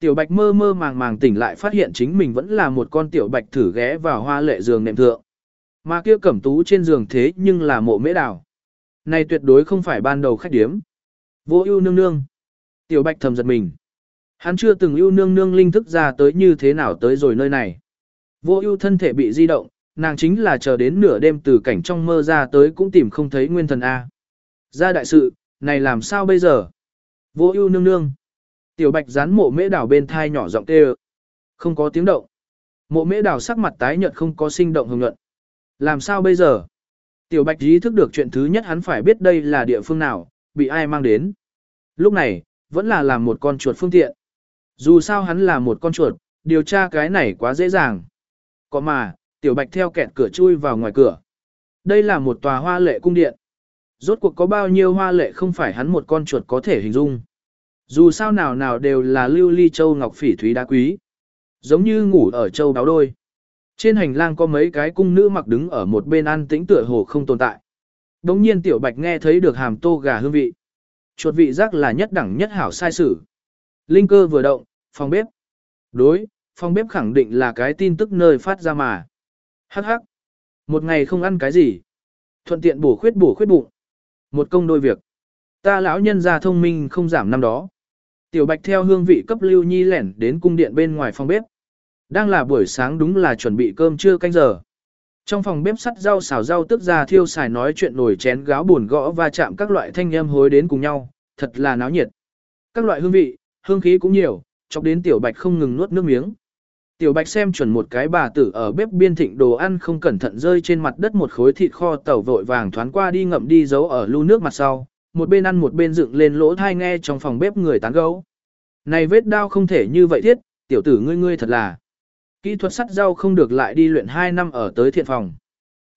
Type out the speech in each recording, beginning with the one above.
Tiểu bạch mơ mơ màng màng tỉnh lại phát hiện chính mình vẫn là một con tiểu bạch thử ghé vào hoa lệ giường nệm thượng. Mà kia cẩm tú trên giường thế nhưng là mộ mễ đào. Này tuyệt đối không phải ban đầu khách điếm. Vô ưu nương nương. Tiểu bạch thầm giật mình. Hắn chưa từng ưu nương nương linh thức ra tới như thế nào tới rồi nơi này. Vô ưu thân thể bị di động, nàng chính là chờ đến nửa đêm từ cảnh trong mơ ra tới cũng tìm không thấy nguyên thần A. Ra đại sự, này làm sao bây giờ? Vô ưu nương nương. Tiểu bạch dán mộ mễ đảo bên thai nhỏ giọng kêu. Không có tiếng động. Mộ mễ đảo sắc mặt tái nhợt không có sinh động hồng nhuận. Làm sao bây giờ? Tiểu bạch ý thức được chuyện thứ nhất hắn phải biết đây là địa phương nào, bị ai mang đến. Lúc này, vẫn là làm một con chuột phương tiện. Dù sao hắn là một con chuột, điều tra cái này quá dễ dàng. Có mà, tiểu bạch theo kẹt cửa chui vào ngoài cửa. Đây là một tòa hoa lệ cung điện. Rốt cuộc có bao nhiêu hoa lệ không phải hắn một con chuột có thể hình dung. Dù sao nào nào đều là lưu ly châu ngọc phỉ thúy đá quý. Giống như ngủ ở châu đáo đôi. Trên hành lang có mấy cái cung nữ mặc đứng ở một bên ăn tĩnh tựa hồ không tồn tại. Đống nhiên tiểu bạch nghe thấy được hàm tô gà hương vị. Chuột vị giác là nhất đẳng nhất hảo sai sử. Linh cơ vừa động, phòng bếp. Đối, phòng bếp khẳng định là cái tin tức nơi phát ra mà. Hắc hắc. Một ngày không ăn cái gì. Thuận tiện bổ khuyết bổ khuyết bụng. Một công đôi việc. Ta lão nhân gia thông minh không giảm năm đó. Tiểu Bạch theo hương vị cấp lưu nhi lẻn đến cung điện bên ngoài phòng bếp. Đang là buổi sáng đúng là chuẩn bị cơm trưa canh giờ. Trong phòng bếp sắt rau xào rau tức ra thiêu xài nói chuyện nổi chén gáo buồn gõ và chạm các loại thanh âm hối đến cùng nhau, thật là náo nhiệt. Các loại hương vị, hương khí cũng nhiều, chọc đến tiểu bạch không ngừng nuốt nước miếng. Tiểu bạch xem chuẩn một cái bà tử ở bếp biên thịnh đồ ăn không cẩn thận rơi trên mặt đất một khối thịt kho tàu vội vàng thoáng qua đi ngậm đi giấu ở lu nước mặt sau, một bên ăn một bên dựng lên lỗ thai nghe trong phòng bếp người tán gấu. Này vết đao không thể như vậy thiết, tiểu tử ngươi ngươi thật là. Kỹ thuật sắt rau không được lại đi luyện 2 năm ở tới thiện phòng.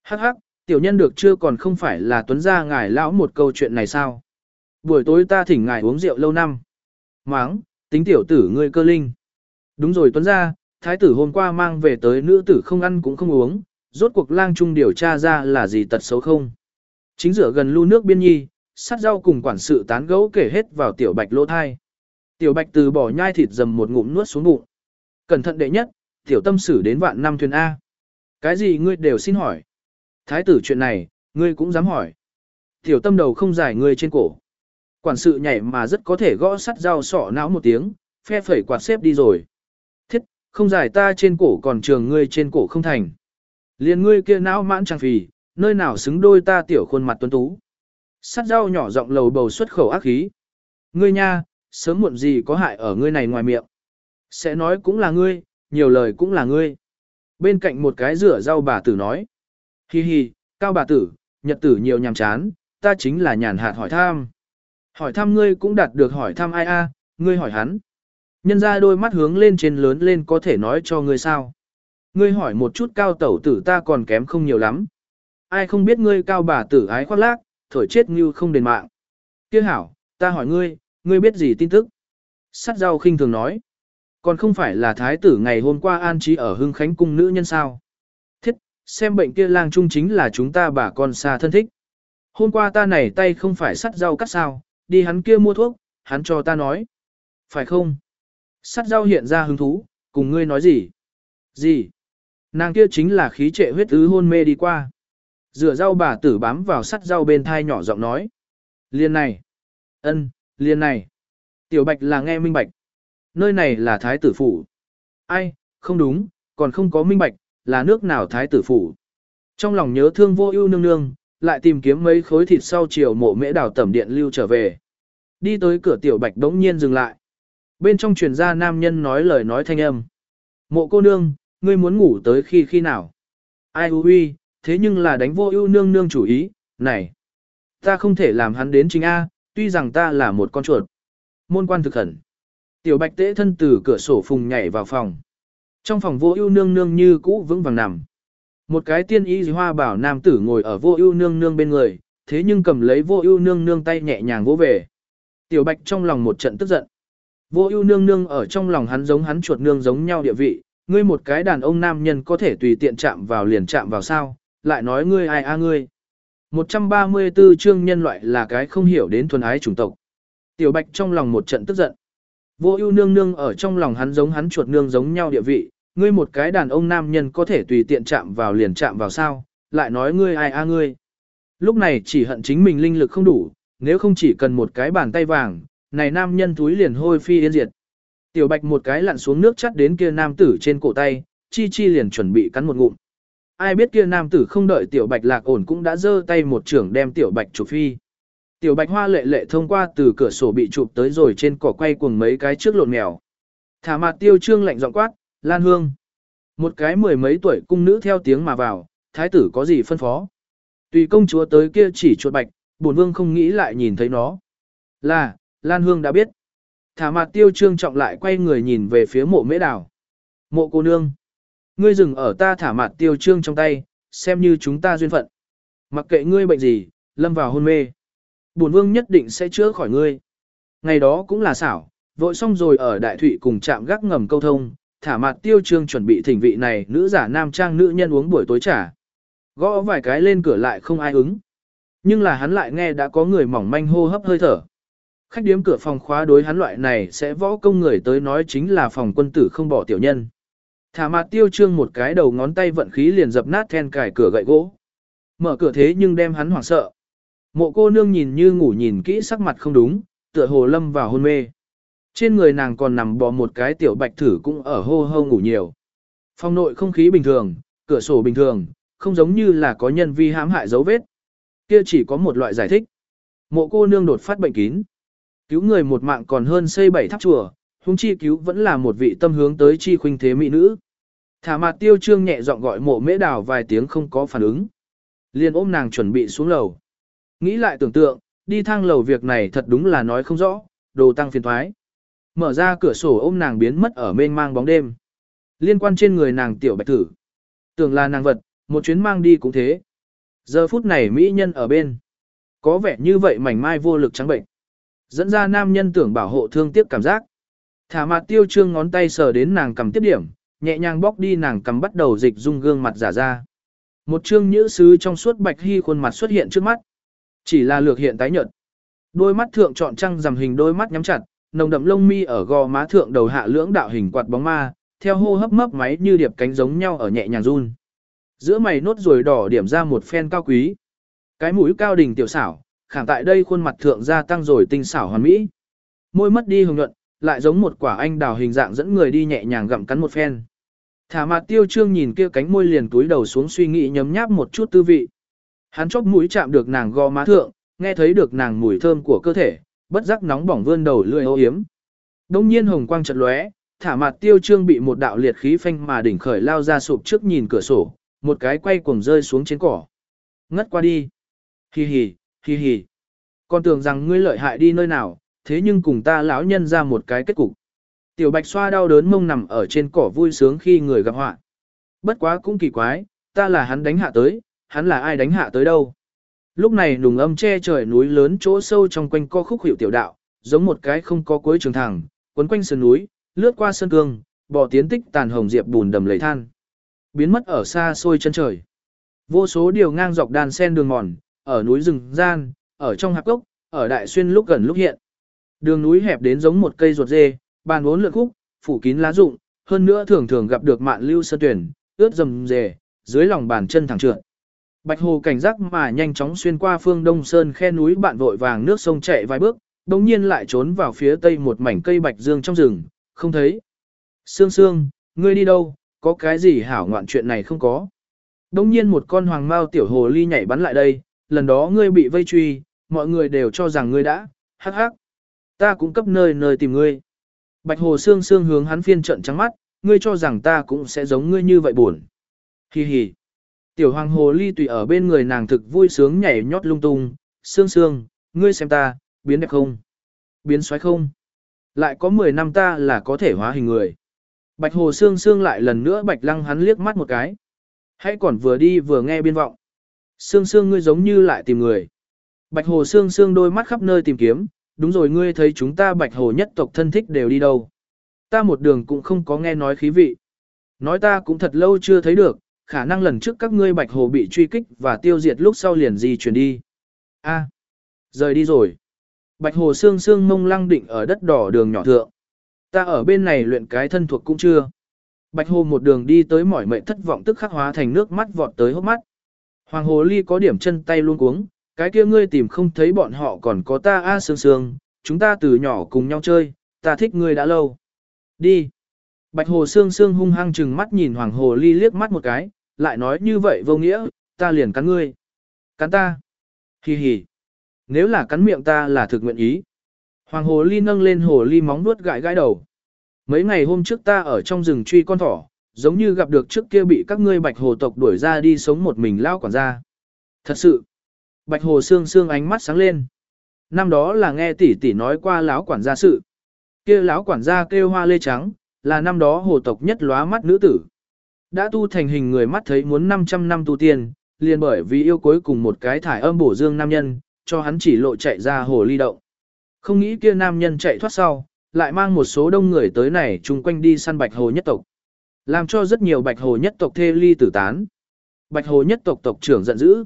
Hắc hắc, tiểu nhân được chưa còn không phải là tuấn gia ngài lão một câu chuyện này sao. Buổi tối ta thỉnh ngài uống rượu lâu năm. Máng, tính tiểu tử ngươi cơ linh. Đúng rồi tuấn gia, thái tử hôm qua mang về tới nữ tử không ăn cũng không uống, rốt cuộc lang trung điều tra ra là gì tật xấu không. Chính giữa gần lưu nước biên nhi, sát rau cùng quản sự tán gẫu kể hết vào tiểu bạch lỗ thai. Tiểu bạch từ bỏ nhai thịt dầm một ngụm nuốt xuống bụng. Cẩn thận đệ nhất, tiểu tâm xử đến vạn năm thuyền A. Cái gì ngươi đều xin hỏi. Thái tử chuyện này, ngươi cũng dám hỏi. Tiểu tâm đầu không giải ngươi trên cổ. Quản sự nhảy mà rất có thể gõ sắt rau sọ não một tiếng, phe phẩy quạt xếp đi rồi. Thiết, không giải ta trên cổ còn trường ngươi trên cổ không thành. Liên ngươi kia não mãn trang phì, nơi nào xứng đôi ta tiểu khuôn mặt tuấn tú. Sắt rau nhỏ giọng lầu bầu xuất khẩu ác khí. Ngươi nha, sớm muộn gì có hại ở ngươi này ngoài miệng. Sẽ nói cũng là ngươi, nhiều lời cũng là ngươi. Bên cạnh một cái rửa rau bà tử nói. Hi hi, cao bà tử, nhật tử nhiều nhàm chán, ta chính là nhàn hạt hỏi thăm. Hỏi thăm ngươi cũng đạt được hỏi thăm ai a, ngươi hỏi hắn. Nhân ra đôi mắt hướng lên trên lớn lên có thể nói cho ngươi sao. Ngươi hỏi một chút cao tẩu tử ta còn kém không nhiều lắm. Ai không biết ngươi cao bà tử ái khoác lác, thổi chết như không đền mạng. kia hảo, ta hỏi ngươi, ngươi biết gì tin tức? Sắt rau khinh thường nói. Còn không phải là thái tử ngày hôm qua an trí ở hưng khánh cung nữ nhân sao? Thiết, xem bệnh kia lang trung chính là chúng ta bà con xa thân thích. Hôm qua ta này tay không phải sắt rau cắt sao, đi hắn kia mua thuốc, hắn cho ta nói. Phải không? Sắt rau hiện ra hứng thú, cùng ngươi nói gì? Gì? Nàng kia chính là khí trệ huyết ứ hôn mê đi qua. Rửa rau bà tử bám vào sắt rau bên thai nhỏ giọng nói. Liên này. ân, liên này. Tiểu bạch là nghe minh bạch. Nơi này là thái tử phủ. Ai, không đúng, còn không có minh bạch, là nước nào thái tử phủ. Trong lòng nhớ thương vô ưu nương nương, lại tìm kiếm mấy khối thịt sau chiều mộ mễ đào tẩm điện lưu trở về. Đi tới cửa tiểu bạch đống nhiên dừng lại. Bên trong truyền ra nam nhân nói lời nói thanh âm. Mộ cô nương, ngươi muốn ngủ tới khi khi nào? Ai ui, thế nhưng là đánh vô ưu nương nương chủ ý, này. Ta không thể làm hắn đến chính A, tuy rằng ta là một con chuột. Môn quan thực khẩn. Tiểu bạch tế thân từ cửa sổ phùng nhảy vào phòng. Trong phòng vô ưu nương nương như cũ vững vàng nằm. Một cái tiên y hoa bảo nam tử ngồi ở vô ưu nương nương bên người, thế nhưng cầm lấy vô ưu nương nương tay nhẹ nhàng vỗ về. Tiểu bạch trong lòng một trận tức giận. Vô ưu nương nương ở trong lòng hắn giống hắn chuột nương giống nhau địa vị, ngươi một cái đàn ông nam nhân có thể tùy tiện chạm vào liền chạm vào sao, lại nói ngươi ai a ngươi. 134 chương nhân loại là cái không hiểu đến thuần ái chủng tộc. Tiểu Bạch trong lòng một trận tức giận. Vô ưu nương nương ở trong lòng hắn giống hắn chuột nương giống nhau địa vị, ngươi một cái đàn ông nam nhân có thể tùy tiện chạm vào liền chạm vào sao, lại nói ngươi ai a ngươi. Lúc này chỉ hận chính mình linh lực không đủ, nếu không chỉ cần một cái bàn tay vàng, này nam nhân túi liền hôi phi yên diệt. Tiểu bạch một cái lặn xuống nước chắt đến kia nam tử trên cổ tay, chi chi liền chuẩn bị cắn một ngụm. Ai biết kia nam tử không đợi tiểu bạch lạc ổn cũng đã giơ tay một trưởng đem tiểu bạch chụp phi. Tiểu bạch hoa lệ lệ thông qua từ cửa sổ bị chụp tới rồi trên cỏ quay cuồng mấy cái trước lộn mèo. Thả mặt tiêu trương lạnh giọng quát, lan hương. Một cái mười mấy tuổi cung nữ theo tiếng mà vào, thái tử có gì phân phó. Tùy công chúa tới kia chỉ chuột bạch, bổn vương không nghĩ lại nhìn thấy nó. Là, Lan Hương đã biết. Thả mặt tiêu trương trọng lại quay người nhìn về phía mộ mễ Đào, Mộ cô nương. Ngươi dừng ở ta thả mặt tiêu trương trong tay, xem như chúng ta duyên phận. Mặc kệ ngươi bệnh gì, lâm vào hôn mê. Bổn vương nhất định sẽ chữa khỏi ngươi. Ngày đó cũng là xảo, vội xong rồi ở đại thụy cùng chạm gác ngầm câu thông, thả mặt tiêu trương chuẩn bị thỉnh vị này nữ giả nam trang nữ nhân uống buổi tối trà. Gõ vài cái lên cửa lại không ai ứng. Nhưng là hắn lại nghe đã có người mỏng manh hô hấp hơi thở. Khách điếm cửa phòng khóa đối hắn loại này sẽ võ công người tới nói chính là phòng quân tử không bỏ tiểu nhân. Thả mặt tiêu trương một cái đầu ngón tay vận khí liền dập nát then cài cửa gậy gỗ. Mở cửa thế nhưng đem hắn hoảng sợ. Mộ cô nương nhìn như ngủ nhìn kỹ sắc mặt không đúng, tựa hồ lâm vào hôn mê. Trên người nàng còn nằm bò một cái tiểu bạch thử cũng ở hô hô ngủ nhiều. Phòng nội không khí bình thường, cửa sổ bình thường, không giống như là có nhân vi hãm hại dấu vết. Kia chỉ có một loại giải thích. Mộ cô nương đột phát bệnh kín. Cứu người một mạng còn hơn xây bảy tháp chùa, huống chi cứu vẫn là một vị tâm hướng tới chi khuynh thế mỹ nữ. Thả mặt tiêu trương nhẹ giọng gọi mộ mễ đào vài tiếng không có phản ứng. Liền ôm nàng chuẩn bị xuống lầu. Nghĩ lại tưởng tượng, đi thang lầu việc này thật đúng là nói không rõ, đồ tăng phiền thoái. Mở ra cửa sổ ôm nàng biến mất ở mênh mang bóng đêm. Liên quan trên người nàng tiểu bạch thử. Tưởng là nàng vật, một chuyến mang đi cũng thế. Giờ phút này mỹ nhân ở bên. Có vẻ như vậy mảnh mai vô lực trắng bệnh. Dẫn ra nam nhân tưởng bảo hộ thương tiếc cảm giác. Thả mặt tiêu trương ngón tay sờ đến nàng cầm tiếp điểm, nhẹ nhàng bóc đi nàng cầm bắt đầu dịch dung gương mặt giả ra. Một trương nhữ sứ trong suốt bạch hy khuôn mặt xuất hiện trước mắt. Chỉ là lược hiện tái nhợt. Đôi mắt thượng trọn trăng rằm hình đôi mắt nhắm chặt, nồng đậm lông mi ở gò má thượng đầu hạ lưỡng đạo hình quạt bóng ma, theo hô hấp mấp máy như điệp cánh giống nhau ở nhẹ nhàng run. Giữa mày nốt ruồi đỏ điểm ra một phen cao quý. Cái mũi cao đỉnh tiểu xảo, khảm tại đây khuôn mặt thượng gia tăng rồi tinh xảo hoàn mỹ. Môi mất đi hồng nhuận, lại giống một quả anh đào hình dạng dẫn người đi nhẹ nhàng gặm cắn một phen. Thả mặt tiêu trương nhìn kia cánh môi liền túi đầu xuống suy nghĩ nhấm nháp một chút tư vị. Hắn chóp mũi chạm được nàng gò má thượng, nghe thấy được nàng mùi thơm của cơ thể, bất giác nóng bỏng vươn đầu lưỡi ô yếm. Đông nhiên hồng quang chợt lóe, thả mặt tiêu trương bị một đạo liệt khí phanh mà đỉnh khởi lao ra sụp trước nhìn cửa sổ, một cái quay cuồng rơi xuống trên cỏ. Ngất qua đi. Hi hi, hi hi. Con tưởng rằng ngươi lợi hại đi nơi nào, thế nhưng cùng ta lão nhân ra một cái kết cục. Tiểu bạch xoa đau đớn mông nằm ở trên cỏ vui sướng khi người gặp họa. Bất quá cũng kỳ quái, ta là hắn đánh hạ tới, hắn là ai đánh hạ tới đâu. Lúc này nùng âm che trời núi lớn chỗ sâu trong quanh co khúc hiệu tiểu đạo, giống một cái không có cuối trường thẳng, quấn quanh sườn núi, lướt qua sơn cương, bỏ tiến tích tàn hồng diệp bùn đầm lầy than. Biến mất ở xa xôi chân trời. Vô số điều ngang dọc đàn sen đường mòn, ở núi rừng gian, ở trong hạp gốc, ở đại xuyên lúc gần lúc hiện. Đường núi hẹp đến giống một cây ruột dê, bàn bốn lượn khúc, phủ kín lá rụng, hơn nữa thường thường gặp được mạn lưu sơn tuyển, ướt rầm rề, dưới lòng bàn chân thẳng trượt. Bạch hồ cảnh giác mà nhanh chóng xuyên qua phương đông sơn khe núi bạn vội vàng nước sông chạy vài bước, đồng nhiên lại trốn vào phía tây một mảnh cây bạch dương trong rừng, không thấy. Sương sương, ngươi đi đâu, có cái gì hảo ngoạn chuyện này không có. Đông nhiên một con hoàng mao tiểu hồ ly nhảy bắn lại đây, lần đó ngươi bị vây truy, mọi người đều cho rằng ngươi đã, hắc hắc. Ta cũng cấp nơi nơi tìm ngươi. Bạch hồ sương sương hướng hắn phiên trận trắng mắt, ngươi cho rằng ta cũng sẽ giống ngươi như vậy buồn. Hi hi. Tiểu hoàng hồ ly tùy ở bên người nàng thực vui sướng nhảy nhót lung tung, sương sương, ngươi xem ta, biến đẹp không? Biến xoáy không? Lại có 10 năm ta là có thể hóa hình người. Bạch hồ sương sương lại lần nữa bạch lăng hắn liếc mắt một cái. Hãy còn vừa đi vừa nghe biên vọng. Sương sương ngươi giống như lại tìm người. Bạch hồ sương sương đôi mắt khắp nơi tìm kiếm, đúng rồi ngươi thấy chúng ta bạch hồ nhất tộc thân thích đều đi đâu. Ta một đường cũng không có nghe nói khí vị. Nói ta cũng thật lâu chưa thấy được, khả năng lần trước các ngươi bạch hồ bị truy kích và tiêu diệt lúc sau liền di chuyển đi. A, rời đi rồi. Bạch hồ xương xương mông lăng định ở đất đỏ đường nhỏ thượng. Ta ở bên này luyện cái thân thuộc cũng chưa. Bạch hồ một đường đi tới mỏi mệnh thất vọng tức khắc hóa thành nước mắt vọt tới hốc mắt. Hoàng hồ ly có điểm chân tay luôn cuống, cái kia ngươi tìm không thấy bọn họ còn có ta a sương sương, chúng ta từ nhỏ cùng nhau chơi, ta thích ngươi đã lâu. Đi. Bạch hồ sương sương hung hăng chừng mắt nhìn hoàng hồ ly liếc mắt một cái, lại nói như vậy vô nghĩa, ta liền cắn ngươi. Cắn ta. Hi hi. Nếu là cắn miệng ta là thực nguyện ý. Hoàng hồ ly nâng lên hồ ly móng nuốt gãi gãi đầu. Mấy ngày hôm trước ta ở trong rừng truy con thỏ, giống như gặp được trước kia bị các ngươi bạch hồ tộc đuổi ra đi sống một mình lao quản gia. Thật sự. Bạch hồ sương sương ánh mắt sáng lên. Năm đó là nghe tỷ tỷ nói qua lão quản gia sự. kia lão quản gia kêu hoa lê trắng, là năm đó hồ tộc nhất lóa mắt nữ tử. Đã tu thành hình người mắt thấy muốn 500 năm tu tiên, liền bởi vì yêu cuối cùng một cái thải âm bổ dương nam nhân, cho hắn chỉ lộ chạy ra hồ ly động. Không nghĩ kia nam nhân chạy thoát sau, lại mang một số đông người tới này chung quanh đi săn bạch hồ nhất tộc. Làm cho rất nhiều bạch hồ nhất tộc thê ly tử tán. Bạch hồ nhất tộc tộc trưởng giận dữ.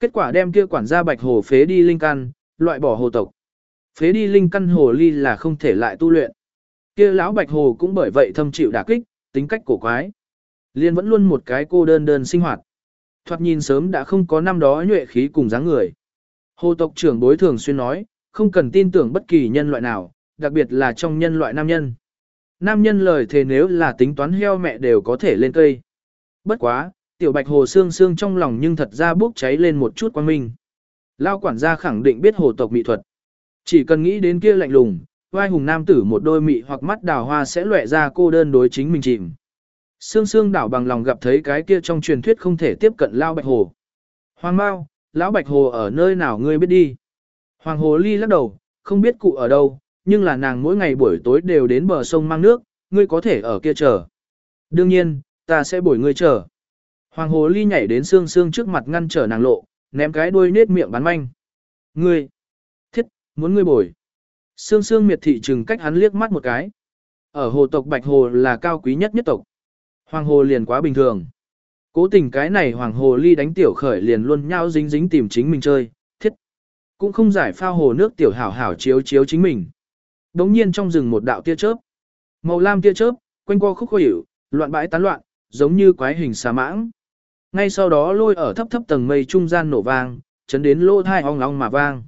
Kết quả đem kia quản gia bạch hồ phế đi linh căn, loại bỏ hồ tộc. Phế đi linh căn hồ ly là không thể lại tu luyện. Kia lão bạch hồ cũng bởi vậy thâm chịu đả kích, tính cách cổ quái. Liên vẫn luôn một cái cô đơn đơn sinh hoạt. Thoạt nhìn sớm đã không có năm đó nhuệ khí cùng dáng người. Hồ tộc trưởng bối thường xuyên nói, không cần tin tưởng bất kỳ nhân loại nào, đặc biệt là trong nhân loại nam nhân. Nam nhân lời thề nếu là tính toán heo mẹ đều có thể lên cây. Bất quá, tiểu bạch hồ xương xương trong lòng nhưng thật ra bốc cháy lên một chút quan minh. Lao quản gia khẳng định biết hồ tộc mỹ thuật. Chỉ cần nghĩ đến kia lạnh lùng, vai hùng nam tử một đôi mị hoặc mắt đào hoa sẽ lệ ra cô đơn đối chính mình chìm. Sương sương đảo bằng lòng gặp thấy cái kia trong truyền thuyết không thể tiếp cận Lao bạch hồ. Hoàng Mao, lão bạch hồ ở nơi nào ngươi biết đi. Hoàng hồ ly lắc đầu, không biết cụ ở đâu, nhưng là nàng mỗi ngày buổi tối đều đến bờ sông mang nước, ngươi có thể ở kia chờ. Đương nhiên, ta sẽ bồi ngươi chờ. Hoàng hồ ly nhảy đến xương xương trước mặt ngăn trở nàng lộ, ném cái đuôi nết miệng bắn manh. Ngươi, thiết, muốn ngươi bồi. Sương sương miệt thị trừng cách hắn liếc mắt một cái. Ở hồ tộc Bạch Hồ là cao quý nhất nhất tộc. Hoàng hồ liền quá bình thường. Cố tình cái này hoàng hồ ly đánh tiểu khởi liền luôn nhau dính dính tìm chính mình chơi, thiết. Cũng không giải phao hồ nước tiểu hảo hảo chiếu chiếu chính mình. Đống nhiên trong rừng một đạo tia chớp. Màu lam tia chớp, quanh qua khúc khó loạn bãi tán loạn, giống như quái hình xà mãng. Ngay sau đó lôi ở thấp thấp tầng mây trung gian nổ vang, chấn đến lỗ thai ong ong mà vang.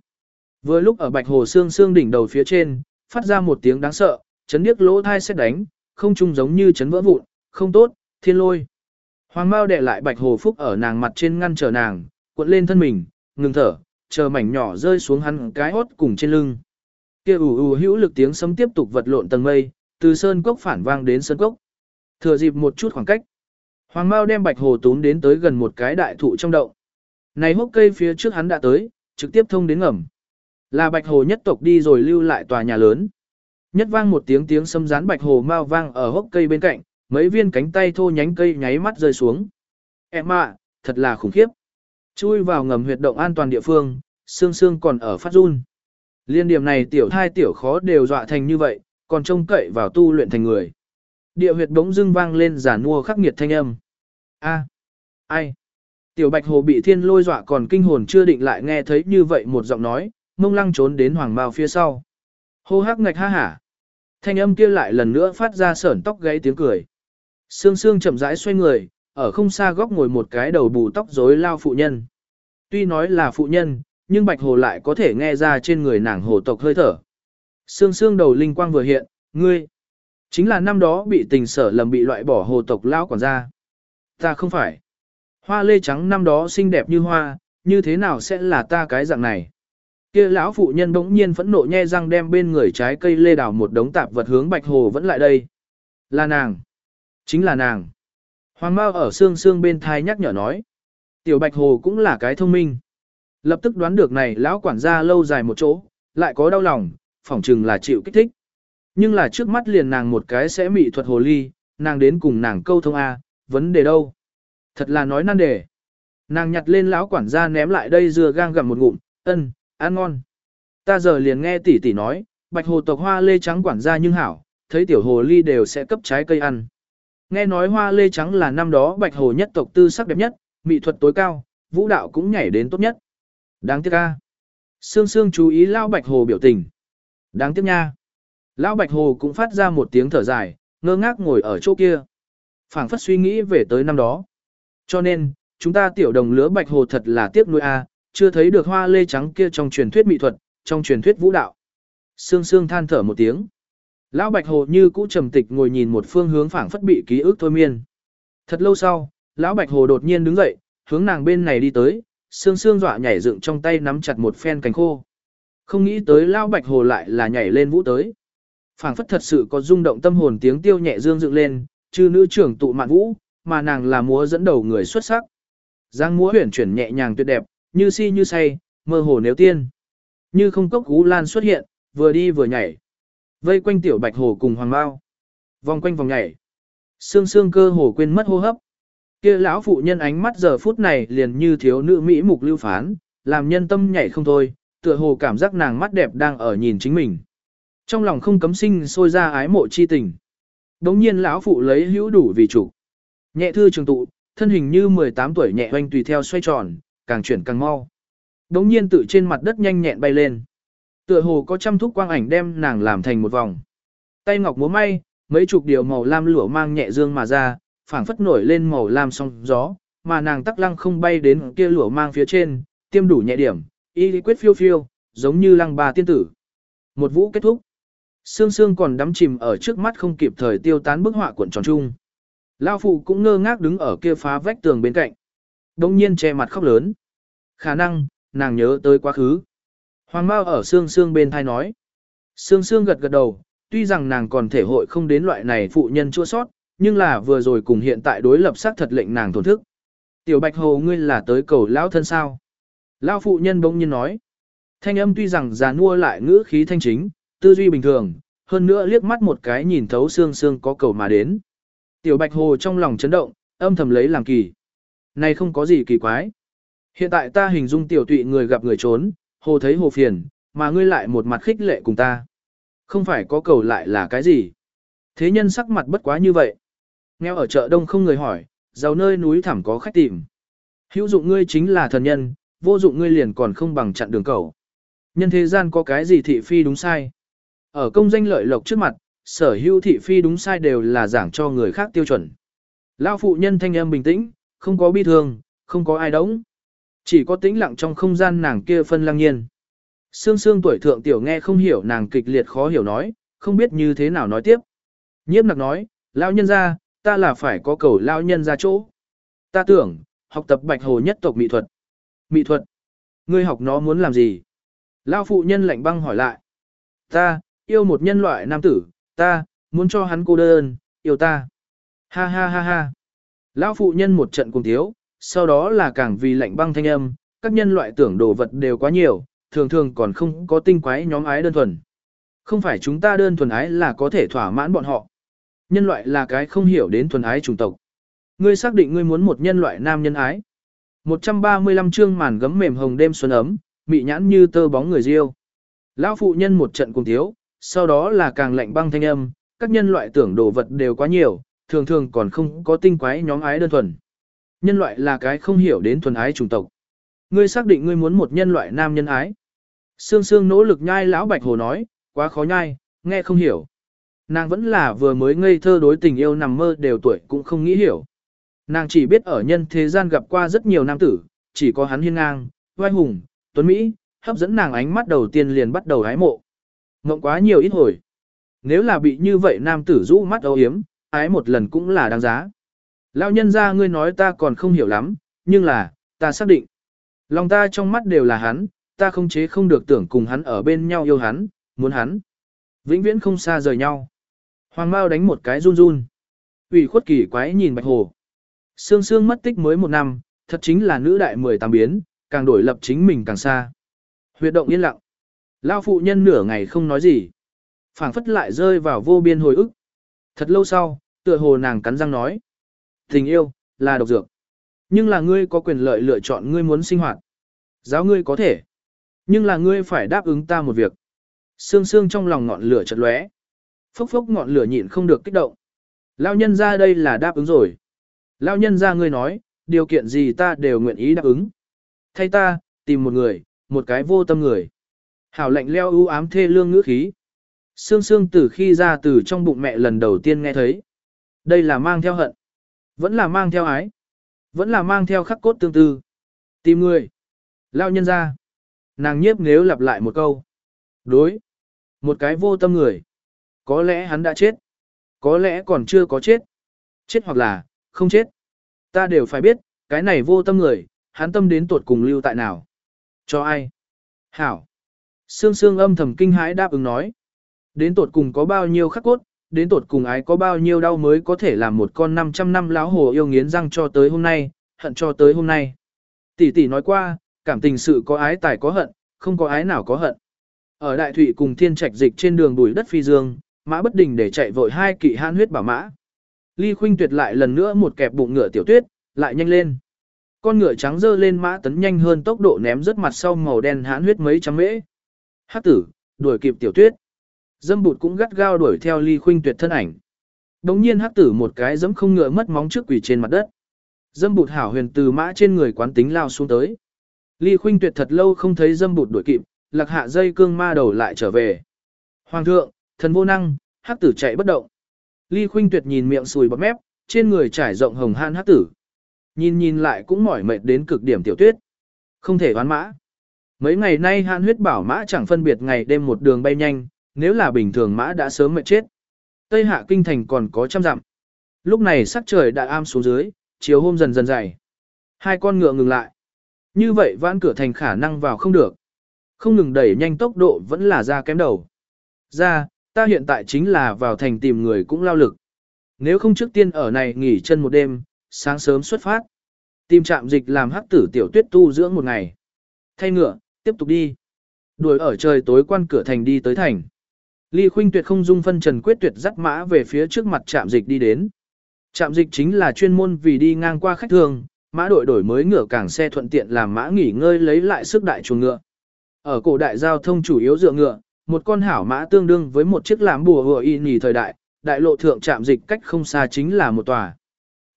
Vừa lúc ở bạch hồ xương xương đỉnh đầu phía trên, phát ra một tiếng đáng sợ, chấn điếc lỗ thai xét đánh, không trung giống như chấn vỡ vụn, không tốt, thiên lôi. Hoàng Mao đè lại bạch hồ phúc ở nàng mặt trên ngăn trở nàng, cuộn lên thân mình, ngừng thở, chờ mảnh nhỏ rơi xuống hắn cái hốt cùng trên lưng. Kia ù ù hữu lực tiếng sấm tiếp tục vật lộn tầng mây, từ sơn cốc phản vang đến sơn cốc. Thừa dịp một chút khoảng cách. Hoàng Mao đem bạch hồ túm đến tới gần một cái đại thụ trong động. Này hốc cây phía trước hắn đã tới, trực tiếp thông đến ngầm. Là bạch hồ nhất tộc đi rồi lưu lại tòa nhà lớn. Nhất vang một tiếng tiếng xâm rán bạch hồ mao vang ở hốc cây bên cạnh, mấy viên cánh tay thô nhánh cây nháy mắt rơi xuống. Em ạ, thật là khủng khiếp. Chui vào ngầm huyệt động an toàn địa phương, xương xương còn ở phát run. Liên điểm này tiểu thai tiểu khó đều dọa thành như vậy, còn trông cậy vào tu luyện thành người. Địa huyệt bỗng dưng vang lên giả nua khắc nghiệt thanh âm. A, ai? Tiểu bạch hồ bị thiên lôi dọa còn kinh hồn chưa định lại nghe thấy như vậy một giọng nói, mông lăng trốn đến hoàng mao phía sau. Hô hắc ngạch ha hả. Thanh âm kia lại lần nữa phát ra sởn tóc gáy tiếng cười. Sương sương chậm rãi xoay người, ở không xa góc ngồi một cái đầu bù tóc rối lao phụ nhân. Tuy nói là phụ nhân, nhưng bạch hồ lại có thể nghe ra trên người nàng hồ tộc hơi thở. Sương sương đầu linh quang vừa hiện, ngươi. Chính là năm đó bị tình sở lầm bị loại bỏ hồ tộc lao quản gia. Ta không phải. Hoa lê trắng năm đó xinh đẹp như hoa, như thế nào sẽ là ta cái dạng này? Kia lão phụ nhân bỗng nhiên phẫn nộ nhe răng đem bên người trái cây lê đào một đống tạp vật hướng bạch hồ vẫn lại đây. Là nàng. Chính là nàng. Hoàng Mao ở xương xương bên thai nhắc nhở nói. Tiểu bạch hồ cũng là cái thông minh. Lập tức đoán được này lão quản gia lâu dài một chỗ, lại có đau lòng, phỏng chừng là chịu kích thích. Nhưng là trước mắt liền nàng một cái sẽ mị thuật hồ ly, nàng đến cùng nàng câu thông A, vấn đề đâu? Thật là nói nan đề. Nàng nhặt lên lão quản gia ném lại đây dừa gang gặm một ngụm, ân, ăn ngon. Ta giờ liền nghe tỷ tỷ nói, bạch hồ tộc hoa lê trắng quản gia nhưng hảo, thấy tiểu hồ ly đều sẽ cấp trái cây ăn. Nghe nói hoa lê trắng là năm đó bạch hồ nhất tộc tư sắc đẹp nhất, mỹ thuật tối cao, vũ đạo cũng nhảy đến tốt nhất. Đáng tiếc ca. Sương Sương chú ý lao bạch hồ biểu tình. Đáng tiếc nha. Lão Bạch Hồ cũng phát ra một tiếng thở dài, ngơ ngác ngồi ở chỗ kia phảng phất suy nghĩ về tới năm đó. Cho nên, chúng ta tiểu đồng lứa Bạch Hồ thật là tiếc nuôi a, chưa thấy được hoa lê trắng kia trong truyền thuyết mỹ thuật, trong truyền thuyết vũ đạo. Sương Sương than thở một tiếng. Lão Bạch Hồ như cũ trầm tịch ngồi nhìn một phương hướng phảng phất bị ký ức thôi miên. Thật lâu sau, Lão Bạch Hồ đột nhiên đứng dậy, hướng nàng bên này đi tới, Sương Sương dọa nhảy dựng trong tay nắm chặt một phen cánh khô. Không nghĩ tới Lão Bạch Hồ lại là nhảy lên vũ tới. phảng phất thật sự có rung động tâm hồn tiếng tiêu nhẹ dương dựng lên, chư nữ trưởng tụ mạn vũ, mà nàng là múa dẫn đầu người xuất sắc. Giang múa huyền chuyển nhẹ nhàng tuyệt đẹp, như si như say, mơ hồ nếu tiên. Như không cốc gú lan xuất hiện, vừa đi vừa nhảy. Vây quanh tiểu bạch hồ cùng hoàng bao. Vòng quanh vòng nhảy. Sương sương cơ hồ quên mất hô hấp. Kia lão phụ nhân ánh mắt giờ phút này liền như thiếu nữ mỹ mục lưu phán, làm nhân tâm nhảy không thôi, tựa hồ cảm giác nàng mắt đẹp đang ở nhìn chính mình. Trong lòng không cấm sinh sôi ra ái mộ chi tình. Đống nhiên lão phụ lấy hữu đủ vì chủ. Nhẹ thư trường tụ, thân hình như 18 tuổi nhẹ hoanh tùy theo xoay tròn, càng chuyển càng mau. Đống nhiên tự trên mặt đất nhanh nhẹn bay lên. Tựa hồ có trăm thúc quang ảnh đem nàng làm thành một vòng. Tay ngọc múa may, mấy chục điều màu lam lửa mang nhẹ dương mà ra, phảng phất nổi lên màu lam song gió, mà nàng tắc lăng không bay đến kia lửa mang phía trên, tiêm đủ nhẹ điểm, y quyết phiêu phiêu, giống như lăng bà tiên tử. Một vũ kết thúc. Sương sương còn đắm chìm ở trước mắt không kịp thời tiêu tán bức họa cuộn tròn chung. Lao phụ cũng ngơ ngác đứng ở kia phá vách tường bên cạnh. Đông nhiên che mặt khóc lớn. Khả năng, nàng nhớ tới quá khứ. Hoàng Mao ở sương sương bên thai nói. Sương Sương gật gật đầu, tuy rằng nàng còn thể hội không đến loại này phụ nhân chua sót, nhưng là vừa rồi cùng hiện tại đối lập xác thật lệnh nàng thổn thức. Tiểu Bạch Hồ ngươi là tới cầu lão thân sao? Lão phụ nhân bỗng nhiên nói. Thanh âm tuy rằng già nua lại ngữ khí thanh chính, tư duy bình thường, hơn nữa liếc mắt một cái nhìn thấu xương xương có cầu mà đến. Tiểu Bạch Hồ trong lòng chấn động, âm thầm lấy làm kỳ. Này không có gì kỳ quái. Hiện tại ta hình dung tiểu tụy người gặp người trốn, hồ thấy hồ phiền, mà ngươi lại một mặt khích lệ cùng ta. Không phải có cầu lại là cái gì. Thế nhân sắc mặt bất quá như vậy. Nghèo ở chợ đông không người hỏi, giàu nơi núi thẳm có khách tìm. Hữu dụng ngươi chính là thần nhân, vô dụng ngươi liền còn không bằng chặn đường cầu. Nhân thế gian có cái gì thị phi đúng sai. Ở công danh lợi lộc trước mặt, sở hữu thị phi đúng sai đều là giảng cho người khác tiêu chuẩn. Lao phụ nhân thanh âm bình tĩnh, không có bi thương, không có ai đống. Chỉ có tĩnh lặng trong không gian nàng kia phân lăng nhiên. Sương sương tuổi thượng tiểu nghe không hiểu nàng kịch liệt khó hiểu nói, không biết như thế nào nói tiếp. Nhiếp nặc nói, lao nhân ra, ta là phải có cầu lao nhân ra chỗ. Ta tưởng, học tập bạch hồ nhất tộc mỹ thuật. Mỹ thuật? Ngươi học nó muốn làm gì? Lao phụ nhân lạnh băng hỏi lại. Ta, yêu một nhân loại nam tử, ta, muốn cho hắn cô đơn, yêu ta. Ha ha ha ha. Lão phụ nhân một trận cùng thiếu, sau đó là càng vì lạnh băng thanh âm, các nhân loại tưởng đồ vật đều quá nhiều, thường thường còn không có tinh quái nhóm ái đơn thuần. Không phải chúng ta đơn thuần ái là có thể thỏa mãn bọn họ. Nhân loại là cái không hiểu đến thuần ái chủng tộc. Ngươi xác định ngươi muốn một nhân loại nam nhân ái. 135 chương màn gấm mềm hồng đêm xuân ấm, mị nhãn như tơ bóng người riêu. Lão phụ nhân một trận cùng thiếu, sau đó là càng lạnh băng thanh âm, các nhân loại tưởng đồ vật đều quá nhiều, thường thường còn không có tinh quái nhóm ái đơn thuần. Nhân loại là cái không hiểu đến thuần ái chủng tộc. Ngươi xác định ngươi muốn một nhân loại nam nhân ái. Sương Sương nỗ lực nhai lão bạch hồ nói, quá khó nhai, nghe không hiểu. Nàng vẫn là vừa mới ngây thơ đối tình yêu nằm mơ đều tuổi cũng không nghĩ hiểu. Nàng chỉ biết ở nhân thế gian gặp qua rất nhiều nam tử, chỉ có hắn hiên ngang, vai hùng, tuấn Mỹ, hấp dẫn nàng ánh mắt đầu tiên liền bắt đầu hái mộ. Ngộng quá nhiều ít hồi. Nếu là bị như vậy nam tử rũ mắt âu yếm, ái một lần cũng là đáng giá. Lão nhân ra ngươi nói ta còn không hiểu lắm, nhưng là, ta xác định. Lòng ta trong mắt đều là hắn, ta không chế không được tưởng cùng hắn ở bên nhau yêu hắn, muốn hắn. Vĩnh viễn không xa rời nhau. Hoàng Mao đánh một cái run run. ủy khuất kỳ quái nhìn Bạch Hồ. Sương Sương mất tích mới một năm, thật chính là nữ đại mười tám biến, càng đổi lập chính mình càng xa. Huyệt động yên lặng. Lao phụ nhân nửa ngày không nói gì. phảng phất lại rơi vào vô biên hồi ức. Thật lâu sau, tựa hồ nàng cắn răng nói. Tình yêu, là độc dược. Nhưng là ngươi có quyền lợi lựa chọn ngươi muốn sinh hoạt. Giáo ngươi có thể. Nhưng là ngươi phải đáp ứng ta một việc. Sương sương trong lòng ngọn lửa chật lóe. Phốc phốc ngọn lửa nhịn không được kích động. Lao nhân ra đây là đáp ứng rồi. Lao nhân ra ngươi nói, điều kiện gì ta đều nguyện ý đáp ứng. Thay ta, tìm một người, một cái vô tâm người. Hảo lệnh leo ưu ám thê lương ngữ khí. Sương sương từ khi ra từ trong bụng mẹ lần đầu tiên nghe thấy. Đây là mang theo hận. Vẫn là mang theo ái. Vẫn là mang theo khắc cốt tương tư. Tìm người. Lao nhân ra. Nàng nhiếp nếu lặp lại một câu. Đối. Một cái vô tâm người. Có lẽ hắn đã chết. Có lẽ còn chưa có chết. Chết hoặc là, không chết. Ta đều phải biết, cái này vô tâm người, hắn tâm đến tuột cùng lưu tại nào. Cho ai? Hảo. Sương sương âm thầm kinh hãi đáp ứng nói. Đến tột cùng có bao nhiêu khắc cốt, đến tột cùng ái có bao nhiêu đau mới có thể làm một con 500 năm láo hồ yêu nghiến răng cho tới hôm nay, hận cho tới hôm nay. Tỷ tỷ nói qua, cảm tình sự có ái tài có hận, không có ái nào có hận. Ở đại thụy cùng thiên trạch dịch trên đường bùi đất phi dương, mã bất đình để chạy vội hai kỵ hãn huyết bảo mã. Ly khuynh tuyệt lại lần nữa một kẹp bụng ngựa tiểu tuyết, lại nhanh lên. Con ngựa trắng dơ lên mã tấn nhanh hơn tốc độ ném rất mặt sau màu đen hãn huyết mấy trăm mễ. Hát tử, đuổi kịp tiểu tuyết. Dâm bụt cũng gắt gao đuổi theo ly khuynh tuyệt thân ảnh. Đống nhiên hát tử một cái dẫm không ngựa mất móng trước quỷ trên mặt đất. Dâm bụt hảo huyền từ mã trên người quán tính lao xuống tới. Ly khuynh tuyệt thật lâu không thấy dâm bụt đuổi kịp, lạc hạ dây cương ma đầu lại trở về. Hoàng thượng, thần vô năng, hắc tử chạy bất động. Ly khuynh tuyệt nhìn miệng sùi bọt mép, trên người trải rộng hồng han hắc tử. Nhìn nhìn lại cũng mỏi mệt đến cực điểm tiểu tuyết. Không thể đoán mã. Mấy ngày nay han huyết bảo mã chẳng phân biệt ngày đêm một đường bay nhanh, nếu là bình thường mã đã sớm mệt chết. Tây hạ kinh thành còn có trăm dặm. Lúc này sắc trời đã am xuống dưới, chiều hôm dần dần dày. Hai con ngựa ngừng lại. Như vậy vãn cửa thành khả năng vào không được. Không ngừng đẩy nhanh tốc độ vẫn là ra kém đầu. Ra, ta hiện tại chính là vào thành tìm người cũng lao lực. Nếu không trước tiên ở này nghỉ chân một đêm, sáng sớm xuất phát. Tìm trạm dịch làm hắc tử tiểu tuyết tu dưỡng một ngày. Thay ngựa, tiếp tục đi. Đuổi ở trời tối quan cửa thành đi tới thành. Ly Khuynh Tuyệt không dung phân trần quyết tuyệt dắt mã về phía trước mặt trạm dịch đi đến. Trạm dịch chính là chuyên môn vì đi ngang qua khách thường, mã đội đổi mới ngựa càng xe thuận tiện làm mã nghỉ ngơi lấy lại sức đại chuồng ngựa. Ở cổ đại giao thông chủ yếu dựa ngựa, một con hảo mã tương đương với một chiếc làm bùa hựa y nhì thời đại, đại lộ thượng trạm dịch cách không xa chính là một tòa.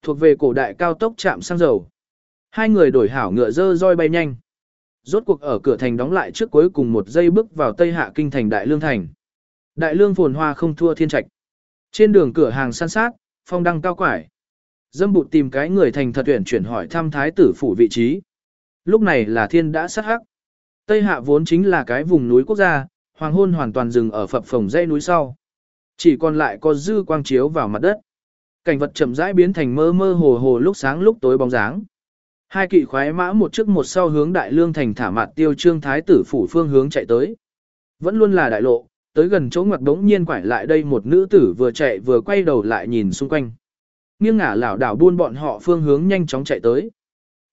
Thuộc về cổ đại cao tốc trạm xăng dầu. Hai người đổi hảo ngựa dơ roi bay nhanh. Rốt cuộc ở cửa thành đóng lại trước cuối cùng một giây bước vào Tây Hạ Kinh thành Đại Lương Thành. Đại Lương phồn hoa không thua thiên trạch. Trên đường cửa hàng san sát, phong đăng cao quải. Dâm bụt tìm cái người thành thật tuyển chuyển hỏi thăm thái tử phủ vị trí. Lúc này là thiên đã sát hắc. Tây Hạ vốn chính là cái vùng núi quốc gia, hoàng hôn hoàn toàn dừng ở phập phồng dãy núi sau. Chỉ còn lại có dư quang chiếu vào mặt đất. Cảnh vật chậm rãi biến thành mơ mơ hồ hồ lúc sáng lúc tối bóng dáng. Hai kỵ khoái mã một trước một sau hướng đại lương thành thả mặt tiêu trương thái tử phủ phương hướng chạy tới. Vẫn luôn là đại lộ, tới gần chỗ ngoặt đống nhiên quải lại đây một nữ tử vừa chạy vừa quay đầu lại nhìn xung quanh. Nghiêng ngả lảo đảo buôn bọn họ phương hướng nhanh chóng chạy tới.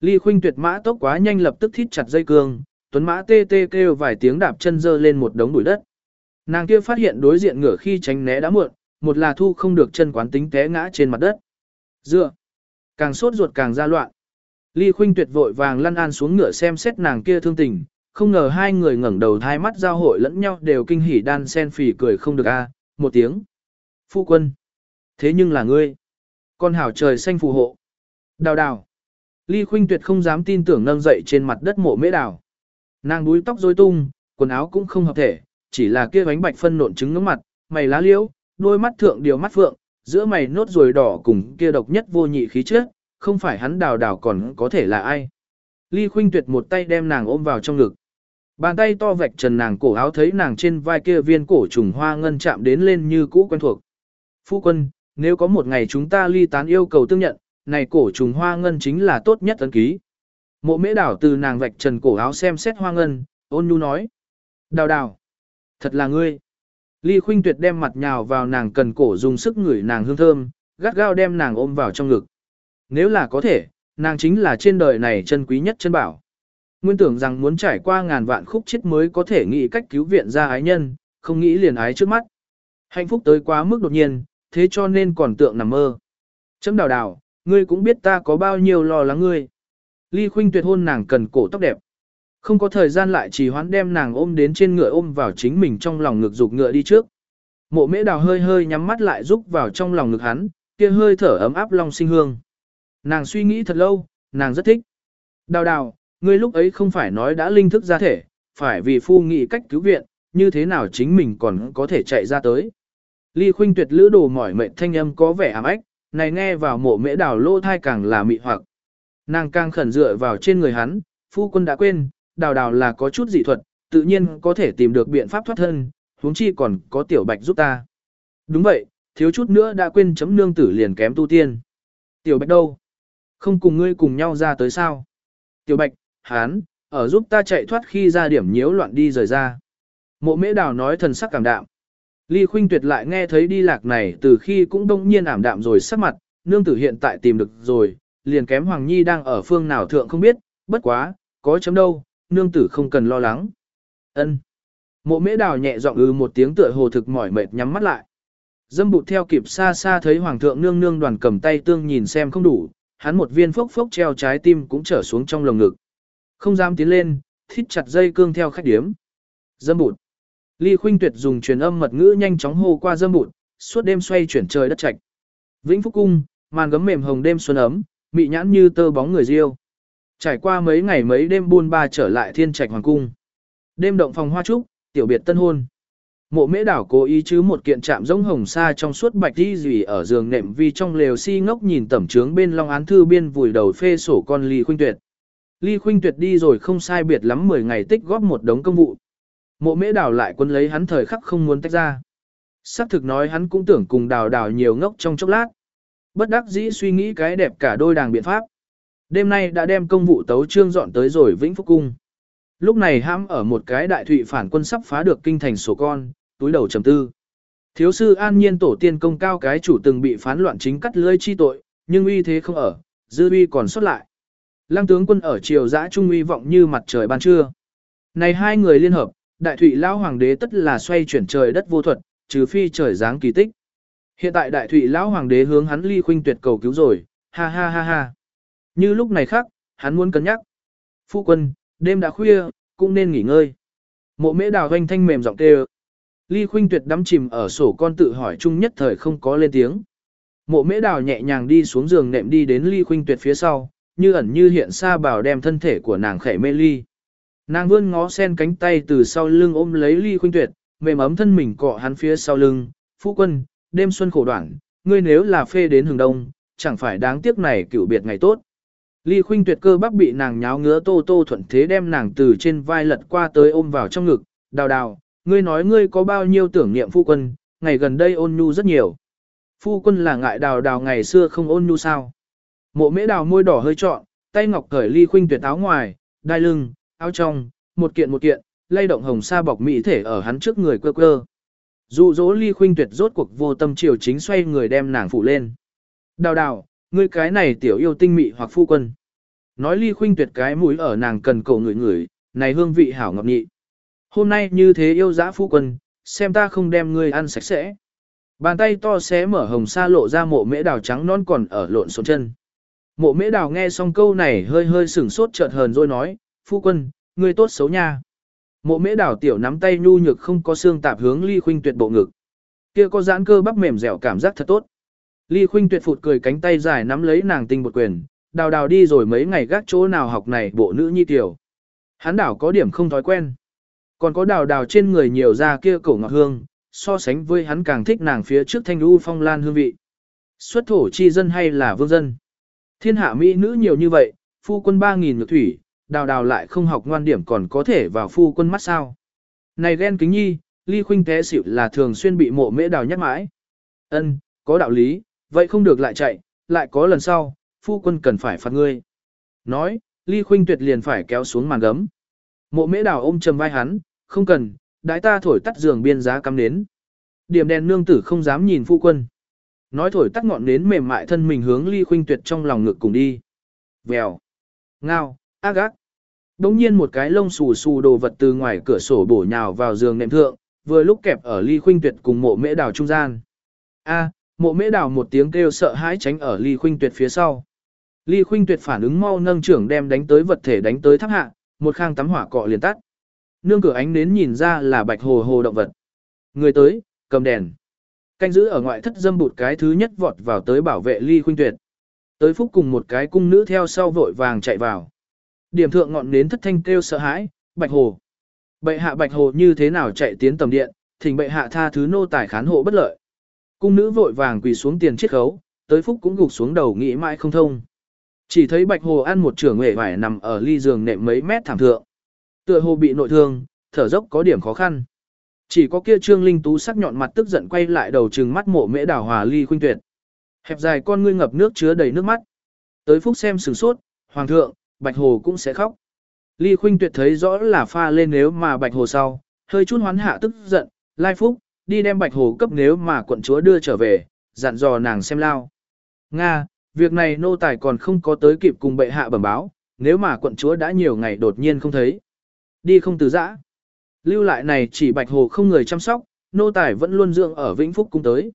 Ly Khuynh tuyệt mã tốc quá nhanh lập tức thít chặt dây cương, tuấn mã tê tê kêu vài tiếng đạp chân dơ lên một đống bụi đất. Nàng kia phát hiện đối diện ngửa khi tránh né đã muộn, một là thu không được chân quán tính té ngã trên mặt đất. Dựa, càng sốt ruột càng ra loạn. Ly Khuynh tuyệt vội vàng lăn an xuống ngựa xem xét nàng kia thương tình, không ngờ hai người ngẩng đầu hai mắt giao hội lẫn nhau đều kinh hỉ đan sen phì cười không được a, à. một tiếng. Phu quân. Thế nhưng là ngươi. Con hảo trời xanh phù hộ. Đào đào. Ly Khuynh tuyệt không dám tin tưởng nâng dậy trên mặt đất mộ mễ đào. Nàng đuôi tóc rối tung, quần áo cũng không hợp thể, chỉ là kia bánh bạch phân nộn trứng ngưỡng mặt, mày lá liễu, đôi mắt thượng điều mắt phượng, giữa mày nốt ruồi đỏ cùng kia độc nhất vô nhị khí chất, không phải hắn đào đào còn có thể là ai. Ly Khuynh Tuyệt một tay đem nàng ôm vào trong ngực. Bàn tay to vạch trần nàng cổ áo thấy nàng trên vai kia viên cổ trùng hoa ngân chạm đến lên như cũ quen thuộc. Phu quân, nếu có một ngày chúng ta ly tán yêu cầu tương nhận, này cổ trùng hoa ngân chính là tốt nhất ấn ký. Mộ mễ đảo từ nàng vạch trần cổ áo xem xét hoa ngân, ôn nhu nói. Đào đào, thật là ngươi. Ly khuynh tuyệt đem mặt nhào vào nàng cần cổ dùng sức ngửi nàng hương thơm, gắt gao đem nàng ôm vào trong ngực. Nếu là có thể, nàng chính là trên đời này chân quý nhất chân bảo. Nguyên tưởng rằng muốn trải qua ngàn vạn khúc chết mới có thể nghĩ cách cứu viện ra ái nhân, không nghĩ liền ái trước mắt. Hạnh phúc tới quá mức đột nhiên, thế cho nên còn tượng nằm mơ. Chấm đào đào, ngươi cũng biết ta có bao nhiêu lo lắng ngươi. Ly khuynh tuyệt hôn nàng cần cổ tóc đẹp. Không có thời gian lại trì hoãn đem nàng ôm đến trên ngựa ôm vào chính mình trong lòng ngực dục ngựa đi trước. Mộ mễ đào hơi hơi nhắm mắt lại rúc vào trong lòng ngực hắn, kia hơi thở ấm áp long sinh hương. Nàng suy nghĩ thật lâu, nàng rất thích. Đào đào, ngươi lúc ấy không phải nói đã linh thức ra thể, phải vì phu nghị cách cứu viện, như thế nào chính mình còn có thể chạy ra tới. Ly khuynh tuyệt lữ đồ mỏi mệt thanh âm có vẻ ám ách, này nghe vào mộ mễ đào lô thai càng là mị hoặc. Nàng càng khẩn dựa vào trên người hắn, phu quân đã quên, đào đào là có chút dị thuật, tự nhiên có thể tìm được biện pháp thoát thân, huống chi còn có tiểu bạch giúp ta. Đúng vậy, thiếu chút nữa đã quên chấm nương tử liền kém tu tiên. Tiểu bạch đâu? Không cùng ngươi cùng nhau ra tới sao? Tiểu bạch, hán, ở giúp ta chạy thoát khi ra điểm nhiễu loạn đi rời ra. Mộ mễ đào nói thần sắc cảm đạm. Ly khuynh tuyệt lại nghe thấy đi lạc này từ khi cũng đông nhiên ảm đạm rồi sắc mặt, nương tử hiện tại tìm được rồi, liền kém Hoàng Nhi đang ở phương nào thượng không biết, bất quá, có chấm đâu, nương tử không cần lo lắng. Ân. Mộ mễ đào nhẹ giọng ư một tiếng tựa hồ thực mỏi mệt nhắm mắt lại. Dâm bụt theo kịp xa xa thấy hoàng thượng nương nương đoàn cầm tay tương nhìn xem không đủ, hắn một viên phốc phốc treo trái tim cũng trở xuống trong lồng ngực. Không dám tiến lên, thít chặt dây cương theo khách điếm. Dâm bụt. Ly Khuynh Tuyệt dùng truyền âm mật ngữ nhanh chóng hô qua dâm bụt, suốt đêm xoay chuyển trời đất trạch. Vĩnh Phúc cung, màn gấm mềm hồng đêm xuân ấm, mị nhãn như tơ bóng người diêu. Trải qua mấy ngày mấy đêm buôn ba trở lại thiên trạch hoàng cung. Đêm động phòng hoa trúc, tiểu biệt tân hôn. Mộ mễ đảo cố ý chứ một kiện chạm giống hồng sa trong suốt bạch đi gì ở giường nệm vì trong lều si ngốc nhìn tẩm trướng bên long án thư biên vùi đầu phê sổ con ly khuynh tuyệt. Ly khuynh tuyệt đi rồi không sai biệt lắm 10 ngày tích góp một đống công vụ. Mộ mễ đảo lại quân lấy hắn thời khắc không muốn tách ra. Sắc thực nói hắn cũng tưởng cùng đào đào nhiều ngốc trong chốc lát. Bất đắc dĩ suy nghĩ cái đẹp cả đôi đàng biện pháp. Đêm nay đã đem công vụ tấu trương dọn tới rồi Vĩnh Phúc Cung. Lúc này hãm ở một cái đại thụy phản quân sắp phá được kinh thành sổ con, túi đầu trầm tư. Thiếu sư an nhiên tổ tiên công cao cái chủ từng bị phán loạn chính cắt lưỡi chi tội, nhưng uy thế không ở, dư uy còn xuất lại. Lăng tướng quân ở triều giã trung uy vọng như mặt trời ban trưa. Này hai người liên hợp, đại thủy lao hoàng đế tất là xoay chuyển trời đất vô thuật, trừ phi trời giáng kỳ tích. Hiện tại đại thủy lão hoàng đế hướng hắn ly khuynh tuyệt cầu cứu rồi, ha ha ha ha. Như lúc này khác, hắn muốn cân nhắc. Phu quân, đêm đã khuya, cũng nên nghỉ ngơi. Mộ mễ đào doanh thanh mềm giọng kêu. Ly khuynh tuyệt đắm chìm ở sổ con tự hỏi chung nhất thời không có lên tiếng. Mộ mễ đào nhẹ nhàng đi xuống giường nệm đi đến ly khuynh tuyệt phía sau, như ẩn như hiện xa bảo đem thân thể của nàng khẽ mê ly. Nàng vươn ngó sen cánh tay từ sau lưng ôm lấy ly khuynh tuyệt, mềm ấm thân mình cọ hắn phía sau lưng. Phu quân, đêm xuân khổ đoạn, ngươi nếu là phê đến hừng đông, chẳng phải đáng tiếc này cựu biệt ngày tốt. Ly khuynh tuyệt cơ bắp bị nàng nháo ngứa tô tô thuận thế đem nàng từ trên vai lật qua tới ôm vào trong ngực, đào đào, ngươi nói ngươi có bao nhiêu tưởng niệm phu quân, ngày gần đây ôn nhu rất nhiều. Phu quân là ngại đào đào ngày xưa không ôn nhu sao. Mộ mễ đào môi đỏ hơi trọn, tay ngọc cởi ly khuynh tuyệt áo ngoài, đai lưng, áo trong, một kiện một kiện, lay động hồng sa bọc mỹ thể ở hắn trước người quơ quơ. Dụ dỗ ly khuynh tuyệt rốt cuộc vô tâm chiều chính xoay người đem nàng phụ lên. Đào đào, ngươi cái này tiểu yêu tinh mị hoặc phu quân. Nói ly khuynh tuyệt cái mũi ở nàng cần cổ người người, này hương vị hảo ngọc nhị. Hôm nay như thế yêu dã phu quân, xem ta không đem ngươi ăn sạch sẽ. Bàn tay to xé mở hồng sa lộ ra mộ mễ đào trắng non còn ở lộn xộn chân. Mộ mễ đào nghe xong câu này hơi hơi sửng sốt chợt hờn rồi nói, phu quân, ngươi tốt xấu nha. Mộ mễ đào tiểu nắm tay nhu nhược không có xương tạp hướng ly khuynh tuyệt bộ ngực. Kia có giãn cơ bắp mềm dẻo cảm giác thật tốt. Ly khuynh tuyệt phụt cười cánh tay dài nắm lấy nàng tinh bột quyền, đào đào đi rồi mấy ngày gác chỗ nào học này bộ nữ nhi tiểu. Hắn đảo có điểm không thói quen. Còn có đào đào trên người nhiều da kia cổ ngọt hương, so sánh với hắn càng thích nàng phía trước thanh u phong lan hương vị. Xuất thổ chi dân hay là vương dân? Thiên hạ mỹ nữ nhiều như vậy, phu quân 3.000 ngược thủy, đào đào lại không học ngoan điểm còn có thể vào phu quân mắt sao. Này ghen kính nhi, ly khuynh té xỉu là thường xuyên bị mộ mễ đào nhắc mãi. Ân, có đạo lý, vậy không được lại chạy, lại có lần sau, phu quân cần phải phạt ngươi. Nói, ly khuynh tuyệt liền phải kéo xuống màn gấm. Mộ mễ đào ôm trầm vai hắn, không cần, đại ta thổi tắt giường biên giá cắm nến. Điểm đèn nương tử không dám nhìn phu quân. Nói thổi tắt ngọn nến mềm mại thân mình hướng ly khuynh tuyệt trong lòng ngực cùng đi. Vèo. Ngao, ác ác. Đống nhiên một cái lông xù xù đồ vật từ ngoài cửa sổ bổ nhào vào giường nệm thượng, vừa lúc kẹp ở ly khuynh tuyệt cùng mộ mễ đào trung gian. A, mộ mễ đào một tiếng kêu sợ hãi tránh ở ly khuynh tuyệt phía sau. Ly khuynh tuyệt phản ứng mau nâng trưởng đem đánh tới vật thể đánh tới tháp hạ, một khang tắm hỏa cọ liền tắt. Nương cửa ánh nến nhìn ra là bạch hồ hồ động vật. Người tới, cầm đèn. Canh giữ ở ngoại thất dâm bụt cái thứ nhất vọt vào tới bảo vệ ly khuynh tuyệt. Tới phúc cùng một cái cung nữ theo sau vội vàng chạy vào. Điểm thượng ngọn nến thất thanh kêu sợ hãi, bạch hồ. Bệ hạ bạch hồ như thế nào chạy tiến tầm điện, thỉnh bệ hạ tha thứ nô tài khán hộ bất lợi. Cung nữ vội vàng quỳ xuống tiền chiết khấu, tới phúc cũng gục xuống đầu nghĩ mãi không thông. Chỉ thấy bạch hồ ăn một trưởng nghệ vải nằm ở ly giường nệm mấy mét thảm thượng. Tựa hồ bị nội thương, thở dốc có điểm khó khăn. Chỉ có kia trương linh tú sắc nhọn mặt tức giận quay lại đầu trừng mắt mộ mễ đảo hòa ly khuynh tuyệt. Hẹp dài con ngươi ngập nước chứa đầy nước mắt. Tới phúc xem sửng sốt, hoàng thượng, bạch hồ cũng sẽ khóc. Ly khuynh tuyệt thấy rõ là pha lên nếu mà bạch hồ sau, hơi chút hoán hạ tức giận, lai phúc, đi đem bạch hồ cấp nếu mà quận chúa đưa trở về, dặn dò nàng xem lao. Nga, việc này nô tài còn không có tới kịp cùng bệ hạ bẩm báo, nếu mà quận chúa đã nhiều ngày đột nhiên không thấy. Đi không từ giã. Lưu lại này chỉ bạch hồ không người chăm sóc, nô tài vẫn luôn dưỡng ở Vĩnh Phúc cung tới.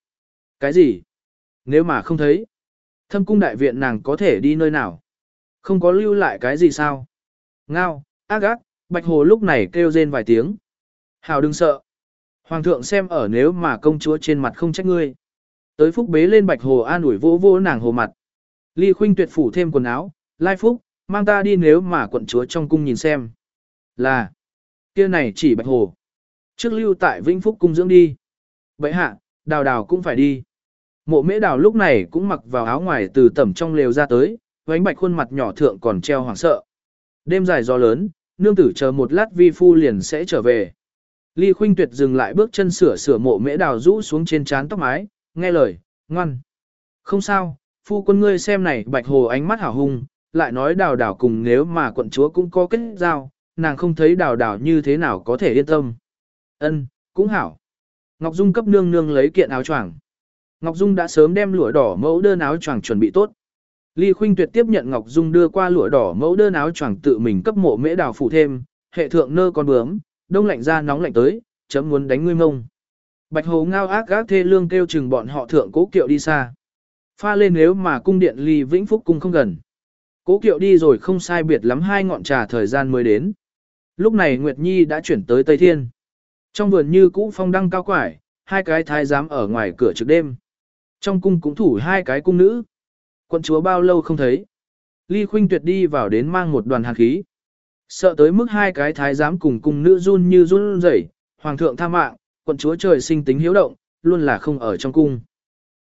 Cái gì? Nếu mà không thấy, thâm cung đại viện nàng có thể đi nơi nào? Không có lưu lại cái gì sao? Ngao, ác ác, bạch hồ lúc này kêu rên vài tiếng. Hào đừng sợ. Hoàng thượng xem ở nếu mà công chúa trên mặt không trách ngươi. Tới phúc bế lên bạch hồ an ủi vô vô nàng hồ mặt. Ly khuynh tuyệt phủ thêm quần áo, lai phúc, mang ta đi nếu mà quận chúa trong cung nhìn xem. Là, kia này chỉ bạch hồ. Trước lưu tại Vĩnh Phúc cung dưỡng đi. Vậy hạ, đào đào cũng phải đi. Mộ mễ đào lúc này cũng mặc vào áo ngoài từ tẩm trong lều ra tới, vánh bạch khuôn mặt nhỏ thượng còn treo hoảng sợ. Đêm dài gió lớn, nương tử chờ một lát vi phu liền sẽ trở về. Ly Khuynh Tuyệt dừng lại bước chân sửa sửa mộ mễ đào rũ xuống trên trán tóc mái, nghe lời, ngoan. Không sao, phu quân ngươi xem này bạch hồ ánh mắt hảo hùng, lại nói đào đào cùng nếu mà quận chúa cũng có kết giao, nàng không thấy đào đào như thế nào có thể yên tâm. Ân, cũng hảo. Ngọc Dung cấp nương nương lấy kiện áo choàng. Ngọc Dung đã sớm đem lụa đỏ mẫu đơn áo choàng chuẩn bị tốt. Ly Khuynh Tuyệt tiếp nhận Ngọc Dung đưa qua lụa đỏ mẫu đơn áo choàng tự mình cấp mộ mễ đào phủ thêm, hệ thượng nơ con bướm, đông lạnh ra nóng lạnh tới, chấm muốn đánh ngươi mông. Bạch Hồ ngao ác gác thê lương kêu chừng bọn họ thượng cố kiệu đi xa. Pha lên nếu mà cung điện ly vĩnh phúc cung không gần. Cố kiệu đi rồi không sai biệt lắm hai ngọn trà thời gian mới đến. Lúc này Nguyệt Nhi đã chuyển tới Tây Thiên. Trong vườn như cũ phong đăng cao quải, hai cái thái giám ở ngoài cửa trực đêm. Trong cung cũng thủ hai cái cung nữ. Quận chúa bao lâu không thấy. Ly Khuynh Tuyệt đi vào đến mang một đoàn hàn khí. Sợ tới mức hai cái thái giám cùng cung nữ run như run rẩy, hoàng thượng tha mạng, quận chúa trời sinh tính hiếu động, luôn là không ở trong cung.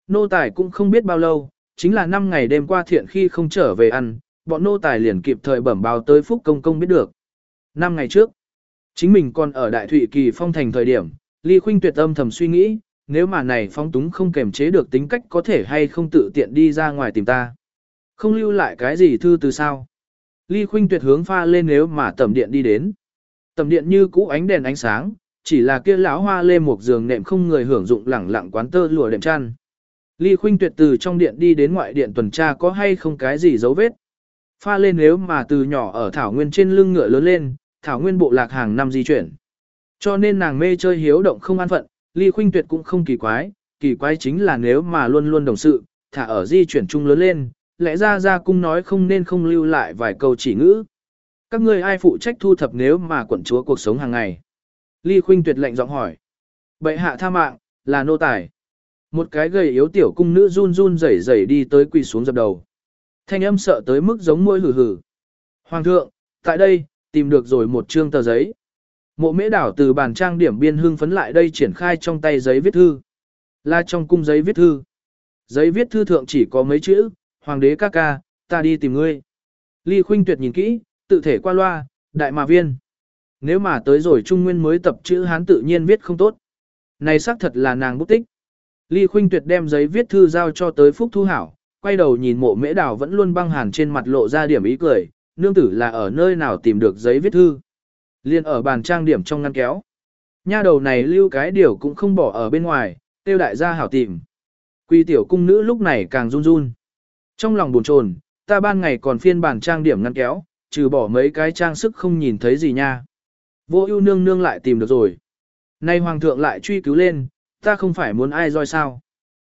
Nô tài cũng không biết bao lâu, chính là năm ngày đêm qua thiện khi không trở về ăn, bọn nô tài liền kịp thời bẩm báo tới Phúc Công Công biết được. Năm ngày trước, chính mình còn ở Đại Thụy Kỳ phong thành thời điểm, Ly Khuynh tuyệt âm thầm suy nghĩ, nếu mà này phong túng không kềm chế được tính cách có thể hay không tự tiện đi ra ngoài tìm ta. Không lưu lại cái gì thư từ sao. Ly Khuynh tuyệt hướng pha lên nếu mà tầm điện đi đến. Tầm điện như cũ ánh đèn ánh sáng, chỉ là kia lão hoa lê một giường nệm không người hưởng dụng lẳng lặng quán tơ lụa đệm chăn. Ly Khuynh tuyệt từ trong điện đi đến ngoại điện tuần tra có hay không cái gì dấu vết. Pha lên nếu mà từ nhỏ ở Thảo Nguyên trên lưng ngựa lớn lên, Thảo Nguyên bộ lạc hàng năm di chuyển. Cho nên nàng mê chơi hiếu động không an phận, Ly Khuynh tuyệt cũng không kỳ quái, kỳ quái chính là nếu mà luôn luôn đồng sự, thả ở di chuyển chung lớn lên, lẽ ra ra cung nói không nên không lưu lại vài câu chỉ ngữ. Các ngươi ai phụ trách thu thập nếu mà quận chúa cuộc sống hàng ngày? Ly Khuynh tuyệt lệnh giọng hỏi. Bệ hạ tha mạng, là nô tài. Một cái gầy yếu tiểu cung nữ run run rẩy rẩy đi tới quỳ xuống dập đầu. Thanh âm sợ tới mức giống môi hừ hừ. Hoàng thượng, tại đây, tìm được rồi một trương tờ giấy. Mộ mễ đảo từ bàn trang điểm biên hương phấn lại đây triển khai trong tay giấy viết thư. Là trong cung giấy viết thư. Giấy viết thư thượng chỉ có mấy chữ, Hoàng đế ca ca, ta đi tìm ngươi. Ly Khuynh Tuyệt nhìn kỹ, tự thể qua loa, đại mà viên. Nếu mà tới rồi Trung Nguyên mới tập chữ Hán tự nhiên viết không tốt. Này xác thật là nàng bút tích. Ly Khuynh Tuyệt đem giấy viết thư giao cho tới Phúc Thu Hảo, quay đầu nhìn mộ mễ đảo vẫn luôn băng hàn trên mặt lộ ra điểm ý cười, nương tử là ở nơi nào tìm được giấy viết thư. Liên ở bàn trang điểm trong ngăn kéo. Nha đầu này lưu cái điều cũng không bỏ ở bên ngoài, tiêu đại gia hảo tìm. Quy tiểu cung nữ lúc này càng run run. Trong lòng buồn chồn, ta ban ngày còn phiên bản trang điểm ngăn kéo, trừ bỏ mấy cái trang sức không nhìn thấy gì nha. Vô ưu nương nương lại tìm được rồi. Nay hoàng thượng lại truy cứu lên, ta không phải muốn ai roi sao.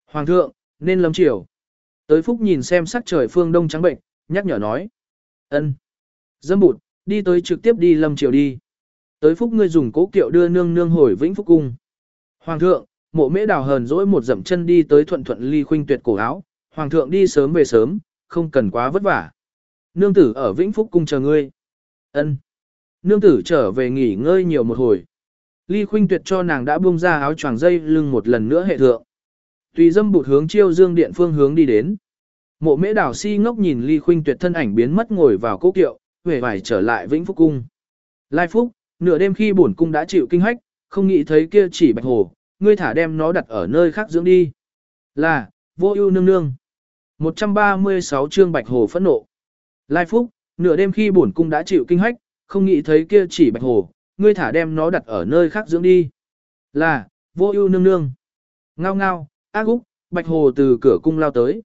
Hoàng thượng, nên lâm chiều. Tới phúc nhìn xem sắc trời phương đông trắng bệnh, nhắc nhở nói ân, Dâm bụt, đi tới trực tiếp đi lâm triều đi. Tới phúc ngươi dùng cố kiệu đưa nương nương hồi vĩnh phúc cung. Hoàng thượng, mộ mễ đào hờn dỗi một dậm chân đi tới thuận thuận ly khuynh tuyệt cổ áo, hoàng thượng đi sớm về sớm, không cần quá vất vả. Nương tử ở Vĩnh Phúc cung chờ ngươi. Ân. nương tử trở về nghỉ ngơi nhiều một hồi. Ly Khuynh Tuyệt cho nàng đã buông ra áo choàng dây lưng một lần nữa hệ thượng. Tùy dâm bụt hướng chiêu dương điện phương hướng đi đến. Mộ mễ đảo si ngốc nhìn Ly Khuynh Tuyệt thân ảnh biến mất ngồi vào cố kiệu, về vải trở lại Vĩnh Phúc Cung. Lai Phúc, nửa đêm khi bổn cung đã chịu kinh hách, không nghĩ thấy kia chỉ bạch hồ, ngươi thả đem nó đặt ở nơi khác dưỡng đi. Là, vô ưu nương nương. 136 chương bạch hồ phẫn nộ. Lai Phúc, nửa đêm khi bổn cung đã chịu kinh hách, không nghĩ thấy kia chỉ bạch hồ, ngươi thả đem nó đặt ở nơi khác dưỡng đi. Là, vô ưu nương nương. Ngao ngao, ác úc, bạch hồ từ cửa cung lao tới.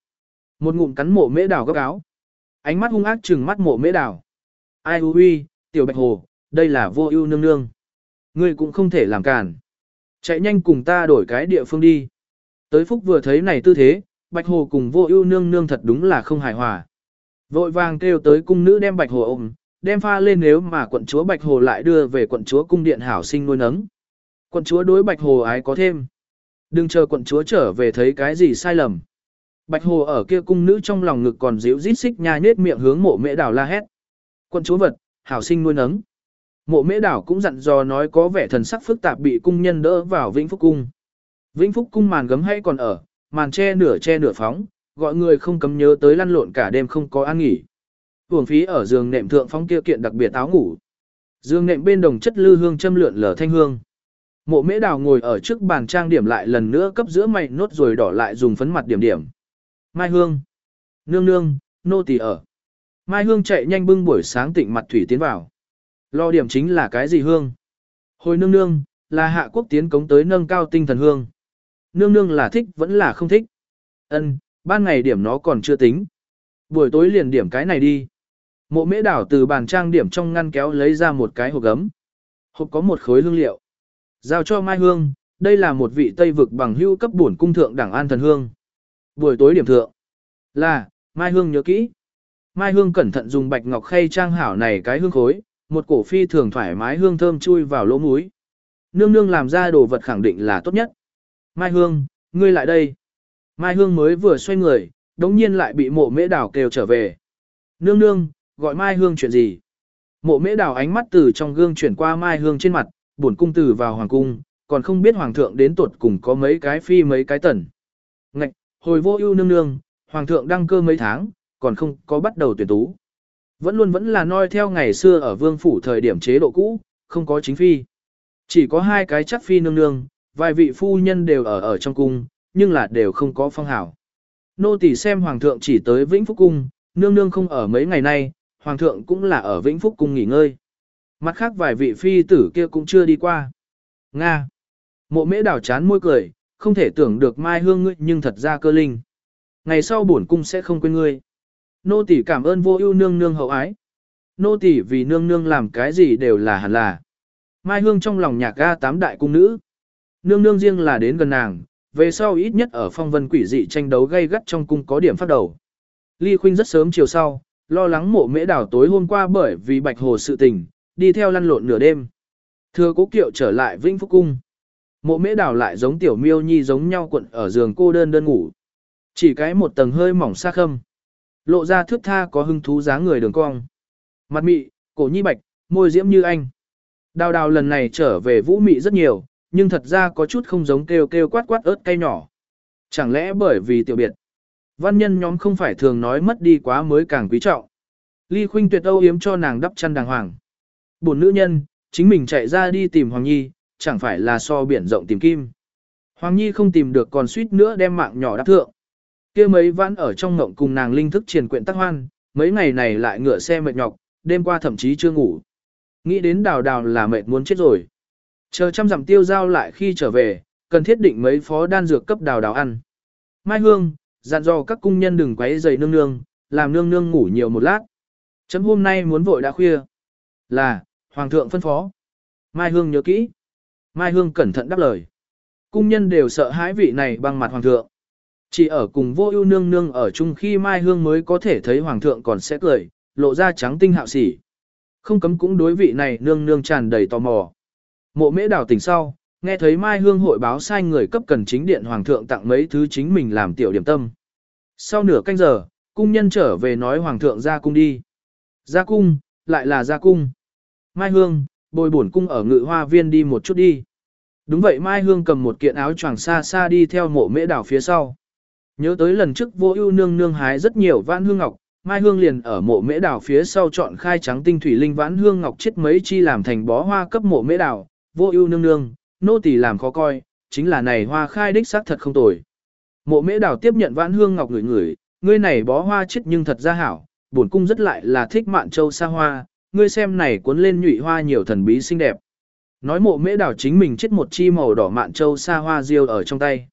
Một ngụm cắn mộ mễ đào gấp áo. Ánh mắt hung ác trừng mắt mộ mễ đào. Ai hư huy, tiểu bạch hồ, đây là vô ưu nương nương. Ngươi cũng không thể làm cản. Chạy nhanh cùng ta đổi cái địa phương đi. Tới phúc vừa thấy này tư thế, bạch hồ cùng vô ưu nương nương thật đúng là không hài hòa. Vội vàng kêu tới cung nữ đem bạch hồ ôm, đem pha lên nếu mà quận chúa bạch hồ lại đưa về quận chúa cung điện hảo sinh nuôi nấng. Quận chúa đối bạch hồ ái có thêm. Đừng chờ quận chúa trở về thấy cái gì sai lầm. Bạch hồ ở kia cung nữ trong lòng ngực còn dịu rít xích nha nết miệng hướng mộ mễ đảo la hét. Quân chúa vật, hảo sinh nuôi nấng. Mộ mễ đảo cũng dặn dò nói có vẻ thần sắc phức tạp bị cung nhân đỡ vào Vĩnh Phúc Cung. Vĩnh Phúc Cung màn gấm hay còn ở, màn che nửa che nửa phóng, gọi người không cấm nhớ tới lăn lộn cả đêm không có an nghỉ. Hưởng phí ở giường nệm thượng phóng kia kiện đặc biệt áo ngủ. Giường nệm bên đồng chất lư hương châm lượn lở thanh hương. Mộ mễ đào ngồi ở trước bàn trang điểm lại lần nữa cấp giữa mày nốt rồi đỏ lại dùng phấn mặt điểm điểm. Mai hương. Nương nương, nô tỳ ở. Mai hương chạy nhanh bưng buổi sáng tịnh mặt thủy tiến vào. Lo điểm chính là cái gì hương? Hồi nương nương, là hạ quốc tiến cống tới nâng cao tinh thần hương. Nương nương là thích vẫn là không thích. Ân, ban ngày điểm nó còn chưa tính. Buổi tối liền điểm cái này đi. Mộ mễ đảo từ bàn trang điểm trong ngăn kéo lấy ra một cái hộp gấm. Hộp có một khối hương liệu. Giao cho Mai Hương, đây là một vị Tây vực bằng hưu cấp bổn cung thượng đẳng an thần hương. Buổi tối điểm thượng. Là, Mai Hương nhớ kỹ. Mai Hương cẩn thận dùng bạch ngọc khay trang hảo này cái hương khối, một cổ phi thường thoải mái hương thơm chui vào lỗ mũi. Nương nương làm ra đồ vật khẳng định là tốt nhất. Mai Hương, ngươi lại đây. Mai Hương mới vừa xoay người, đống nhiên lại bị mộ mễ đảo kêu trở về. Nương nương, gọi Mai Hương chuyện gì? Mộ mễ đảo ánh mắt từ trong gương chuyển qua Mai Hương trên mặt, buồn cung từ vào hoàng cung, còn không biết hoàng thượng đến tuột cùng có mấy cái phi mấy cái tần. Hồi vô ưu nương nương, hoàng thượng đăng cơ mấy tháng, còn không có bắt đầu tuyển tú. Vẫn luôn vẫn là noi theo ngày xưa ở vương phủ thời điểm chế độ cũ, không có chính phi. Chỉ có hai cái chắc phi nương nương, vài vị phu nhân đều ở ở trong cung, nhưng là đều không có phong hảo. Nô tỳ xem hoàng thượng chỉ tới Vĩnh Phúc Cung, nương nương không ở mấy ngày nay, hoàng thượng cũng là ở Vĩnh Phúc Cung nghỉ ngơi. Mặt khác vài vị phi tử kia cũng chưa đi qua. Nga. Mộ mễ đảo chán môi cười, không thể tưởng được mai hương ngươi nhưng thật ra cơ linh. Ngày sau bổn cung sẽ không quên ngươi. Nô tỳ cảm ơn vô ưu nương nương hậu ái. Nô tỳ vì nương nương làm cái gì đều là hẳn là. Mai hương trong lòng nhạc ga tám đại cung nữ. Nương nương riêng là đến gần nàng, về sau ít nhất ở phong vân quỷ dị tranh đấu gây gắt trong cung có điểm phát đầu. Ly Khuynh rất sớm chiều sau, lo lắng mộ mễ đảo tối hôm qua bởi vì bạch hồ sự tình, đi theo lăn lộn nửa đêm. Thưa cố kiệu trở lại Vĩnh Phúc Cung. Mộ mễ đảo lại giống tiểu miêu nhi giống nhau cuộn ở giường cô đơn đơn ngủ. Chỉ cái một tầng hơi mỏng xa khâm. Lộ ra thước tha có hưng thú dáng người đường cong. Mặt mị, cổ nhi bạch, môi diễm như anh. Đào đào lần này trở về vũ mị rất nhiều, nhưng thật ra có chút không giống kêu kêu quát quát ớt cay nhỏ. Chẳng lẽ bởi vì tiểu biệt. Văn nhân nhóm không phải thường nói mất đi quá mới càng quý trọng. Ly Khuynh tuyệt âu yếm cho nàng đắp chăn đàng hoàng. Buồn nữ nhân, chính mình chạy ra đi tìm Hoàng Nhi, chẳng phải là so biển rộng tìm kim. Hoàng Nhi không tìm được còn suýt nữa đem mạng nhỏ đáp thượng. kia mấy vãn ở trong ngộng cùng nàng linh thức triền quyện tắc hoan, mấy ngày này lại ngựa xe mệt nhọc, đêm qua thậm chí chưa ngủ. Nghĩ đến đào đào là mệt muốn chết rồi. Chờ trăm dặm tiêu giao lại khi trở về, cần thiết định mấy phó đan dược cấp đào đào ăn. Mai Hương, dặn dò các cung nhân đừng quấy giày nương nương, làm nương nương ngủ nhiều một lát. Chấm hôm nay muốn vội đã khuya. Là, Hoàng thượng phân phó. Mai Hương nhớ kỹ. Mai Hương cẩn thận đáp lời. Cung nhân đều sợ hãi vị này băng mặt Hoàng thượng. Chỉ ở cùng vô ưu nương nương ở chung khi Mai Hương mới có thể thấy Hoàng thượng còn sẽ cười, lộ ra trắng tinh hạo sỉ. Không cấm cũng đối vị này nương nương tràn đầy tò mò. Mộ mễ đảo tỉnh sau, nghe thấy Mai Hương hội báo sai người cấp cần chính điện Hoàng thượng tặng mấy thứ chính mình làm tiểu điểm tâm. Sau nửa canh giờ, cung nhân trở về nói Hoàng thượng ra cung đi. Ra cung, lại là ra cung. Mai Hương, bồi bổn cung ở ngự hoa viên đi một chút đi. Đúng vậy Mai Hương cầm một kiện áo choàng xa xa đi theo mộ mễ đảo phía sau. Nhớ tới lần trước vô ưu nương nương hái rất nhiều vãn hương ngọc, Mai Hương liền ở mộ mễ đảo phía sau chọn khai trắng tinh thủy linh vãn hương ngọc chết mấy chi làm thành bó hoa cấp mộ mễ đảo, vô ưu nương nương, nô tỳ làm khó coi, chính là này hoa khai đích xác thật không tồi. Mộ mễ đảo tiếp nhận vãn hương ngọc ngửi ngửi, ngươi này bó hoa chết nhưng thật ra hảo, bổn cung rất lại là thích mạn châu xa hoa, ngươi xem này cuốn lên nhụy hoa nhiều thần bí xinh đẹp. Nói mộ mễ đảo chính mình chết một chi màu đỏ mạn châu xa hoa diêu ở trong tay.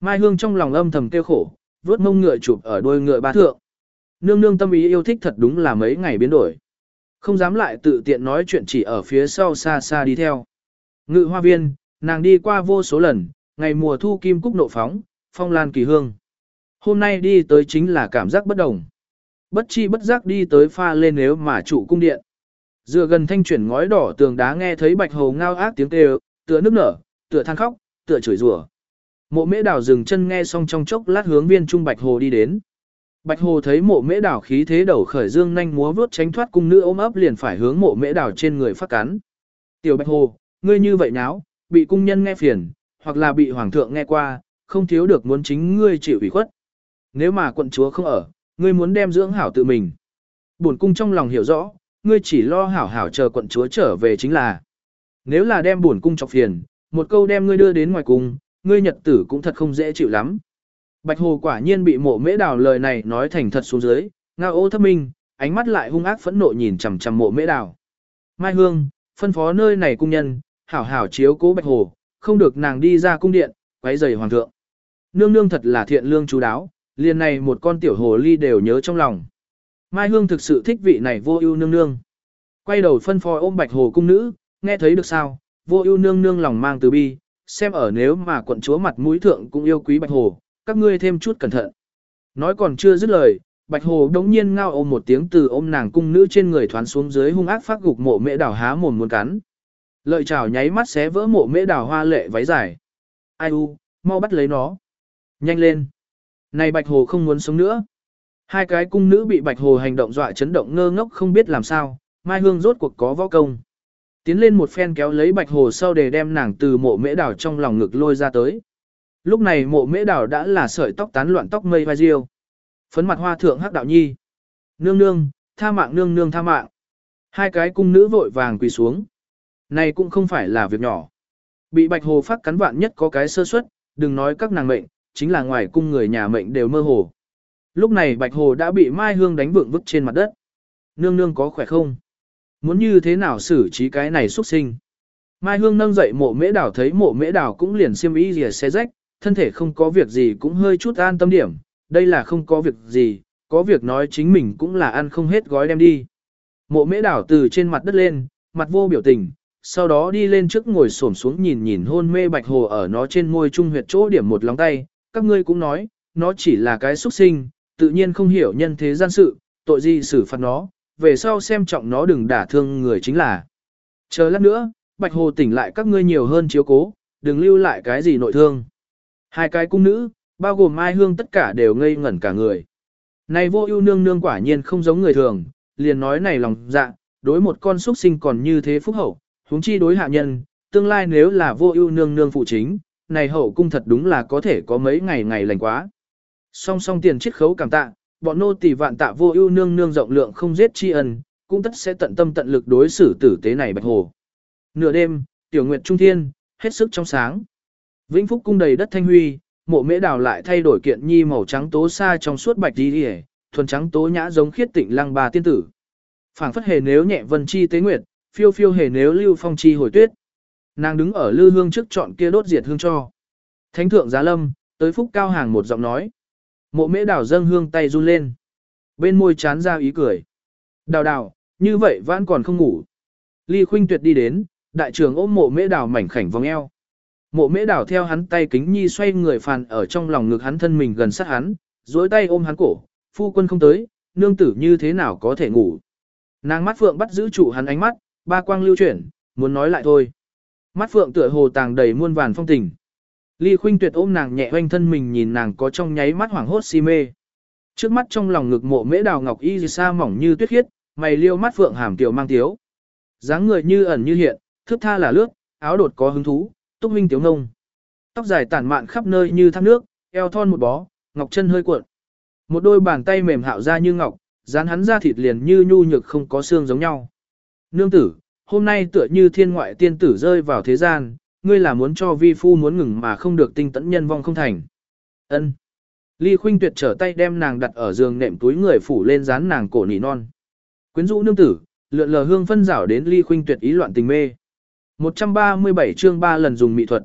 Mai Hương trong lòng âm thầm kêu khổ, vuốt mông ngựa chụp ở đôi ngựa ba thượng. Nương nương tâm ý yêu thích thật đúng là mấy ngày biến đổi. Không dám lại tự tiện nói chuyện chỉ ở phía sau xa xa đi theo. Ngự hoa viên, nàng đi qua vô số lần, ngày mùa thu kim cúc nộ phóng, phong lan kỳ hương. Hôm nay đi tới chính là cảm giác bất đồng. Bất chi bất giác đi tới pha lên nếu mà trụ cung điện. Dựa gần thanh chuyển ngói đỏ tường đá nghe thấy bạch hồ ngao ác tiếng kêu, tựa nước nở, tựa than khóc, tựa chửi rủa. Mộ mễ đảo dừng chân nghe xong trong chốc lát hướng viên trung bạch hồ đi đến. Bạch hồ thấy mộ mễ đảo khí thế đầu khởi dương nhanh múa vuốt tránh thoát cung nữ ôm ấp liền phải hướng mộ mễ đảo trên người phát cắn. Tiểu bạch hồ, ngươi như vậy náo, bị cung nhân nghe phiền, hoặc là bị hoàng thượng nghe qua, không thiếu được muốn chính ngươi chịu ủy khuất. Nếu mà quận chúa không ở, ngươi muốn đem dưỡng hảo tự mình. Bổn cung trong lòng hiểu rõ, ngươi chỉ lo hảo hảo chờ quận chúa trở về chính là. Nếu là đem buồn cung chọc phiền, một câu đem ngươi đưa đến ngoài cung, ngươi nhật tử cũng thật không dễ chịu lắm. Bạch Hồ quả nhiên bị mộ mễ đào lời này nói thành thật xuống dưới, ngao ô thấp minh, ánh mắt lại hung ác phẫn nộ nhìn chằm chằm mộ mễ đào. Mai Hương, phân phó nơi này cung nhân, hảo hảo chiếu cố Bạch Hồ, không được nàng đi ra cung điện, quấy rầy hoàng thượng. Nương nương thật là thiện lương chú đáo, liền này một con tiểu hồ ly đều nhớ trong lòng. Mai Hương thực sự thích vị này vô ưu nương nương. Quay đầu phân phó ôm Bạch Hồ cung nữ, nghe thấy được sao, vô ưu nương nương lòng mang từ bi, xem ở nếu mà quận chúa mặt mũi thượng cũng yêu quý Bạch Hồ, các ngươi thêm chút cẩn thận. Nói còn chưa dứt lời, Bạch Hồ đống nhiên ngao ôm một tiếng từ ôm nàng cung nữ trên người thoán xuống dưới hung ác phát gục mộ mễ đảo há mồm muốn cắn. Lợi chảo nháy mắt xé vỡ mộ mễ đảo hoa lệ váy dài. Ai u, mau bắt lấy nó. Nhanh lên. Này Bạch Hồ không muốn sống nữa. Hai cái cung nữ bị Bạch Hồ hành động dọa chấn động ngơ ngốc không biết làm sao, Mai Hương rốt cuộc có võ công. Tiến lên một phen kéo lấy Bạch Hồ sau để đem nàng từ mộ mễ đảo trong lòng ngực lôi ra tới. Lúc này mộ mễ đảo đã là sợi tóc tán loạn tóc mây vai diêu. Phấn mặt hoa thượng hắc đạo nhi. Nương nương, tha mạng nương nương tha mạng. Hai cái cung nữ vội vàng quỳ xuống. Này cũng không phải là việc nhỏ. Bị bạch hồ phát cắn vạn nhất có cái sơ suất, đừng nói các nàng mệnh, chính là ngoài cung người nhà mệnh đều mơ hồ. Lúc này bạch hồ đã bị mai hương đánh vượng vứt trên mặt đất. Nương nương có khỏe không? Muốn như thế nào xử trí cái này xuất sinh? Mai hương nâng dậy mộ mễ đảo thấy mộ mễ đảo cũng liền xiêm y rìa xe rách, thân thể không có việc gì cũng hơi chút an tâm điểm, đây là không có việc gì, có việc nói chính mình cũng là ăn không hết gói đem đi. Mộ mễ đảo từ trên mặt đất lên, mặt vô biểu tình, sau đó đi lên trước ngồi xổm xuống nhìn nhìn hôn mê bạch hồ ở nó trên môi trung huyệt chỗ điểm một lóng tay, các ngươi cũng nói, nó chỉ là cái xuất sinh, tự nhiên không hiểu nhân thế gian sự, tội gì xử phạt nó, về sau xem trọng nó đừng đả thương người chính là. Chờ lát nữa, bạch hồ tỉnh lại các ngươi nhiều hơn chiếu cố, đừng lưu lại cái gì nội thương. Hai cái cung nữ, bao gồm Mai Hương tất cả đều ngây ngẩn cả người. Này vô ưu nương nương quả nhiên không giống người thường, liền nói này lòng dạ, đối một con xuất sinh còn như thế phúc hậu, huống chi đối hạ nhân, tương lai nếu là vô ưu nương nương phụ chính, này hậu cung thật đúng là có thể có mấy ngày ngày lành quá. Song song tiền chiết khấu cảm tạ, bọn nô tỳ vạn tạ vô ưu nương nương rộng lượng không giết tri ân, cũng tất sẽ tận tâm tận lực đối xử tử tế này bạch hồ. Nửa đêm, tiểu nguyệt trung thiên, hết sức trong sáng. Vĩnh Phúc cung đầy đất thanh huy, mộ mễ đào lại thay đổi kiện nhi màu trắng tố xa trong suốt bạch đi đi thuần trắng tố nhã giống khiết tịnh lăng bà tiên tử. phảng phất hề nếu nhẹ vân chi tế nguyệt, phiêu phiêu hề nếu lưu phong chi hồi tuyết. Nàng đứng ở lư hương trước chọn kia đốt diệt hương cho. Thánh thượng giá lâm, tới phúc cao hàng một giọng nói. Mộ mễ đào dâng hương tay run lên. Bên môi chán ra ý cười. Đào đào, như vậy vẫn còn không ngủ. Ly khuynh tuyệt đi đến, đại trưởng ôm mộ mễ đào mảnh khảnh vòng eo. Mộ mễ đảo theo hắn tay kính nhi xoay người phàn ở trong lòng ngực hắn thân mình gần sát hắn, duỗi tay ôm hắn cổ, phu quân không tới, nương tử như thế nào có thể ngủ. Nàng mắt phượng bắt giữ trụ hắn ánh mắt, ba quang lưu chuyển, muốn nói lại thôi. Mắt phượng tựa hồ tàng đầy muôn vàn phong tình. Ly khuynh tuyệt ôm nàng nhẹ hoanh thân mình nhìn nàng có trong nháy mắt hoảng hốt si mê. Trước mắt trong lòng ngực mộ mễ đào ngọc y sa mỏng như tuyết khiết, mày liêu mắt phượng hàm tiểu mang tiếu. dáng người như ẩn như hiện, thước tha là lướt, áo đột có hứng thú, túc minh tiếu nông, Tóc dài tản mạn khắp nơi như thác nước, eo thon một bó, ngọc chân hơi cuộn. Một đôi bàn tay mềm hạo ra như ngọc, dán hắn ra thịt liền như nhu nhược không có xương giống nhau. Nương tử, hôm nay tựa như thiên ngoại tiên tử rơi vào thế gian, ngươi là muốn cho vi phu muốn ngừng mà không được tinh tẫn nhân vong không thành. Ân. Ly Khuynh Tuyệt trở tay đem nàng đặt ở giường nệm túi người phủ lên dán nàng cổ nỉ non. Quyến rũ nương tử, lượn lờ hương phân rảo đến Ly Khuynh Tuyệt ý loạn tình mê. 137 chương 3 lần dùng mỹ thuật.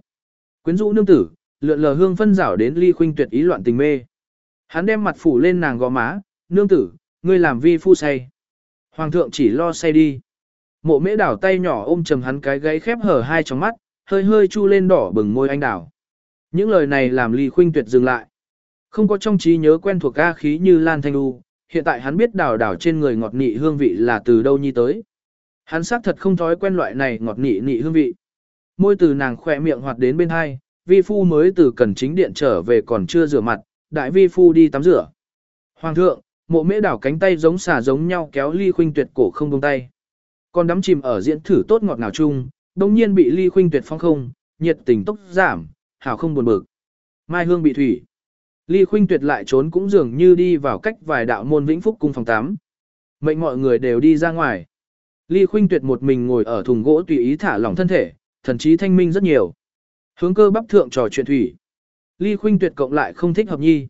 Quyến rũ nương tử, lượn lờ hương phân rảo đến Ly Khuynh Tuyệt ý loạn tình mê. Hắn đem mặt phủ lên nàng gò má, nương tử, ngươi làm vi phu say. Hoàng thượng chỉ lo say đi. Mộ mễ đảo tay nhỏ ôm chầm hắn cái gáy khép hở hai trong mắt, hơi hơi chu lên đỏ bừng môi anh đào. Những lời này làm Lý Khuynh Tuyệt dừng lại. Không có trong trí nhớ quen thuộc ca khí như Lan Thanh U, hiện tại hắn biết đào đào trên người ngọt nị hương vị là từ đâu nhi tới. Hắn xác thật không thói quen loại này ngọt nị nị hương vị. Môi từ nàng khỏe miệng hoạt đến bên hai, vi phu mới từ cần chính điện trở về còn chưa rửa mặt, đại vi phu đi tắm rửa. Hoàng thượng, mộ mễ đảo cánh tay giống xà giống nhau kéo ly khuynh tuyệt cổ không buông tay. Còn đắm chìm ở diễn thử tốt ngọt ngào chung, đông nhiên bị ly khuynh tuyệt phong không, nhiệt tình tốc giảm, hảo không buồn bực. Mai hương bị thủy. Ly Khuynh Tuyệt lại trốn cũng dường như đi vào cách vài đạo môn vĩnh phúc cung phòng 8. Mệnh mọi người đều đi ra ngoài. Ly Khuynh Tuyệt một mình ngồi ở thùng gỗ tùy ý thả lỏng thân thể, thần trí thanh minh rất nhiều. Hướng cơ bắp thượng trò chuyện thủy. Ly Khuynh Tuyệt cộng lại không thích hợp nhi.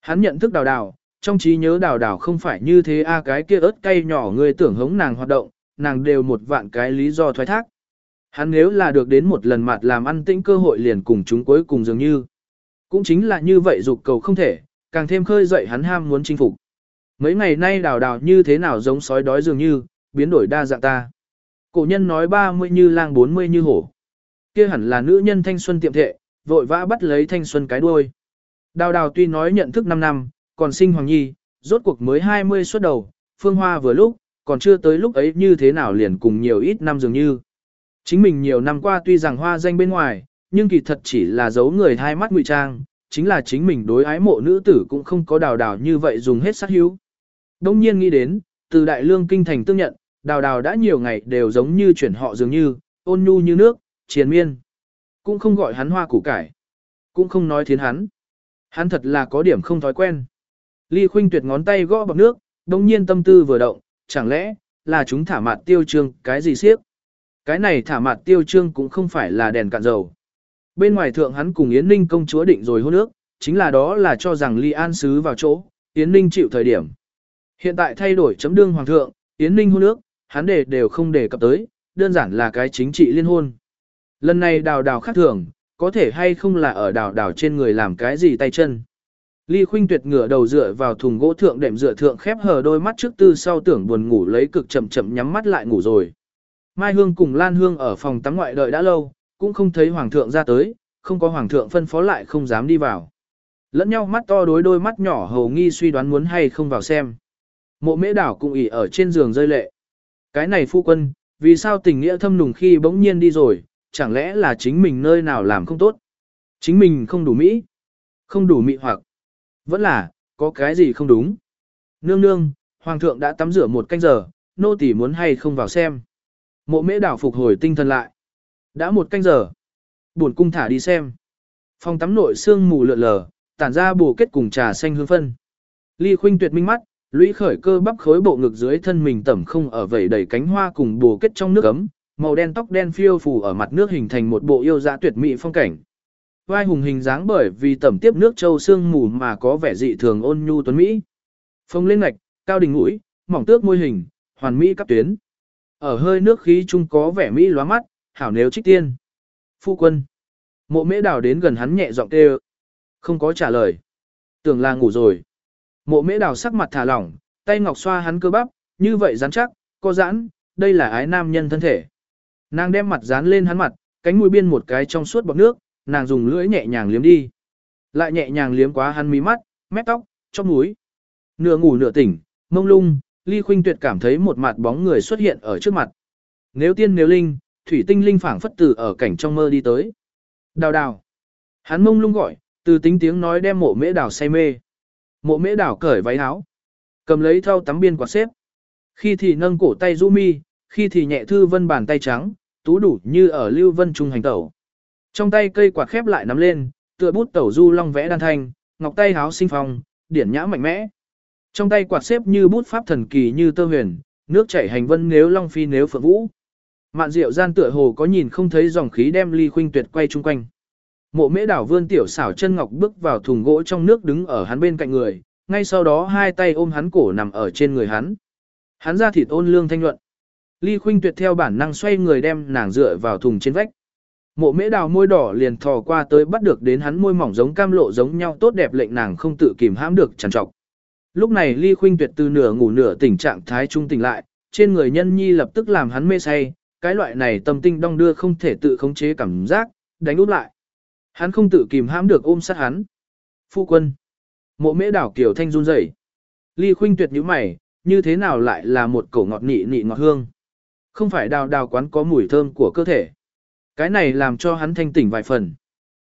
Hắn nhận thức đào đào, trong trí nhớ đào đào không phải như thế a cái kia ớt cay nhỏ người tưởng hống nàng hoạt động, nàng đều một vạn cái lý do thoái thác. Hắn nếu là được đến một lần mặt làm ăn tĩnh cơ hội liền cùng chúng cuối cùng dường như. Cũng chính là như vậy dục cầu không thể, càng thêm khơi dậy hắn ham muốn chinh phục. Mấy ngày nay đào đào như thế nào giống sói đói dường như, biến đổi đa dạng ta. Cổ nhân nói 30 như lang 40 như hổ. Kia hẳn là nữ nhân thanh xuân tiệm thệ, vội vã bắt lấy thanh xuân cái đuôi. Đào đào tuy nói nhận thức 5 năm, còn sinh hoàng nhi, rốt cuộc mới 20 xuất đầu, phương hoa vừa lúc, còn chưa tới lúc ấy như thế nào liền cùng nhiều ít năm dường như. Chính mình nhiều năm qua tuy rằng hoa danh bên ngoài, nhưng kỳ thật chỉ là giấu người hai mắt ngụy trang, chính là chính mình đối ái mộ nữ tử cũng không có đào đào như vậy dùng hết sát hữu. Đông nhiên nghĩ đến, từ đại lương kinh thành tương nhận, đào đào đã nhiều ngày đều giống như chuyển họ dường như, ôn nhu như nước, triền miên. Cũng không gọi hắn hoa củ cải. Cũng không nói thiến hắn. Hắn thật là có điểm không thói quen. Ly khuynh tuyệt ngón tay gõ bằng nước, đông nhiên tâm tư vừa động, chẳng lẽ, là chúng thả mặt tiêu trương, cái gì siếc? Cái này thả mặt tiêu trương cũng không phải là đèn cạn dầu. Bên ngoài thượng hắn cùng Yến Ninh công chúa định rồi hôn ước, chính là đó là cho rằng Ly An sứ vào chỗ, Yến Ninh chịu thời điểm. Hiện tại thay đổi chấm đương hoàng thượng, Yến Ninh hôn ước, hắn đề đều không đề cập tới, đơn giản là cái chính trị liên hôn. Lần này đào đào khác thường, có thể hay không là ở đào đào trên người làm cái gì tay chân. Ly Khuynh Tuyệt ngửa đầu dựa vào thùng gỗ thượng đệm dựa thượng khép hờ đôi mắt trước tư sau tưởng buồn ngủ lấy cực chậm chậm nhắm mắt lại ngủ rồi. Mai Hương cùng Lan Hương ở phòng tắm ngoại đợi đã lâu, cũng không thấy hoàng thượng ra tới, không có hoàng thượng phân phó lại không dám đi vào. Lẫn nhau mắt to đối đôi mắt nhỏ hầu nghi suy đoán muốn hay không vào xem. Mộ mễ đảo cũng ỉ ở trên giường rơi lệ. Cái này phu quân, vì sao tình nghĩa thâm nùng khi bỗng nhiên đi rồi, chẳng lẽ là chính mình nơi nào làm không tốt? Chính mình không đủ mỹ, không đủ mị hoặc, vẫn là, có cái gì không đúng. Nương nương, hoàng thượng đã tắm rửa một canh giờ, nô tỳ muốn hay không vào xem. Mộ mễ đảo phục hồi tinh thần lại. Đã một canh giờ. Buồn cung thả đi xem. Phòng tắm nội xương mù lượn lờ, tản ra bù kết cùng trà xanh hương phân. Ly khuynh tuyệt minh mắt, lũy khởi cơ bắp khối bộ ngực dưới thân mình tẩm không ở vẩy đầy cánh hoa cùng bù kết trong nước ấm, màu đen tóc đen phiêu phù ở mặt nước hình thành một bộ yêu dã tuyệt mỹ phong cảnh. Vai hùng hình dáng bởi vì tẩm tiếp nước châu xương mù mà có vẻ dị thường ôn nhu tuấn mỹ. Phong lên ngạch, cao đỉnh mũi, mỏng tước môi hình, hoàn mỹ cấp tuyến. Ở hơi nước khí chung có vẻ mỹ lóa mắt, hảo nếu trích tiên. Phu quân. Mộ mễ đào đến gần hắn nhẹ giọng kêu. Không có trả lời. Tưởng là ngủ rồi. Mộ mễ đào sắc mặt thả lỏng, tay ngọc xoa hắn cơ bắp, như vậy rắn chắc, có giãn, đây là ái nam nhân thân thể. Nàng đem mặt dán lên hắn mặt, cánh mũi biên một cái trong suốt bọc nước, nàng dùng lưỡi nhẹ nhàng liếm đi. Lại nhẹ nhàng liếm quá hắn mí mắt, mép tóc, trong mũi. Nửa ngủ nửa tỉnh, mông lung, Ly Khuynh Tuyệt cảm thấy một mặt bóng người xuất hiện ở trước mặt. Nếu tiên nếu linh, thủy tinh linh phảng phất từ ở cảnh trong mơ đi tới. Đào đào. Hắn mông lung gọi, từ tính tiếng nói đem mộ mễ đào say mê. Mộ mễ đào cởi váy áo. Cầm lấy thau tắm biên quạt xếp. Khi thì nâng cổ tay du mi, khi thì nhẹ thư vân bàn tay trắng, tú đủ như ở lưu vân trung hành tẩu. Trong tay cây quạt khép lại nắm lên, tựa bút tẩu du long vẽ đan thanh, ngọc tay háo sinh phong, điển nhã mạnh mẽ. Trong tay quạt xếp như bút pháp thần kỳ như tơ huyền, nước chảy hành vân nếu long phi nếu phượng vũ. Mạn diệu gian tựa hồ có nhìn không thấy dòng khí đem ly khuynh tuyệt quay chung quanh. Mộ mễ đảo vươn tiểu xảo chân ngọc bước vào thùng gỗ trong nước đứng ở hắn bên cạnh người, ngay sau đó hai tay ôm hắn cổ nằm ở trên người hắn. Hắn ra thịt ôn lương thanh nhuận. Ly khuynh tuyệt theo bản năng xoay người đem nàng dựa vào thùng trên vách. Mộ mễ đào môi đỏ liền thò qua tới bắt được đến hắn môi mỏng giống cam lộ giống nhau tốt đẹp lệnh nàng không tự kìm hãm được trằn trọc. Lúc này Ly Khuynh Tuyệt từ nửa ngủ nửa tỉnh trạng thái trung tỉnh lại, trên người nhân nhi lập tức làm hắn mê say, cái loại này tâm tinh đong đưa không thể tự khống chế cảm giác, đánh úp lại. Hắn không tự kìm hãm được ôm sát hắn. Phu quân. Mộ mễ đảo kiểu thanh run rẩy. Ly Khuynh Tuyệt nhíu mày, như thế nào lại là một cổ ngọt nị nị ngọt hương. Không phải đào đào quán có mùi thơm của cơ thể. Cái này làm cho hắn thanh tỉnh vài phần.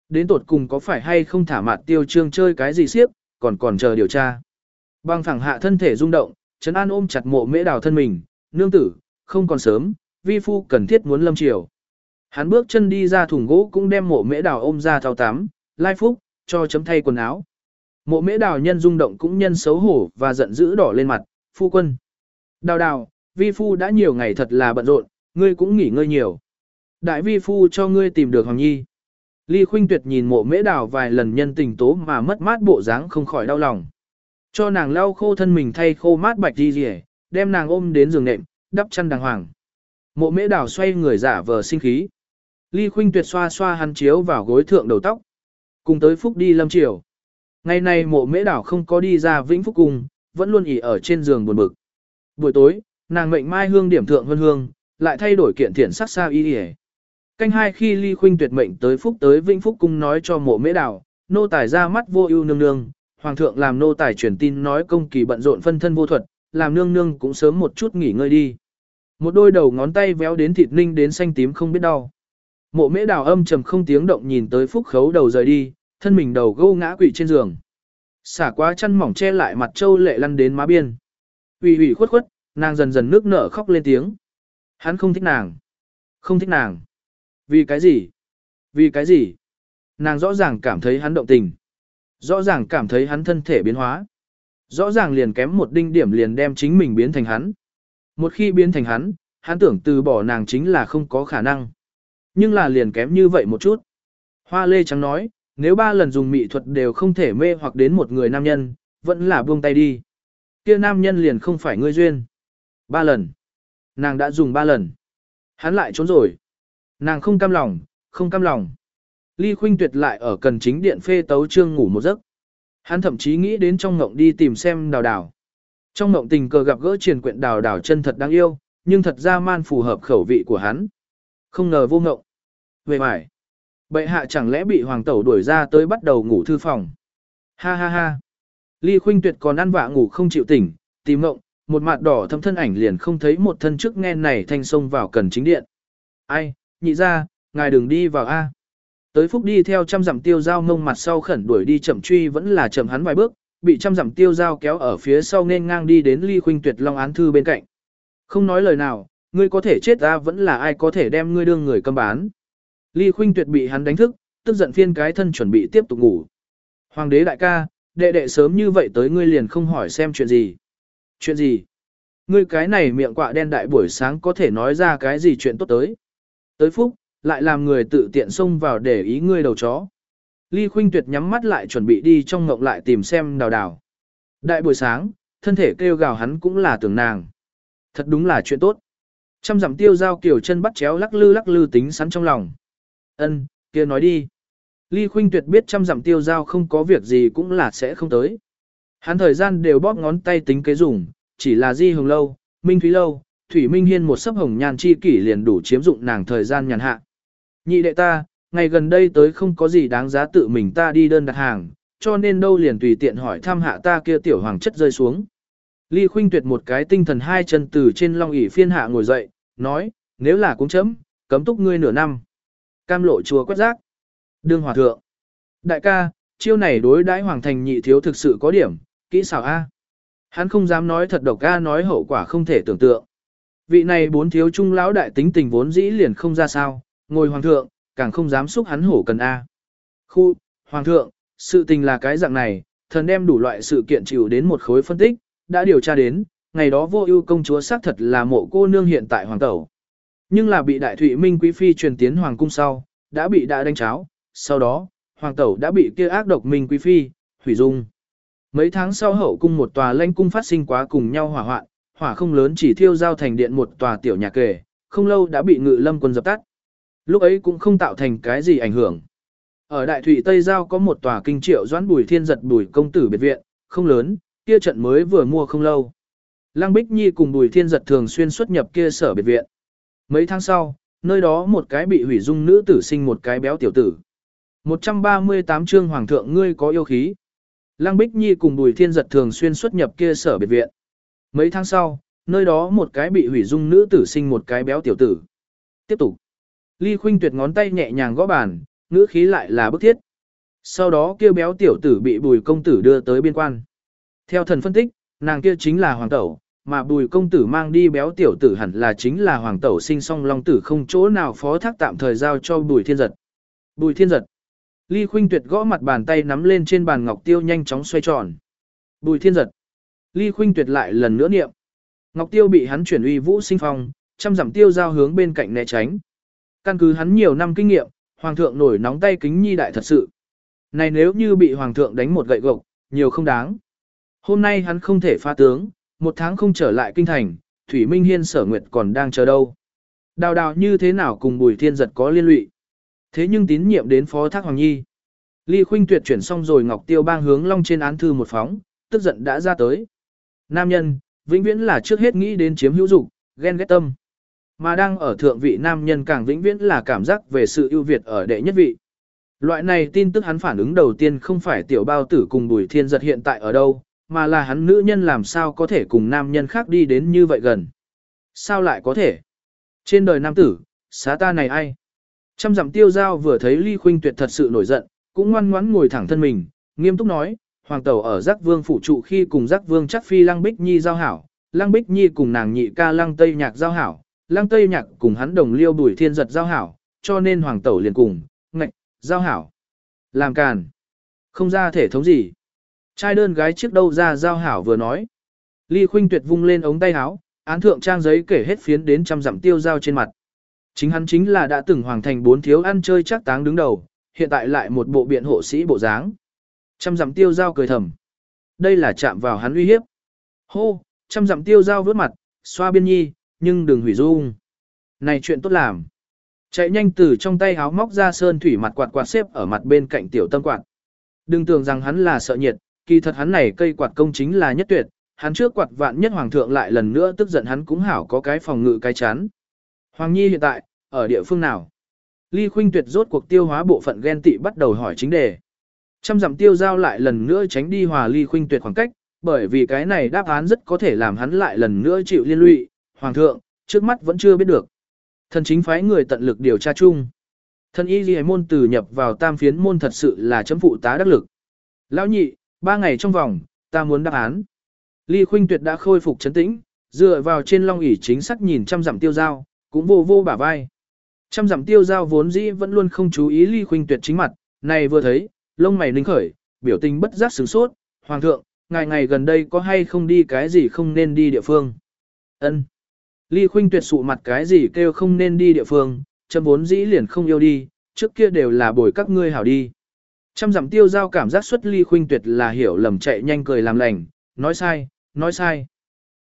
Đến tột cùng có phải hay không thả mặt tiêu trương chơi cái gì siếp, còn còn chờ điều tra. Băng phẳng hạ thân thể rung động, Trấn An ôm chặt mộ mễ đào thân mình, nương tử, không còn sớm, vi phu cần thiết muốn lâm chiều. Hắn bước chân đi ra thùng gỗ cũng đem mộ mễ đào ôm ra thao tắm, lai phúc, cho chấm thay quần áo. Mộ mễ đào nhân rung động cũng nhân xấu hổ và giận dữ đỏ lên mặt, phu quân. Đào đào, vi phu đã nhiều ngày thật là bận rộn, ngươi cũng nghỉ ngơi nhiều. Đại vi phu cho ngươi tìm được Hoàng Nhi. Ly Khuynh Tuyệt nhìn mộ mễ đào vài lần nhân tình tố mà mất mát bộ dáng không khỏi đau lòng. Cho nàng lau khô thân mình thay khô mát bạch đi rỉ, đem nàng ôm đến giường nệm, đắp chăn đàng hoàng. Mộ mễ đào xoay người giả vờ sinh khí. Ly Khuynh Tuyệt xoa xoa hắn chiếu vào gối thượng đầu tóc. Cùng tới Phúc đi lâm chiều. Ngày nay mộ mễ đảo không có đi ra Vĩnh Phúc Cung, vẫn luôn ỉ ở trên giường buồn bực. Buổi tối, nàng mệnh mai hương điểm thượng hương hương, lại thay đổi kiện thiện sắc sao y y Canh hai khi ly khuynh tuyệt mệnh tới phúc tới vĩnh phúc cung nói cho mộ mễ đảo, nô tài ra mắt vô ưu nương nương, hoàng thượng làm nô tài truyền tin nói công kỳ bận rộn phân thân vô thuật, làm nương nương cũng sớm một chút nghỉ ngơi đi. Một đôi đầu ngón tay véo đến thịt ninh đến xanh tím không biết đau. Mộ mễ đào âm trầm không tiếng động nhìn tới phúc khấu đầu rời đi, thân mình đầu gâu ngã quỵ trên giường. Xả quá chăn mỏng che lại mặt châu lệ lăn đến má biên. ủy ủy khuất khuất, nàng dần dần nước nở khóc lên tiếng. Hắn không thích nàng. Không thích nàng. Vì cái gì? Vì cái gì? Nàng rõ ràng cảm thấy hắn động tình. Rõ ràng cảm thấy hắn thân thể biến hóa. Rõ ràng liền kém một đinh điểm liền đem chính mình biến thành hắn. Một khi biến thành hắn, hắn tưởng từ bỏ nàng chính là không có khả năng. Nhưng là liền kém như vậy một chút. Hoa lê trắng nói, nếu ba lần dùng mị thuật đều không thể mê hoặc đến một người nam nhân, vẫn là buông tay đi. Kia nam nhân liền không phải ngươi duyên. Ba lần. Nàng đã dùng ba lần. Hắn lại trốn rồi. Nàng không cam lòng, không cam lòng. Ly Khuynh Tuyệt lại ở cần chính điện phê tấu trương ngủ một giấc. Hắn thậm chí nghĩ đến trong ngộng đi tìm xem đào đào. Trong ngộng tình cờ gặp gỡ truyền quyện đào đào chân thật đáng yêu, nhưng thật ra man phù hợp khẩu vị của hắn. Không ngờ vô ngộng. Về mải. Bệ hạ chẳng lẽ bị hoàng tẩu đuổi ra tới bắt đầu ngủ thư phòng. Ha ha ha. Ly Khuynh Tuyệt còn ăn vạ ngủ không chịu tỉnh, tìm ngộng, một mặt đỏ thâm thân ảnh liền không thấy một thân trước nghe này thanh sông vào cần chính điện. Ai, nhị ra, ngài đừng đi vào A. Tới phúc đi theo trăm dặm tiêu dao ngông mặt sau khẩn đuổi đi chậm truy vẫn là chậm hắn vài bước, bị trăm dặm tiêu dao kéo ở phía sau nên ngang đi đến ly khuynh tuyệt long án thư bên cạnh. Không nói lời nào, ngươi có thể chết ta vẫn là ai có thể đem ngươi đương người cầm bán. Ly khuynh tuyệt bị hắn đánh thức, tức giận phiên cái thân chuẩn bị tiếp tục ngủ. Hoàng đế đại ca, đệ đệ sớm như vậy tới ngươi liền không hỏi xem chuyện gì. Chuyện gì? Ngươi cái này miệng quạ đen đại buổi sáng có thể nói ra cái gì chuyện tốt tới. Tới phúc, lại làm người tự tiện xông vào để ý ngươi đầu chó. Ly Khuynh Tuyệt nhắm mắt lại chuẩn bị đi trong ngộng lại tìm xem đào đào. Đại buổi sáng, thân thể kêu gào hắn cũng là tưởng nàng. Thật đúng là chuyện tốt. Trăm dặm tiêu giao kiểu chân bắt chéo lắc lư lắc lư tính sắn trong lòng. Ân, kia nói đi. Ly Khuynh Tuyệt biết trăm dặm tiêu giao không có việc gì cũng là sẽ không tới. Hắn thời gian đều bóp ngón tay tính kế dùng, chỉ là di hồng lâu, minh thúy lâu, thủy minh hiên một sấp hồng nhàn chi kỷ liền đủ chiếm dụng nàng thời gian nhàn hạ. Nhị đệ ta, ngày gần đây tới không có gì đáng giá tự mình ta đi đơn đặt hàng, cho nên đâu liền tùy tiện hỏi thăm hạ ta kia tiểu hoàng chất rơi xuống. Ly khuynh tuyệt một cái tinh thần hai chân từ trên long ỷ phiên hạ ngồi dậy, nói, nếu là cũng chấm, cấm túc ngươi nửa năm. Cam lộ chùa quét rác. Đương hòa thượng. Đại ca, chiêu này đối đãi hoàng thành nhị thiếu thực sự có điểm, kỹ xảo A. Hắn không dám nói thật độc A nói hậu quả không thể tưởng tượng. Vị này bốn thiếu trung lão đại tính tình vốn dĩ liền không ra sao, ngồi hoàng thượng, càng không dám xúc hắn hổ cần A. Khu, hoàng thượng, sự tình là cái dạng này, thần đem đủ loại sự kiện chịu đến một khối phân tích, đã điều tra đến, ngày đó vô ưu công chúa xác thật là mộ cô nương hiện tại hoàng tẩu. Nhưng là bị đại thụy minh quý phi truyền tiến hoàng cung sau, đã bị đã đánh cháo, sau đó, hoàng tẩu đã bị kia ác độc minh quý phi, hủy dung. Mấy tháng sau hậu cung một tòa lãnh cung phát sinh quá cùng nhau hỏa hoạn, hỏa không lớn chỉ thiêu giao thành điện một tòa tiểu nhà kề, không lâu đã bị ngự lâm quân dập tắt. Lúc ấy cũng không tạo thành cái gì ảnh hưởng. Ở Đại Thụy Tây Giao có một tòa kinh triệu doãn bùi thiên giật bùi công tử biệt viện, không lớn, kia trận mới vừa mua không lâu. Lăng Bích Nhi cùng bùi thiên giật thường xuyên xuất nhập kia sở biệt viện. Mấy tháng sau, nơi đó một cái bị hủy dung nữ tử sinh một cái béo tiểu tử. 138 chương Hoàng thượng ngươi có yêu khí. Lăng Bích Nhi cùng bùi thiên giật thường xuyên xuất nhập kia sở biệt viện. Mấy tháng sau, nơi đó một cái bị hủy dung nữ tử sinh một cái béo tiểu tử. Tiếp tục. Ly Khuynh Tuyệt ngón tay nhẹ nhàng gõ bàn, ngữ khí lại là bức thiết. Sau đó kia béo tiểu tử bị bùi công tử đưa tới biên quan. Theo thần phân tích, nàng kia chính là hoàng tẩu, mà bùi công tử mang đi béo tiểu tử hẳn là chính là hoàng tẩu sinh song long tử không chỗ nào phó thác tạm thời giao cho bùi thiên giật. Bùi thiên giật. Ly Khuynh Tuyệt gõ mặt bàn tay nắm lên trên bàn ngọc tiêu nhanh chóng xoay tròn. Bùi thiên giật. Ly Khuynh Tuyệt lại lần nữa niệm. Ngọc tiêu bị hắn chuyển uy vũ sinh phong, trăm dặm tiêu giao hướng bên cạnh né tránh. Căn cứ hắn nhiều năm kinh nghiệm, hoàng thượng nổi nóng tay kính nhi đại thật sự. Này nếu như bị hoàng thượng đánh một gậy gộc, nhiều không đáng. Hôm nay hắn không thể pha tướng, một tháng không trở lại kinh thành, Thủy Minh Hiên sở nguyệt còn đang chờ đâu. Đào đào như thế nào cùng bùi thiên giật có liên lụy. Thế nhưng tín nhiệm đến phó thác hoàng nhi. Ly Khuynh tuyệt chuyển xong rồi Ngọc Tiêu bang hướng long trên án thư một phóng, tức giận đã ra tới. Nam nhân, vĩnh viễn là trước hết nghĩ đến chiếm hữu dục, ghen ghét tâm. Mà đang ở thượng vị nam nhân càng vĩnh viễn là cảm giác về sự ưu việt ở đệ nhất vị. Loại này tin tức hắn phản ứng đầu tiên không phải tiểu bao tử cùng bùi thiên giật hiện tại ở đâu, mà là hắn nữ nhân làm sao có thể cùng nam nhân khác đi đến như vậy gần. Sao lại có thể? Trên đời nam tử, xá ta này ai? Trăm dặm tiêu giao vừa thấy ly khuynh tuyệt thật sự nổi giận, cũng ngoan ngoãn ngồi thẳng thân mình, nghiêm túc nói, hoàng tẩu ở giác vương phủ trụ khi cùng giác vương chắc phi lăng bích nhi giao hảo, lăng bích nhi cùng nàng nhị ca lăng tây nhạc giao hảo, Lang tây nhạc cùng hắn đồng liêu bùi thiên giật giao hảo, cho nên hoàng tẩu liền cùng, ngạch, giao hảo. Làm càn. Không ra thể thống gì. Trai đơn gái trước đâu ra giao hảo vừa nói. Ly khuynh tuyệt vung lên ống tay áo, án thượng trang giấy kể hết phiến đến trăm dặm tiêu giao trên mặt. Chính hắn chính là đã từng hoàng thành bốn thiếu ăn chơi chắc táng đứng đầu, hiện tại lại một bộ biện hộ sĩ bộ dáng. Trăm dặm tiêu giao cười thầm. Đây là chạm vào hắn uy hiếp. Hô, trăm dặm tiêu giao vớt mặt, xoa biên nhi, nhưng đừng hủy dung. Này chuyện tốt làm. Chạy nhanh từ trong tay háo móc ra sơn thủy mặt quạt quạt xếp ở mặt bên cạnh tiểu tâm quạt. Đừng tưởng rằng hắn là sợ nhiệt, kỳ thật hắn này cây quạt công chính là nhất tuyệt, hắn trước quạt vạn nhất hoàng thượng lại lần nữa tức giận hắn cũng hảo có cái phòng ngự cái chán. Hoàng Nhi hiện tại, ở địa phương nào? Ly Khuynh Tuyệt rốt cuộc tiêu hóa bộ phận ghen tị bắt đầu hỏi chính đề. Trăm dặm tiêu giao lại lần nữa tránh đi hòa Ly Khuynh Tuyệt khoảng cách, bởi vì cái này đáp án rất có thể làm hắn lại lần nữa chịu liên lụy. Hoàng thượng, trước mắt vẫn chưa biết được. Thần chính phái người tận lực điều tra chung. Thần y ghi môn từ nhập vào tam phiến môn thật sự là chấm phụ tá đắc lực. Lão nhị, ba ngày trong vòng, ta muốn đáp án. Ly Khuynh Tuyệt đã khôi phục chấn tĩnh, dựa vào trên long ỷ chính xác nhìn trăm dặm tiêu giao, cũng vô vô bả vai. Trăm dặm tiêu giao vốn dĩ vẫn luôn không chú ý Ly Khuynh Tuyệt chính mặt, này vừa thấy, lông mày linh khởi, biểu tình bất giác sửng sốt, "Hoàng thượng, ngày ngày gần đây có hay không đi cái gì không nên đi địa phương?" Ân. Ly Khuynh Tuyệt sụ mặt cái gì kêu không nên đi địa phương, chấm vốn dĩ liền không yêu đi, trước kia đều là bồi các ngươi hảo đi. Trăm dặm tiêu giao cảm giác xuất Ly Khuynh Tuyệt là hiểu lầm chạy nhanh cười làm lành, nói sai, nói sai.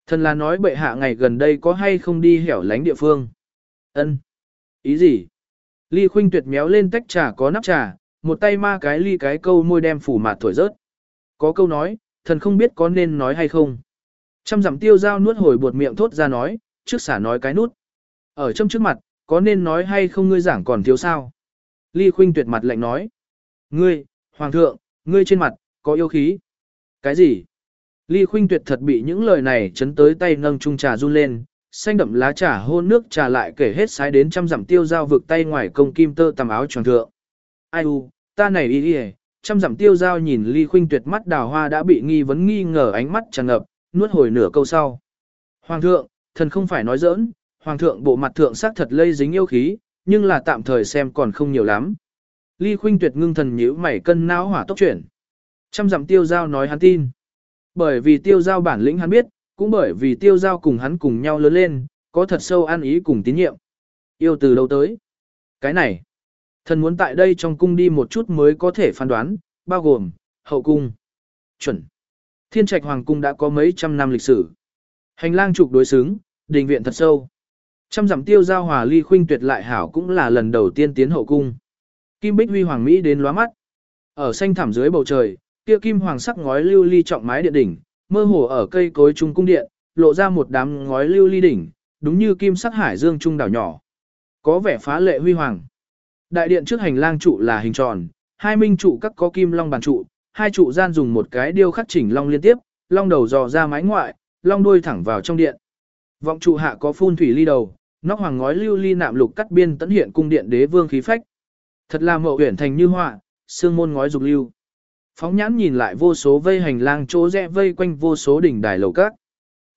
Thần là nói bệ hạ ngày gần đây có hay không đi hẻo lánh địa phương. Ân. Ý gì? Ly Khuynh Tuyệt méo lên tách trà có nắp trà, một tay ma cái ly cái câu môi đem phủ mạt thổi rớt. Có câu nói, thần không biết có nên nói hay không. Trăm dặm tiêu giao nuốt hồi buột miệng thốt ra nói, trước xả nói cái nút. Ở trong trước mặt, có nên nói hay không ngươi giảng còn thiếu sao? Ly Khuynh tuyệt mặt lạnh nói. Ngươi, Hoàng thượng, ngươi trên mặt, có yêu khí. Cái gì? Ly Khuynh tuyệt thật bị những lời này chấn tới tay nâng chung trà run lên, xanh đậm lá trà hôn nước trà lại kể hết sái đến trăm dặm tiêu giao vực tay ngoài công kim tơ tầm áo tròn thượng. Ai u, ta này y y trăm dặm tiêu giao nhìn Ly Khuynh tuyệt mắt đào hoa đã bị nghi vấn nghi ngờ ánh mắt tràn ngập, nuốt hồi nửa câu sau. Hoàng thượng, thần không phải nói giỡn, hoàng thượng bộ mặt thượng sắc thật lây dính yêu khí, nhưng là tạm thời xem còn không nhiều lắm. Ly Khuynh Tuyệt ngưng thần nhíu mày cân não hỏa tốc chuyển. Trăm dặm tiêu giao nói hắn tin. Bởi vì tiêu giao bản lĩnh hắn biết, cũng bởi vì tiêu giao cùng hắn cùng nhau lớn lên, có thật sâu an ý cùng tín nhiệm. Yêu từ lâu tới? Cái này, thần muốn tại đây trong cung đi một chút mới có thể phán đoán, bao gồm, hậu cung. Chuẩn. Thiên trạch hoàng cung đã có mấy trăm năm lịch sử. Hành lang trục đối xứng, đình viện thật sâu. Trăm dặm tiêu giao hòa ly khuynh tuyệt lại hảo cũng là lần đầu tiên tiến hậu cung. Kim bích huy hoàng mỹ đến lóa mắt. Ở xanh thảm dưới bầu trời, kia kim hoàng sắc ngói lưu ly trọng mái điện đỉnh, mơ hồ ở cây cối trung cung điện, lộ ra một đám ngói lưu ly đỉnh, đúng như kim sắc hải dương trung đảo nhỏ. Có vẻ phá lệ huy hoàng. Đại điện trước hành lang trụ là hình tròn, hai minh trụ các có kim long bàn trụ, hai trụ gian dùng một cái điêu khắc chỉnh long liên tiếp, long đầu dò ra mái ngoại, long đuôi thẳng vào trong điện. Vọng trụ hạ có phun thủy ly đầu, nóc hoàng ngói lưu ly nạm lục cắt biên tấn hiện cung điện đế vương khí phách. Thật là mậu uyển thành như họa, xương môn ngói dục lưu. Phóng nhãn nhìn lại vô số vây hành lang chỗ rẽ vây quanh vô số đỉnh đài lầu các.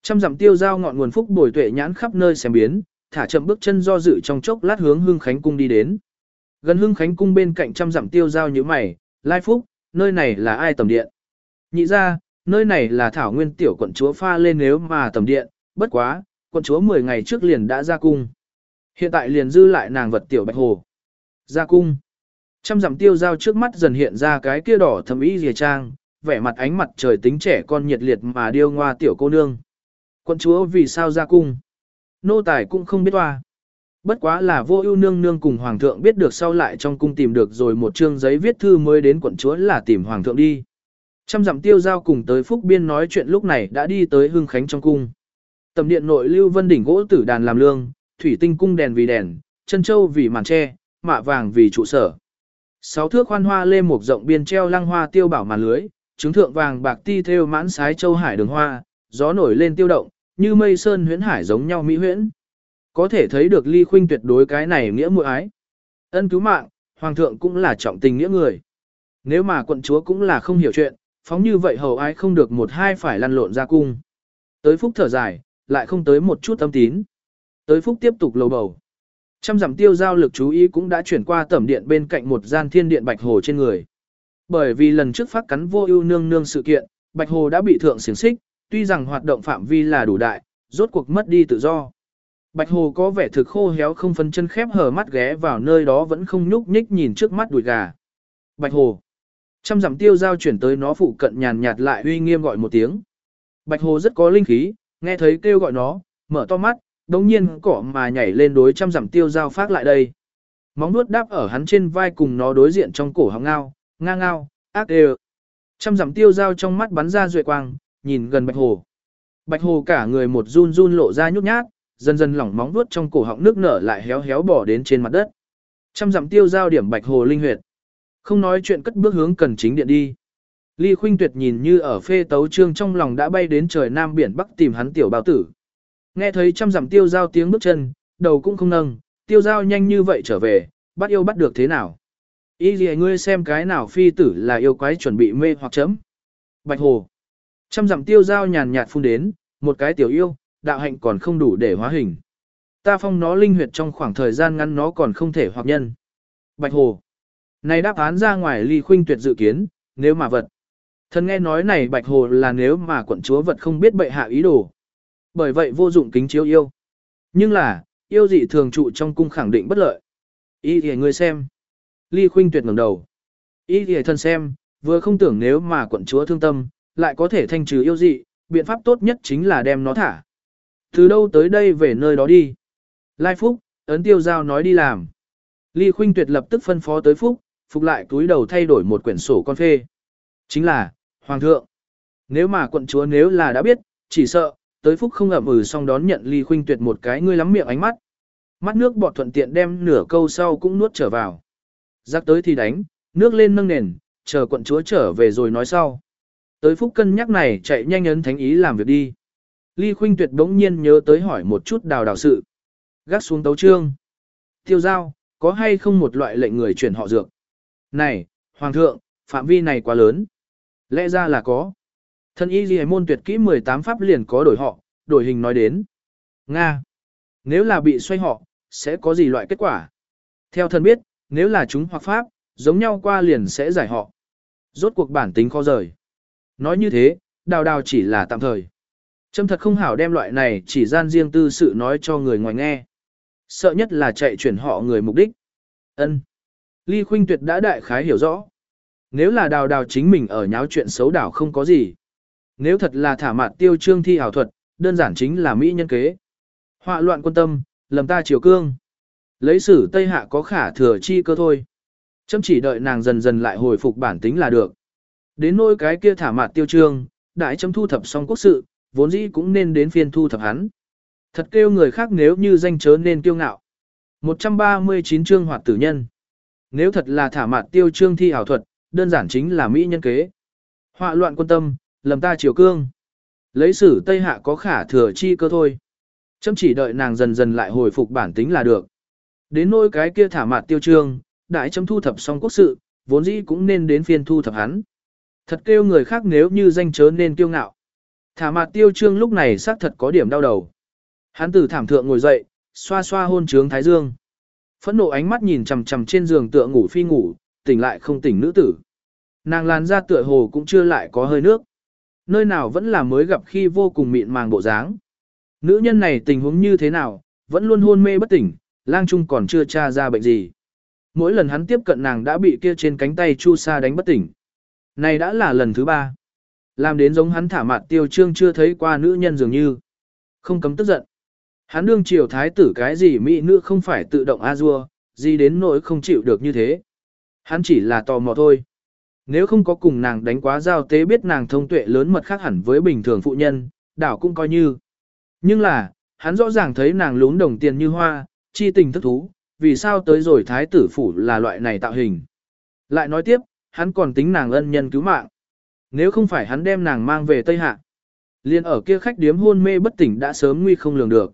Trăm dặm tiêu giao ngọn nguồn phúc bồi tuệ nhãn khắp nơi xem biến, thả chậm bước chân do dự trong chốc lát hướng Hưng Khánh cung đi đến. Gần Hưng Khánh cung bên cạnh trăm dặm tiêu giao như mày, lai phúc, nơi này là ai tầm điện? Nhị ra, nơi này là thảo nguyên tiểu quận chúa pha lên nếu mà tầm điện, bất quá, quận chúa 10 ngày trước liền đã ra cung. Hiện tại liền dư lại nàng vật tiểu bạch hồ. Ra cung. Trăm dặm tiêu giao trước mắt dần hiện ra cái kia đỏ thầm ý rìa trang, vẻ mặt ánh mặt trời tính trẻ con nhiệt liệt mà điêu ngoa tiểu cô nương. Quận chúa vì sao ra cung? Nô tài cũng không biết toa. Bất quá là vô ưu nương nương cùng hoàng thượng biết được sau lại trong cung tìm được rồi một chương giấy viết thư mới đến quận chúa là tìm hoàng thượng đi. Trăm dặm tiêu giao cùng tới Phúc Biên nói chuyện lúc này đã đi tới Hưng Khánh trong cung. Tầm điện nội lưu vân đỉnh gỗ tử đàn làm lương, thủy tinh cung đèn vì đèn, chân châu vì màn tre, mạ vàng vì trụ sở. Sáu thước khoan hoa lê một rộng biên treo lăng hoa tiêu bảo màn lưới, trứng thượng vàng bạc ti theo mãn sái châu hải đường hoa, gió nổi lên tiêu động, như mây sơn huyễn hải giống nhau mỹ huyễn. Có thể thấy được ly khuynh tuyệt đối cái này nghĩa muội ái. Ân cứu mạng, hoàng thượng cũng là trọng tình nghĩa người. Nếu mà quận chúa cũng là không hiểu chuyện, phóng như vậy hầu ái không được một hai phải lăn lộn ra cung. Tới phúc thở dài, lại không tới một chút tâm tín. Tới phúc tiếp tục lầu bầu. Trăm dặm tiêu giao lực chú ý cũng đã chuyển qua tẩm điện bên cạnh một gian thiên điện bạch hồ trên người. Bởi vì lần trước phát cắn vô ưu nương nương sự kiện, bạch hồ đã bị thượng xiềng xích, tuy rằng hoạt động phạm vi là đủ đại, rốt cuộc mất đi tự do. Bạch hồ có vẻ thực khô héo không phân chân khép hở mắt ghé vào nơi đó vẫn không nhúc nhích nhìn trước mắt đùi gà. Bạch hồ. Trăm dặm tiêu giao chuyển tới nó phụ cận nhàn nhạt lại uy nghiêm gọi một tiếng. Bạch hồ rất có linh khí, nghe thấy kêu gọi nó, mở to mắt, đồng nhiên cỏ mà nhảy lên đối trăm dặm tiêu giao phát lại đây. Móng nuốt đáp ở hắn trên vai cùng nó đối diện trong cổ họng ngao, ngang ngao, ác đều. Trăm dặm tiêu giao trong mắt bắn ra duệ quang, nhìn gần bạch hồ. Bạch hồ cả người một run run lộ ra nhút nhát, dần dần lỏng móng nuốt trong cổ họng nước nở lại héo héo bỏ đến trên mặt đất. Trăm dặm tiêu giao điểm bạch hồ linh huyệt. Không nói chuyện cất bước hướng cần chính điện đi. Ly Khuynh Tuyệt nhìn như ở phê tấu trương trong lòng đã bay đến trời nam biển bắc tìm hắn tiểu bao tử. Nghe thấy trăm dặm tiêu giao tiếng bước chân, đầu cũng không nâng, tiêu giao nhanh như vậy trở về, bắt yêu bắt được thế nào. Ý gì ngươi xem cái nào phi tử là yêu quái chuẩn bị mê hoặc chấm. Bạch Hồ. Trăm dặm tiêu giao nhàn nhạt phun đến, một cái tiểu yêu, đạo hạnh còn không đủ để hóa hình. Ta phong nó linh huyệt trong khoảng thời gian ngắn nó còn không thể hoặc nhân. Bạch Hồ. Này đáp án ra ngoài ly khuynh tuyệt dự kiến, nếu mà vật. Thần nghe nói này Bạch Hồ là nếu mà quận chúa vật không biết bệ hạ ý đồ. Bởi vậy vô dụng kính chiếu yêu. Nhưng là, yêu dị thường trụ trong cung khẳng định bất lợi. Ý thì người xem. Ly khuynh tuyệt ngẩng đầu. Ý thì thân xem, vừa không tưởng nếu mà quận chúa thương tâm, lại có thể thanh trừ yêu dị, biện pháp tốt nhất chính là đem nó thả. Từ đâu tới đây về nơi đó đi. Lai Phúc, ấn tiêu giao nói đi làm. Ly Khuynh Tuyệt lập tức phân phó tới Phúc, Phục lại túi đầu thay đổi một quyển sổ con phê. Chính là, Hoàng thượng. Nếu mà quận chúa nếu là đã biết, chỉ sợ, tới Phúc không ẩm ừ xong đón nhận Ly Khuynh Tuyệt một cái ngươi lắm miệng ánh mắt. Mắt nước bọt thuận tiện đem nửa câu sau cũng nuốt trở vào. Giác tới thì đánh, nước lên nâng nền, chờ quận chúa trở về rồi nói sau. Tới phúc cân nhắc này chạy nhanh ấn thánh ý làm việc đi. Ly Khuynh Tuyệt bỗng nhiên nhớ tới hỏi một chút đào đào sự. Gác xuống tấu trương. Tiêu giao, có hay không một loại lệnh người chuyển họ dược? Này, Hoàng thượng, phạm vi này quá lớn. Lẽ ra là có. Thân y ghi môn tuyệt kỹ 18 pháp liền có đổi họ, đổi hình nói đến. Nga. nếu là bị xoay họ, sẽ có gì loại kết quả. Theo thân biết, nếu là chúng hoặc pháp, giống nhau qua liền sẽ giải họ. Rốt cuộc bản tính khó rời. Nói như thế, đào đào chỉ là tạm thời. Trâm thật không hảo đem loại này chỉ gian riêng tư sự nói cho người ngoài nghe. Sợ nhất là chạy chuyển họ người mục đích. ân Ly Khuynh Tuyệt đã đại khái hiểu rõ. Nếu là đào đào chính mình ở nháo chuyện xấu đảo không có gì. Nếu thật là thả mạt tiêu trương thi ảo thuật, đơn giản chính là mỹ nhân kế. Họa loạn quân tâm, lầm ta chiều cương. Lấy sử Tây Hạ có khả thừa chi cơ thôi. Chấm chỉ đợi nàng dần dần lại hồi phục bản tính là được. Đến nỗi cái kia thả mạt tiêu trương, đại chấm thu thập xong quốc sự, vốn dĩ cũng nên đến phiên thu thập hắn. Thật kêu người khác nếu như danh chớ nên kiêu ngạo. 139 chương hoạt tử nhân. Nếu thật là thả mặt tiêu trương thi ảo thuật, đơn giản chính là mỹ nhân kế. Họa loạn quân tâm, lầm ta chiều cương. Lấy sử Tây Hạ có khả thừa chi cơ thôi. Chấm chỉ đợi nàng dần dần lại hồi phục bản tính là được. Đến nỗi cái kia thả mặt tiêu trương, đại chấm thu thập xong quốc sự, vốn dĩ cũng nên đến phiên thu thập hắn. Thật kêu người khác nếu như danh chớ nên kiêu ngạo. Thả mặt tiêu trương lúc này xác thật có điểm đau đầu. Hắn từ thảm thượng ngồi dậy, xoa xoa hôn trướng thái dương. Phẫn nộ ánh mắt nhìn chằm chằm trên giường tựa ngủ phi ngủ, tỉnh lại không tỉnh nữ tử. Nàng làn ra tựa hồ cũng chưa lại có hơi nước. Nơi nào vẫn là mới gặp khi vô cùng mịn màng bộ dáng. Nữ nhân này tình huống như thế nào, vẫn luôn hôn mê bất tỉnh, lang trung còn chưa tra ra bệnh gì. Mỗi lần hắn tiếp cận nàng đã bị kia trên cánh tay chu sa đánh bất tỉnh. Này đã là lần thứ ba. Làm đến giống hắn thả mặt tiêu trương chưa thấy qua nữ nhân dường như. Không cấm tức giận. Hắn đương triều thái tử cái gì mỹ nữ không phải tự động a dua, gì đến nỗi không chịu được như thế. Hắn chỉ là tò mò thôi. Nếu không có cùng nàng đánh quá giao tế biết nàng thông tuệ lớn mật khác hẳn với bình thường phụ nhân, đảo cũng coi như. Nhưng là, hắn rõ ràng thấy nàng lún đồng tiền như hoa, chi tình thức thú, vì sao tới rồi thái tử phủ là loại này tạo hình. Lại nói tiếp, hắn còn tính nàng ân nhân cứu mạng. Nếu không phải hắn đem nàng mang về Tây Hạ, liền ở kia khách điếm hôn mê bất tỉnh đã sớm nguy không lường được.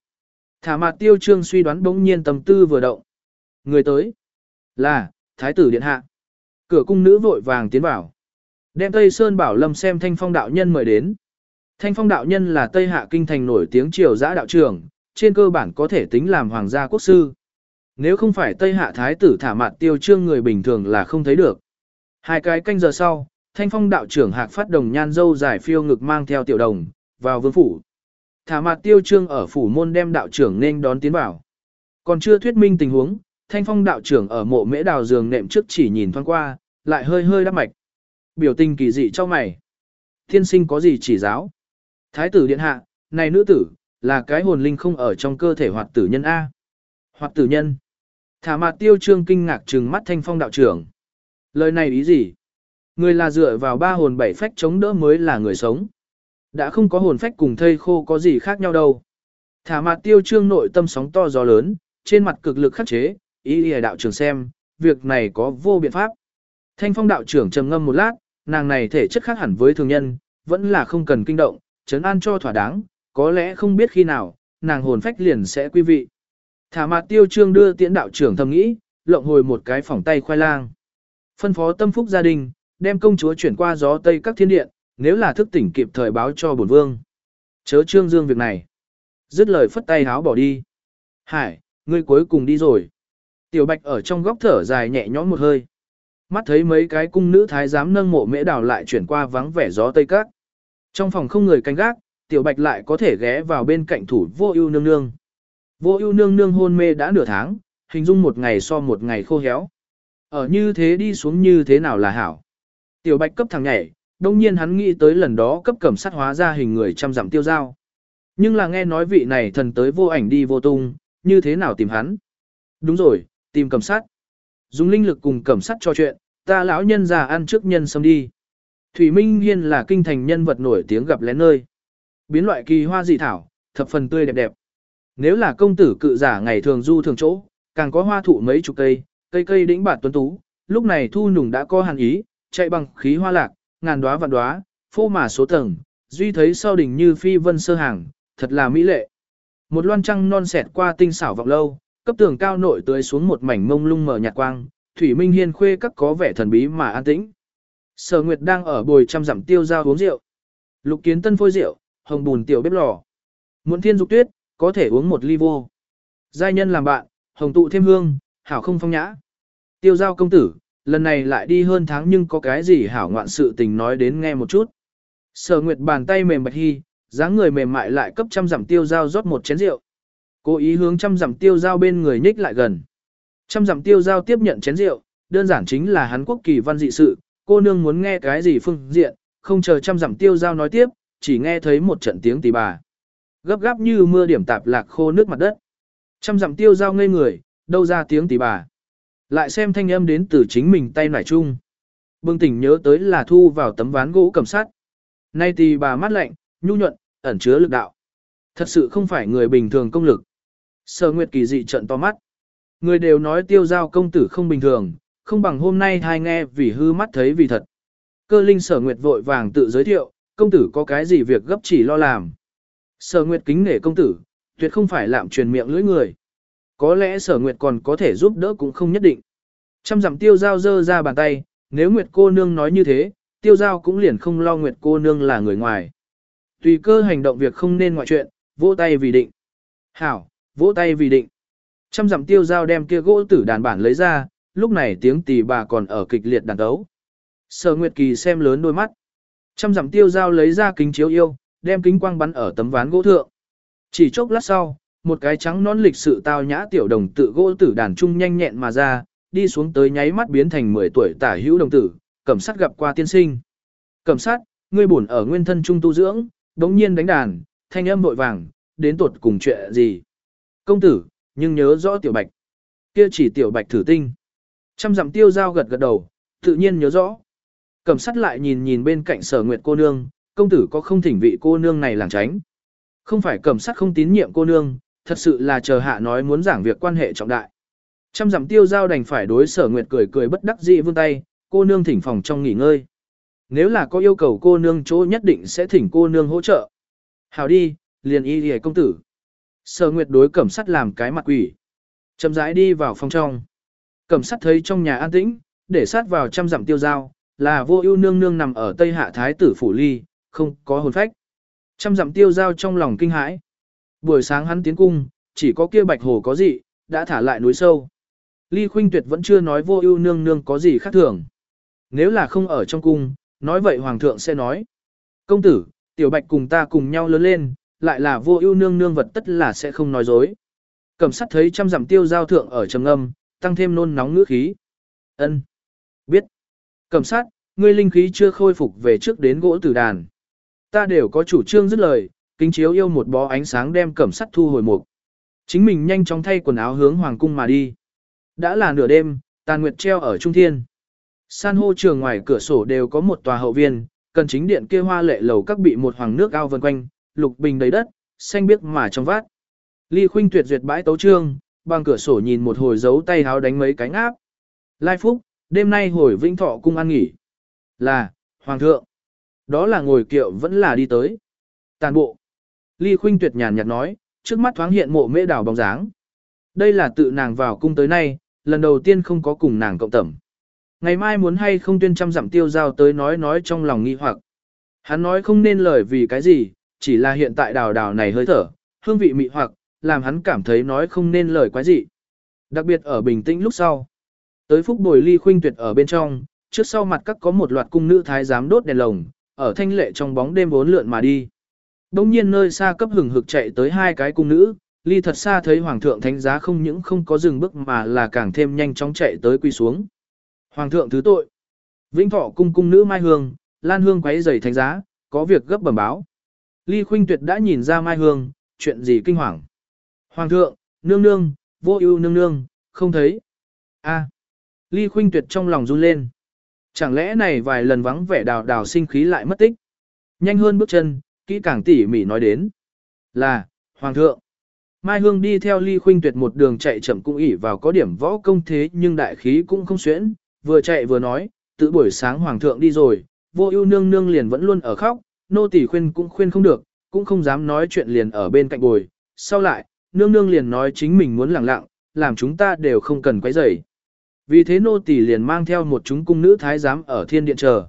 Thả mặt tiêu trương suy đoán bỗng nhiên tâm tư vừa động. Người tới là, thái tử điện hạ. Cửa cung nữ vội vàng tiến vào. Đem Tây Sơn Bảo Lâm xem thanh phong đạo nhân mời đến. Thanh phong đạo nhân là Tây Hạ Kinh Thành nổi tiếng triều giã đạo trưởng, trên cơ bản có thể tính làm hoàng gia quốc sư. Nếu không phải Tây Hạ Thái tử thả mặt tiêu trương người bình thường là không thấy được. Hai cái canh giờ sau, thanh phong đạo trưởng hạc phát đồng nhan dâu dài phiêu ngực mang theo tiểu đồng, vào vương phủ. Thả mặt tiêu trương ở phủ môn đem đạo trưởng nên đón tiến vào. Còn chưa thuyết minh tình huống, thanh phong đạo trưởng ở mộ mễ đào giường nệm trước chỉ nhìn thoáng qua, lại hơi hơi đắp mạch. Biểu tình kỳ dị cho mày. Thiên sinh có gì chỉ giáo? Thái tử điện hạ, này nữ tử, là cái hồn linh không ở trong cơ thể hoạt tử nhân A. Hoạt tử nhân. Thả mặt tiêu trương kinh ngạc trừng mắt thanh phong đạo trưởng. Lời này ý gì? Người là dựa vào ba hồn bảy phách chống đỡ mới là người sống. Đã không có hồn phách cùng thây khô có gì khác nhau đâu. Thả mặt tiêu trương nội tâm sóng to gió lớn, trên mặt cực lực khắc chế, ý ý đạo trưởng xem, việc này có vô biện pháp. Thanh phong đạo trưởng trầm ngâm một lát, nàng này thể chất khác hẳn với thường nhân, vẫn là không cần kinh động, chấn an cho thỏa đáng, có lẽ không biết khi nào, nàng hồn phách liền sẽ quý vị. Thả mặt tiêu trương đưa tiễn đạo trưởng thầm nghĩ, lộng hồi một cái phỏng tay khoai lang. Phân phó tâm phúc gia đình, đem công chúa chuyển qua gió tây các thiên điện, nếu là thức tỉnh kịp thời báo cho bổn vương. Chớ trương dương việc này. Dứt lời phất tay háo bỏ đi. Hải, ngươi cuối cùng đi rồi. Tiểu bạch ở trong góc thở dài nhẹ nhõm một hơi. Mắt thấy mấy cái cung nữ thái giám nâng mộ mễ đào lại chuyển qua vắng vẻ gió tây cát Trong phòng không người canh gác, tiểu bạch lại có thể ghé vào bên cạnh thủ vô ưu nương nương. Vô ưu nương nương hôn mê đã nửa tháng, hình dung một ngày so một ngày khô héo. Ở như thế đi xuống như thế nào là hảo. Tiểu bạch cấp thằng nhảy, đông nhiên hắn nghĩ tới lần đó cấp cẩm sát hóa ra hình người trăm dặm tiêu giao. Nhưng là nghe nói vị này thần tới vô ảnh đi vô tung, như thế nào tìm hắn? Đúng rồi, tìm cẩm sát. Dùng linh lực cùng cẩm sát cho chuyện, ta lão nhân già ăn trước nhân xâm đi. Thủy Minh Hiên là kinh thành nhân vật nổi tiếng gặp lén nơi. Biến loại kỳ hoa dị thảo, thập phần tươi đẹp đẹp. Nếu là công tử cự giả ngày thường du thường chỗ, càng có hoa thụ mấy chục cây, cây cây đĩnh bản tuấn tú, lúc này thu nùng đã có hàn ý, chạy bằng khí hoa lạc, ngàn đóa vạn đóa, phô mà số tầng, duy thấy sau đỉnh như phi vân sơ hàng, thật là mỹ lệ. Một loan trăng non xẹt qua tinh xảo vọng lâu, cấp tường cao nội tưới xuống một mảnh mông lung mở nhạt quang, thủy minh hiên khuê các có vẻ thần bí mà an tĩnh. Sở Nguyệt đang ở bồi trăm dặm tiêu giao uống rượu. Lục kiến tân phôi rượu, hồng bùn tiểu bếp lò. Muộn thiên dục tuyết, có thể uống một ly vô. Giai nhân làm bạn, hồng tụ thêm hương, hảo không phong nhã. Tiêu giao công tử, lần này lại đi hơn tháng nhưng có cái gì hảo ngoạn sự tình nói đến nghe một chút. Sở Nguyệt bàn tay mềm bạch hy, dáng người mềm mại lại cấp trăm dặm tiêu giao rót một chén rượu. Cố ý hướng trăm dặm tiêu giao bên người nhích lại gần. Trăm dặm tiêu giao tiếp nhận chén rượu, đơn giản chính là hắn quốc kỳ văn dị sự, cô nương muốn nghe cái gì phương diện, không chờ trăm dặm tiêu giao nói tiếp, chỉ nghe thấy một trận tiếng tì bà. Gấp gáp như mưa điểm tạp lạc khô nước mặt đất. Trăm dặm tiêu giao ngây người, đâu ra tiếng tì bà. Lại xem thanh âm đến từ chính mình tay nải chung. Bừng tỉnh nhớ tới là thu vào tấm ván gỗ cầm sắt. Nay thì bà mắt lạnh, nhu nhuận, ẩn chứa lực đạo. Thật sự không phải người bình thường công lực. Sở Nguyệt kỳ dị trận to mắt. Người đều nói tiêu giao công tử không bình thường, không bằng hôm nay hai nghe vì hư mắt thấy vì thật. Cơ linh sở Nguyệt vội vàng tự giới thiệu, công tử có cái gì việc gấp chỉ lo làm. Sở Nguyệt kính nể công tử, tuyệt không phải lạm truyền miệng lưỡi người. Có lẽ sở Nguyệt còn có thể giúp đỡ cũng không nhất định. Trăm dặm tiêu giao dơ ra bàn tay, nếu Nguyệt cô nương nói như thế, tiêu giao cũng liền không lo Nguyệt cô nương là người ngoài. Tùy cơ hành động việc không nên ngoại chuyện, vỗ tay vì định. Hảo, vỗ tay vì định. Trăm dặm tiêu giao đem kia gỗ tử đàn bản lấy ra, lúc này tiếng tỳ bà còn ở kịch liệt đàn đấu. Sở Nguyệt Kỳ xem lớn đôi mắt. Trăm dặm tiêu giao lấy ra kính chiếu yêu, đem kính quang bắn ở tấm ván gỗ thượng. Chỉ chốc lát sau, một cái trắng nón lịch sự tao nhã tiểu đồng tự gỗ tử đàn trung nhanh nhẹn mà ra, đi xuống tới nháy mắt biến thành 10 tuổi tả hữu đồng tử, cẩm sát gặp qua tiên sinh. Cẩm sát, ngươi buồn ở nguyên thân trung tu dưỡng, đống nhiên đánh đàn, thanh âm vội vàng, đến tuột cùng chuyện gì. Công tử, nhưng nhớ rõ tiểu bạch. Kia chỉ tiểu bạch thử tinh. Trăm dặm tiêu giao gật gật đầu, tự nhiên nhớ rõ. Cẩm sát lại nhìn nhìn bên cạnh sở nguyệt cô nương, công tử có không thỉnh vị cô nương này làng tránh. Không phải cẩm sát không tín nhiệm cô nương, thật sự là chờ hạ nói muốn giảng việc quan hệ trọng đại. Trăm dặm tiêu giao đành phải đối sở nguyệt cười cười bất đắc dĩ vươn tay, cô nương thỉnh phòng trong nghỉ ngơi. Nếu là có yêu cầu cô nương chỗ nhất định sẽ thỉnh cô nương hỗ trợ. Hào đi, liền y hề công tử. Sở nguyệt đối cẩm sắt làm cái mặt quỷ. Chậm rãi đi vào phòng trong. Cẩm sắt thấy trong nhà an tĩnh, để sát vào trăm dặm tiêu giao, là vô ưu nương nương nằm ở tây hạ thái tử phủ ly, không có hồn phách. Trăm dặm tiêu giao trong lòng kinh hãi. Buổi sáng hắn tiến cung, chỉ có kia bạch hồ có gì, đã thả lại núi sâu. Ly Khuynh Tuyệt vẫn chưa nói vô ưu nương nương có gì khác thường. Nếu là không ở trong cung, nói vậy hoàng thượng sẽ nói. Công tử, tiểu bạch cùng ta cùng nhau lớn lên, lại là vô ưu nương nương vật tất là sẽ không nói dối. Cẩm sát thấy trăm dặm tiêu giao thượng ở trầm âm, tăng thêm nôn nóng ngữ khí. Ân, Biết. Cẩm sát, ngươi linh khí chưa khôi phục về trước đến gỗ tử đàn. Ta đều có chủ trương dứt lời, kính chiếu yêu một bó ánh sáng đem cẩm sắt thu hồi mục. Chính mình nhanh chóng thay quần áo hướng hoàng cung mà đi. Đã là nửa đêm, tàn nguyệt treo ở trung thiên. San hô trường ngoài cửa sổ đều có một tòa hậu viên, cần chính điện kia hoa lệ lầu các bị một hoàng nước ao vần quanh, lục bình đầy đất, xanh biếc mà trong vát. Ly Khuynh tuyệt duyệt bãi tấu trương, bằng cửa sổ nhìn một hồi giấu tay háo đánh mấy cánh áp. Lai Phúc, đêm nay hồi vĩnh thọ cung ăn nghỉ. Là, Hoàng thượng. Đó là ngồi kiệu vẫn là đi tới. Tàn bộ. Ly Khuynh tuyệt nhàn nhạt nói, trước mắt thoáng hiện mộ mễ Đào bóng dáng. Đây là tự nàng vào cung tới nay, lần đầu tiên không có cùng nàng cộng tẩm. Ngày mai muốn hay không tuyên trăm dặm tiêu giao tới nói nói trong lòng nghi hoặc. Hắn nói không nên lời vì cái gì, chỉ là hiện tại đào đào này hơi thở, hương vị mị hoặc, làm hắn cảm thấy nói không nên lời quái gì. Đặc biệt ở bình tĩnh lúc sau. Tới phúc bồi ly khuynh tuyệt ở bên trong, trước sau mặt các có một loạt cung nữ thái giám đốt đèn lồng, ở thanh lệ trong bóng đêm vốn lượn mà đi. Đông nhiên nơi xa cấp hừng hực chạy tới hai cái cung nữ, ly thật xa thấy hoàng thượng thánh giá không những không có dừng bước mà là càng thêm nhanh chóng chạy tới quy xuống. Hoàng thượng thứ tội. Vĩnh thọ cung cung nữ Mai Hương, Lan Hương quấy giày thánh giá, có việc gấp bẩm báo. Ly Khuynh Tuyệt đã nhìn ra Mai Hương, chuyện gì kinh hoàng. Hoàng thượng, nương nương, vô ưu nương nương, không thấy. A. Ly Khuynh Tuyệt trong lòng run lên. Chẳng lẽ này vài lần vắng vẻ đào đào sinh khí lại mất tích. Nhanh hơn bước chân, kỹ càng tỉ mỉ nói đến. Là, Hoàng thượng. Mai Hương đi theo Ly Khuynh Tuyệt một đường chạy chậm cũng ỉ vào có điểm võ công thế nhưng đại khí cũng không xuyễn, vừa chạy vừa nói, tự buổi sáng Hoàng thượng đi rồi, vô ưu nương nương liền vẫn luôn ở khóc, nô tỳ khuyên cũng khuyên không được, cũng không dám nói chuyện liền ở bên cạnh bồi. Sau lại, nương nương liền nói chính mình muốn lặng lặng, làm chúng ta đều không cần quấy rầy. Vì thế nô tỳ liền mang theo một chúng cung nữ thái giám ở thiên điện chờ.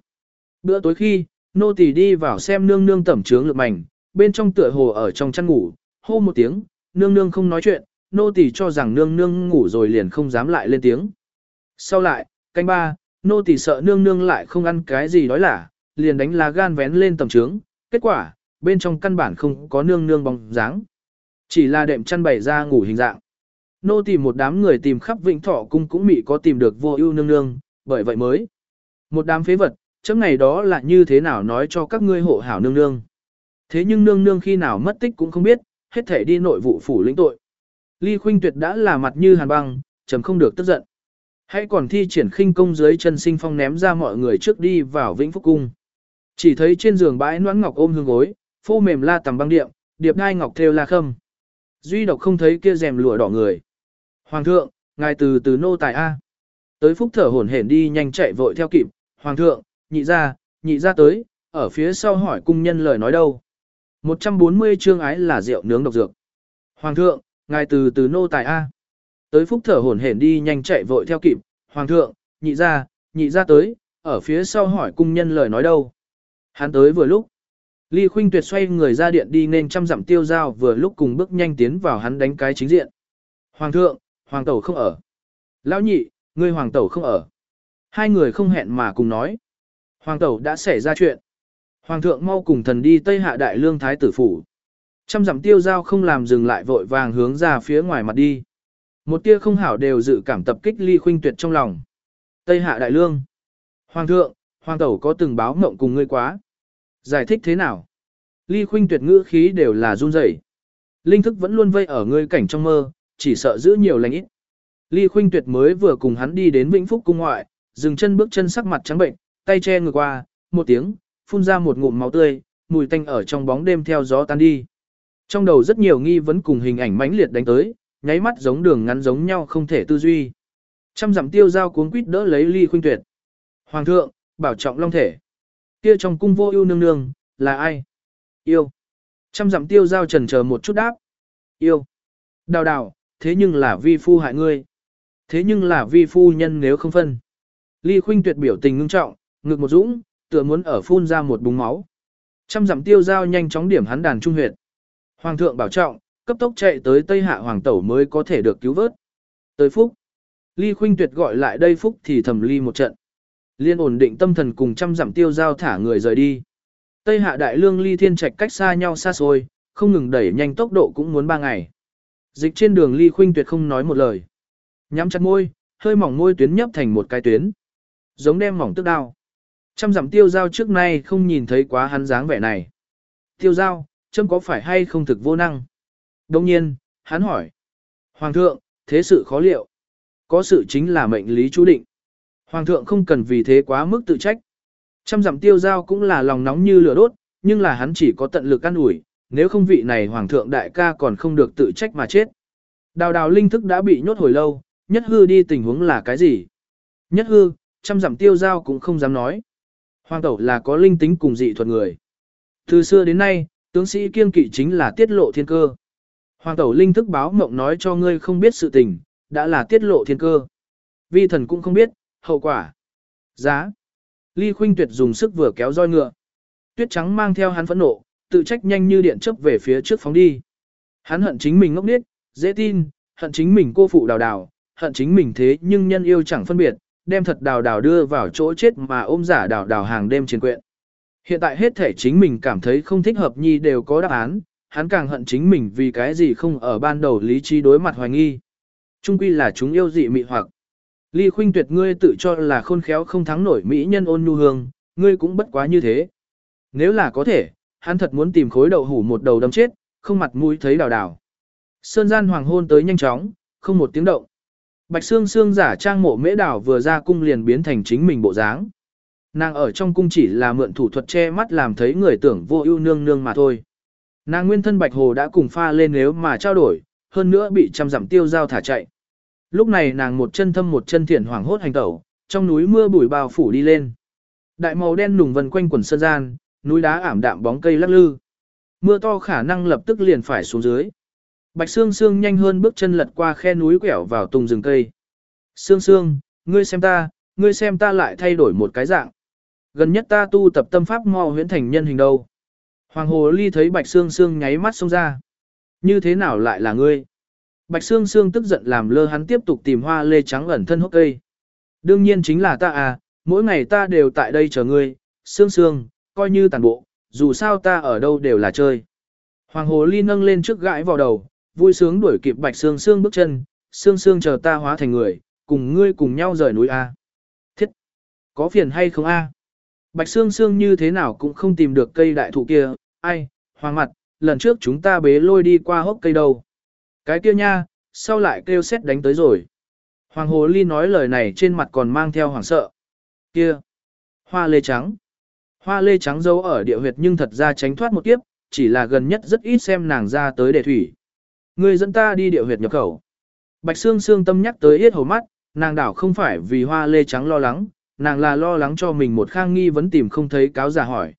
Bữa tối khi, nô tỳ đi vào xem nương nương tẩm trướng lực mảnh, bên trong tựa hồ ở trong chăn ngủ, hô một tiếng, nương nương không nói chuyện, nô tỳ cho rằng nương nương ngủ rồi liền không dám lại lên tiếng. Sau lại, canh ba, nô tỳ sợ nương nương lại không ăn cái gì đói lả, liền đánh lá gan vén lên tầm trướng, kết quả, bên trong căn bản không có nương nương bóng dáng. Chỉ là đệm chăn bày ra ngủ hình dạng. Nô tỳ một đám người tìm khắp Vĩnh Thọ cung cũng mị có tìm được vô ưu nương nương, bởi vậy mới. Một đám phế vật, chấm ngày đó là như thế nào nói cho các ngươi hộ hảo nương nương. Thế nhưng nương nương khi nào mất tích cũng không biết, hết thể đi nội vụ phủ lĩnh tội. Ly Khuynh Tuyệt đã là mặt như hàn băng, chấm không được tức giận. Hãy còn thi triển khinh công dưới chân sinh phong ném ra mọi người trước đi vào Vĩnh Phúc Cung. Chỉ thấy trên giường bãi noãn ngọc ôm hương gối, phô mềm la tầm băng điệm, điệp đai ngọc thêu la khâm. Duy độc không thấy kia rèm lụa đỏ người. Hoàng thượng, ngài từ từ nô tài A. Tới phúc thở hổn hển đi nhanh chạy vội theo kịp. Hoàng thượng, nhị ra, nhị ra tới, ở phía sau hỏi cung nhân lời nói đâu. 140 chương ái là rượu nướng độc dược. Hoàng thượng, ngài từ từ nô tài A. Tới phúc thở hổn hển đi nhanh chạy vội theo kịp. Hoàng thượng, nhị ra, nhị ra tới, ở phía sau hỏi cung nhân lời nói đâu. Hắn tới vừa lúc. Ly Khuynh Tuyệt xoay người ra điện đi nên trăm dặm tiêu giao vừa lúc cùng bước nhanh tiến vào hắn đánh cái chính diện. Hoàng thượng, hoàng tẩu không ở. Lão nhị, ngươi hoàng tẩu không ở. Hai người không hẹn mà cùng nói. Hoàng tẩu đã xảy ra chuyện. Hoàng thượng mau cùng thần đi Tây Hạ Đại Lương Thái tử phủ. Trăm dặm tiêu giao không làm dừng lại vội vàng hướng ra phía ngoài mặt đi. Một tia không hảo đều dự cảm tập kích ly khuynh tuyệt trong lòng. Tây Hạ Đại Lương. Hoàng thượng, hoàng tẩu có từng báo mộng cùng ngươi quá. Giải thích thế nào? Ly khuynh tuyệt ngữ khí đều là run rẩy. Linh thức vẫn luôn vây ở ngươi cảnh trong mơ, chỉ sợ giữ nhiều lành ít. Ly khuynh tuyệt mới vừa cùng hắn đi đến Vĩnh Phúc cung ngoại, dừng chân bước chân sắc mặt trắng bệnh, tay che ngược qua, một tiếng, phun ra một ngụm máu tươi, mùi tanh ở trong bóng đêm theo gió tan đi. Trong đầu rất nhiều nghi vấn cùng hình ảnh mãnh liệt đánh tới, nháy mắt giống đường ngắn giống nhau không thể tư duy. Trăm dặm tiêu giao cuốn quýt đỡ lấy ly khuynh tuyệt. Hoàng thượng, bảo trọng long thể. Kia trong cung vô ưu nương nương, là ai? Yêu. Trăm dặm tiêu giao trần chờ một chút đáp. Yêu. Đào đào, thế nhưng là vi phu hại ngươi. Thế nhưng là vi phu nhân nếu không phân. Ly khuynh tuyệt biểu tình ngưng trọng, ngực một dũng, tựa muốn ở phun ra một búng máu. Trăm dặm tiêu giao nhanh chóng điểm hắn đàn trung huyệt. Hoàng thượng bảo trọng, cấp tốc chạy tới Tây Hạ Hoàng Tẩu mới có thể được cứu vớt. Tới Phúc. Ly Khuynh Tuyệt gọi lại đây Phúc thì thầm ly một trận. Liên ổn định tâm thần cùng trăm dặm tiêu giao thả người rời đi. Tây Hạ Đại Lương Ly Thiên Trạch cách xa nhau xa xôi, không ngừng đẩy nhanh tốc độ cũng muốn ba ngày. Dịch trên đường Ly Khuynh Tuyệt không nói một lời. Nhắm chặt môi, hơi mỏng môi tuyến nhấp thành một cái tuyến. Giống đem mỏng tức đao. Trăm dặm tiêu giao trước nay không nhìn thấy quá hắn dáng vẻ này. Tiêu giao, châm có phải hay không thực vô năng? Đồng nhiên, hắn hỏi. Hoàng thượng, thế sự khó liệu. Có sự chính là mệnh lý chú định. Hoàng thượng không cần vì thế quá mức tự trách. Trăm dặm tiêu giao cũng là lòng nóng như lửa đốt, nhưng là hắn chỉ có tận lực ăn ủi, nếu không vị này hoàng thượng đại ca còn không được tự trách mà chết. Đào đào linh thức đã bị nhốt hồi lâu, nhất hư đi tình huống là cái gì? Nhất hư, trăm dặm tiêu giao cũng không dám nói. Hoàng tẩu là có linh tính cùng dị thuật người. Từ xưa đến nay, tướng sĩ kiên kỵ chính là tiết lộ thiên cơ. Hoàng tẩu linh thức báo mộng nói cho ngươi không biết sự tình, đã là tiết lộ thiên cơ. Vi thần cũng không biết, hậu quả. Giá. Ly Khuynh Tuyệt dùng sức vừa kéo roi ngựa. Tuyết trắng mang theo hắn phẫn nộ, tự trách nhanh như điện chớp về phía trước phóng đi. Hắn hận chính mình ngốc điếc, dễ tin, hận chính mình cô phụ đào đào, hận chính mình thế nhưng nhân yêu chẳng phân biệt, đem thật đào đào đưa vào chỗ chết mà ôm giả đào đào hàng đêm chiến quyện. Hiện tại hết thể chính mình cảm thấy không thích hợp nhi đều có đáp án, hắn càng hận chính mình vì cái gì không ở ban đầu lý trí đối mặt hoài nghi. Trung quy là chúng yêu dị mị hoặc. Ly khuynh tuyệt ngươi tự cho là khôn khéo không thắng nổi mỹ nhân ôn nhu hương, ngươi cũng bất quá như thế. Nếu là có thể, hắn thật muốn tìm khối đậu hủ một đầu đâm chết, không mặt mũi thấy đào đào. Sơn gian hoàng hôn tới nhanh chóng, không một tiếng động. Bạch Sương Sương giả trang mộ mễ đảo vừa ra cung liền biến thành chính mình bộ dáng. Nàng ở trong cung chỉ là mượn thủ thuật che mắt làm thấy người tưởng vô ưu nương nương mà thôi. Nàng nguyên thân Bạch Hồ đã cùng pha lên nếu mà trao đổi, hơn nữa bị trăm dặm tiêu giao thả chạy. Lúc này nàng một chân thâm một chân thiện hoảng hốt hành tẩu, trong núi mưa bụi bao phủ đi lên. Đại màu đen nùng vần quanh quần sơn gian, núi đá ảm đạm bóng cây lắc lư. Mưa to khả năng lập tức liền phải xuống dưới. Bạch Sương Sương nhanh hơn bước chân lật qua khe núi quẹo vào tùng rừng cây. Sương Sương, ngươi xem ta, ngươi xem ta lại thay đổi một cái dạng. Gần nhất ta tu tập tâm pháp mò huyễn thành nhân hình đâu. Hoàng Hồ Ly thấy Bạch Sương Sương nháy mắt xông ra. Như thế nào lại là ngươi? Bạch Sương Sương tức giận làm lơ hắn tiếp tục tìm hoa lê trắng ẩn thân hốc cây. Đương nhiên chính là ta à, mỗi ngày ta đều tại đây chờ ngươi, Sương Sương, coi như tàn bộ, dù sao ta ở đâu đều là chơi. Hoàng Hồ Ly nâng lên trước gãi vào đầu, vui sướng đuổi kịp Bạch Sương Sương bước chân, Sương Sương chờ ta hóa thành người, cùng ngươi cùng nhau rời núi A. Thiết! Có phiền hay không A? Bạch Sương Sương như thế nào cũng không tìm được cây đại thụ kia, ai, hoàng mặt, lần trước chúng ta bế lôi đi qua hốc cây đâu. Cái kia nha, sau lại kêu xét đánh tới rồi. Hoàng Hồ Ly nói lời này trên mặt còn mang theo hoàng sợ. Kia! Hoa lê trắng! Hoa lê trắng dấu ở địa huyệt nhưng thật ra tránh thoát một kiếp, chỉ là gần nhất rất ít xem nàng ra tới để thủy. Người dẫn ta đi địa huyệt nhập khẩu. Bạch Sương Sương tâm nhắc tới yết hầu mắt, nàng đảo không phải vì hoa lê trắng lo lắng, nàng là lo lắng cho mình một khang nghi vẫn tìm không thấy cáo giả hỏi.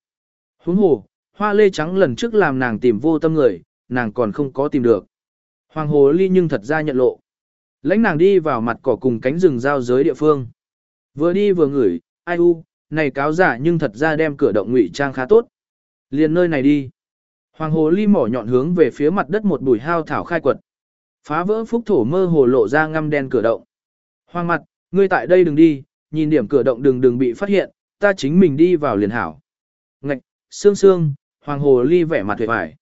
Huống hồ, hoa lê trắng lần trước làm nàng tìm vô tâm người, nàng còn không có tìm được. Hoàng hồ ly nhưng thật ra nhận lộ. Lãnh nàng đi vào mặt cỏ cùng cánh rừng giao giới địa phương. Vừa đi vừa ngửi, ai u, này cáo giả nhưng thật ra đem cửa động ngụy trang khá tốt. Liền nơi này đi. Hoàng hồ ly mỏ nhọn hướng về phía mặt đất một bụi hao thảo khai quật. Phá vỡ phúc thổ mơ hồ lộ ra ngăm đen cửa động. Hoàng mặt, ngươi tại đây đừng đi, nhìn điểm cửa động đừng đừng bị phát hiện, ta chính mình đi vào liền hảo. Ngạch, xương xương, hoàng hồ ly vẻ mặt tuyệt vải.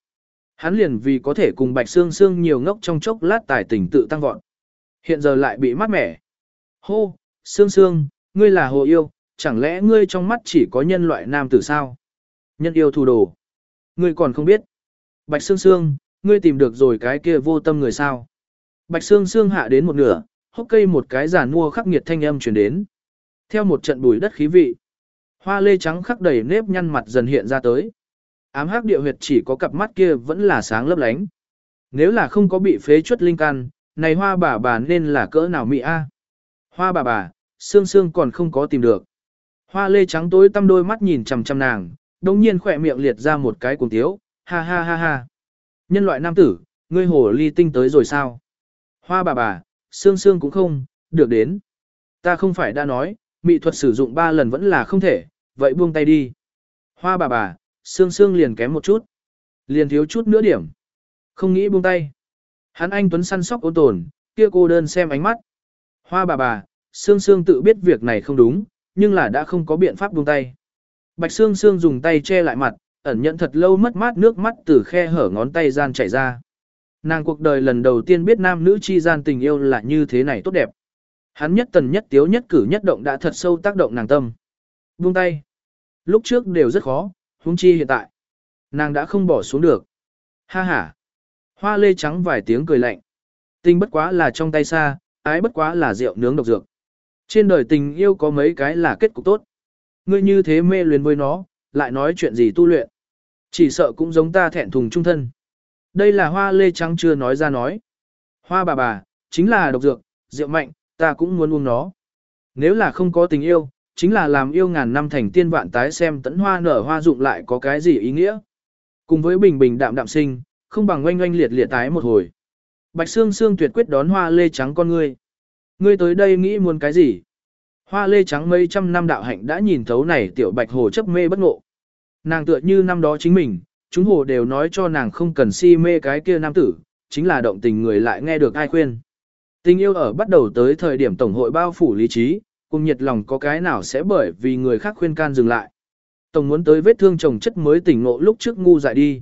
Hắn liền vì có thể cùng bạch xương xương nhiều ngốc trong chốc lát tài tình tự tăng vọt. Hiện giờ lại bị mát mẻ. Hô, xương xương, ngươi là hồ yêu, chẳng lẽ ngươi trong mắt chỉ có nhân loại nam tử sao? Nhân yêu thù đồ. Ngươi còn không biết. Bạch Sương Sương, ngươi tìm được rồi cái kia vô tâm người sao? Bạch Sương Sương hạ đến một nửa, hốc cây một cái giàn mua khắc nghiệt thanh âm truyền đến. Theo một trận bùi đất khí vị, hoa lê trắng khắc đầy nếp nhăn mặt dần hiện ra tới. Ám hắc địa huyệt chỉ có cặp mắt kia vẫn là sáng lấp lánh. Nếu là không có bị phế chuất linh căn, này hoa bà bà nên là cỡ nào mị a? Hoa bà bà, Sương Sương còn không có tìm được. Hoa lê trắng tối tăm đôi mắt nhìn chằm chằm nàng, đồng nhiên khỏe miệng liệt ra một cái cuồng tiếu, ha ha ha ha. Nhân loại nam tử, ngươi hồ ly tinh tới rồi sao? Hoa bà bà, xương xương cũng không, được đến. Ta không phải đã nói, mỹ thuật sử dụng 3 lần vẫn là không thể, vậy buông tay đi. Hoa bà bà, xương xương liền kém một chút. Liền thiếu chút nữa điểm. Không nghĩ buông tay. Hắn anh Tuấn săn sóc ôn tồn, kia cô đơn xem ánh mắt. Hoa bà bà, xương xương tự biết việc này không đúng, nhưng là đã không có biện pháp buông tay. Bạch Sương Sương dùng tay che lại mặt, ẩn nhận thật lâu mất mát nước mắt từ khe hở ngón tay gian chảy ra. Nàng cuộc đời lần đầu tiên biết nam nữ chi gian tình yêu là như thế này tốt đẹp. Hắn nhất tần nhất tiếu nhất cử nhất động đã thật sâu tác động nàng tâm. Buông tay. Lúc trước đều rất khó, huống chi hiện tại. Nàng đã không bỏ xuống được. Ha ha. Hoa lê trắng vài tiếng cười lạnh. Tình bất quá là trong tay xa, ái bất quá là rượu nướng độc dược. Trên đời tình yêu có mấy cái là kết cục tốt. Ngươi như thế mê luyến với nó, lại nói chuyện gì tu luyện. Chỉ sợ cũng giống ta thẹn thùng trung thân. Đây là hoa lê trắng chưa nói ra nói. Hoa bà bà, chính là độc dược, rượu mạnh, ta cũng muốn uống nó. Nếu là không có tình yêu, chính là làm yêu ngàn năm thành tiên vạn tái xem tấn hoa nở hoa dụng lại có cái gì ý nghĩa. Cùng với bình bình đạm đạm sinh, không bằng oanh oanh liệt liệt tái một hồi. Bạch Sương Sương tuyệt quyết đón hoa lê trắng con ngươi. Ngươi tới đây nghĩ muốn cái gì? Hoa lê trắng mấy trăm năm đạo hạnh đã nhìn thấu này tiểu bạch hồ chấp mê bất ngộ. Nàng tựa như năm đó chính mình, chúng hồ đều nói cho nàng không cần si mê cái kia nam tử, chính là động tình người lại nghe được ai khuyên. Tình yêu ở bắt đầu tới thời điểm tổng hội bao phủ lý trí, cùng nhiệt lòng có cái nào sẽ bởi vì người khác khuyên can dừng lại. Tổng muốn tới vết thương chồng chất mới tỉnh ngộ lúc trước ngu dại đi.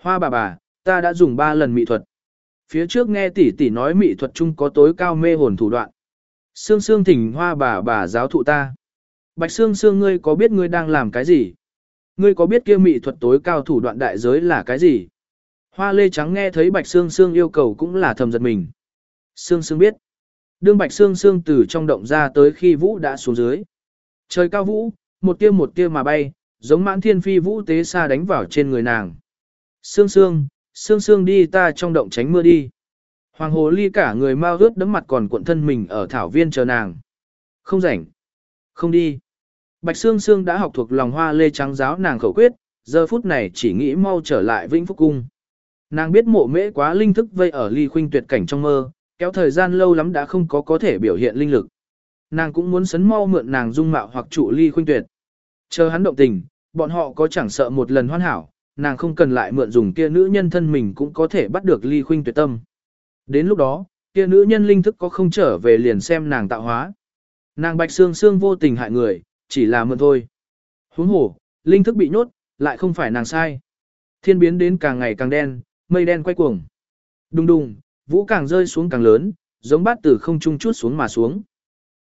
Hoa bà bà, ta đã dùng 3 lần mỹ thuật. Phía trước nghe tỷ tỷ nói mỹ thuật chung có tối cao mê hồn thủ đoạn. Sương sương thỉnh hoa bà bà giáo thụ ta. Bạch sương sương ngươi có biết ngươi đang làm cái gì? Ngươi có biết kia mỹ thuật tối cao thủ đoạn đại giới là cái gì? Hoa lê trắng nghe thấy bạch sương sương yêu cầu cũng là thầm giật mình. Sương sương biết. Đương bạch sương sương từ trong động ra tới khi vũ đã xuống dưới. Trời cao vũ, một tia một tia mà bay, giống mãn thiên phi vũ tế xa đánh vào trên người nàng. Sương sương, sương sương đi ta trong động tránh mưa đi. Hoàng hồ ly cả người mau ướt đấm mặt còn cuộn thân mình ở thảo viên chờ nàng. Không rảnh. Không đi. Bạch Sương Sương đã học thuộc lòng hoa lê trắng giáo nàng khẩu quyết, giờ phút này chỉ nghĩ mau trở lại Vĩnh Phúc Cung. Nàng biết mộ mễ quá linh thức vây ở ly khuynh tuyệt cảnh trong mơ, kéo thời gian lâu lắm đã không có có thể biểu hiện linh lực. Nàng cũng muốn sấn mau mượn nàng dung mạo hoặc trụ ly khuynh tuyệt. Chờ hắn động tình, bọn họ có chẳng sợ một lần hoàn hảo, nàng không cần lại mượn dùng kia nữ nhân thân mình cũng có thể bắt được ly khuynh tuyệt tâm. Đến lúc đó, kia nữ nhân linh thức có không trở về liền xem nàng tạo hóa. Nàng bạch xương xương vô tình hại người, chỉ là mượn thôi. Huống hồ, linh thức bị nhốt, lại không phải nàng sai. Thiên biến đến càng ngày càng đen, mây đen quay cuồng. Đùng đùng, vũ càng rơi xuống càng lớn, giống bát từ không trung chút xuống mà xuống.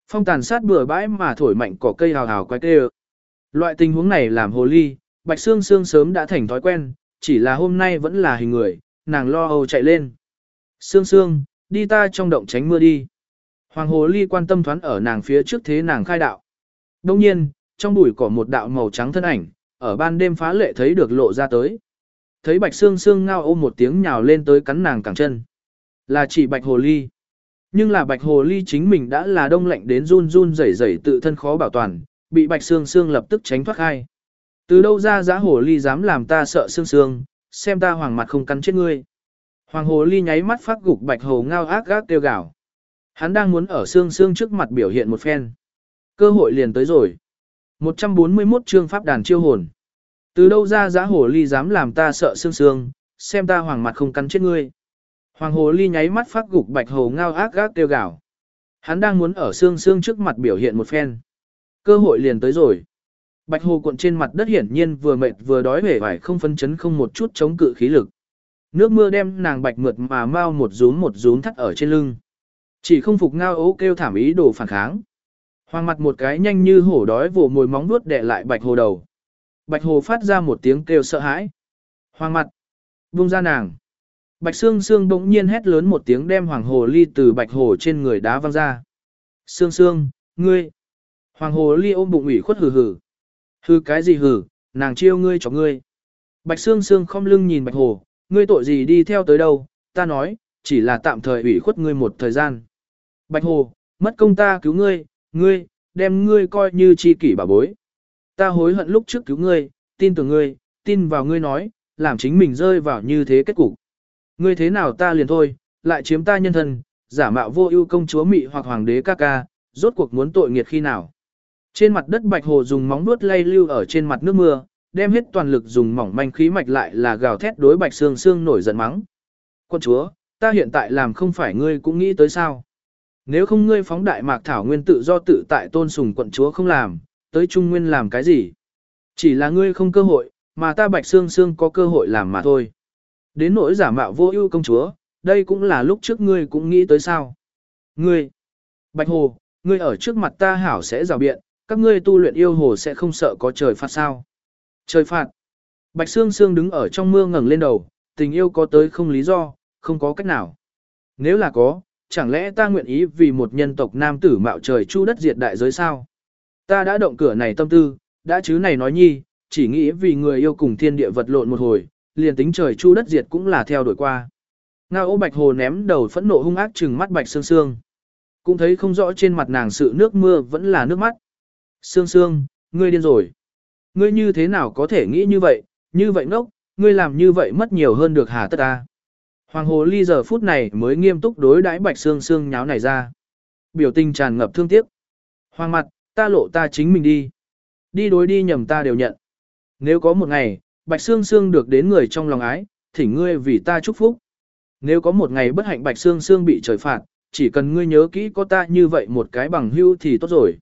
Phong tàn sát bừa bãi mà thổi mạnh cỏ cây hào hào quay tê Loại tình huống này làm hồ ly, bạch xương xương sớm đã thành thói quen, chỉ là hôm nay vẫn là hình người, nàng lo âu chạy lên. Sương sương, đi ta trong động tránh mưa đi. Hoàng hồ ly quan tâm thoán ở nàng phía trước thế nàng khai đạo. Đông nhiên, trong bụi cỏ một đạo màu trắng thân ảnh, ở ban đêm phá lệ thấy được lộ ra tới. Thấy bạch sương sương ngao ôm một tiếng nhào lên tới cắn nàng cẳng chân. Là chỉ bạch hồ ly. Nhưng là bạch hồ ly chính mình đã là đông lạnh đến run run rẩy rẩy tự thân khó bảo toàn, bị bạch sương sương lập tức tránh thoát khai. Từ đâu ra giá hồ ly dám làm ta sợ sương sương, xem ta hoàng mặt không cắn chết ngươi. Hoàng hồ ly nháy mắt phát gục bạch hồ ngao ác gác kêu gào. Hắn đang muốn ở xương xương trước mặt biểu hiện một phen. Cơ hội liền tới rồi. 141 chương pháp đàn chiêu hồn. Từ đâu ra giá hồ ly dám làm ta sợ xương xương, xem ta hoàng mặt không cắn chết ngươi. Hoàng hồ ly nháy mắt phát gục bạch hồ ngao ác gác kêu gào. Hắn đang muốn ở xương xương trước mặt biểu hiện một phen. Cơ hội liền tới rồi. Bạch hồ cuộn trên mặt đất hiển nhiên vừa mệt vừa đói vẻ vải không phân chấn không một chút chống cự khí lực. Nước mưa đem nàng bạch mượt mà mau một rúm một rúm thắt ở trên lưng. Chỉ không phục ngao ố kêu thảm ý đồ phản kháng. Hoàng mặt một cái nhanh như hổ đói vồ mồi móng nuốt đè lại bạch hồ đầu. Bạch hồ phát ra một tiếng kêu sợ hãi. Hoàng mặt, buông ra nàng. Bạch Sương Sương bỗng nhiên hét lớn một tiếng đem Hoàng Hồ Ly từ Bạch Hồ trên người đá văng ra. Sương Sương, ngươi. Hoàng Hồ Ly ôm bụng ủy khuất hừ hừ. Hừ cái gì hừ, nàng chiêu ngươi cho ngươi. Bạch Sương Sương không lưng nhìn Bạch Hồ, ngươi tội gì đi theo tới đâu, ta nói, chỉ là tạm thời ủy khuất ngươi một thời gian. Bạch Hồ, mất công ta cứu ngươi, ngươi, đem ngươi coi như chi kỷ bà bối. Ta hối hận lúc trước cứu ngươi, tin tưởng ngươi, tin vào ngươi nói, làm chính mình rơi vào như thế kết cục. Ngươi thế nào ta liền thôi, lại chiếm ta nhân thân, giả mạo vô ưu công chúa mị hoặc hoàng đế ca ca, rốt cuộc muốn tội nghiệt khi nào. Trên mặt đất bạch hồ dùng móng nuốt lay lưu ở trên mặt nước mưa, đem hết toàn lực dùng mỏng manh khí mạch lại là gào thét đối bạch xương xương nổi giận mắng. Quân chúa, ta hiện tại làm không phải ngươi cũng nghĩ tới sao. Nếu không ngươi phóng đại mạc thảo nguyên tự do tự tại tôn sùng quận chúa không làm, tới trung nguyên làm cái gì? Chỉ là ngươi không cơ hội, mà ta bạch xương xương có cơ hội làm mà thôi. Đến nỗi giả mạo vô ưu công chúa, đây cũng là lúc trước ngươi cũng nghĩ tới sao. Ngươi, Bạch Hồ, ngươi ở trước mặt ta hảo sẽ rào biện, các ngươi tu luyện yêu hồ sẽ không sợ có trời phạt sao. Trời phạt. Bạch Sương Sương đứng ở trong mưa ngẩng lên đầu, tình yêu có tới không lý do, không có cách nào. Nếu là có, chẳng lẽ ta nguyện ý vì một nhân tộc nam tử mạo trời chu đất diệt đại giới sao? Ta đã động cửa này tâm tư, đã chứ này nói nhi, chỉ nghĩ vì người yêu cùng thiên địa vật lộn một hồi, liền tính trời chu đất diệt cũng là theo đuổi qua. Ngao ô bạch hồ ném đầu phẫn nộ hung ác trừng mắt bạch sương sương. Cũng thấy không rõ trên mặt nàng sự nước mưa vẫn là nước mắt. Sương sương, ngươi điên rồi. Ngươi như thế nào có thể nghĩ như vậy, như vậy ngốc, ngươi làm như vậy mất nhiều hơn được hà tất ta. Hoàng hồ ly giờ phút này mới nghiêm túc đối đãi bạch xương xương nháo này ra. Biểu tình tràn ngập thương tiếc. Hoàng mặt, ta lộ ta chính mình đi. Đi đối đi nhầm ta đều nhận. Nếu có một ngày, Bạch xương xương được đến người trong lòng ái, thỉnh ngươi vì ta chúc phúc. Nếu có một ngày bất hạnh Bạch xương xương bị trời phạt, chỉ cần ngươi nhớ kỹ có ta như vậy một cái bằng hưu thì tốt rồi.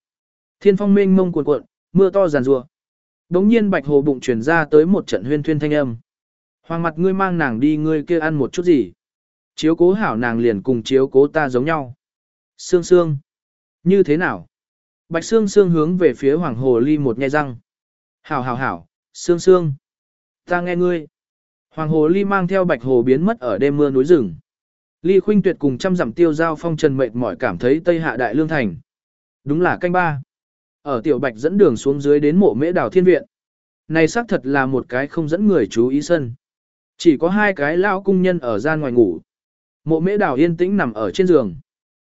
Thiên phong mênh mông cuồn cuộn, mưa to giàn rùa. Đống nhiên Bạch Hồ bụng truyền ra tới một trận huyên thuyên thanh âm. Hoàng mặt ngươi mang nàng đi ngươi kia ăn một chút gì. Chiếu cố hảo nàng liền cùng chiếu cố ta giống nhau. Sương Sương. Như thế nào? Bạch Sương Sương hướng về phía Hoàng Hồ ly một nghe răng. Hảo hảo hảo, Sương Sương. Ta nghe ngươi. Hoàng hồ ly mang theo bạch hồ biến mất ở đêm mưa núi rừng. Ly khuynh tuyệt cùng trăm dặm tiêu giao phong trần mệt mỏi cảm thấy tây hạ đại lương thành. Đúng là canh ba. Ở tiểu bạch dẫn đường xuống dưới đến mộ mễ đảo thiên viện. Này xác thật là một cái không dẫn người chú ý sân. Chỉ có hai cái lao cung nhân ở gian ngoài ngủ. Mộ mễ đảo yên tĩnh nằm ở trên giường.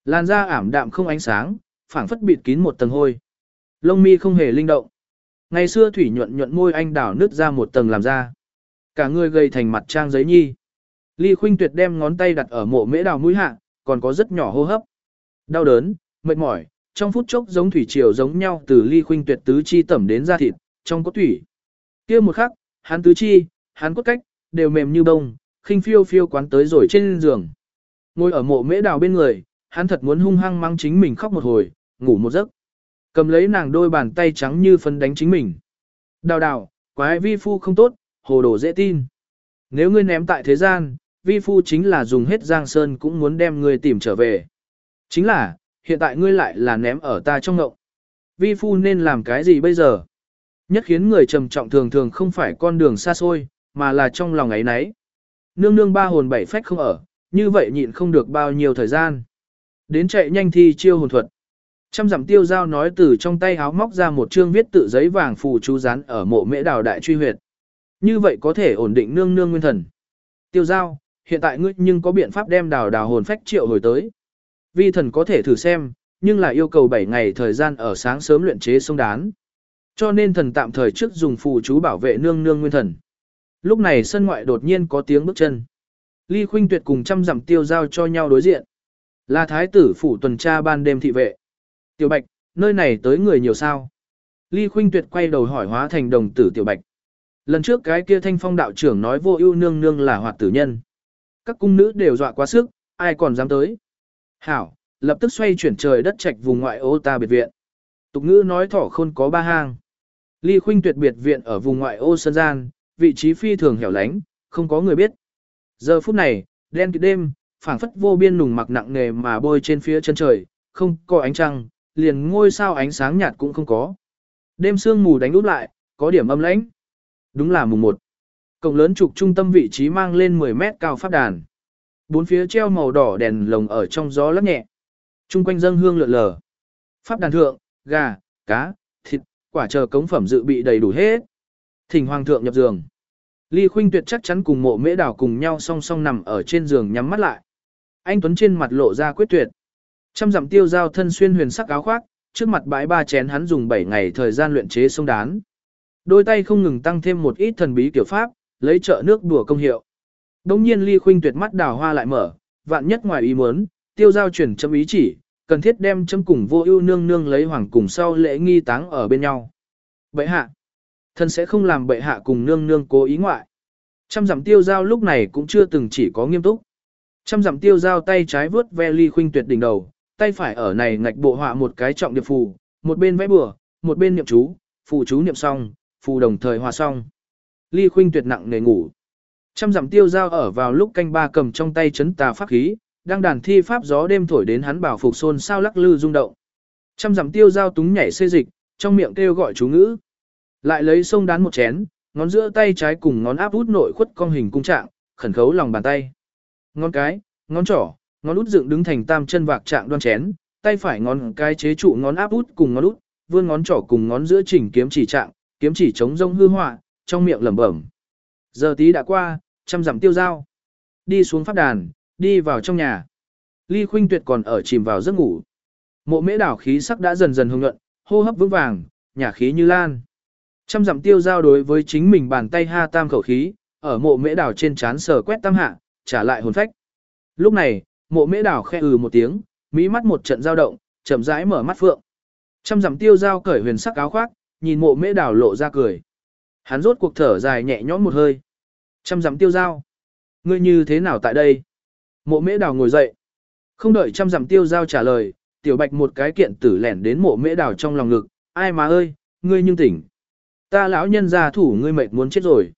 Làn da ảm đạm không ánh sáng, phảng phất bịt kín một tầng hôi. Lông mi không hề linh động. Ngày xưa thủy nhuận nhuận môi anh đảo nứt ra một tầng làm ra. Cả người gầy thành mặt trang giấy nhi. Ly Khuynh Tuyệt đem ngón tay đặt ở mộ mễ đào mũi hạ, còn có rất nhỏ hô hấp. Đau đớn, mệt mỏi, trong phút chốc giống thủy triều giống nhau từ Ly Khuynh Tuyệt tứ chi tẩm đến da thịt, trong cốt thủy. Kia một khắc, hắn tứ chi, hắn cốt cách đều mềm như bông, khinh phiêu phiêu quán tới rồi trên giường. Ngồi ở mộ mễ đào bên người, hắn thật muốn hung hăng mang chính mình khóc một hồi, ngủ một giấc. Cầm lấy nàng đôi bàn tay trắng như phân đánh chính mình. Đào đào, quái vi phu không tốt, hồ đồ dễ tin. Nếu ngươi ném tại thế gian, vi phu chính là dùng hết giang sơn cũng muốn đem ngươi tìm trở về. Chính là, hiện tại ngươi lại là ném ở ta trong ngộng. Vi phu nên làm cái gì bây giờ? Nhất khiến người trầm trọng thường thường không phải con đường xa xôi, mà là trong lòng ấy nấy. Nương nương ba hồn bảy phách không ở, như vậy nhịn không được bao nhiêu thời gian. Đến chạy nhanh thi chiêu hồn thuật. Trăm dặm tiêu giao nói từ trong tay háo móc ra một chương viết tự giấy vàng phù chú rán ở mộ mễ đào đại truy huyệt. Như vậy có thể ổn định nương nương nguyên thần. Tiêu giao, hiện tại ngươi nhưng có biện pháp đem đào đào hồn phách triệu hồi tới. Vi thần có thể thử xem, nhưng là yêu cầu 7 ngày thời gian ở sáng sớm luyện chế sông đán. Cho nên thần tạm thời trước dùng phù chú bảo vệ nương nương nguyên thần. Lúc này sân ngoại đột nhiên có tiếng bước chân. Ly Khuynh Tuyệt cùng trăm dặm tiêu giao cho nhau đối diện. Là thái tử phủ tuần tra ban đêm thị vệ. Tiểu Bạch, nơi này tới người nhiều sao? Ly Khuynh Tuyệt quay đầu hỏi hóa thành đồng tử Tiểu Bạch. Lần trước cái kia thanh phong đạo trưởng nói vô ưu nương nương là hoạt tử nhân. Các cung nữ đều dọa quá sức, ai còn dám tới. Hảo, lập tức xoay chuyển trời đất trạch vùng ngoại ô ta biệt viện. Tục ngữ nói thỏ khôn có ba hang. Ly Khuynh Tuyệt biệt viện ở vùng ngoại ô Sơn gian, vị trí phi thường hẻo lánh, không có người biết. Giờ phút này, đen kịt đêm, phảng phất vô biên nùng mặc nặng nề mà bôi trên phía chân trời, không có ánh trăng, liền ngôi sao ánh sáng nhạt cũng không có. Đêm sương mù đánh úp lại, có điểm âm lãnh. Đúng là mùng 1. Cổng lớn trục trung tâm vị trí mang lên 10 mét cao pháp đàn. Bốn phía treo màu đỏ đèn lồng ở trong gió lắc nhẹ. Trung quanh dâng hương lượn lờ. Pháp đàn thượng, gà, cá, thịt, quả chờ cống phẩm dự bị đầy đủ hết. Thỉnh hoàng thượng nhập giường. Ly Khuynh Tuyệt chắc chắn cùng mộ mễ đảo cùng nhau song song nằm ở trên giường nhắm mắt lại. Anh Tuấn trên mặt lộ ra quyết tuyệt. Trăm dặm tiêu giao thân xuyên huyền sắc áo khoác, trước mặt bãi ba chén hắn dùng 7 ngày thời gian luyện chế sông đán. Đôi tay không ngừng tăng thêm một ít thần bí kiểu pháp, lấy trợ nước đùa công hiệu. Đông nhiên Ly Khuynh Tuyệt mắt đào hoa lại mở, vạn nhất ngoài ý muốn, tiêu giao chuyển chấm ý chỉ, cần thiết đem chấm cùng vô ưu nương nương lấy hoàng cùng sau lễ nghi táng ở bên nhau. Bệ hạ, thân sẽ không làm bệ hạ cùng nương nương cố ý ngoại. Trăm dặm tiêu giao lúc này cũng chưa từng chỉ có nghiêm túc. Trăm dặm tiêu giao tay trái vướt ve ly khuynh tuyệt đỉnh đầu, tay phải ở này ngạch bộ họa một cái trọng điệp phù, một bên vẽ bừa, một bên niệm chú, phù chú niệm xong, phù đồng thời hòa xong. Ly khuynh tuyệt nặng nề ngủ. Trăm dặm tiêu giao ở vào lúc canh ba cầm trong tay chấn tà pháp khí, đang đàn thi pháp gió đêm thổi đến hắn bảo phục xôn sao lắc lư rung động. Trăm dặm tiêu giao túng nhảy xê dịch, trong miệng kêu gọi chú ngữ. Lại lấy sông đán một chén, ngón giữa tay trái cùng ngón áp út nội khuất cong hình cung trạng, khẩn khấu lòng bàn tay. Ngón cái, ngón trỏ, ngón út dựng đứng thành tam chân vạc trạng đoan chén, tay phải ngón cái chế trụ ngón áp út cùng ngón út, vươn ngón trỏ cùng ngón giữa chỉnh kiếm chỉ trạng, kiếm chỉ chống rông hư họa, trong miệng lẩm bẩm. Giờ tí đã qua, trăm dặm tiêu dao. Đi xuống pháp đàn, đi vào trong nhà. Ly Khuynh Tuyệt còn ở chìm vào giấc ngủ. Mộ Mễ đảo khí sắc đã dần dần hưng nhuận, hô hấp vững vàng, nhả khí như lan. Trăm dặm tiêu giao đối với chính mình bàn tay ha tam khẩu khí, ở mộ mễ đảo trên chán sờ quét tam hạ, trả lại hồn phách. Lúc này, mộ mễ đảo khe ừ một tiếng, mỹ mắt một trận dao động, chậm rãi mở mắt phượng. Trăm dặm tiêu giao cởi huyền sắc áo khoác, nhìn mộ mễ đảo lộ ra cười. Hắn rốt cuộc thở dài nhẹ nhõm một hơi. Trăm dặm tiêu giao. Ngươi như thế nào tại đây? Mộ mễ Đào ngồi dậy. Không đợi trăm dặm tiêu giao trả lời, tiểu bạch một cái kiện tử lẻn đến mộ mễ Đào trong lòng ngực. Ai mà ơi, ngươi nhưng tỉnh. Ta lão nhân gia thủ ngươi mệt muốn chết rồi.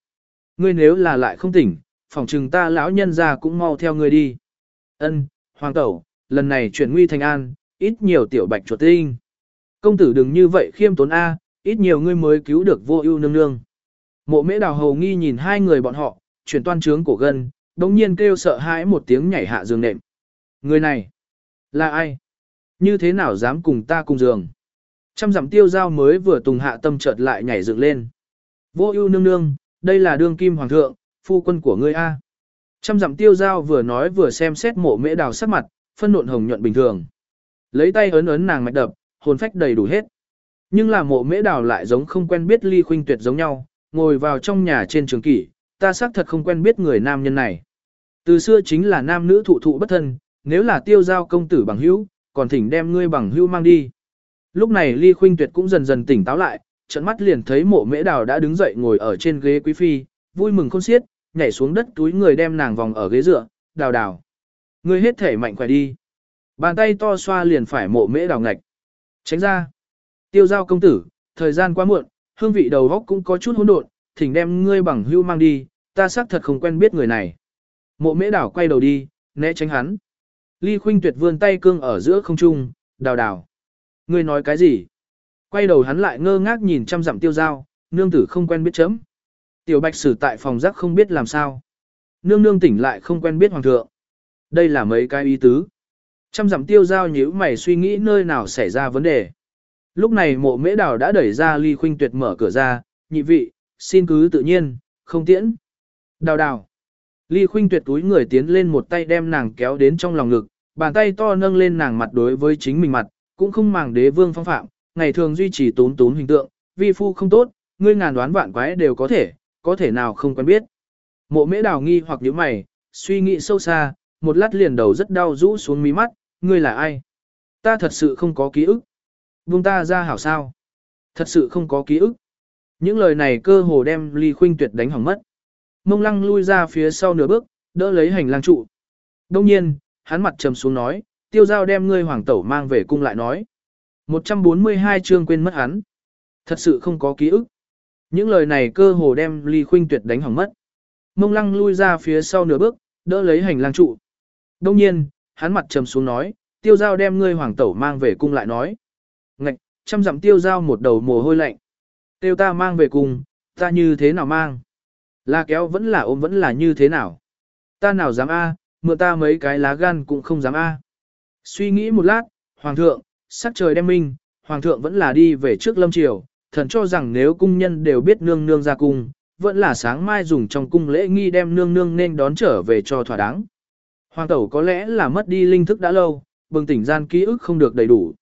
Ngươi nếu là lại không tỉnh, phỏng chừng ta lão nhân gia cũng mau theo ngươi đi. Ân, hoàng tẩu, lần này chuyển nguy thành an, ít nhiều tiểu bạch chuột tinh. Công tử đừng như vậy khiêm tốn A, ít nhiều ngươi mới cứu được vô ưu nương nương. Mộ mễ đào hầu nghi nhìn hai người bọn họ, chuyển toan trướng cổ gân, đồng nhiên kêu sợ hãi một tiếng nhảy hạ giường nệm. Người này, là ai? Như thế nào dám cùng ta cùng giường? Trăm dặm tiêu giao mới vừa tùng hạ tâm chợt lại nhảy dựng lên. Vô ưu nương nương, đây là đương kim hoàng thượng, phu quân của ngươi A. Trăm dặm tiêu giao vừa nói vừa xem xét mộ mễ đào sắc mặt, phân nộn hồng nhuận bình thường. Lấy tay ấn ấn nàng mạch đập, hồn phách đầy đủ hết. Nhưng là mộ mễ đào lại giống không quen biết ly khuynh tuyệt giống nhau, ngồi vào trong nhà trên trường kỷ, ta xác thật không quen biết người nam nhân này. Từ xưa chính là nam nữ thụ thụ bất thân, nếu là tiêu giao công tử bằng hữu, còn thỉnh đem ngươi bằng hữu mang đi. Lúc này Ly Khuynh Tuyệt cũng dần dần tỉnh táo lại, trận mắt liền thấy mộ mễ đào đã đứng dậy ngồi ở trên ghế quý phi, vui mừng khôn xiết, nhảy xuống đất túi người đem nàng vòng ở ghế dựa, đào đào. Ngươi hết thể mạnh khỏe đi. Bàn tay to xoa liền phải mộ mễ đào ngạch. Tránh ra. Tiêu giao công tử, thời gian quá muộn, hương vị đầu góc cũng có chút hỗn độn, thỉnh đem ngươi bằng hưu mang đi, ta xác thật không quen biết người này. Mộ mễ đảo quay đầu đi, né tránh hắn. Ly khuynh tuyệt vươn tay cương ở giữa không trung, đào đào. Ngươi nói cái gì? Quay đầu hắn lại ngơ ngác nhìn chăm dặm tiêu giao, nương tử không quen biết chấm. Tiểu bạch sử tại phòng giác không biết làm sao. Nương nương tỉnh lại không quen biết hoàng thượng. Đây là mấy cái ý tứ. Trăm dặm tiêu giao nhíu mày suy nghĩ nơi nào xảy ra vấn đề. Lúc này mộ mễ đào đã đẩy ra ly khuynh tuyệt mở cửa ra, nhị vị, xin cứ tự nhiên, không tiễn. Đào đào. Ly khuynh tuyệt túi người tiến lên một tay đem nàng kéo đến trong lòng ngực, bàn tay to nâng lên nàng mặt đối với chính mình mặt, cũng không màng đế vương phong phạm, ngày thường duy trì tốn tốn hình tượng, vi phu không tốt, ngươi ngàn đoán vạn quái đều có thể, có thể nào không quen biết. Mộ mễ đào nghi hoặc nhíu mày, suy nghĩ sâu xa, một lát liền đầu rất đau rũ xuống mí mắt, ngươi là ai? Ta thật sự không có ký ức. Buông ta ra hảo sao? Thật sự không có ký ức. Những lời này cơ hồ đem ly khuynh tuyệt đánh hỏng mất. Mông lăng lui ra phía sau nửa bước, đỡ lấy hành lang trụ. Đông nhiên, hắn mặt trầm xuống nói, tiêu giao đem ngươi hoàng tẩu mang về cung lại nói. 142 chương quên mất hắn. Thật sự không có ký ức. Những lời này cơ hồ đem ly khuynh tuyệt đánh hỏng mất. Mông lăng lui ra phía sau nửa bước, đỡ lấy hành lang trụ. Đông nhiên, hắn mặt trầm xuống nói, tiêu giao đem ngươi hoàng tẩu mang về cung lại nói. Chăm dặm tiêu giao một đầu mồ hôi lạnh. Tiêu ta mang về cung, ta như thế nào mang? Là kéo vẫn là ôm vẫn là như thế nào? Ta nào dám a, mượn ta mấy cái lá gan cũng không dám a. Suy nghĩ một lát, hoàng thượng, sắc trời đem minh, hoàng thượng vẫn là đi về trước lâm triều, thần cho rằng nếu cung nhân đều biết nương nương ra cung, vẫn là sáng mai dùng trong cung lễ nghi đem nương nương nên đón trở về cho thỏa đáng. Hoàng tẩu có lẽ là mất đi linh thức đã lâu, bừng tỉnh gian ký ức không được đầy đủ.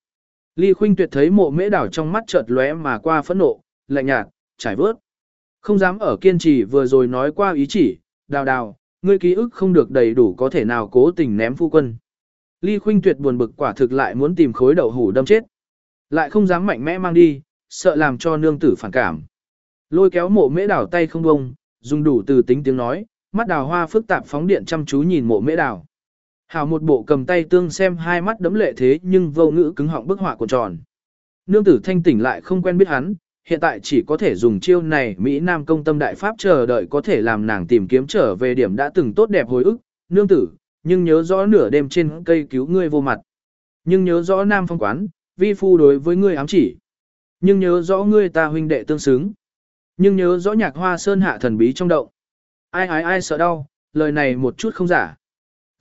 Ly Khuynh Tuyệt thấy mộ mễ đảo trong mắt chợt lóe mà qua phẫn nộ, lạnh nhạt, trải vớt. Không dám ở kiên trì vừa rồi nói qua ý chỉ, đào đào, ngươi ký ức không được đầy đủ có thể nào cố tình ném phu quân. Ly Khuynh Tuyệt buồn bực quả thực lại muốn tìm khối đậu hủ đâm chết. Lại không dám mạnh mẽ mang đi, sợ làm cho nương tử phản cảm. Lôi kéo mộ mễ đảo tay không bông, dùng đủ từ tính tiếng nói, mắt đào hoa phức tạp phóng điện chăm chú nhìn mộ mễ đảo. Hảo một bộ cầm tay tương xem hai mắt đấm lệ thế nhưng vô ngữ cứng họng bức họa của tròn. Nương tử thanh tỉnh lại không quen biết hắn, hiện tại chỉ có thể dùng chiêu này Mỹ Nam công tâm đại pháp chờ đợi có thể làm nàng tìm kiếm trở về điểm đã từng tốt đẹp hồi ức, nương tử, nhưng nhớ rõ nửa đêm trên cây cứu ngươi vô mặt. Nhưng nhớ rõ Nam phong quán, vi phu đối với ngươi ám chỉ. Nhưng nhớ rõ ngươi ta huynh đệ tương xứng. Nhưng nhớ rõ nhạc hoa sơn hạ thần bí trong động. Ai ai ai sợ đau, lời này một chút không giả.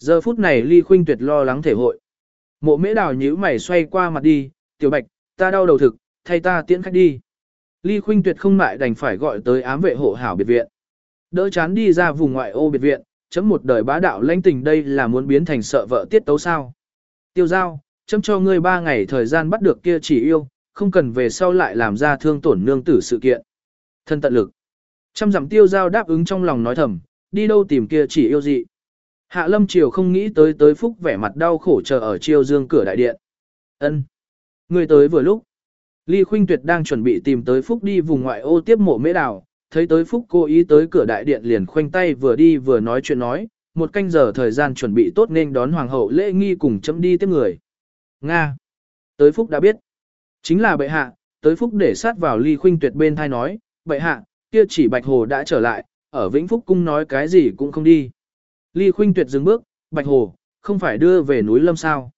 Giờ phút này ly khuynh tuyệt lo lắng thể hội. Mộ mễ đào nhíu mày xoay qua mặt đi, tiểu bạch, ta đau đầu thực, thay ta tiễn khách đi. Ly khuynh tuyệt không mại đành phải gọi tới ám vệ hộ hảo biệt viện. Đỡ chán đi ra vùng ngoại ô biệt viện, chấm một đời bá đạo lãnh tình đây là muốn biến thành sợ vợ tiết tấu sao. Tiêu giao, chấm cho ngươi ba ngày thời gian bắt được kia chỉ yêu, không cần về sau lại làm ra thương tổn nương tử sự kiện. Thân tận lực. Trăm dặm tiêu giao đáp ứng trong lòng nói thầm, đi đâu tìm kia chỉ yêu gì. Hạ lâm triều không nghĩ tới tới phúc vẻ mặt đau khổ chờ ở triều dương cửa đại điện. ân Người tới vừa lúc. Ly Khuynh Tuyệt đang chuẩn bị tìm tới phúc đi vùng ngoại ô tiếp mộ mễ đào, thấy tới phúc cố ý tới cửa đại điện liền khoanh tay vừa đi vừa nói chuyện nói, một canh giờ thời gian chuẩn bị tốt nên đón hoàng hậu lễ nghi cùng chấm đi tiếp người. Nga. Tới phúc đã biết. Chính là bệ hạ, tới phúc để sát vào ly khuynh tuyệt bên thai nói, bệ hạ, kia chỉ bạch hồ đã trở lại, ở Vĩnh Phúc cung nói cái gì cũng không đi. Ly khuynh tuyệt dừng bước, bạch hồ, không phải đưa về núi lâm sao.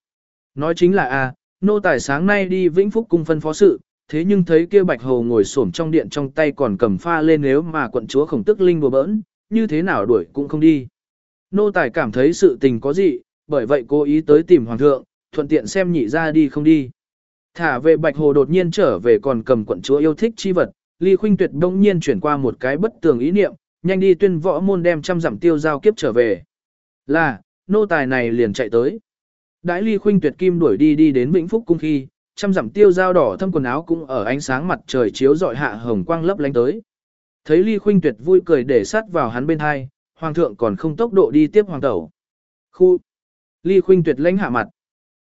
Nói chính là a, nô tài sáng nay đi Vĩnh Phúc cung phân phó sự, thế nhưng thấy kia bạch hồ ngồi xổm trong điện trong tay còn cầm pha lên nếu mà quận chúa khổng tức linh bừa bỡn, như thế nào đuổi cũng không đi. Nô tài cảm thấy sự tình có gì, bởi vậy cố ý tới tìm hoàng thượng, thuận tiện xem nhị ra đi không đi. Thả về bạch hồ đột nhiên trở về còn cầm quận chúa yêu thích chi vật, ly khuynh tuyệt đông nhiên chuyển qua một cái bất tường ý niệm, nhanh đi tuyên võ môn đem trăm dặm tiêu giao kiếp trở về. Là, nô tài này liền chạy tới. Đãi ly khuynh tuyệt kim đuổi đi đi đến Vĩnh Phúc cung khi, trăm dặm tiêu giao đỏ thâm quần áo cũng ở ánh sáng mặt trời chiếu dọi hạ hồng quang lấp lánh tới. Thấy ly khuynh tuyệt vui cười để sát vào hắn bên hai, hoàng thượng còn không tốc độ đi tiếp hoàng tẩu. Khu! Ly khuynh tuyệt lãnh hạ mặt.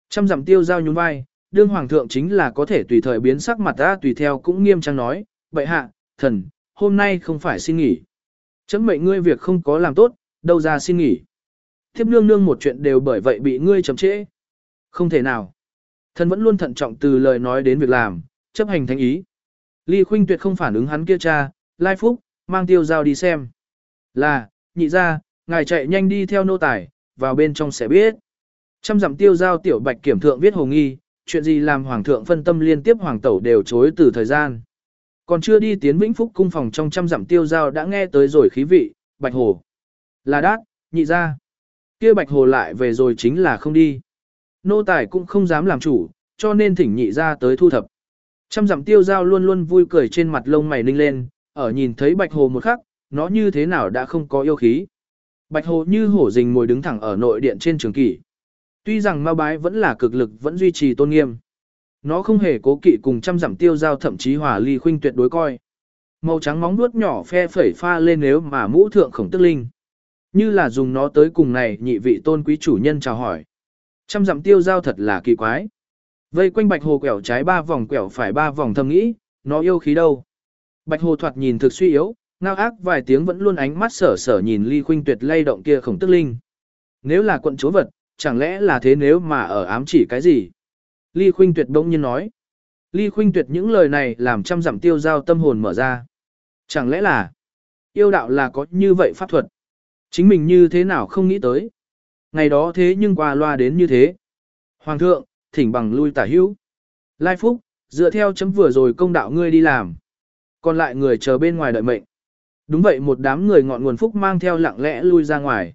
Trăm dặm tiêu giao nhún vai, đương hoàng thượng chính là có thể tùy thời biến sắc mặt ra tùy theo cũng nghiêm trang nói, bệ hạ, thần, hôm nay không phải xin nghỉ. Chấm mệnh ngươi việc không có làm tốt, đâu ra xin nghỉ. Thiếp nương nương một chuyện đều bởi vậy bị ngươi chấm trễ. Không thể nào. Thần vẫn luôn thận trọng từ lời nói đến việc làm, chấp hành thánh ý. Ly Khuynh Tuyệt không phản ứng hắn kia cha, Lai Phúc, mang tiêu giao đi xem. Là, nhị ra, ngài chạy nhanh đi theo nô tài, vào bên trong sẽ biết. Trăm dặm tiêu giao tiểu bạch kiểm thượng viết hồ nghi, chuyện gì làm hoàng thượng phân tâm liên tiếp hoàng tẩu đều chối từ thời gian. Còn chưa đi tiến vĩnh phúc cung phòng trong trăm dặm tiêu giao đã nghe tới rồi khí vị, bạch hồ. Là đát, nhị ra. kia bạch hồ lại về rồi chính là không đi. Nô tài cũng không dám làm chủ, cho nên thỉnh nhị ra tới thu thập. Trăm dặm tiêu giao luôn luôn vui cười trên mặt lông mày ninh lên, ở nhìn thấy bạch hồ một khắc, nó như thế nào đã không có yêu khí. Bạch hồ như hổ rình ngồi đứng thẳng ở nội điện trên trường kỷ. Tuy rằng ma bái vẫn là cực lực vẫn duy trì tôn nghiêm. Nó không hề cố kỵ cùng trăm dặm tiêu giao thậm chí hòa ly khuynh tuyệt đối coi. Màu trắng móng vuốt nhỏ phe phẩy pha lên nếu mà mũ thượng khổng tức linh. Như là dùng nó tới cùng này nhị vị tôn quý chủ nhân chào hỏi. Trăm dặm tiêu giao thật là kỳ quái. Vây quanh bạch hồ quẹo trái ba vòng quẹo phải ba vòng thầm nghĩ, nó yêu khí đâu. Bạch hồ thoạt nhìn thực suy yếu, ngao ác vài tiếng vẫn luôn ánh mắt sở sở nhìn ly khuynh tuyệt lay động kia khổng tức linh. Nếu là quận chúa vật, chẳng lẽ là thế nếu mà ở ám chỉ cái gì? Ly khuynh tuyệt bỗng nhiên nói. Ly khuynh tuyệt những lời này làm trăm dặm tiêu giao tâm hồn mở ra. Chẳng lẽ là, yêu đạo là có như vậy pháp thuật? Chính mình như thế nào không nghĩ tới? Ngày đó thế nhưng qua loa đến như thế. Hoàng thượng, thỉnh bằng lui tả hữu. Lai Phúc, dựa theo chấm vừa rồi công đạo ngươi đi làm. Còn lại người chờ bên ngoài đợi mệnh. Đúng vậy một đám người ngọn nguồn phúc mang theo lặng lẽ lui ra ngoài.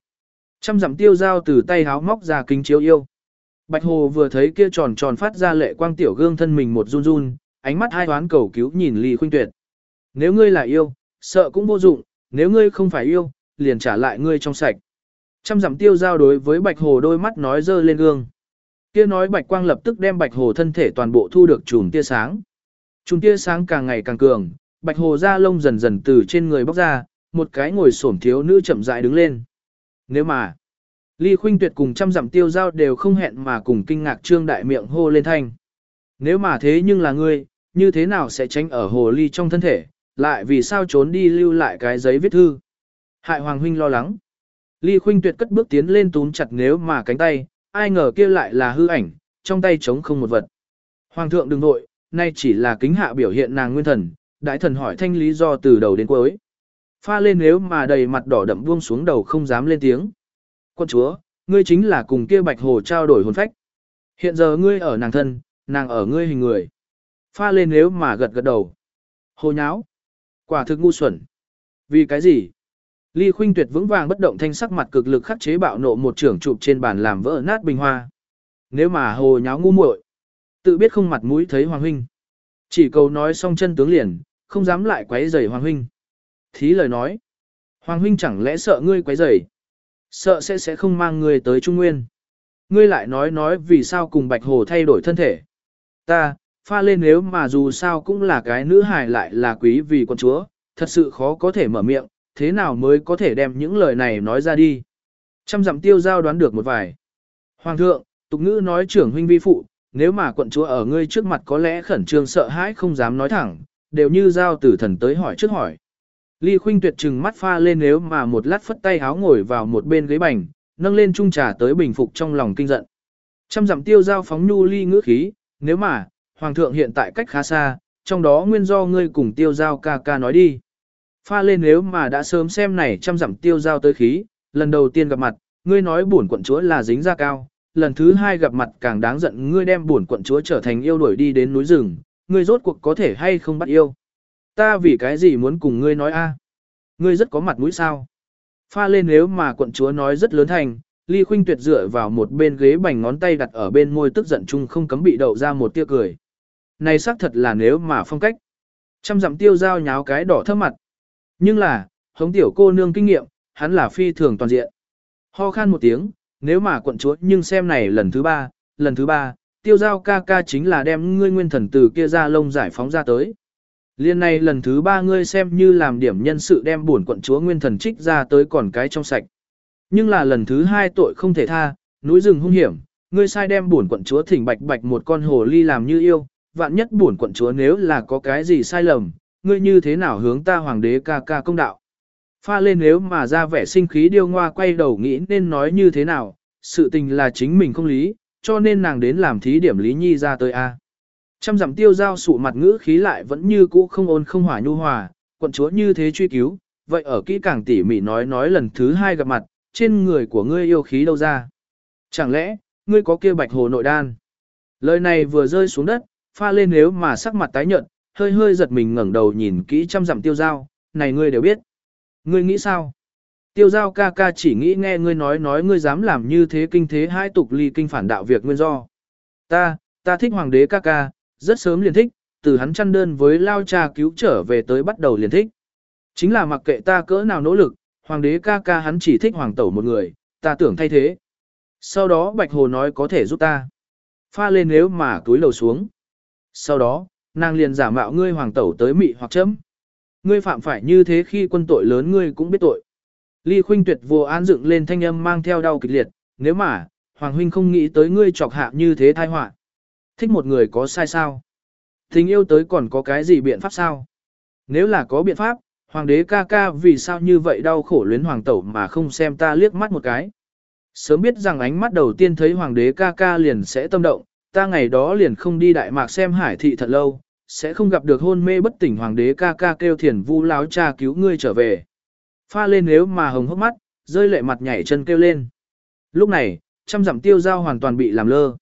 Trăm dặm tiêu giao từ tay háo móc ra kính chiếu yêu. Bạch Hồ vừa thấy kia tròn tròn phát ra lệ quang tiểu gương thân mình một run run, ánh mắt hai toán cầu cứu nhìn Lý Khuynh Tuyệt. Nếu ngươi là yêu, sợ cũng vô dụng, nếu ngươi không phải yêu, liền trả lại ngươi trong sạch. Trăm dặm tiêu giao đối với Bạch Hồ đôi mắt nói dơ lên gương. Kia nói Bạch Quang lập tức đem Bạch Hồ thân thể toàn bộ thu được chùm tia sáng. Chùm tia sáng càng ngày càng cường, Bạch Hồ da lông dần dần từ trên người bóc ra, một cái ngồi xổm thiếu nữ chậm rãi đứng lên. Nếu mà, Ly Khuynh Tuyệt cùng trăm dặm tiêu giao đều không hẹn mà cùng kinh ngạc trương đại miệng hô lên thanh. Nếu mà thế nhưng là ngươi, như thế nào sẽ tránh ở hồ ly trong thân thể, lại vì sao trốn đi lưu lại cái giấy viết thư. Hại Hoàng Huynh lo lắng. Ly Khuynh Tuyệt cất bước tiến lên túm chặt nếu mà cánh tay, ai ngờ kia lại là hư ảnh, trong tay trống không một vật. Hoàng thượng đừng nội, nay chỉ là kính hạ biểu hiện nàng nguyên thần, đại thần hỏi thanh lý do từ đầu đến cuối. Pha lên nếu mà đầy mặt đỏ đậm buông xuống đầu không dám lên tiếng. Quân chúa, ngươi chính là cùng kia bạch hồ trao đổi hồn phách. Hiện giờ ngươi ở nàng thân, nàng ở ngươi hình người. Pha lên nếu mà gật gật đầu. Hồ nháo. Quả thực ngu xuẩn. Vì cái gì? Ly Khuynh Tuyệt vững vàng bất động thanh sắc mặt cực lực khắc chế bạo nộ một trưởng chụp trên bàn làm vỡ nát bình hoa. Nếu mà hồ nháo ngu muội, tự biết không mặt mũi thấy hoàng huynh. Chỉ cầu nói xong chân tướng liền, không dám lại quấy rầy hoàng huynh. Thí lời nói, hoàng huynh chẳng lẽ sợ ngươi quấy rầy? Sợ sẽ sẽ không mang ngươi tới Trung Nguyên. Ngươi lại nói nói vì sao cùng Bạch Hồ thay đổi thân thể. Ta, pha lên nếu mà dù sao cũng là cái nữ hài lại là quý vì con chúa, thật sự khó có thể mở miệng, thế nào mới có thể đem những lời này nói ra đi. Trăm dặm tiêu giao đoán được một vài. Hoàng thượng, tục ngữ nói trưởng huynh vi phụ, nếu mà quận chúa ở ngươi trước mặt có lẽ khẩn trương sợ hãi không dám nói thẳng, đều như giao tử thần tới hỏi trước hỏi. Ly khuynh tuyệt trừng mắt pha lên nếu mà một lát phất tay háo ngồi vào một bên ghế bành, nâng lên chung trà tới bình phục trong lòng kinh giận. Trăm dặm tiêu giao phóng nhu ly ngữ khí, nếu mà, hoàng thượng hiện tại cách khá xa, trong đó nguyên do ngươi cùng tiêu giao ca ca nói đi. Pha lên nếu mà đã sớm xem này trăm dặm tiêu giao tới khí, lần đầu tiên gặp mặt, ngươi nói buồn quận chúa là dính ra cao, lần thứ hai gặp mặt càng đáng giận ngươi đem buồn quận chúa trở thành yêu đuổi đi đến núi rừng, ngươi rốt cuộc có thể hay không bắt yêu. Ta vì cái gì muốn cùng ngươi nói a? Ngươi rất có mặt mũi sao? Pha lên nếu mà quận chúa nói rất lớn thành, Ly Khuynh Tuyệt dựa vào một bên ghế bành ngón tay đặt ở bên môi tức giận chung không cấm bị đậu ra một tia cười. Này xác thật là nếu mà phong cách. Trăm dặm tiêu giao nháo cái đỏ thấp mặt. Nhưng là, hống tiểu cô nương kinh nghiệm, hắn là phi thường toàn diện. Ho khan một tiếng, nếu mà quận chúa nhưng xem này lần thứ ba, lần thứ ba, tiêu giao ca ca chính là đem ngươi nguyên thần từ kia ra lông giải phóng ra tới. Liên này lần thứ ba ngươi xem như làm điểm nhân sự đem buồn quận chúa nguyên thần trích ra tới còn cái trong sạch. Nhưng là lần thứ hai tội không thể tha, núi rừng hung hiểm, ngươi sai đem buồn quận chúa thỉnh bạch bạch một con hồ ly làm như yêu, vạn nhất buồn quận chúa nếu là có cái gì sai lầm, ngươi như thế nào hướng ta hoàng đế ca ca công đạo. Pha lên nếu mà ra vẻ sinh khí điêu ngoa quay đầu nghĩ nên nói như thế nào, sự tình là chính mình không lý, cho nên nàng đến làm thí điểm Lý Nhi ra tới A. Trăm dặm tiêu giao sụ mặt ngữ khí lại vẫn như cũ không ôn không hỏa nhu hòa, quận chúa như thế truy cứu, vậy ở kỹ càng tỉ mỉ nói nói lần thứ hai gặp mặt, trên người của ngươi yêu khí đâu ra. Chẳng lẽ, ngươi có kia bạch hồ nội đan? Lời này vừa rơi xuống đất, pha lên nếu mà sắc mặt tái nhợt, hơi hơi giật mình ngẩng đầu nhìn kỹ trăm dặm tiêu giao, này ngươi đều biết. Ngươi nghĩ sao? Tiêu giao ca ca chỉ nghĩ nghe ngươi nói nói ngươi dám làm như thế kinh thế hai tục ly kinh phản đạo việc nguyên do. Ta, ta thích hoàng đế ca ca, rất sớm liền thích, từ hắn chăn đơn với lao cha cứu trở về tới bắt đầu liền thích. Chính là mặc kệ ta cỡ nào nỗ lực, hoàng đế ca ca hắn chỉ thích hoàng tẩu một người, ta tưởng thay thế. Sau đó Bạch Hồ nói có thể giúp ta. Pha lên nếu mà túi lầu xuống. Sau đó, nàng liền giả mạo ngươi hoàng tẩu tới mị hoặc chấm. Ngươi phạm phải như thế khi quân tội lớn ngươi cũng biết tội. Ly Khuynh Tuyệt vô án dựng lên thanh âm mang theo đau kịch liệt, nếu mà, Hoàng huynh không nghĩ tới ngươi chọc hạ như thế tai họa. Thích một người có sai sao? Tình yêu tới còn có cái gì biện pháp sao? Nếu là có biện pháp, Hoàng đế ca ca vì sao như vậy đau khổ luyến hoàng tẩu mà không xem ta liếc mắt một cái. Sớm biết rằng ánh mắt đầu tiên thấy hoàng đế ca ca liền sẽ tâm động, ta ngày đó liền không đi đại mạc xem hải thị thật lâu, sẽ không gặp được hôn mê bất tỉnh hoàng đế ca ca kêu thiền vu láo cha cứu ngươi trở về. Pha lên nếu mà hồng hốc mắt, rơi lệ mặt nhảy chân kêu lên. Lúc này, trăm dặm tiêu giao hoàn toàn bị làm lơ.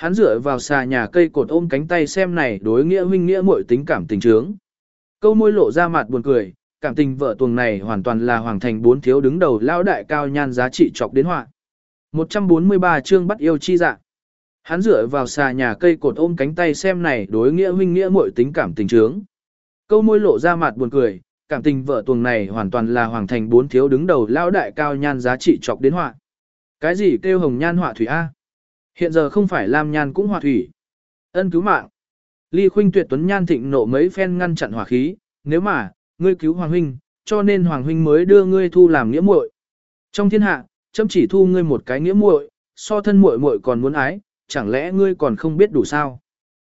Hắn dựa vào xà nhà cây cột ôm cánh tay xem này đối nghĩa huynh nghĩa muội tính cảm tình trướng. Câu môi lộ ra mặt buồn cười, cảm tình vợ tuồng này hoàn toàn là hoàng thành bốn thiếu đứng đầu lao đại cao nhan giá trị chọc đến họa. 143 chương bắt yêu chi dạ. Hắn dựa vào xà nhà cây cột ôm cánh tay xem này đối nghĩa huynh nghĩa muội tính cảm tình trướng. Câu môi lộ ra mặt buồn cười, cảm tình vợ tuồng này hoàn toàn là hoàng thành bốn thiếu đứng đầu lao đại cao nhan giá trị chọc đến họa. Cái gì kêu hồng nhan họa thủy A? Hiện giờ không phải lam nhan cũng hòa thủy. Ân cứu mạng. Ly khuynh tuyệt tuấn nhan thịnh nộ mấy phen ngăn chặn hỏa khí, nếu mà, ngươi cứu hoàng huynh, cho nên hoàng huynh mới đưa ngươi thu làm nghĩa muội. Trong thiên hạ, chấm chỉ thu ngươi một cái nghĩa muội, so thân muội muội còn muốn ái, chẳng lẽ ngươi còn không biết đủ sao?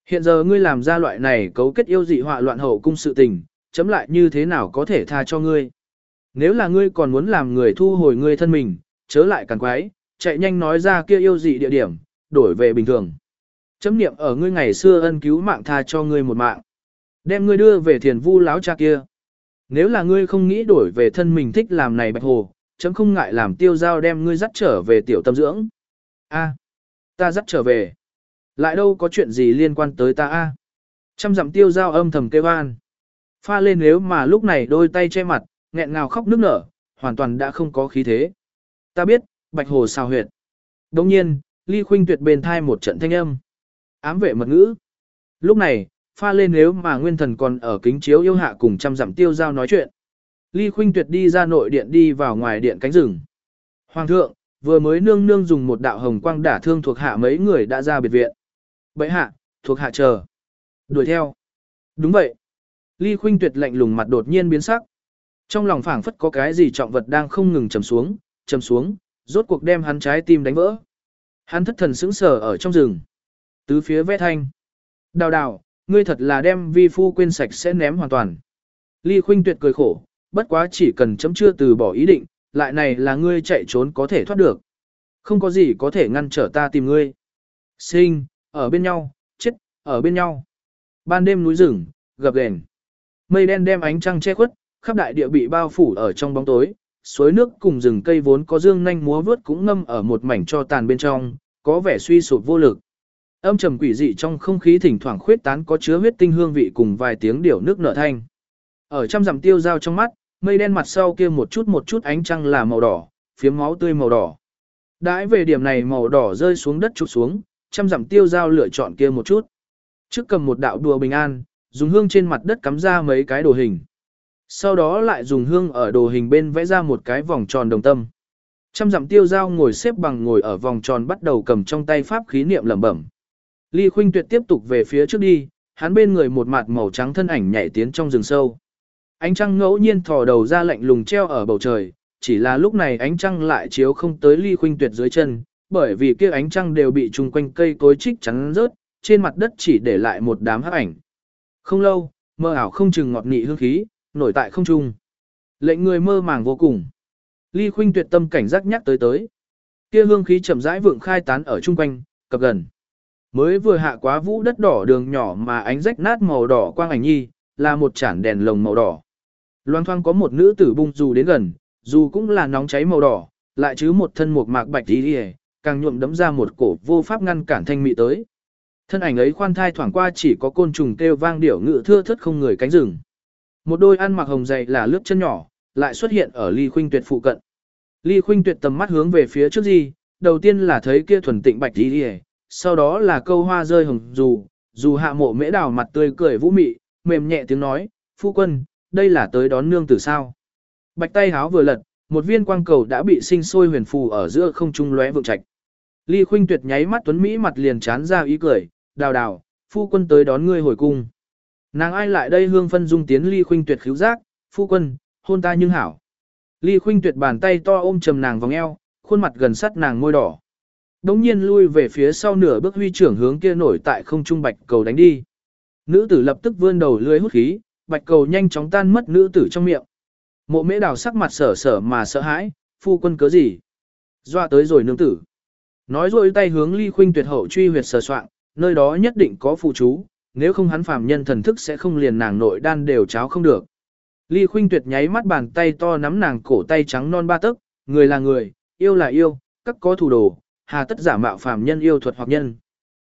Hiện giờ ngươi làm ra loại này cấu kết yêu dị họa loạn hậu cung sự tình, chấm lại như thế nào có thể tha cho ngươi? Nếu là ngươi còn muốn làm người thu hồi ngươi thân mình, chớ lại càng quái, chạy nhanh nói ra kia yêu dị địa điểm, đổi về bình thường. Chấm niệm ở ngươi ngày xưa ân cứu mạng tha cho ngươi một mạng. Đem ngươi đưa về thiền vu láo cha kia. Nếu là ngươi không nghĩ đổi về thân mình thích làm này bạch hồ, chấm không ngại làm tiêu giao đem ngươi dắt trở về tiểu tâm dưỡng. A, ta dắt trở về. Lại đâu có chuyện gì liên quan tới ta a? Trăm dặm tiêu giao âm thầm kêu an. Pha lên nếu mà lúc này đôi tay che mặt, nghẹn ngào khóc nức nở, hoàn toàn đã không có khí thế. Ta biết, bạch hồ sao huyệt. Đồng nhiên, ly khuynh tuyệt bền thai một trận thanh âm. Ám vệ mật ngữ. Lúc này, pha lên nếu mà nguyên thần còn ở kính chiếu yêu hạ cùng trăm dặm tiêu giao nói chuyện. Ly Khuynh Tuyệt đi ra nội điện đi vào ngoài điện cánh rừng. Hoàng thượng, vừa mới nương nương dùng một đạo hồng quang đả thương thuộc hạ mấy người đã ra biệt viện. Bậy hạ, thuộc hạ chờ. Đuổi theo. Đúng vậy. Ly Khuynh Tuyệt lạnh lùng mặt đột nhiên biến sắc. Trong lòng phảng phất có cái gì trọng vật đang không ngừng trầm xuống, trầm xuống, rốt cuộc đem hắn trái tim đánh vỡ. Hắn thất thần sững sờ ở trong rừng. Tứ phía vẽ thanh. Đào đào, ngươi thật là đem vi phu quên sạch sẽ ném hoàn toàn. Ly Khuynh Tuyệt cười khổ, bất quá chỉ cần chấm chưa từ bỏ ý định, lại này là ngươi chạy trốn có thể thoát được. Không có gì có thể ngăn trở ta tìm ngươi. Sinh, ở bên nhau, chết, ở bên nhau. Ban đêm núi rừng, gập ghềnh. Mây đen đem ánh trăng che khuất, khắp đại địa bị bao phủ ở trong bóng tối. Suối nước cùng rừng cây vốn có dương nhanh múa vớt cũng ngâm ở một mảnh cho tàn bên trong, có vẻ suy sụp vô lực. Âm trầm quỷ dị trong không khí thỉnh thoảng khuyết tán có chứa huyết tinh hương vị cùng vài tiếng điểu nước nở thanh. Ở trăm dặm tiêu giao trong mắt, mây đen mặt sau kia một chút một chút ánh trăng là màu đỏ, phiếm máu tươi màu đỏ. Đãi về điểm này màu đỏ rơi xuống đất chụp xuống, trăm dặm tiêu giao lựa chọn kia một chút. Trước cầm một đạo đùa bình an, dùng hương trên mặt đất cắm ra mấy cái đồ hình. Sau đó lại dùng hương ở đồ hình bên vẽ ra một cái vòng tròn đồng tâm. Trăm dặm tiêu giao ngồi xếp bằng ngồi ở vòng tròn bắt đầu cầm trong tay pháp khí niệm lẩm bẩm. Ly Khuynh Tuyệt tiếp tục về phía trước đi, hắn bên người một mặt màu trắng thân ảnh nhảy tiến trong rừng sâu. Ánh trăng ngẫu nhiên thò đầu ra lạnh lùng treo ở bầu trời, chỉ là lúc này ánh trăng lại chiếu không tới ly khuynh tuyệt dưới chân, bởi vì kia ánh trăng đều bị chung quanh cây cối trích chắn rớt, trên mặt đất chỉ để lại một đám hắc ảnh. Không lâu, mơ ảo không chừng ngọt nị hương khí, nổi tại không trung. lệnh người mơ màng vô cùng. Ly Khuynh tuyệt tâm cảnh giác nhắc tới tới. Kia hương khí chậm rãi vượng khai tán ở chung quanh, cập gần. Mới vừa hạ quá vũ đất đỏ đường nhỏ mà ánh rách nát màu đỏ quang ảnh nhi, là một chản đèn lồng màu đỏ. Loan thoang có một nữ tử bung dù đến gần, dù cũng là nóng cháy màu đỏ, lại chứ một thân một mạc bạch đi đi càng nhuộm đấm ra một cổ vô pháp ngăn cản thanh mị tới. Thân ảnh ấy khoan thai thoảng qua chỉ có côn trùng kêu vang điểu ngự thưa thất không người cánh rừng. Một đôi ăn mặc hồng dày là lướt chân nhỏ, lại xuất hiện ở ly khuynh tuyệt phụ cận. Ly khuynh tuyệt tầm mắt hướng về phía trước gì, đầu tiên là thấy kia thuần tịnh bạch đi đi sau đó là câu hoa rơi hồng dù, dù hạ mộ mễ đào mặt tươi cười vũ mị, mềm nhẹ tiếng nói, phu quân, đây là tới đón nương tử sao. Bạch tay háo vừa lật, một viên quang cầu đã bị sinh sôi huyền phù ở giữa không trung lóe vượng trạch. Ly Khuynh Tuyệt nháy mắt tuấn mỹ mặt liền chán ra ý cười, "Đào đào, phu quân tới đón ngươi hồi cung." Nàng ai lại đây hương phân dung tiến Ly Khuynh Tuyệt khiếu giác, "Phu quân, hôn ta nhưng hảo." Ly Khuynh Tuyệt bàn tay to ôm trầm nàng vòng eo, khuôn mặt gần sát nàng môi đỏ. Đống nhiên lui về phía sau nửa bước huy trưởng hướng kia nổi tại không trung bạch cầu đánh đi. Nữ tử lập tức vươn đầu lưới hút khí, bạch cầu nhanh chóng tan mất nữ tử trong miệng. Mộ mễ đào sắc mặt sở sở mà sợ hãi, phu quân cớ gì? Dọa tới rồi nương tử. Nói rồi tay hướng ly khuynh tuyệt hậu truy huyệt sờ soạn, nơi đó nhất định có phụ chú, nếu không hắn phàm nhân thần thức sẽ không liền nàng nội đan đều cháo không được. Ly khuynh tuyệt nháy mắt bàn tay to nắm nàng cổ tay trắng non ba tấc, người là người, yêu là yêu, các có thủ đồ, hà tất giả mạo phàm nhân yêu thuật hoặc nhân.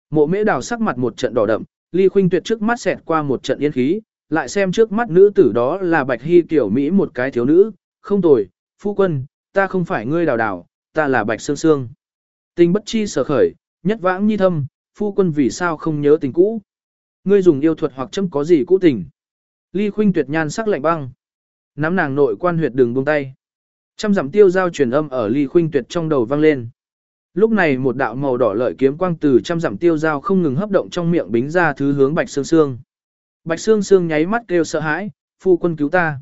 Mộ mễ đào sắc mặt một trận đỏ đậm, ly khuynh tuyệt trước mắt xẹt qua một trận yên khí, lại xem trước mắt nữ tử đó là bạch hy tiểu Mỹ một cái thiếu nữ, không tồi, phu quân, ta không phải ngươi đào đào, ta là bạch sương sương. Tình bất chi sở khởi, nhất vãng nhi thâm, phu quân vì sao không nhớ tình cũ. Ngươi dùng yêu thuật hoặc châm có gì cũ tình. Ly khuynh tuyệt nhan sắc lạnh băng. Nắm nàng nội quan huyệt đường buông tay. Trăm dặm tiêu giao truyền âm ở ly khuynh tuyệt trong đầu vang lên. Lúc này một đạo màu đỏ lợi kiếm quang từ trăm dặm tiêu giao không ngừng hấp động trong miệng bính ra thứ hướng bạch sương sương. Bạch sương sương nháy mắt kêu sợ hãi, phu quân cứu ta.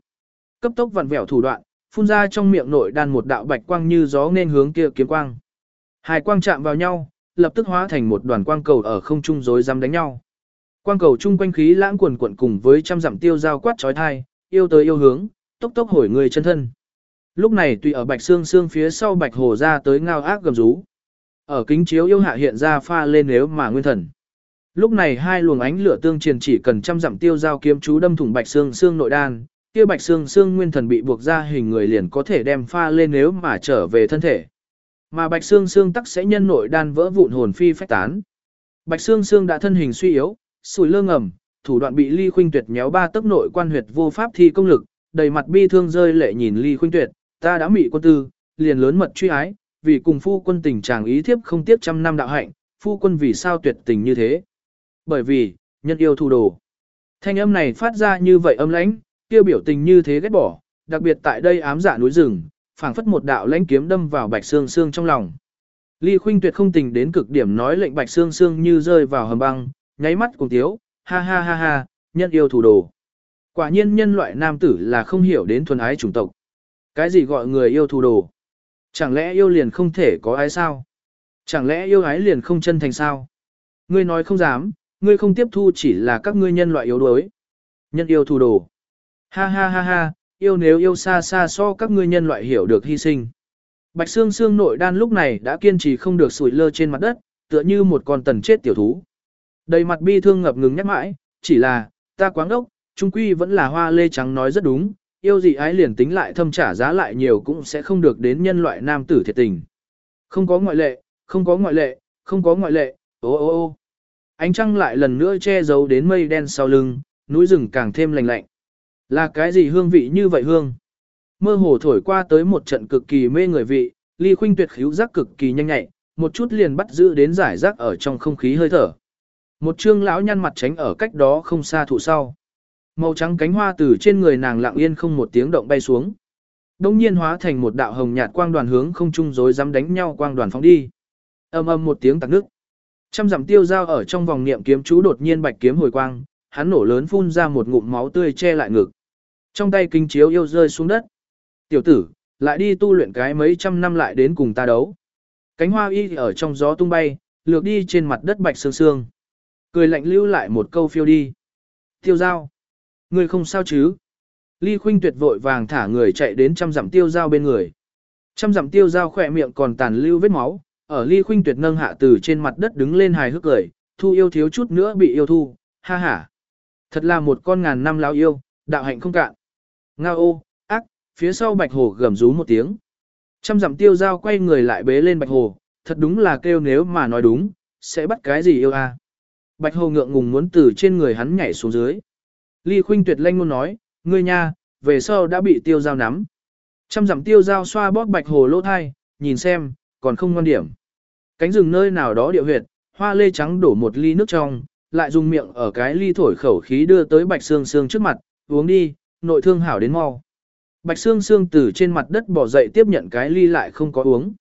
Cấp tốc vặn vẹo thủ đoạn, phun ra trong miệng nội đan một đạo bạch quang như gió nên hướng kia kiếm quang. Hai quang chạm vào nhau, lập tức hóa thành một đoàn quang cầu ở không trung rối rắm đánh nhau. Quang cầu chung quanh khí lãng quần quận cùng với trăm dặm tiêu giao quát trói thai, yêu tới yêu hướng, tốc tốc hồi người chân thân. Lúc này tùy ở bạch xương xương phía sau bạch hồ ra tới ngao ác gầm rú. Ở kính chiếu yêu hạ hiện ra pha lên nếu mà nguyên thần. Lúc này hai luồng ánh lửa tương truyền chỉ cần trăm dặm tiêu giao kiếm chú đâm thủng bạch xương xương nội đan, kia bạch xương xương nguyên thần bị buộc ra hình người liền có thể đem pha lên nếu mà trở về thân thể. Mà bạch xương xương tắc sẽ nhân nội đan vỡ vụn hồn phi phách tán. Bạch xương xương đã thân hình suy yếu, sùi lơ ngầm, thủ đoạn bị ly khuynh tuyệt nhéo ba tấc nội quan huyệt vô pháp thi công lực, đầy mặt bi thương rơi lệ nhìn ly khuynh tuyệt, ta đã mị quân tư, liền lớn mật truy ái, vì cùng phu quân tình chàng ý thiếp không tiếc trăm năm đạo hạnh, phu quân vì sao tuyệt tình như thế. Bởi vì, nhân yêu thu đồ. Thanh âm này phát ra như vậy âm lãnh, kêu biểu tình như thế ghét bỏ, đặc biệt tại đây ám dạ núi rừng, phảng phất một đạo lãnh kiếm đâm vào bạch xương xương trong lòng. Ly Khuynh Tuyệt không tình đến cực điểm nói lệnh bạch xương xương như rơi vào hầm băng, nháy mắt cùng tiếu, ha ha ha ha, nhân yêu thủ đồ. Quả nhiên nhân loại nam tử là không hiểu đến thuần ái chủng tộc. Cái gì gọi người yêu thủ đồ? Chẳng lẽ yêu liền không thể có ái sao? Chẳng lẽ yêu ái liền không chân thành sao? Ngươi nói không dám, ngươi không tiếp thu chỉ là các ngươi nhân loại yếu đuối. Nhân yêu thủ đồ. Ha ha ha ha, yêu nếu yêu xa xa so các ngươi nhân loại hiểu được hy sinh. Bạch xương xương nội đan lúc này đã kiên trì không được sủi lơ trên mặt đất, tựa như một con tần chết tiểu thú. Đầy mặt bi thương ngập ngừng nhắc mãi, chỉ là, ta quáng đốc, trung quy vẫn là hoa lê trắng nói rất đúng, yêu gì ái liền tính lại thâm trả giá lại nhiều cũng sẽ không được đến nhân loại nam tử thiệt tình. Không có ngoại lệ, không có ngoại lệ, không có ngoại lệ, ô ô ô. Ánh trăng lại lần nữa che giấu đến mây đen sau lưng, núi rừng càng thêm lạnh lạnh. Là cái gì hương vị như vậy hương? Mơ hồ thổi qua tới một trận cực kỳ mê người vị, ly khuynh tuyệt khíu giác cực kỳ nhanh nhạy, một chút liền bắt giữ đến giải rác ở trong không khí hơi thở. Một trương lão nhăn mặt tránh ở cách đó không xa thụ sau. Màu trắng cánh hoa từ trên người nàng lặng yên không một tiếng động bay xuống. Đông nhiên hóa thành một đạo hồng nhạt quang đoàn hướng không trung rối dám đánh nhau quang đoàn phóng đi. Âm âm một tiếng tạc nước. Trăm dặm tiêu dao ở trong vòng niệm kiếm chú đột nhiên bạch kiếm hồi quang, hắn nổ lớn phun ra một ngụm máu tươi che lại ngực. Trong tay kinh chiếu yêu rơi xuống đất. Tiểu tử, lại đi tu luyện cái mấy trăm năm lại đến cùng ta đấu. Cánh hoa y ở trong gió tung bay, lược đi trên mặt đất bạch sương sương. Cười lạnh lưu lại một câu phiêu đi. Tiêu giao. Ngươi không sao chứ? Ly Khuynh Tuyệt vội vàng thả người chạy đến trăm dặm tiêu giao bên người. Trăm dặm tiêu giao khỏe miệng còn tàn lưu vết máu, ở Ly Khuynh Tuyệt nâng hạ từ trên mặt đất đứng lên hài hước cười, thu yêu thiếu chút nữa bị yêu thu, ha ha. Thật là một con ngàn năm lão yêu, đạo hạnh không cạn. nga ô, ác, phía sau bạch hồ gầm rú một tiếng. Trăm dặm tiêu giao quay người lại bế lên bạch hồ, thật đúng là kêu nếu mà nói đúng, sẽ bắt cái gì yêu a? Bạch hồ ngượng ngùng muốn từ trên người hắn nhảy xuống dưới. Ly Khuynh Tuyệt lanh luôn nói, ngươi nha, về sau đã bị tiêu giao nắm. Trăm dặm tiêu giao xoa bóp bạch hồ lỗ thai, nhìn xem, còn không ngon điểm. Cánh rừng nơi nào đó địa huyệt, hoa lê trắng đổ một ly nước trong, lại dùng miệng ở cái ly thổi khẩu khí đưa tới bạch xương xương trước mặt, uống đi, nội thương hảo đến mau. Bạch xương xương từ trên mặt đất bỏ dậy tiếp nhận cái ly lại không có uống.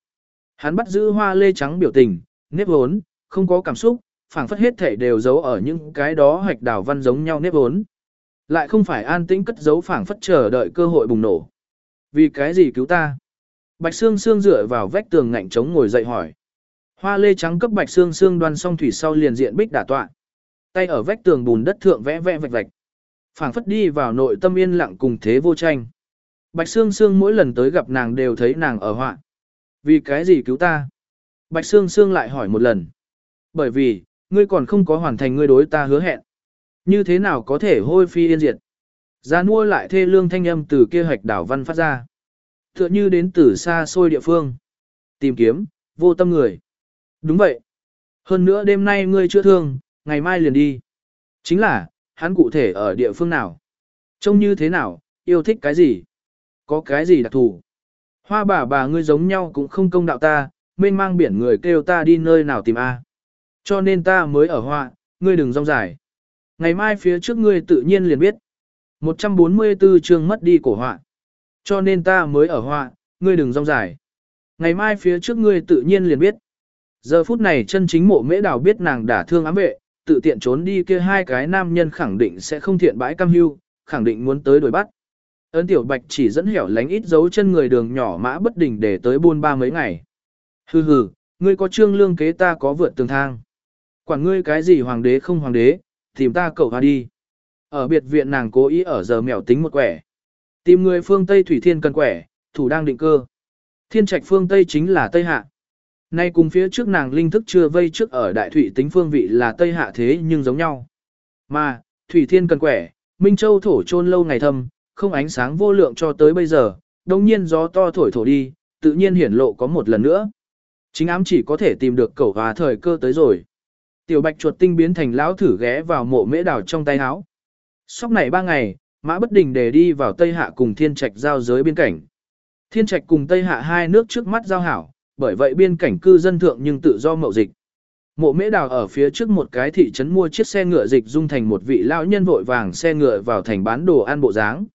Hắn bắt giữ hoa lê trắng biểu tình, nếp hốn, không có cảm xúc, phảng phất hết thể đều giấu ở những cái đó hoạch đảo văn giống nhau nếp vốn. Lại không phải an tĩnh cất giấu phảng phất chờ đợi cơ hội bùng nổ. Vì cái gì cứu ta? Bạch Sương Sương dựa vào vách tường ngạnh chống ngồi dậy hỏi. Hoa lê trắng cấp Bạch Sương Sương đoan xong thủy sau liền diện bích đả tọa. Tay ở vách tường bùn đất thượng vẽ vẽ vạch vạch. phảng phất đi vào nội tâm yên lặng cùng thế vô tranh. Bạch Sương Sương mỗi lần tới gặp nàng đều thấy nàng ở họa. Vì cái gì cứu ta? Bạch Sương Sương lại hỏi một lần. Bởi vì, ngươi còn không có hoàn thành ngươi đối ta hứa hẹn. Như thế nào có thể hôi phi yên diệt? Gia nua lại thê lương thanh âm từ kia hạch đảo văn phát ra. Tựa như đến từ xa xôi địa phương. Tìm kiếm, vô tâm người. Đúng vậy. Hơn nữa đêm nay ngươi chưa thương, ngày mai liền đi. Chính là, hắn cụ thể ở địa phương nào? Trông như thế nào, yêu thích cái gì? Có cái gì đặc thù? Hoa bà bà ngươi giống nhau cũng không công đạo ta, mênh mang biển người kêu ta đi nơi nào tìm A. Cho nên ta mới ở họa, ngươi đừng rong dài. Ngày mai phía trước ngươi tự nhiên liền biết. 144 chương mất đi cổ họa. Cho nên ta mới ở họa, ngươi đừng rong dài. Ngày mai phía trước ngươi tự nhiên liền biết. Giờ phút này chân chính mộ mễ đào biết nàng đã thương ám vệ, tự tiện trốn đi kia hai cái nam nhân khẳng định sẽ không thiện bãi cam hưu, khẳng định muốn tới đuổi bắt. Ấn tiểu bạch chỉ dẫn hẻo lánh ít dấu chân người đường nhỏ mã bất đình để tới buôn ba mấy ngày. Hừ hừ, ngươi có trương lương kế ta có vượt tường thang. Quản ngươi cái gì hoàng đế không hoàng đế, tìm ta cậu hoa đi. Ở biệt viện nàng cố ý ở giờ mèo tính một quẻ. Tìm người phương Tây Thủy Thiên cần quẻ, thủ đang định cơ. Thiên trạch phương Tây chính là Tây Hạ. Nay cùng phía trước nàng linh thức chưa vây trước ở đại thủy tính phương vị là Tây Hạ thế nhưng giống nhau. Mà, Thủy Thiên cần quẻ, Minh Châu thổ chôn lâu ngày thâm, không ánh sáng vô lượng cho tới bây giờ, đồng nhiên gió to thổi thổ đi, tự nhiên hiển lộ có một lần nữa. Chính ám chỉ có thể tìm được cẩu hòa thời cơ tới rồi. Tiểu bạch chuột tinh biến thành lão thử ghé vào mộ mễ đảo trong tay áo. Sóc này ba ngày, mã bất đình để đi vào Tây Hạ cùng Thiên Trạch giao giới biên cảnh. Thiên Trạch cùng Tây Hạ hai nước trước mắt giao hảo, bởi vậy biên cảnh cư dân thượng nhưng tự do mậu dịch. Mộ mễ đào ở phía trước một cái thị trấn mua chiếc xe ngựa dịch dung thành một vị lão nhân vội vàng xe ngựa vào thành bán đồ ăn bộ dáng.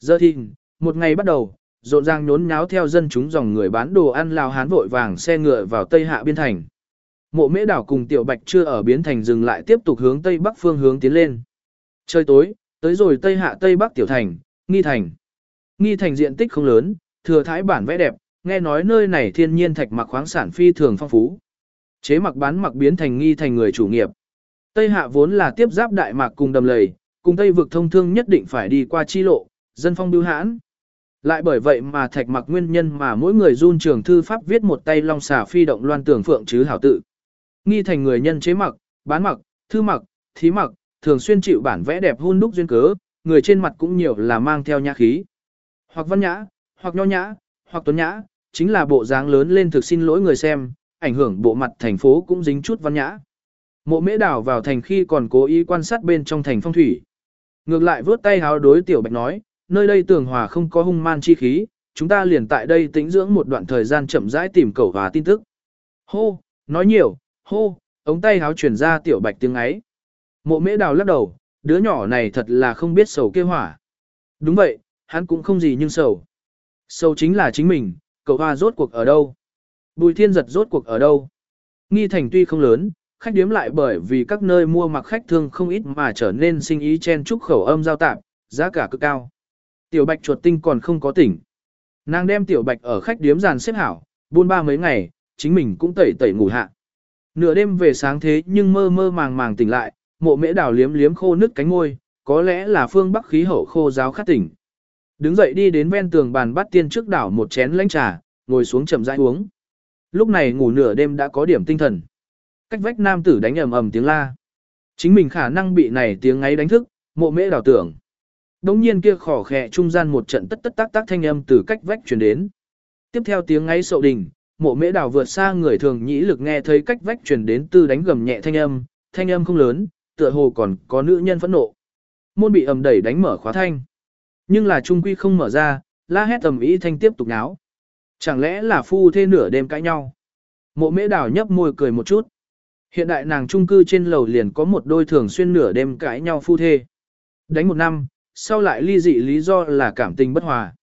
Giờ thì, một ngày bắt đầu, rộn ràng nhốn nháo theo dân chúng dòng người bán đồ ăn lao hán vội vàng xe ngựa vào Tây Hạ biên thành. Mộ mễ đảo cùng tiểu bạch chưa ở biến thành dừng lại tiếp tục hướng Tây Bắc phương hướng tiến lên. Trời tối, tới rồi Tây Hạ Tây Bắc tiểu thành, nghi thành. Nghi thành diện tích không lớn, thừa thái bản vẽ đẹp, nghe nói nơi này thiên nhiên thạch mặc khoáng sản phi thường phong phú. Chế mặc bán mặc biến thành nghi thành người chủ nghiệp. Tây Hạ vốn là tiếp giáp Đại Mạc cùng đầm lầy, cùng Tây vực thông thương nhất định phải đi qua chi lộ, dân phong bưu hãn. Lại bởi vậy mà thạch mặc nguyên nhân mà mỗi người run trường thư pháp viết một tay long xà phi động loan tưởng phượng chứ hảo tự. Nghi thành người nhân chế mặc, bán mặc, thư mặc, thí mặc, thường xuyên chịu bản vẽ đẹp hôn đúc duyên cớ, người trên mặt cũng nhiều là mang theo nhã khí. Hoặc văn nhã, hoặc nho nhã, hoặc tuấn nhã, chính là bộ dáng lớn lên thực xin lỗi người xem, ảnh hưởng bộ mặt thành phố cũng dính chút văn nhã. Mộ mễ đảo vào thành khi còn cố ý quan sát bên trong thành phong thủy. Ngược lại vớt tay háo đối tiểu bạch nói, nơi đây tường hòa không có hung man chi khí, chúng ta liền tại đây tĩnh dưỡng một đoạn thời gian chậm rãi tìm cầu hòa tin tức. Hô, nói nhiều, hô, ống tay háo chuyển ra tiểu bạch tiếng ấy. Mộ mễ đào lắc đầu, đứa nhỏ này thật là không biết sầu kêu hỏa. Đúng vậy, hắn cũng không gì nhưng sầu. Sầu chính là chính mình, cậu hoa rốt cuộc ở đâu? Bùi thiên giật rốt cuộc ở đâu? Nghi thành tuy không lớn, khách điếm lại bởi vì các nơi mua mặc khách thương không ít mà trở nên sinh ý chen chúc khẩu âm giao tạp, giá cả cực cao. Tiểu bạch chuột tinh còn không có tỉnh. Nàng đem tiểu bạch ở khách điếm giàn xếp hảo, buôn ba mấy ngày, chính mình cũng tẩy tẩy ngủ hạ. Nửa đêm về sáng thế nhưng mơ mơ màng màng tỉnh lại, mộ mễ đào liếm liếm khô nứt cánh ngôi, có lẽ là phương bắc khí hậu khô giáo khát tỉnh. Đứng dậy đi đến ven tường bàn bắt tiên trước đảo một chén lãnh trà, ngồi xuống chậm rãi uống. Lúc này ngủ nửa đêm đã có điểm tinh thần. Cách vách nam tử đánh ầm ầm tiếng la. Chính mình khả năng bị này tiếng ấy đánh thức, mộ mễ đảo tưởng. Đống nhiên kia khỏ khẽ trung gian một trận tất tất tác tác thanh âm từ cách vách truyền đến. Tiếp theo tiếng ấy sậu đình, mộ mễ Đào vượt xa người thường nhĩ lực nghe thấy cách vách truyền đến từ đánh gầm nhẹ thanh âm, thanh âm không lớn, tựa hồ còn có nữ nhân phẫn nộ. Môn bị ầm đẩy đánh mở khóa thanh. Nhưng là trung quy không mở ra, la hét ầm ý thanh tiếp tục náo. Chẳng lẽ là phu thê nửa đêm cãi nhau? Mộ mễ Đào nhấp môi cười một chút. Hiện đại nàng trung cư trên lầu liền có một đôi thường xuyên nửa đêm cãi nhau phu thê. Đánh một năm, sau lại ly dị lý do là cảm tình bất hòa.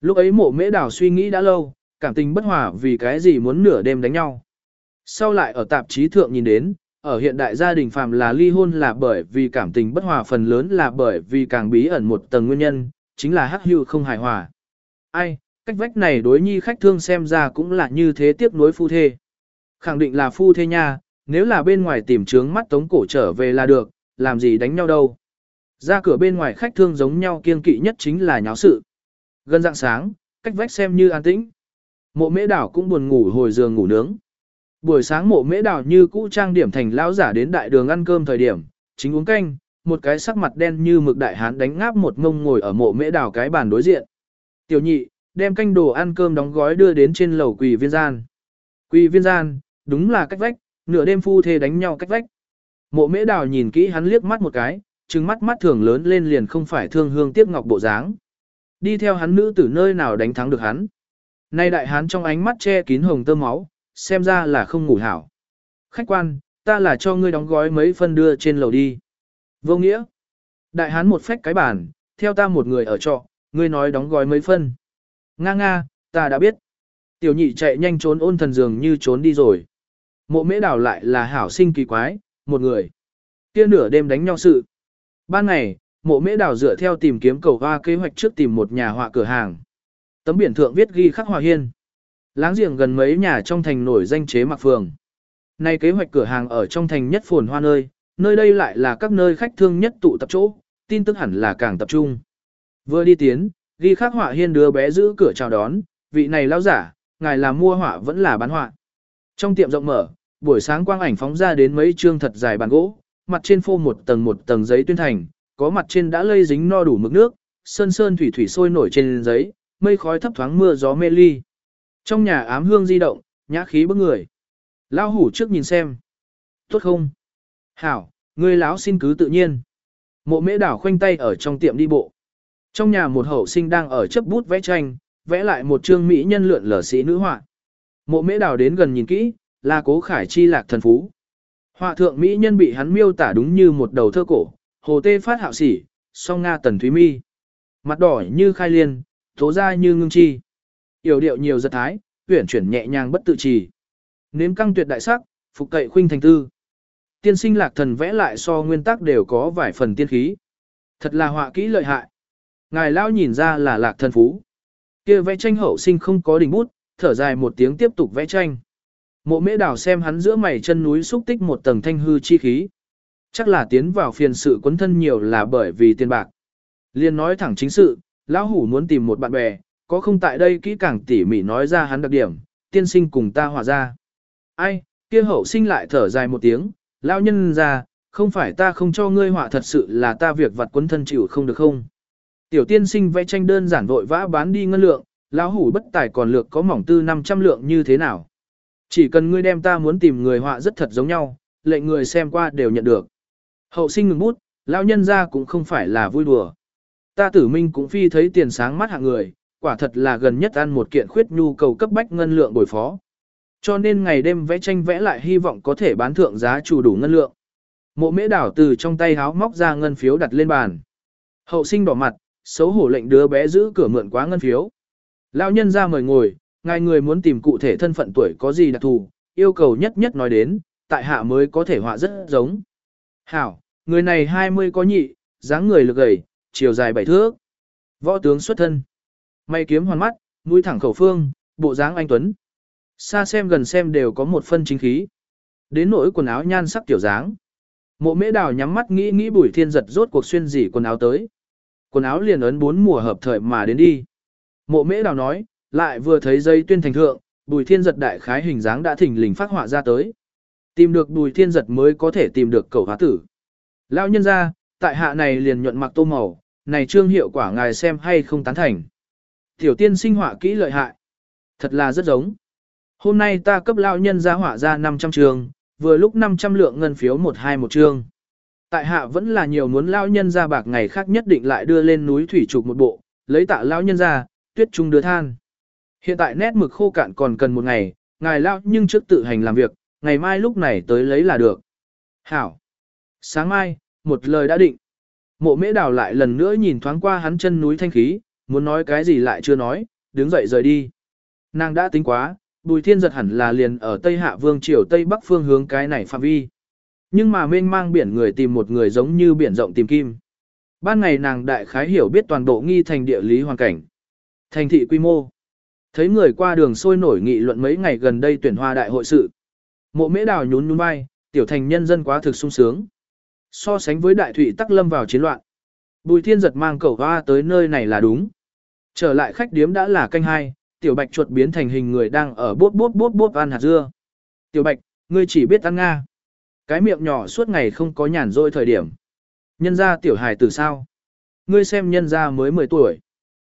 Lúc ấy mộ mễ Đào suy nghĩ đã lâu, cảm tình bất hòa vì cái gì muốn nửa đêm đánh nhau. Sau lại ở tạp chí thượng nhìn đến, ở hiện đại gia đình phàm là ly hôn là bởi vì cảm tình bất hòa phần lớn là bởi vì càng bí ẩn một tầng nguyên nhân, chính là hắc hưu không hài hòa. Ai, cách vách này đối nhi khách thương xem ra cũng là như thế tiếc nuối phu thê. Khẳng định là phu thê nha, nếu là bên ngoài tìm trướng mắt tống cổ trở về là được, làm gì đánh nhau đâu. Ra cửa bên ngoài khách thương giống nhau kiên kỵ nhất chính là nháo sự. Gần dạng sáng, cách vách xem như an tĩnh. Mộ mễ đảo cũng buồn ngủ hồi giường ngủ nướng. Buổi sáng mộ mễ đảo như cũ trang điểm thành lão giả đến đại đường ăn cơm thời điểm, chính uống canh, một cái sắc mặt đen như mực đại hán đánh ngáp một ngông ngồi ở mộ mễ đảo cái bàn đối diện. Tiểu nhị, đem canh đồ ăn cơm đóng gói đưa đến trên lầu quỳ viên gian. Quỳ viên gian, đúng là cách vách, nửa đêm phu thê đánh nhau cách vách. Mộ mễ đào nhìn kỹ hắn liếc mắt một cái, trừng mắt mắt thường lớn lên liền không phải thương hương tiếc ngọc bộ dáng. Đi theo hắn nữ tử nơi nào đánh thắng được hắn. Nay đại hán trong ánh mắt che kín hồng tơ máu, xem ra là không ngủ hảo. Khách quan, ta là cho ngươi đóng gói mấy phân đưa trên lầu đi. Vô nghĩa. Đại hán một phách cái bản, theo ta một người ở trọ, ngươi nói đóng gói mấy phân. Nga nga, ta đã biết. Tiểu nhị chạy nhanh trốn ôn thần giường như trốn đi rồi. Mộ mễ đảo lại là hảo sinh kỳ quái, một người. kia nửa đêm đánh nhau sự. Ban ngày, mộ mễ đảo dựa theo tìm kiếm cầu hoa kế hoạch trước tìm một nhà họa cửa hàng. Tấm biển thượng viết ghi khắc hòa hiên. Láng giềng gần mấy nhà trong thành nổi danh chế mặc phường. Nay kế hoạch cửa hàng ở trong thành nhất phồn hoa nơi, nơi đây lại là các nơi khách thương nhất tụ tập chỗ, tin tức hẳn là càng tập trung. Vừa đi tiến, ghi khắc họa hiên đứa bé giữ cửa chào đón, vị này lão giả, ngài là mua họa vẫn là bán họa. Trong tiệm rộng mở, buổi sáng quang ảnh phóng ra đến mấy chương thật dài bàn gỗ, mặt trên phô một tầng một tầng giấy tuyên thành, có mặt trên đã lây dính no đủ mực nước, sơn sơn thủy thủy sôi nổi trên giấy, mây khói thấp thoáng mưa gió mê ly. Trong nhà ám hương di động, nhã khí bức người. Lão hủ trước nhìn xem. Tốt không? Hảo, ngươi láo xin cứ tự nhiên. Mộ mễ đảo khoanh tay ở trong tiệm đi bộ. Trong nhà một hậu sinh đang ở chấp bút vẽ tranh, vẽ lại một chương mỹ nhân lượn lở sĩ nữ họa. Mộ mễ đảo đến gần nhìn kỹ, là cố khải chi lạc thần phú. Họa thượng mỹ nhân bị hắn miêu tả đúng như một đầu thơ cổ, hồ tê phát hạo sỉ, song nga tần thúy mi. Mặt đỏ như khai liên, tố ra như ngưng chi. Yểu điệu nhiều giật thái, tuyển chuyển nhẹ nhàng bất tự trì. Nếm căng tuyệt đại sắc, phục cậy khuynh thành tư. Tiên sinh lạc thần vẽ lại so nguyên tắc đều có vài phần tiên khí. Thật là họa kỹ lợi hại. Ngài lao nhìn ra là lạc thần phú. kia vẽ tranh hậu sinh không có đỉnh bút, thở dài một tiếng tiếp tục vẽ tranh. Mộ mễ đảo xem hắn giữa mày chân núi xúc tích một tầng thanh hư chi khí. Chắc là tiến vào phiền sự quấn thân nhiều là bởi vì tiền bạc. Liên nói thẳng chính sự, lão hủ muốn tìm một bạn bè, có không tại đây kỹ càng tỉ mỉ nói ra hắn đặc điểm, tiên sinh cùng ta hòa ra. Ai, kia hậu sinh lại thở dài một tiếng, lão nhân ra, không phải ta không cho ngươi họa thật sự là ta việc vặt quấn thân chịu không được không. Tiểu tiên sinh vẽ tranh đơn giản vội vã bán đi ngân lượng, lão hủ bất tài còn lược có mỏng tư 500 lượng như thế nào. Chỉ cần ngươi đem ta muốn tìm người họa rất thật giống nhau, lệnh người xem qua đều nhận được. Hậu sinh ngừng bút, lão nhân ra cũng không phải là vui đùa. Ta tử minh cũng phi thấy tiền sáng mắt hạng người, quả thật là gần nhất ăn một kiện khuyết nhu cầu cấp bách ngân lượng bồi phó. Cho nên ngày đêm vẽ tranh vẽ lại hy vọng có thể bán thượng giá chủ đủ ngân lượng. Mộ mễ đảo từ trong tay háo móc ra ngân phiếu đặt lên bàn. Hậu sinh đỏ mặt, xấu hổ lệnh đứa bé giữ cửa mượn quá ngân phiếu. Lão nhân ra mời ngồi, ngài người muốn tìm cụ thể thân phận tuổi có gì đặc thù, yêu cầu nhất nhất nói đến, tại hạ mới có thể họa rất giống. Hảo, người này 20 có nhị, dáng người lực gầy, chiều dài bảy thước. Võ tướng xuất thân. May kiếm hoàn mắt, mũi thẳng khẩu phương, bộ dáng anh tuấn. Xa xem gần xem đều có một phân chính khí. Đến nỗi quần áo nhan sắc tiểu dáng. Mộ mễ đào nhắm mắt nghĩ nghĩ bùi thiên giật rốt cuộc xuyên gì quần áo tới. Quần áo liền ấn bốn mùa hợp thời mà đến đi. Mộ mễ đào nói, lại vừa thấy dây tuyên thành thượng, bùi thiên giật đại khái hình dáng đã thỉnh lình phát họa ra tới. Tìm được bùi thiên giật mới có thể tìm được cầu hóa tử. lao nhân ra, tại hạ này liền nhuận mặc tô màu, này trương hiệu quả ngài xem hay không tán thành. Tiểu tiên sinh họa kỹ lợi hại. Thật là rất giống. Hôm nay ta cấp lão nhân ra họa ra 500 trường, vừa lúc 500 lượng ngân phiếu một hai một chương. Tại hạ vẫn là nhiều muốn lão nhân ra bạc ngày khác nhất định lại đưa lên núi thủy trục một bộ, lấy tạ lão nhân ra, tuyết trung đưa than. Hiện tại nét mực khô cạn còn cần một ngày, ngài lão nhưng trước tự hành làm việc, ngày mai lúc này tới lấy là được. Hảo. Sáng mai, một lời đã định. Mộ mễ đào lại lần nữa nhìn thoáng qua hắn chân núi thanh khí, muốn nói cái gì lại chưa nói, đứng dậy rời đi. Nàng đã tính quá, bùi thiên giật hẳn là liền ở Tây Hạ Vương Triều Tây Bắc phương hướng cái này phạm vi. Nhưng mà mênh mang biển người tìm một người giống như biển rộng tìm kim. Ban ngày nàng đại khái hiểu biết toàn bộ nghi thành địa lý hoàn cảnh. Thành thị quy mô. Thấy người qua đường sôi nổi nghị luận mấy ngày gần đây tuyển hoa đại hội sự. Mộ mễ đào nhún nhún vai, tiểu thành nhân dân quá thực sung sướng. So sánh với đại thủy tắc lâm vào chiến loạn. Bùi thiên giật mang cẩu hoa tới nơi này là đúng. Trở lại khách điếm đã là canh hai, tiểu bạch chuột biến thành hình người đang ở bốt bốt bốt bốt ăn hạt dưa. Tiểu bạch, ngươi chỉ biết ăn Nga. Cái miệng nhỏ suốt ngày không có nhàn rỗi thời điểm. Nhân ra tiểu hài từ sao? Ngươi xem nhân ra mới 10 tuổi.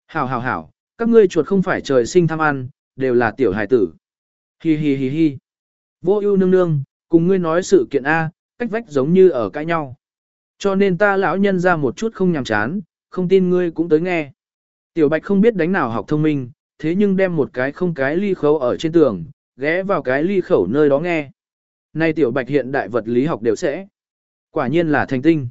Hảo hảo hảo, các ngươi chuột không phải trời sinh tham ăn, đều là tiểu hài tử. Hi hi hi hi. Vô ưu nương nương, cùng ngươi nói sự kiện A, cách vách giống như ở cãi nhau. Cho nên ta lão nhân ra một chút không nhàm chán, không tin ngươi cũng tới nghe. Tiểu bạch không biết đánh nào học thông minh, thế nhưng đem một cái không cái ly khấu ở trên tường, ghé vào cái ly khẩu nơi đó nghe. Nay tiểu bạch hiện đại vật lý học đều sẽ. Quả nhiên là thành tinh.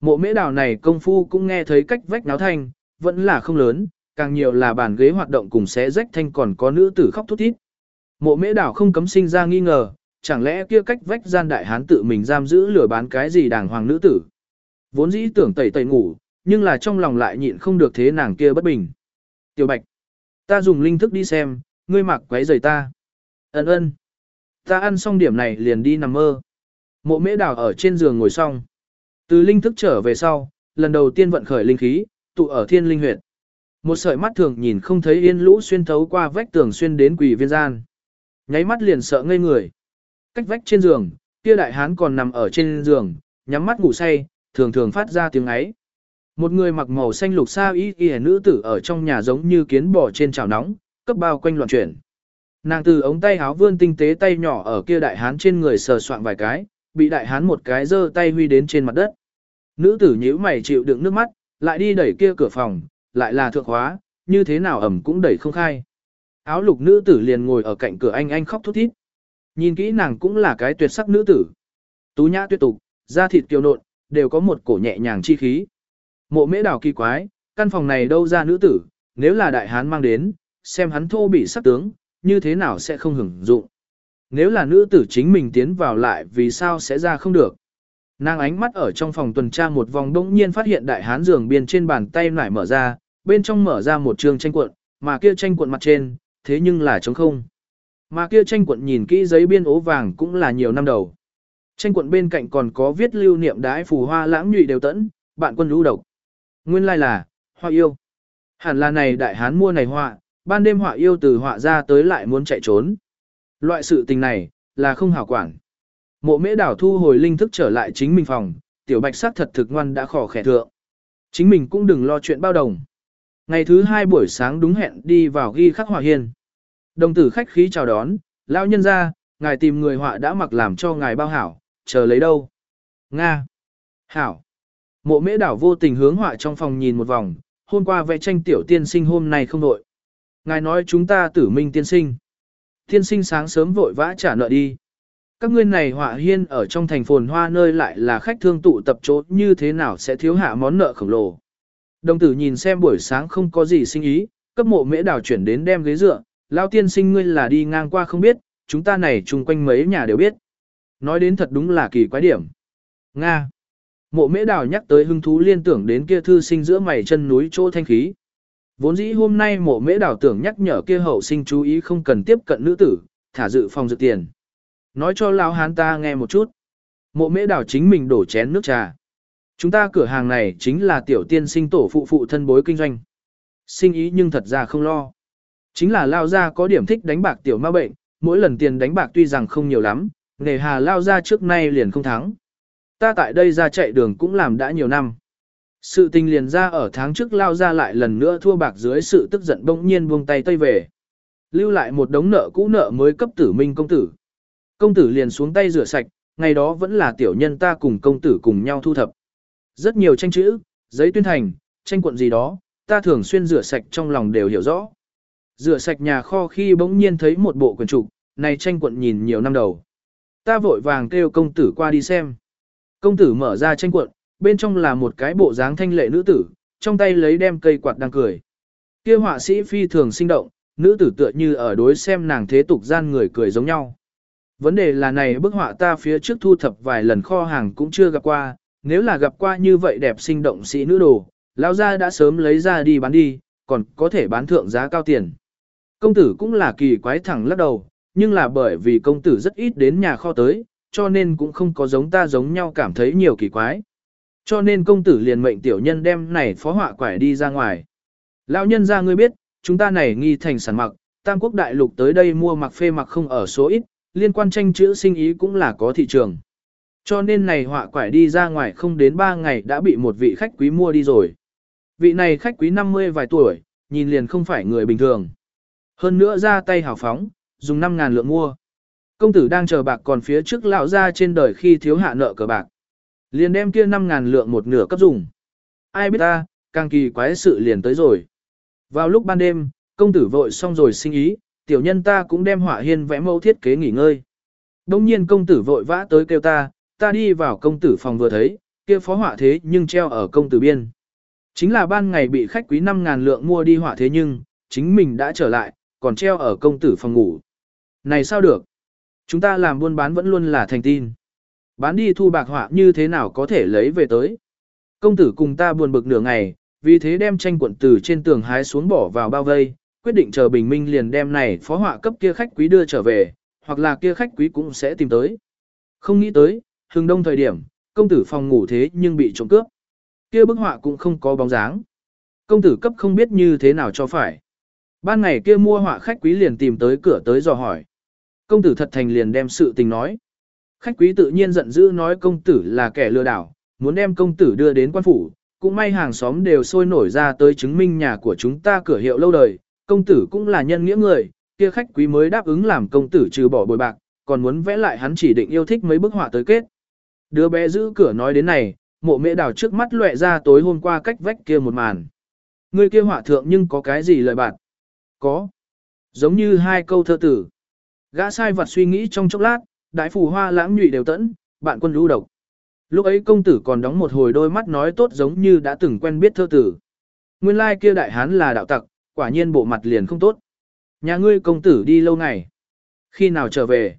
Mộ mễ đào này công phu cũng nghe thấy cách vách náo thanh, vẫn là không lớn, càng nhiều là bàn ghế hoạt động cùng xé rách thanh còn có nữ tử khóc thút thít. Mộ mễ đảo không cấm sinh ra nghi ngờ, chẳng lẽ kia cách vách gian đại hán tự mình giam giữ lừa bán cái gì đàng hoàng nữ tử. Vốn dĩ tưởng tẩy tẩy ngủ, nhưng là trong lòng lại nhịn không được thế nàng kia bất bình. Tiểu bạch, ta dùng linh thức đi xem, ngươi mặc quấy rời ta. Ấn ơn. Ta ăn xong điểm này liền đi nằm mơ. Mộ mễ đào ở trên giường ngồi xong. Từ linh thức trở về sau, lần đầu tiên vận khởi linh khí, tụ ở thiên linh huyệt. Một sợi mắt thường nhìn không thấy yên lũ xuyên thấu qua vách tường xuyên đến quỷ viên gian. Nháy mắt liền sợ ngây người. Cách vách trên giường, kia đại hán còn nằm ở trên giường, nhắm mắt ngủ say, thường thường phát ra tiếng ấy. Một người mặc màu xanh lục xa y y nữ tử ở trong nhà giống như kiến bò trên chảo nóng, cấp bao quanh loạn chuyển. Nàng từ ống tay háo vươn tinh tế tay nhỏ ở kia đại hán trên người sờ soạn vài cái, bị đại hán một cái giơ tay huy đến trên mặt đất. Nữ tử nhíu mày chịu đựng nước mắt, lại đi đẩy kia cửa phòng, lại là thượng hóa, như thế nào ẩm cũng đẩy không khai. Áo lục nữ tử liền ngồi ở cạnh cửa anh anh khóc thút thít. Nhìn kỹ nàng cũng là cái tuyệt sắc nữ tử. Tú nhã tuyệt tục, da thịt kiều nộn, đều có một cổ nhẹ nhàng chi khí. Mộ mễ đảo kỳ quái, căn phòng này đâu ra nữ tử, nếu là đại hán mang đến, xem hắn thô bị sắc tướng, như thế nào sẽ không hưởng dụng. Nếu là nữ tử chính mình tiến vào lại vì sao sẽ ra không được. Nàng ánh mắt ở trong phòng tuần tra một vòng đông nhiên phát hiện đại hán giường biên trên bàn tay nải mở ra, bên trong mở ra một trường tranh cuộn, mà kia tranh cuộn mặt trên, thế nhưng là trống không. Mà kia tranh cuộn nhìn kỹ giấy biên ố vàng cũng là nhiều năm đầu. Tranh cuộn bên cạnh còn có viết lưu niệm đái phù hoa lãng nhụy đều tẫn, bạn quân lũ độc. Nguyên lai là, hoa yêu. Hẳn là này đại hán mua này họa, ban đêm họa yêu từ họa ra tới lại muốn chạy trốn. Loại sự tình này, là không hảo quản. Mộ mễ đảo thu hồi linh thức trở lại chính mình phòng, tiểu bạch sắc thật thực ngoan đã khỏ khẻ thượng. Chính mình cũng đừng lo chuyện bao đồng. Ngày thứ hai buổi sáng đúng hẹn đi vào ghi khắc hòa hiên. Đồng tử khách khí chào đón, lão nhân ra, ngài tìm người họa đã mặc làm cho ngài bao hảo, chờ lấy đâu. Nga. Hảo. Mộ mễ đảo vô tình hướng họa trong phòng nhìn một vòng, hôm qua vẽ tranh tiểu tiên sinh hôm nay không nội. Ngài nói chúng ta tử minh tiên sinh. Tiên sinh sáng sớm vội vã trả nợ đi. Các ngươi này họa hiên ở trong thành phồn hoa nơi lại là khách thương tụ tập chỗ như thế nào sẽ thiếu hạ món nợ khổng lồ. Đồng tử nhìn xem buổi sáng không có gì sinh ý, cấp mộ mễ đảo chuyển đến đem ghế dựa, lao tiên sinh ngươi là đi ngang qua không biết, chúng ta này chung quanh mấy nhà đều biết. Nói đến thật đúng là kỳ quái điểm. Nga. Mộ mễ Đào nhắc tới hứng thú liên tưởng đến kia thư sinh giữa mày chân núi chỗ thanh khí. Vốn dĩ hôm nay mộ mễ Đào tưởng nhắc nhở kia hậu sinh chú ý không cần tiếp cận nữ tử, thả dự phòng dự tiền. Nói cho lão hán ta nghe một chút. Mộ mễ Đào chính mình đổ chén nước trà. Chúng ta cửa hàng này chính là tiểu tiên sinh tổ phụ phụ thân bối kinh doanh. Sinh ý nhưng thật ra không lo. Chính là lao ra có điểm thích đánh bạc tiểu ma bệnh, mỗi lần tiền đánh bạc tuy rằng không nhiều lắm, nghề hà lao ra trước nay liền không thắng. Ta tại đây ra chạy đường cũng làm đã nhiều năm. Sự tình liền ra ở tháng trước lao ra lại lần nữa thua bạc dưới sự tức giận bỗng nhiên buông tay tây về. Lưu lại một đống nợ cũ nợ mới cấp tử minh công tử. Công tử liền xuống tay rửa sạch, ngày đó vẫn là tiểu nhân ta cùng công tử cùng nhau thu thập. Rất nhiều tranh chữ, giấy tuyên thành, tranh cuộn gì đó, ta thường xuyên rửa sạch trong lòng đều hiểu rõ. Rửa sạch nhà kho khi bỗng nhiên thấy một bộ quần trục, này tranh cuộn nhìn nhiều năm đầu. Ta vội vàng kêu công tử qua đi xem. Công tử mở ra tranh cuộn, bên trong là một cái bộ dáng thanh lệ nữ tử, trong tay lấy đem cây quạt đang cười. Kia họa sĩ phi thường sinh động, nữ tử tựa như ở đối xem nàng thế tục gian người cười giống nhau. Vấn đề là này bức họa ta phía trước thu thập vài lần kho hàng cũng chưa gặp qua, nếu là gặp qua như vậy đẹp sinh động sĩ nữ đồ, lão gia đã sớm lấy ra đi bán đi, còn có thể bán thượng giá cao tiền. Công tử cũng là kỳ quái thẳng lắc đầu, nhưng là bởi vì công tử rất ít đến nhà kho tới, cho nên cũng không có giống ta giống nhau cảm thấy nhiều kỳ quái. Cho nên công tử liền mệnh tiểu nhân đem này phó họa quải đi ra ngoài. Lão nhân ra ngươi biết, chúng ta này nghi thành sản mặc, Tam Quốc Đại Lục tới đây mua mặc phê mặc không ở số ít, liên quan tranh chữ sinh ý cũng là có thị trường. Cho nên này họa quải đi ra ngoài không đến 3 ngày đã bị một vị khách quý mua đi rồi. Vị này khách quý 50 vài tuổi, nhìn liền không phải người bình thường. Hơn nữa ra tay hào phóng, dùng 5.000 lượng mua. Công tử đang chờ bạc còn phía trước lão ra trên đời khi thiếu hạ nợ cờ bạc. Liền đem kia 5.000 lượng một nửa cấp dùng. Ai biết ta, càng kỳ quái sự liền tới rồi. Vào lúc ban đêm, công tử vội xong rồi sinh ý, tiểu nhân ta cũng đem họa hiên vẽ mẫu thiết kế nghỉ ngơi. Đông nhiên công tử vội vã tới kêu ta, ta đi vào công tử phòng vừa thấy, kia phó họa thế nhưng treo ở công tử biên. Chính là ban ngày bị khách quý 5.000 lượng mua đi họa thế nhưng, chính mình đã trở lại, còn treo ở công tử phòng ngủ. Này sao được? Chúng ta làm buôn bán vẫn luôn là thành tin. Bán đi thu bạc họa như thế nào có thể lấy về tới. Công tử cùng ta buồn bực nửa ngày, vì thế đem tranh cuộn từ trên tường hái xuống bỏ vào bao vây, quyết định chờ bình minh liền đem này phó họa cấp kia khách quý đưa trở về, hoặc là kia khách quý cũng sẽ tìm tới. Không nghĩ tới, hừng đông thời điểm, công tử phòng ngủ thế nhưng bị trộm cướp. Kia bức họa cũng không có bóng dáng. Công tử cấp không biết như thế nào cho phải. Ban ngày kia mua họa khách quý liền tìm tới cửa tới dò hỏi. Công tử thật thành liền đem sự tình nói. Khách quý tự nhiên giận dữ nói công tử là kẻ lừa đảo, muốn đem công tử đưa đến quan phủ, cũng may hàng xóm đều sôi nổi ra tới chứng minh nhà của chúng ta cửa hiệu lâu đời, công tử cũng là nhân nghĩa người, kia khách quý mới đáp ứng làm công tử trừ bỏ bồi bạc, còn muốn vẽ lại hắn chỉ định yêu thích mấy bức họa tới kết. Đứa bé giữ cửa nói đến này, mộ mẹ đào trước mắt lệ ra tối hôm qua cách vách kia một màn. Người kia họa thượng nhưng có cái gì lời bạn? Có. Giống như hai câu thơ tử. Gã sai vật suy nghĩ trong chốc lát, đại phù hoa lãng nhụy đều tẫn, bạn quân lũ độc. Lúc ấy công tử còn đóng một hồi đôi mắt nói tốt giống như đã từng quen biết thơ tử. Nguyên lai kia đại hán là đạo tặc, quả nhiên bộ mặt liền không tốt. Nhà ngươi công tử đi lâu ngày. Khi nào trở về?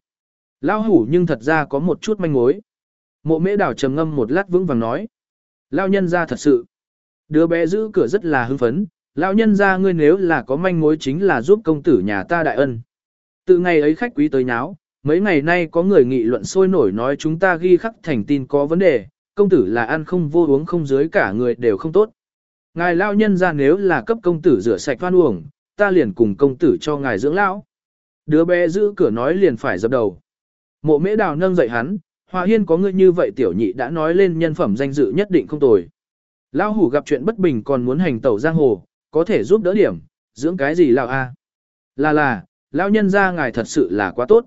Lao hủ nhưng thật ra có một chút manh mối. Mộ mễ đảo trầm ngâm một lát vững vàng nói. Lao nhân ra thật sự. Đứa bé giữ cửa rất là hưng phấn lão nhân ra ngươi nếu là có manh mối chính là giúp công tử nhà ta đại ân. Từ ngày ấy khách quý tới nháo, mấy ngày nay có người nghị luận sôi nổi nói chúng ta ghi khắc thành tin có vấn đề, công tử là ăn không vô uống không dưới cả người đều không tốt. Ngài lão nhân ra nếu là cấp công tử rửa sạch toan uổng, ta liền cùng công tử cho ngài dưỡng lão. Đứa bé giữ cửa nói liền phải dập đầu. Mộ mễ đào nâng dậy hắn, hòa hiên có người như vậy tiểu nhị đã nói lên nhân phẩm danh dự nhất định không tồi. Lão hủ gặp chuyện bất bình còn muốn hành tẩu giang hồ, có thể giúp đỡ điểm, dưỡng cái gì lão a? Là là, lão nhân gia ngài thật sự là quá tốt.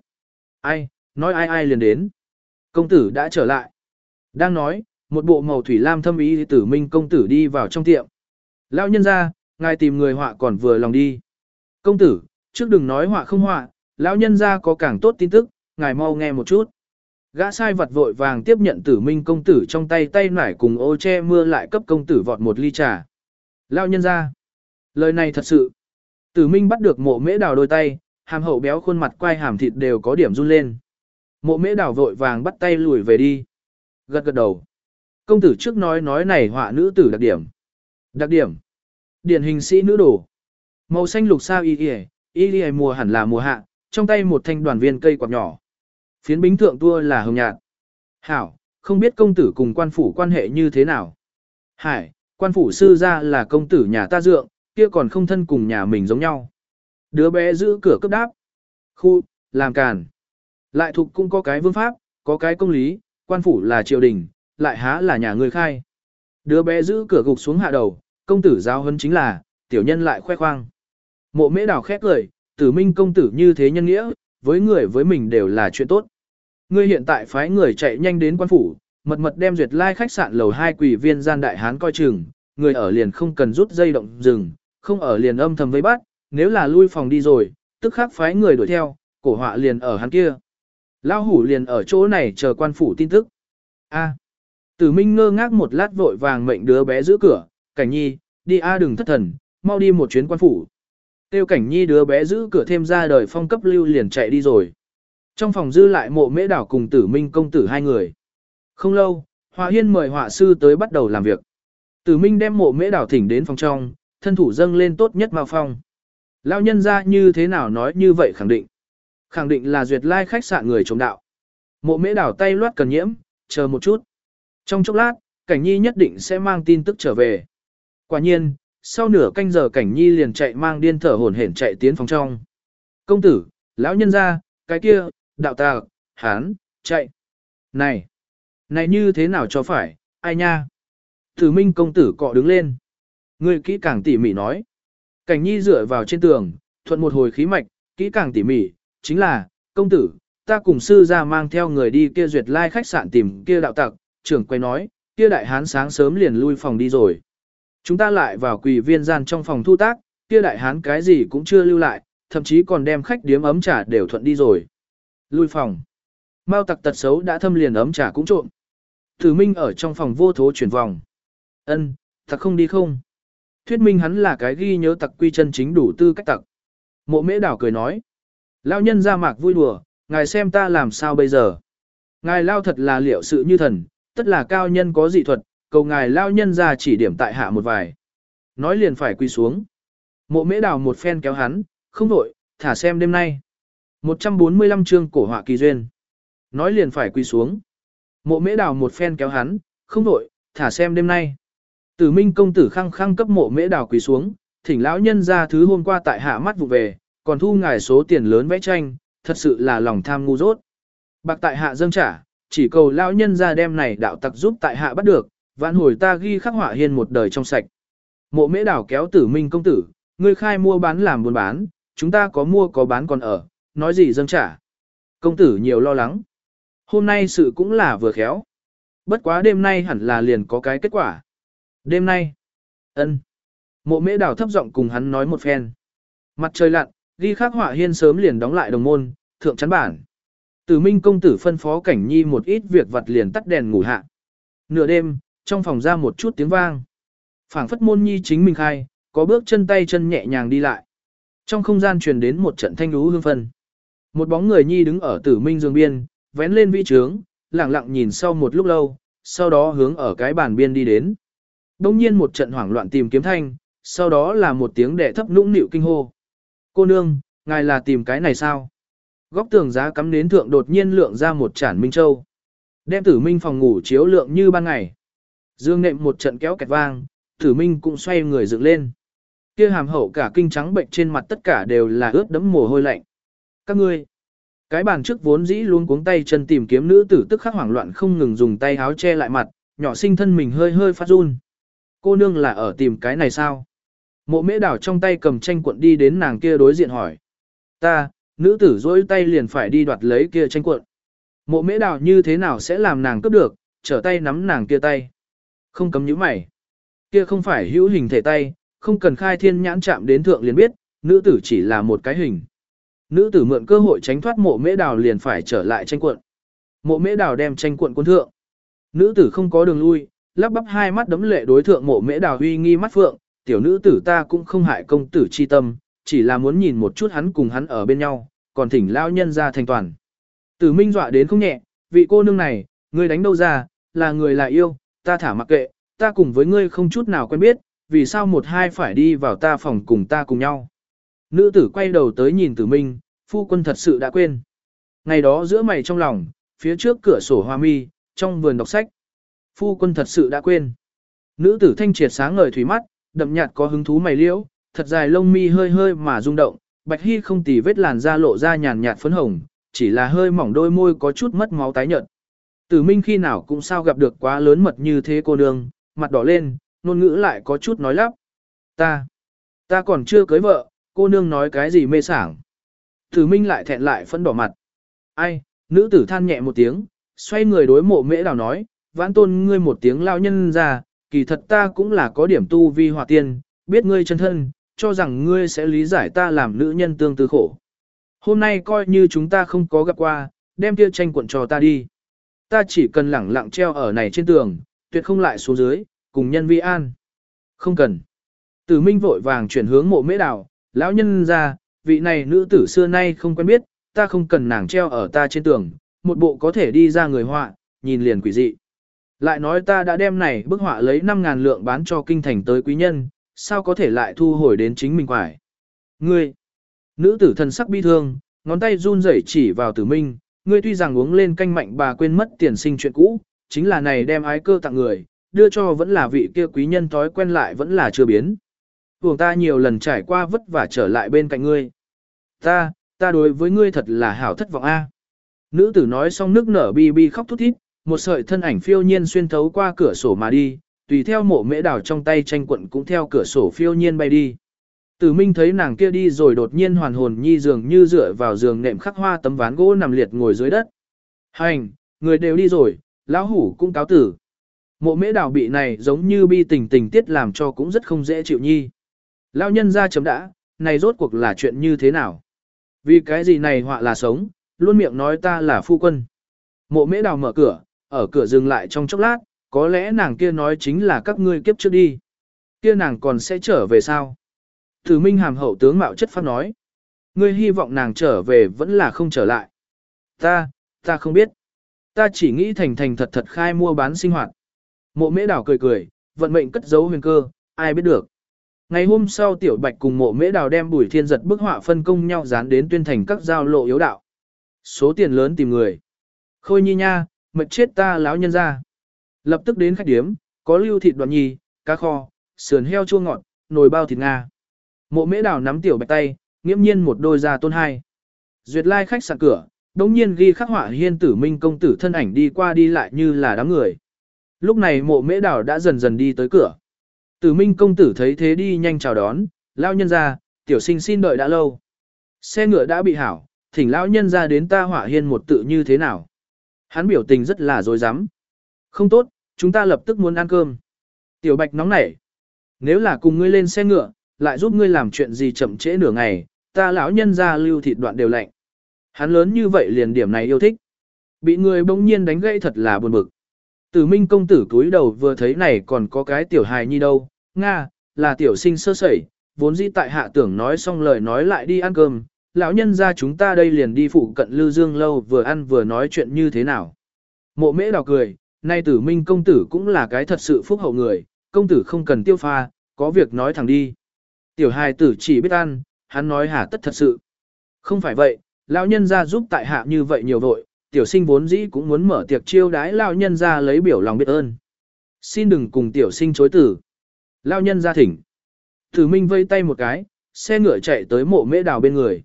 Ai, nói ai ai liền đến. Công tử đã trở lại. Đang nói, một bộ màu thủy lam thâm ý tử minh công tử đi vào trong tiệm. Lão nhân gia ngài tìm người họa còn vừa lòng đi. Công tử, trước đừng nói họa không họa, lão nhân gia có càng tốt tin tức, ngài mau nghe một chút. Gã sai vật vội vàng tiếp nhận tử minh công tử trong tay tay nải cùng ô che mưa lại cấp công tử vọt một ly trà. Lão nhân gia. Lời này thật sự. Tử minh bắt được mộ mễ đào đôi tay, hàm hậu béo khuôn mặt quai hàm thịt đều có điểm run lên. Mộ mễ đào vội vàng bắt tay lùi về đi. Gật gật đầu. Công tử trước nói nói này họa nữ tử đặc điểm. Đặc điểm. Điển hình sĩ nữ đồ. Màu xanh lục sao y y, y y mùa hẳn là mùa hạ, trong tay một thanh đoàn viên cây quạt nhỏ. Phiến bính thượng tua là hồng nhạt. Hảo, không biết công tử cùng quan phủ quan hệ như thế nào. Hải, quan phủ sư ra là công tử nhà ta dượng, kia còn không thân cùng nhà mình giống nhau. Đứa bé giữ cửa cấp đáp. Khu, làm càn. Lại thuộc cũng có cái vương pháp, có cái công lý, quan phủ là triều đình, lại há là nhà người khai. Đứa bé giữ cửa gục xuống hạ đầu, công tử giao huấn chính là, tiểu nhân lại khoe khoang. Mộ mễ đào khét lời, tử minh công tử như thế nhân nghĩa, với người với mình đều là chuyện tốt. Ngươi hiện tại phái người chạy nhanh đến quan phủ, mật mật đem duyệt lai khách sạn lầu hai quỷ viên gian đại hán coi chừng, người ở liền không cần rút dây động rừng, không ở liền âm thầm vây bắt, nếu là lui phòng đi rồi, tức khắc phái người đuổi theo, cổ họa liền ở hắn kia. Lao hủ liền ở chỗ này chờ quan phủ tin tức. A. Tử Minh ngơ ngác một lát vội vàng mệnh đứa bé giữ cửa, cảnh nhi, đi A đừng thất thần, mau đi một chuyến quan phủ. Tiêu cảnh nhi đứa bé giữ cửa thêm ra đời phong cấp lưu liền chạy đi rồi. Trong phòng dư lại mộ mễ đảo cùng tử minh công tử hai người. Không lâu, Hòa Hiên mời họa sư tới bắt đầu làm việc. Tử minh đem mộ mễ đảo thỉnh đến phòng trong, thân thủ dâng lên tốt nhất mao phong. lão nhân ra như thế nào nói như vậy khẳng định. Khẳng định là duyệt lai khách sạn người chống đạo. Mộ mễ đảo tay loát cần nhiễm, chờ một chút. Trong chốc lát, cảnh nhi nhất định sẽ mang tin tức trở về. Quả nhiên, sau nửa canh giờ cảnh nhi liền chạy mang điên thở hổn hển chạy tiến phòng trong. Công tử, lão nhân ra, cái kia, đạo tà, hán, chạy. Này, này như thế nào cho phải, ai nha? Tử minh công tử cọ đứng lên. Người kỹ càng tỉ mỉ nói. Cảnh nhi dựa vào trên tường, thuận một hồi khí mạch, kỹ càng tỉ mỉ, chính là, công tử, ta cùng sư ra mang theo người đi kia duyệt lai khách sạn tìm kia đạo tặc, trưởng quay nói, kia đại hán sáng sớm liền lui phòng đi rồi. Chúng ta lại vào quỳ viên gian trong phòng thu tác, kia đại hán cái gì cũng chưa lưu lại, thậm chí còn đem khách điếm ấm trà đều thuận đi rồi. Lui phòng. Mao tặc tật xấu đã thâm liền ấm trà cũng trộm. Tử Minh ở trong phòng vô thố chuyển vòng. Ân, tặc không đi không? Thuyết minh hắn là cái ghi nhớ tặc quy chân chính đủ tư cách tặc. Mộ mễ đảo cười nói. Lao nhân ra mạc vui đùa, ngài xem ta làm sao bây giờ. Ngài lao thật là liệu sự như thần, tất là cao nhân có dị thuật, cầu ngài lao nhân ra chỉ điểm tại hạ một vài. Nói liền phải quy xuống. Mộ mễ đào một phen kéo hắn, không đổi, thả xem đêm nay. 145 chương cổ họa kỳ duyên. Nói liền phải quy xuống. Mộ mễ đào một phen kéo hắn, không đổi, thả xem đêm nay. Tử minh công tử khăng khăng cấp mộ mễ đào quỳ xuống, thỉnh lão nhân ra thứ hôm qua tại hạ mắt vụ về, còn thu ngài số tiền lớn vẽ tranh, thật sự là lòng tham ngu dốt. Bạc tại hạ dâng trả, chỉ cầu lão nhân ra đem này đạo tặc giúp tại hạ bắt được, vạn hồi ta ghi khắc họa hiên một đời trong sạch. Mộ mễ đảo kéo tử minh công tử, ngươi khai mua bán làm buôn bán, chúng ta có mua có bán còn ở, nói gì dâng trả. Công tử nhiều lo lắng. Hôm nay sự cũng là vừa khéo. Bất quá đêm nay hẳn là liền có cái kết quả. Đêm nay. ân. Mộ mễ đảo thấp giọng cùng hắn nói một phen. Mặt trời lặn, ghi khắc họa hiên sớm liền đóng lại đồng môn, thượng chắn bản. Tử Minh công tử phân phó Cảnh Nhi một ít việc vặt liền tắt đèn ngủ hạ. Nửa đêm, trong phòng ra một chút tiếng vang. Phảng phất môn nhi chính mình khai, có bước chân tay chân nhẹ nhàng đi lại. Trong không gian truyền đến một trận thanh lú hương phân. Một bóng người nhi đứng ở Tử Minh giường biên, vén lên vị trướng, lặng lặng nhìn sau một lúc lâu, sau đó hướng ở cái bàn biên đi đến. Đông nhiên một trận hoảng loạn tìm kiếm thanh, sau đó là một tiếng đệ thấp nũng nịu kinh hô. Cô nương, ngài là tìm cái này sao? Góc tường giá cắm đến thượng đột nhiên lượng ra một chản minh châu. Đem tử minh phòng ngủ chiếu lượng như ban ngày. Dương nệm một trận kéo kẹt vang, tử minh cũng xoay người dựng lên. Kia hàm hậu cả kinh trắng bệnh trên mặt tất cả đều là ướt đẫm mồ hôi lạnh. Các ngươi, cái bàn trước vốn dĩ luôn cuống tay chân tìm kiếm nữ tử tức khắc hoảng loạn không ngừng dùng tay háo che lại mặt, nhỏ sinh thân mình hơi hơi phát run. Cô nương là ở tìm cái này sao? Mộ mễ đảo trong tay cầm tranh cuộn đi đến nàng kia đối diện hỏi. Ta, nữ tử dỗi tay liền phải đi đoạt lấy kia tranh cuộn. Mộ mễ đảo như thế nào sẽ làm nàng cướp được, trở tay nắm nàng kia tay. Không cấm nhíu mày. Kia không phải hữu hình thể tay, không cần khai thiên nhãn chạm đến thượng liền biết, nữ tử chỉ là một cái hình. Nữ tử mượn cơ hội tránh thoát mộ mễ đào liền phải trở lại tranh cuộn. Mộ mễ đào đem tranh cuộn cuốn thượng. Nữ tử không có đường lui, lắp bắp hai mắt đấm lệ đối thượng mộ mễ đào huy nghi mắt phượng, tiểu nữ tử ta cũng không hại công tử chi tâm, chỉ là muốn nhìn một chút hắn cùng hắn ở bên nhau, còn thỉnh lao nhân ra thành toàn. Tử minh dọa đến không nhẹ, vị cô nương này, ngươi đánh đâu ra, là người là yêu, ta thả mặc kệ, ta cùng với ngươi không chút nào quen biết, vì sao một hai phải đi vào ta phòng cùng ta cùng nhau. Nữ tử quay đầu tới nhìn tử minh, phu quân thật sự đã quên. Ngày đó giữa mày trong lòng, phía trước cửa sổ hoa mi, trong vườn đọc sách. Phu quân thật sự đã quên. Nữ tử thanh triệt sáng ngời thủy mắt, đậm nhạt có hứng thú mày liễu, thật dài lông mi hơi hơi mà rung động, Bạch Hy không tì vết làn da lộ ra nhàn nhạt phấn hồng, chỉ là hơi mỏng đôi môi có chút mất máu tái nhợt. Tử Minh khi nào cũng sao gặp được quá lớn mật như thế cô nương, mặt đỏ lên, ngôn ngữ lại có chút nói lắp. Ta, ta còn chưa cưới vợ, cô nương nói cái gì mê sảng. Tử Minh lại thẹn lại phẫn đỏ mặt. Ai, nữ tử than nhẹ một tiếng, xoay người đối mộ mễ đào nói, vãn tôn ngươi một tiếng lao nhân ra, kỳ thật ta cũng là có điểm tu vi hòa tiên, biết ngươi chân thân, cho rằng ngươi sẽ lý giải ta làm nữ nhân tương tư khổ. Hôm nay coi như chúng ta không có gặp qua, đem kia tranh cuộn cho ta đi. Ta chỉ cần lẳng lặng treo ở này trên tường, tuyệt không lại xuống dưới, cùng nhân vi an. Không cần. Tử Minh vội vàng chuyển hướng mộ mễ đảo. lão nhân ra, vị này nữ tử xưa nay không quen biết, ta không cần nàng treo ở ta trên tường, một bộ có thể đi ra người họa, nhìn liền quỷ dị. Lại nói ta đã đem này bức họa lấy 5.000 lượng bán cho kinh thành tới quý nhân, sao có thể lại thu hồi đến chính mình quải. Ngươi, nữ tử thần sắc bi thương, ngón tay run rẩy chỉ vào tử minh, ngươi tuy rằng uống lên canh mạnh bà quên mất tiền sinh chuyện cũ, chính là này đem ái cơ tặng người, đưa cho vẫn là vị kia quý nhân thói quen lại vẫn là chưa biến. Vùng ta nhiều lần trải qua vất vả trở lại bên cạnh ngươi. Ta, ta đối với ngươi thật là hảo thất vọng a. Nữ tử nói xong nước nở bi bi khóc thút thít, một sợi thân ảnh phiêu nhiên xuyên thấu qua cửa sổ mà đi, tùy theo mộ mễ đào trong tay tranh quận cũng theo cửa sổ phiêu nhiên bay đi. Tử Minh thấy nàng kia đi rồi đột nhiên hoàn hồn nhi dường như dựa vào giường nệm khắc hoa tấm ván gỗ nằm liệt ngồi dưới đất. Hành, người đều đi rồi, lão hủ cũng cáo tử. Mộ mễ đào bị này giống như bi tình tình tiết làm cho cũng rất không dễ chịu nhi. Lão nhân ra chấm đã, này rốt cuộc là chuyện như thế nào? Vì cái gì này họa là sống, luôn miệng nói ta là phu quân. Mộ mễ đào mở cửa, ở cửa dừng lại trong chốc lát, có lẽ nàng kia nói chính là các ngươi kiếp trước đi. Kia nàng còn sẽ trở về sao? Thử Minh hàm hậu tướng mạo chất phát nói. Ngươi hy vọng nàng trở về vẫn là không trở lại. Ta, ta không biết. Ta chỉ nghĩ thành thành thật thật khai mua bán sinh hoạt. Mộ mễ đào cười cười, vận mệnh cất giấu huyền cơ, ai biết được. Ngày hôm sau Tiểu Bạch cùng mộ mễ đào đem bùi thiên giật bức họa phân công nhau dán đến tuyên thành các giao lộ yếu đạo. Số tiền lớn tìm người. Khôi nhi nha, mệt chết ta lão nhân ra. Lập tức đến khách điếm, có lưu thịt đoạn nhì cá kho, sườn heo chua ngọt, nồi bao thịt Nga. Mộ mễ đào nắm tiểu bạch tay, nghiễm nhiên một đôi già tôn hai. Duyệt lai khách sạn cửa, đống nhiên ghi khắc họa hiên tử minh công tử thân ảnh đi qua đi lại như là đám người. Lúc này mộ mễ đào đã dần dần đi tới cửa. Tử minh công tử thấy thế đi nhanh chào đón, lao nhân ra, tiểu sinh xin đợi đã lâu. Xe ngựa đã bị hảo, thỉnh lão nhân ra đến ta họa hiên một tự như thế nào. Hắn biểu tình rất là dối rắm Không tốt, chúng ta lập tức muốn ăn cơm. Tiểu bạch nóng nảy. Nếu là cùng ngươi lên xe ngựa, lại giúp ngươi làm chuyện gì chậm trễ nửa ngày, ta lão nhân ra lưu thịt đoạn đều lạnh. Hắn lớn như vậy liền điểm này yêu thích. Bị người bỗng nhiên đánh gãy thật là buồn bực. Tử minh công tử cúi đầu vừa thấy này còn có cái tiểu hài nhi đâu, Nga, là tiểu sinh sơ sẩy, vốn dĩ tại hạ tưởng nói xong lời nói lại đi ăn cơm, lão nhân ra chúng ta đây liền đi phụ cận Lư Dương lâu vừa ăn vừa nói chuyện như thế nào. Mộ mễ đào cười, nay tử minh công tử cũng là cái thật sự phúc hậu người, công tử không cần tiêu pha, có việc nói thẳng đi. Tiểu hài tử chỉ biết ăn, hắn nói hả tất thật sự. Không phải vậy, lão nhân ra giúp tại hạ như vậy nhiều vội, tiểu sinh vốn dĩ cũng muốn mở tiệc chiêu đái lão nhân ra lấy biểu lòng biết ơn. Xin đừng cùng tiểu sinh chối tử. Lão nhân ra thỉnh. Tử minh vây tay một cái, xe ngựa chạy tới mộ mễ đào bên người.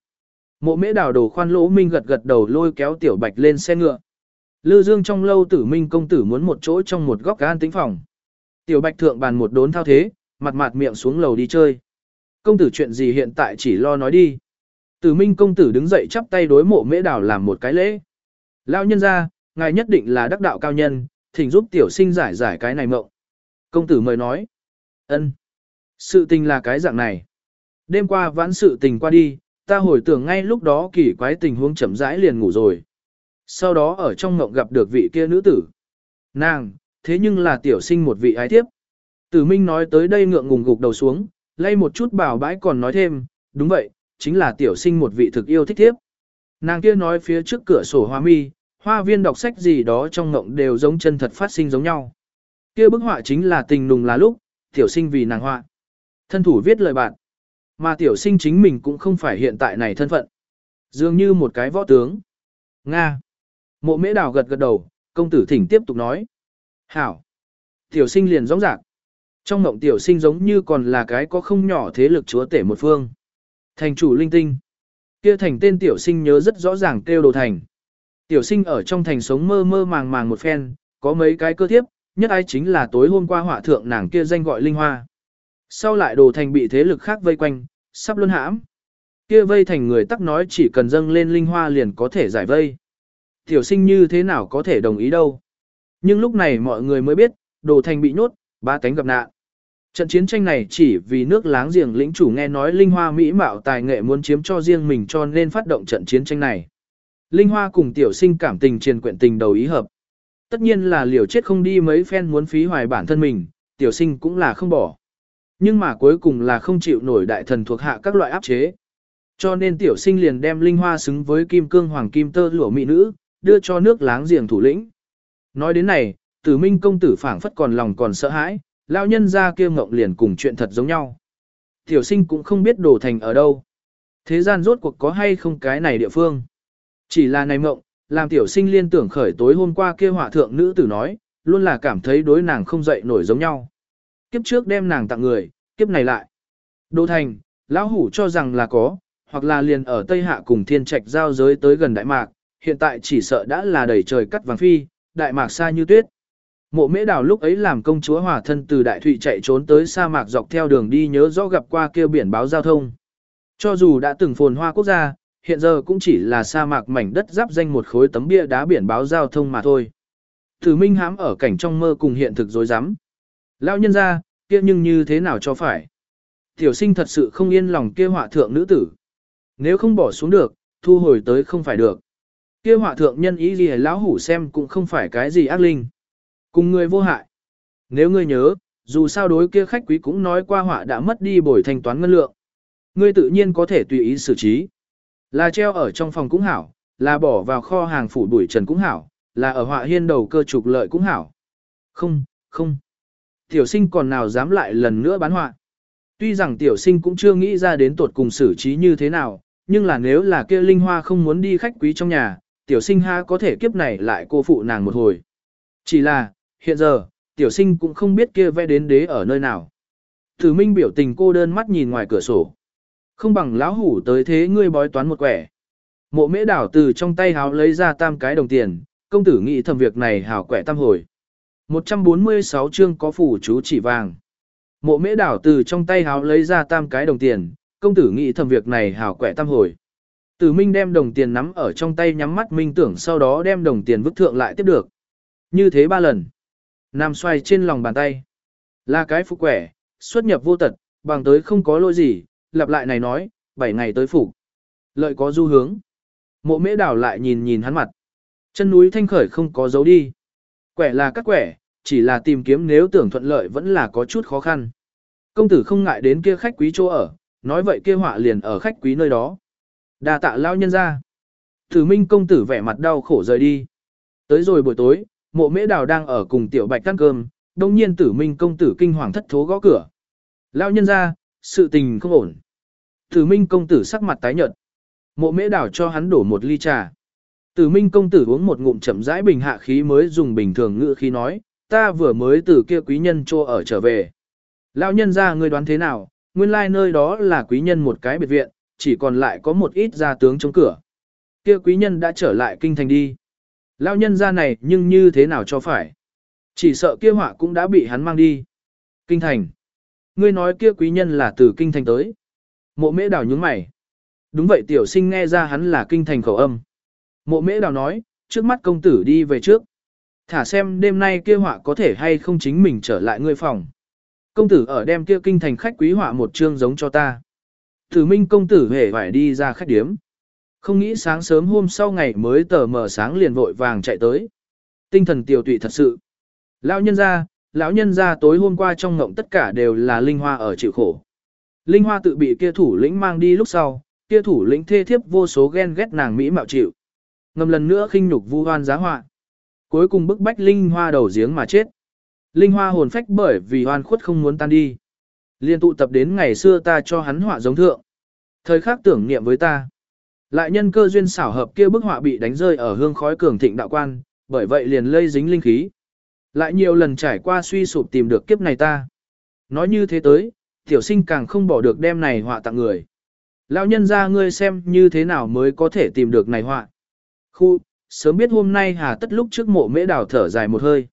Mộ mễ đào đồ khoan lỗ minh gật gật đầu lôi kéo tiểu bạch lên xe ngựa. Lư dương trong lâu tử minh công tử muốn một chỗ trong một góc an tĩnh phòng. Tiểu bạch thượng bàn một đốn thao thế, mặt mặt miệng xuống lầu đi chơi. Công tử chuyện gì hiện tại chỉ lo nói đi. Tử minh công tử đứng dậy chắp tay đối mộ mễ đào làm một cái lễ. Lão nhân ra, ngài nhất định là đắc đạo cao nhân, thỉnh giúp tiểu sinh giải giải cái này mộng. Công tử mời nói. ân, Sự tình là cái dạng này. Đêm qua vãn sự tình qua đi, ta hồi tưởng ngay lúc đó kỳ quái tình huống chậm rãi liền ngủ rồi. Sau đó ở trong ngộng gặp được vị kia nữ tử. Nàng, thế nhưng là tiểu sinh một vị ái thiếp. Tử Minh nói tới đây ngượng ngùng gục đầu xuống, lay một chút bảo bãi còn nói thêm, đúng vậy, chính là tiểu sinh một vị thực yêu thích thiếp. Nàng kia nói phía trước cửa sổ hoa mi, hoa viên đọc sách gì đó trong ngộng đều giống chân thật phát sinh giống nhau. Kia bức họa chính là tình nùng là lúc, tiểu sinh vì nàng họa. Thân thủ viết lời bạn. Mà tiểu sinh chính mình cũng không phải hiện tại này thân phận. Dường như một cái võ tướng. Nga. Mộ mễ đào gật gật đầu, công tử thỉnh tiếp tục nói. Hảo. Tiểu sinh liền rõ rạc. Trong mộng tiểu sinh giống như còn là cái có không nhỏ thế lực chúa tể một phương. Thành chủ linh tinh. Kia thành tên tiểu sinh nhớ rất rõ ràng kêu đồ thành. Tiểu sinh ở trong thành sống mơ mơ màng màng một phen, có mấy cái cơ tiếp, nhất ai chính là tối hôm qua họa thượng nàng kia danh gọi linh hoa. Sau lại đồ thành bị thế lực khác vây quanh, sắp luân hãm. Kia vây thành người tắc nói chỉ cần dâng lên linh hoa liền có thể giải vây. Tiểu sinh như thế nào có thể đồng ý đâu. Nhưng lúc này mọi người mới biết, đồ thành bị nhốt, ba cánh gặp nạn. Trận chiến tranh này chỉ vì nước láng giềng lĩnh chủ nghe nói Linh Hoa Mỹ mạo tài nghệ muốn chiếm cho riêng mình cho nên phát động trận chiến tranh này. Linh Hoa cùng tiểu sinh cảm tình truyền quyện tình đầu ý hợp. Tất nhiên là liều chết không đi mấy phen muốn phí hoài bản thân mình, tiểu sinh cũng là không bỏ. Nhưng mà cuối cùng là không chịu nổi đại thần thuộc hạ các loại áp chế. Cho nên tiểu sinh liền đem Linh Hoa xứng với kim cương hoàng kim tơ lụa mỹ nữ, đưa cho nước láng giềng thủ lĩnh. Nói đến này, tử minh công tử phảng phất còn lòng còn sợ hãi, lão nhân ra kia ngộng liền cùng chuyện thật giống nhau. Tiểu sinh cũng không biết đổ thành ở đâu. Thế gian rốt cuộc có hay không cái này địa phương. Chỉ là này mộng, làm tiểu sinh liên tưởng khởi tối hôm qua kia hỏa thượng nữ tử nói, luôn là cảm thấy đối nàng không dậy nổi giống nhau. Kiếp trước đem nàng tặng người, kiếp này lại. Đỗ thành, lão hủ cho rằng là có, hoặc là liền ở Tây Hạ cùng thiên trạch giao giới tới gần Đại Mạc, hiện tại chỉ sợ đã là đầy trời cắt vàng phi, Đại Mạc xa như tuyết. Mộ mễ đào lúc ấy làm công chúa hòa thân từ Đại Thụy chạy trốn tới sa mạc dọc theo đường đi nhớ rõ gặp qua kêu biển báo giao thông. Cho dù đã từng phồn hoa quốc gia, hiện giờ cũng chỉ là sa mạc mảnh đất giáp danh một khối tấm bia đá biển báo giao thông mà thôi. Thử minh hám ở cảnh trong mơ cùng hiện thực dối rắm Lão nhân ra, kia nhưng như thế nào cho phải. Tiểu sinh thật sự không yên lòng kia họa thượng nữ tử. Nếu không bỏ xuống được, thu hồi tới không phải được. Kia họa thượng nhân ý gì lão hủ xem cũng không phải cái gì ác linh. Cùng người vô hại. Nếu ngươi nhớ, dù sao đối kia khách quý cũng nói qua họa đã mất đi bồi thanh toán ngân lượng. Ngươi tự nhiên có thể tùy ý xử trí. Là treo ở trong phòng cũng hảo, là bỏ vào kho hàng phủ bụi trần cũng hảo, là ở họa hiên đầu cơ trục lợi cũng hảo. Không, không. Tiểu sinh còn nào dám lại lần nữa bán họa. Tuy rằng tiểu sinh cũng chưa nghĩ ra đến tột cùng xử trí như thế nào, nhưng là nếu là kia linh hoa không muốn đi khách quý trong nhà, tiểu sinh ha có thể kiếp này lại cô phụ nàng một hồi. Chỉ là, hiện giờ, tiểu sinh cũng không biết kia vẽ đến đế ở nơi nào. Thử minh biểu tình cô đơn mắt nhìn ngoài cửa sổ. Không bằng lão hủ tới thế ngươi bói toán một quẻ. Mộ mễ đảo từ trong tay háo lấy ra tam cái đồng tiền, công tử nghĩ thầm việc này hảo quẻ tam hồi. 146 chương có phủ chú chỉ vàng. Mộ mễ đảo từ trong tay háo lấy ra tam cái đồng tiền, công tử nghĩ thầm việc này hảo quẻ tam hồi. Tử Minh đem đồng tiền nắm ở trong tay nhắm mắt minh tưởng sau đó đem đồng tiền vứt thượng lại tiếp được. Như thế ba lần. Nam xoay trên lòng bàn tay. Là cái phục quẻ, xuất nhập vô tật, bằng tới không có lỗi gì, lặp lại này nói, 7 ngày tới phục. Lợi có du hướng. Mộ mễ đảo lại nhìn nhìn hắn mặt. Chân núi thanh khởi không có dấu đi. Quẻ là các quẻ, chỉ là tìm kiếm nếu tưởng thuận lợi vẫn là có chút khó khăn. Công tử không ngại đến kia khách quý chỗ ở, nói vậy kia họa liền ở khách quý nơi đó. đa tạ lao nhân ra. Thử minh công tử vẻ mặt đau khổ rời đi. Tới rồi buổi tối, mộ mễ đào đang ở cùng tiểu bạch ăn cơm, đồng nhiên tử minh công tử kinh hoàng thất thố gõ cửa. Lao nhân ra, sự tình không ổn. Tử minh công tử sắc mặt tái nhợt. Mộ mễ đào cho hắn đổ một ly trà. Tử minh công tử uống một ngụm chậm rãi bình hạ khí mới dùng bình thường ngữ khí nói, ta vừa mới từ kia quý nhân cho ở trở về. Lão nhân ra ngươi đoán thế nào, nguyên lai like nơi đó là quý nhân một cái biệt viện, chỉ còn lại có một ít gia tướng chống cửa. Kia quý nhân đã trở lại kinh thành đi. Lão nhân ra này nhưng như thế nào cho phải. Chỉ sợ kia họa cũng đã bị hắn mang đi. Kinh thành. Ngươi nói kia quý nhân là từ kinh thành tới. Mộ mễ đào nhướng mày. Đúng vậy tiểu sinh nghe ra hắn là kinh thành khẩu âm. Mộ mễ đào nói, trước mắt công tử đi về trước. Thả xem đêm nay kia họa có thể hay không chính mình trở lại ngươi phòng. Công tử ở đem kia kinh thành khách quý họa một chương giống cho ta. Thử minh công tử hề phải đi ra khách điếm. Không nghĩ sáng sớm hôm sau ngày mới tờ mờ sáng liền vội vàng chạy tới. Tinh thần tiểu tụy thật sự. Lão nhân ra, lão nhân ra tối hôm qua trong ngộng tất cả đều là linh hoa ở chịu khổ. Linh hoa tự bị kia thủ lĩnh mang đi lúc sau, kia thủ lĩnh thê thiếp vô số ghen ghét nàng mỹ mạo chịu. Ngầm lần nữa khinh nhục vu hoan giá họa. Cuối cùng bức bách linh hoa đầu giếng mà chết. Linh hoa hồn phách bởi vì hoan khuất không muốn tan đi. Liên tụ tập đến ngày xưa ta cho hắn họa giống thượng. Thời khắc tưởng niệm với ta. Lại nhân cơ duyên xảo hợp kia bức họa bị đánh rơi ở hương khói cường thịnh đạo quan, bởi vậy liền lây dính linh khí. Lại nhiều lần trải qua suy sụp tìm được kiếp này ta. Nói như thế tới, tiểu sinh càng không bỏ được đem này họa tặng người. Lão nhân ra ngươi xem như thế nào mới có thể tìm được này họa. Khu, sớm biết hôm nay hà tất lúc trước mộ mễ đào thở dài một hơi.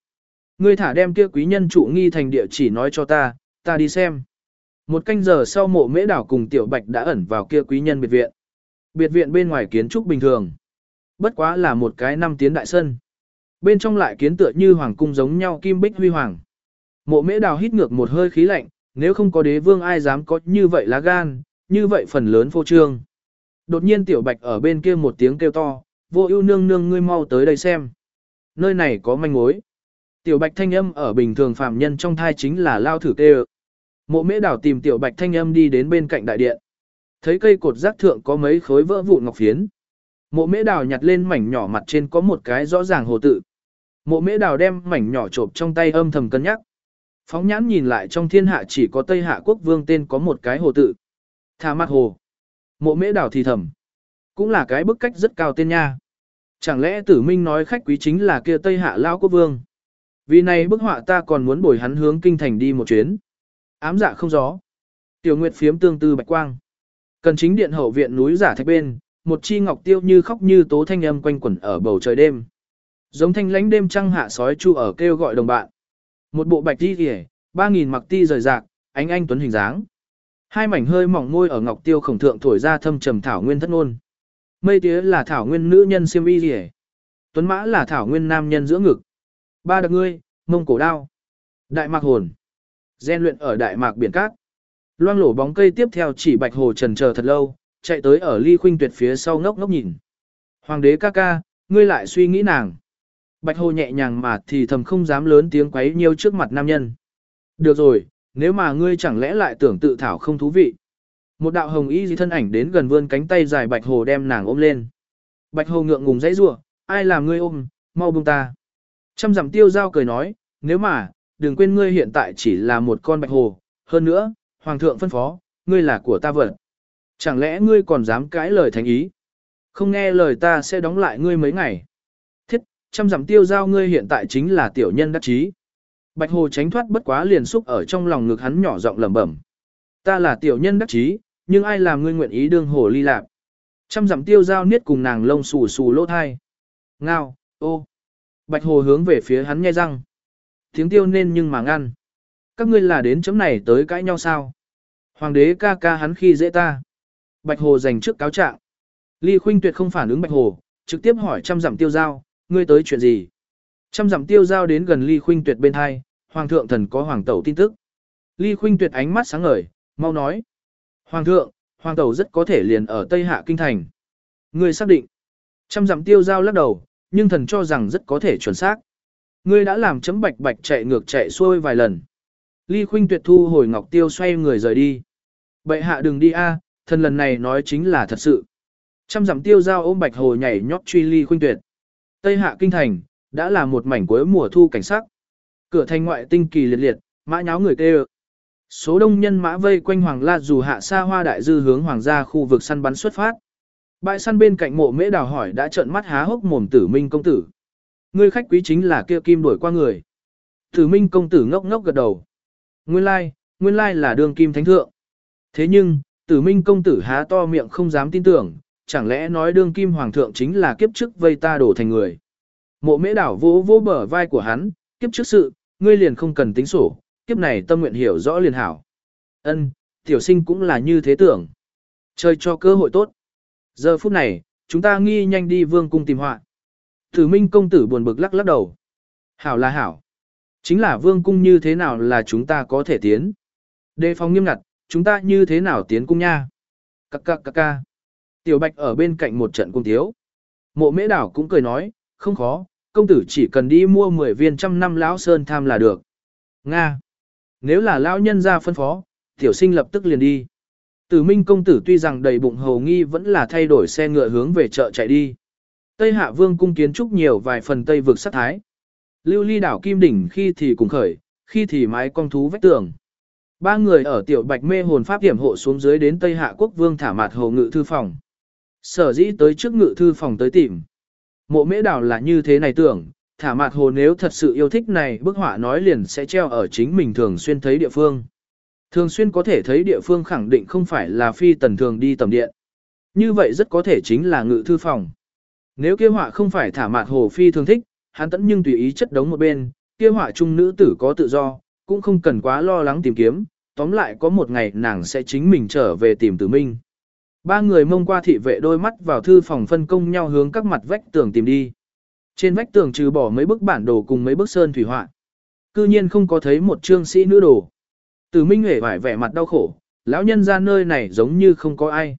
Ngươi thả đem kia quý nhân trụ nghi thành địa chỉ nói cho ta, ta đi xem. Một canh giờ sau mộ mễ đảo cùng tiểu bạch đã ẩn vào kia quý nhân biệt viện. Biệt viện bên ngoài kiến trúc bình thường. Bất quá là một cái năm tiến đại sân. Bên trong lại kiến tựa như hoàng cung giống nhau kim bích huy hoàng. Mộ mễ đào hít ngược một hơi khí lạnh, nếu không có đế vương ai dám có như vậy lá gan, như vậy phần lớn phô trương. Đột nhiên tiểu bạch ở bên kia một tiếng kêu to, vô ưu nương nương ngươi mau tới đây xem. Nơi này có manh mối. Tiểu bạch thanh âm ở bình thường phạm nhân trong thai chính là lao thử tê. Mộ mễ đảo tìm tiểu bạch thanh âm đi đến bên cạnh đại điện. Thấy cây cột rác thượng có mấy khối vỡ vụn ngọc phiến. Mộ mễ đào nhặt lên mảnh nhỏ mặt trên có một cái rõ ràng hồ tự. Mộ mễ đào đem mảnh nhỏ trộm trong tay âm thầm cân nhắc. Phóng nhãn nhìn lại trong thiên hạ chỉ có Tây Hạ quốc vương tên có một cái hồ tự. Thả mặt hồ. Mộ mễ đào thì thầm. Cũng là cái bức cách rất cao tên nha. Chẳng lẽ tử minh nói khách quý chính là kia Tây Hạ Lao quốc vương. Vì này bức họa ta còn muốn bồi hắn hướng kinh thành đi một chuyến. Ám dạ không gió. Tiểu Nguyệt phiếm tương tư bạch quang. Cần chính điện hậu viện núi giả thạch bên, một chi ngọc tiêu như khóc như tố thanh âm quanh quẩn ở bầu trời đêm. Giống thanh lánh đêm trăng hạ sói chu ở kêu gọi đồng bạn. Một bộ bạch ti kìa, ba nghìn mặc ti rời rạc, ánh anh tuấn hình dáng. Hai mảnh hơi mỏng môi ở ngọc tiêu khổng thượng thổi ra thâm trầm thảo nguyên thất ngôn. Mây tía là thảo nguyên nữ nhân siêm y kìa. Tuấn mã là thảo nguyên nam nhân giữa ngực. Ba đặc ngươi, mông cổ đao. Đại mạc hồn. Gen luyện ở đại mạc biển cát. Loang lổ bóng cây tiếp theo chỉ bạch hồ trần chờ thật lâu, chạy tới ở ly khuynh tuyệt phía sau ngốc ngốc nhìn. Hoàng đế ca ca, ngươi lại suy nghĩ nàng. Bạch hồ nhẹ nhàng mà thì thầm không dám lớn tiếng quấy nhiêu trước mặt nam nhân. Được rồi, nếu mà ngươi chẳng lẽ lại tưởng tự thảo không thú vị. Một đạo hồng y di thân ảnh đến gần vươn cánh tay dài bạch hồ đem nàng ôm lên. Bạch hồ ngượng ngùng dãy rủa, ai làm ngươi ôm, mau buông ta. Trăm dặm tiêu giao cười nói, nếu mà, đừng quên ngươi hiện tại chỉ là một con bạch hồ, hơn nữa, hoàng thượng phân phó, ngươi là của ta vật. Chẳng lẽ ngươi còn dám cãi lời thành ý? Không nghe lời ta sẽ đóng lại ngươi mấy ngày. Thiết, trăm dặm tiêu giao ngươi hiện tại chính là tiểu nhân đắc chí. Bạch hồ tránh thoát bất quá liền xúc ở trong lòng ngực hắn nhỏ giọng lẩm bẩm. Ta là tiểu nhân đắc chí, nhưng ai làm ngươi nguyện ý đương hồ ly lạp Trăm dặm tiêu giao niết cùng nàng lông xù xù lỗ thai. Ngao, ô. Bạch hồ hướng về phía hắn nghe răng. Tiếng tiêu nên nhưng mà ngăn. Các ngươi là đến chấm này tới cãi nhau sao? Hoàng đế ca ca hắn khi dễ ta. Bạch hồ dành trước cáo trạng. Ly Khuynh Tuyệt không phản ứng Bạch hồ, trực tiếp hỏi trăm dặm tiêu giao, ngươi tới chuyện gì? Trăm dặm tiêu giao đến gần Ly Khuynh Tuyệt bên hai, Hoàng thượng thần có hoàng tẩu tin tức. Ly Khuynh Tuyệt ánh mắt sáng ngời, mau nói. Hoàng thượng, hoàng tẩu rất có thể liền ở Tây Hạ Kinh Thành. Ngươi xác định. Trăm dặm tiêu giao lắc đầu, nhưng thần cho rằng rất có thể chuẩn xác. Ngươi đã làm chấm bạch bạch chạy ngược chạy xuôi vài lần. Ly Khuynh Tuyệt thu hồi ngọc tiêu xoay người rời đi. Bệ hạ đừng đi a, thần lần này nói chính là thật sự. Trăm dặm tiêu giao ôm bạch hồ nhảy nhót truy Ly Khuynh Tuyệt. Tây Hạ kinh thành đã là một mảnh cuối mùa thu cảnh sắc. Cửa thành ngoại tinh kỳ liệt liệt, mã nháo người kêu. Số đông nhân mã vây quanh hoàng la dù hạ xa hoa đại dư hướng hoàng gia khu vực săn bắn xuất phát. Bãi săn bên cạnh mộ mễ đào hỏi đã trợn mắt há hốc mồm tử minh công tử. Ngươi khách quý chính là kia kim đuổi qua người. Tử minh công tử ngốc ngốc gật đầu. Nguyên lai, nguyên lai là đường kim thánh thượng. Thế nhưng, tử minh công tử há to miệng không dám tin tưởng, chẳng lẽ nói đương kim hoàng thượng chính là kiếp trước vây ta đổ thành người. Mộ mễ đảo vỗ vỗ bờ vai của hắn, kiếp trước sự, ngươi liền không cần tính sổ, kiếp này tâm nguyện hiểu rõ liền hảo. Ân, tiểu sinh cũng là như thế tưởng. Chơi cho cơ hội tốt. Giờ phút này, chúng ta nghi nhanh đi vương cung tìm họa. Tử minh công tử buồn bực lắc lắc đầu. Hảo là hảo. Chính là vương cung như thế nào là chúng ta có thể tiến. Đề phòng nghiêm ngặt, chúng ta như thế nào tiến cung nha. Cắc cắc cắc ca. Tiểu bạch ở bên cạnh một trận cung thiếu. Mộ mễ đảo cũng cười nói, không khó, công tử chỉ cần đi mua 10 viên trăm năm lão sơn tham là được. Nga. Nếu là lão nhân ra phân phó, tiểu sinh lập tức liền đi. Tử minh công tử tuy rằng đầy bụng hầu nghi vẫn là thay đổi xe ngựa hướng về chợ chạy đi. Tây Hạ Vương cung kiến trúc nhiều vài phần Tây vực sát thái. Lưu ly đảo Kim Đỉnh khi thì cùng khởi, khi thì mái cong thú vách tường. Ba người ở tiểu bạch mê hồn pháp hiểm hộ xuống dưới đến Tây Hạ quốc vương thả mặt hồ ngự thư phòng. Sở dĩ tới trước ngự thư phòng tới tìm. Mộ mễ đảo là như thế này tưởng, thả mặt hồ nếu thật sự yêu thích này bức họa nói liền sẽ treo ở chính mình thường xuyên thấy địa phương. Thường xuyên có thể thấy địa phương khẳng định không phải là phi tần thường đi tầm điện. Như vậy rất có thể chính là ngự thư phòng. Nếu kia họa không phải thả mặt hồ phi thường thích, hắn tẫn nhưng tùy ý chất đống một bên, kia họa trung nữ tử có tự do, cũng không cần quá lo lắng tìm kiếm, tóm lại có một ngày nàng sẽ chính mình trở về tìm tử minh. Ba người mông qua thị vệ đôi mắt vào thư phòng phân công nhau hướng các mặt vách tường tìm đi. Trên vách tường trừ bỏ mấy bức bản đồ cùng mấy bức sơn thủy họa. Cư nhiên không có thấy một trương sĩ nữ đồ. Từ Minh Huệ vải vẻ mặt đau khổ, lão nhân ra nơi này giống như không có ai.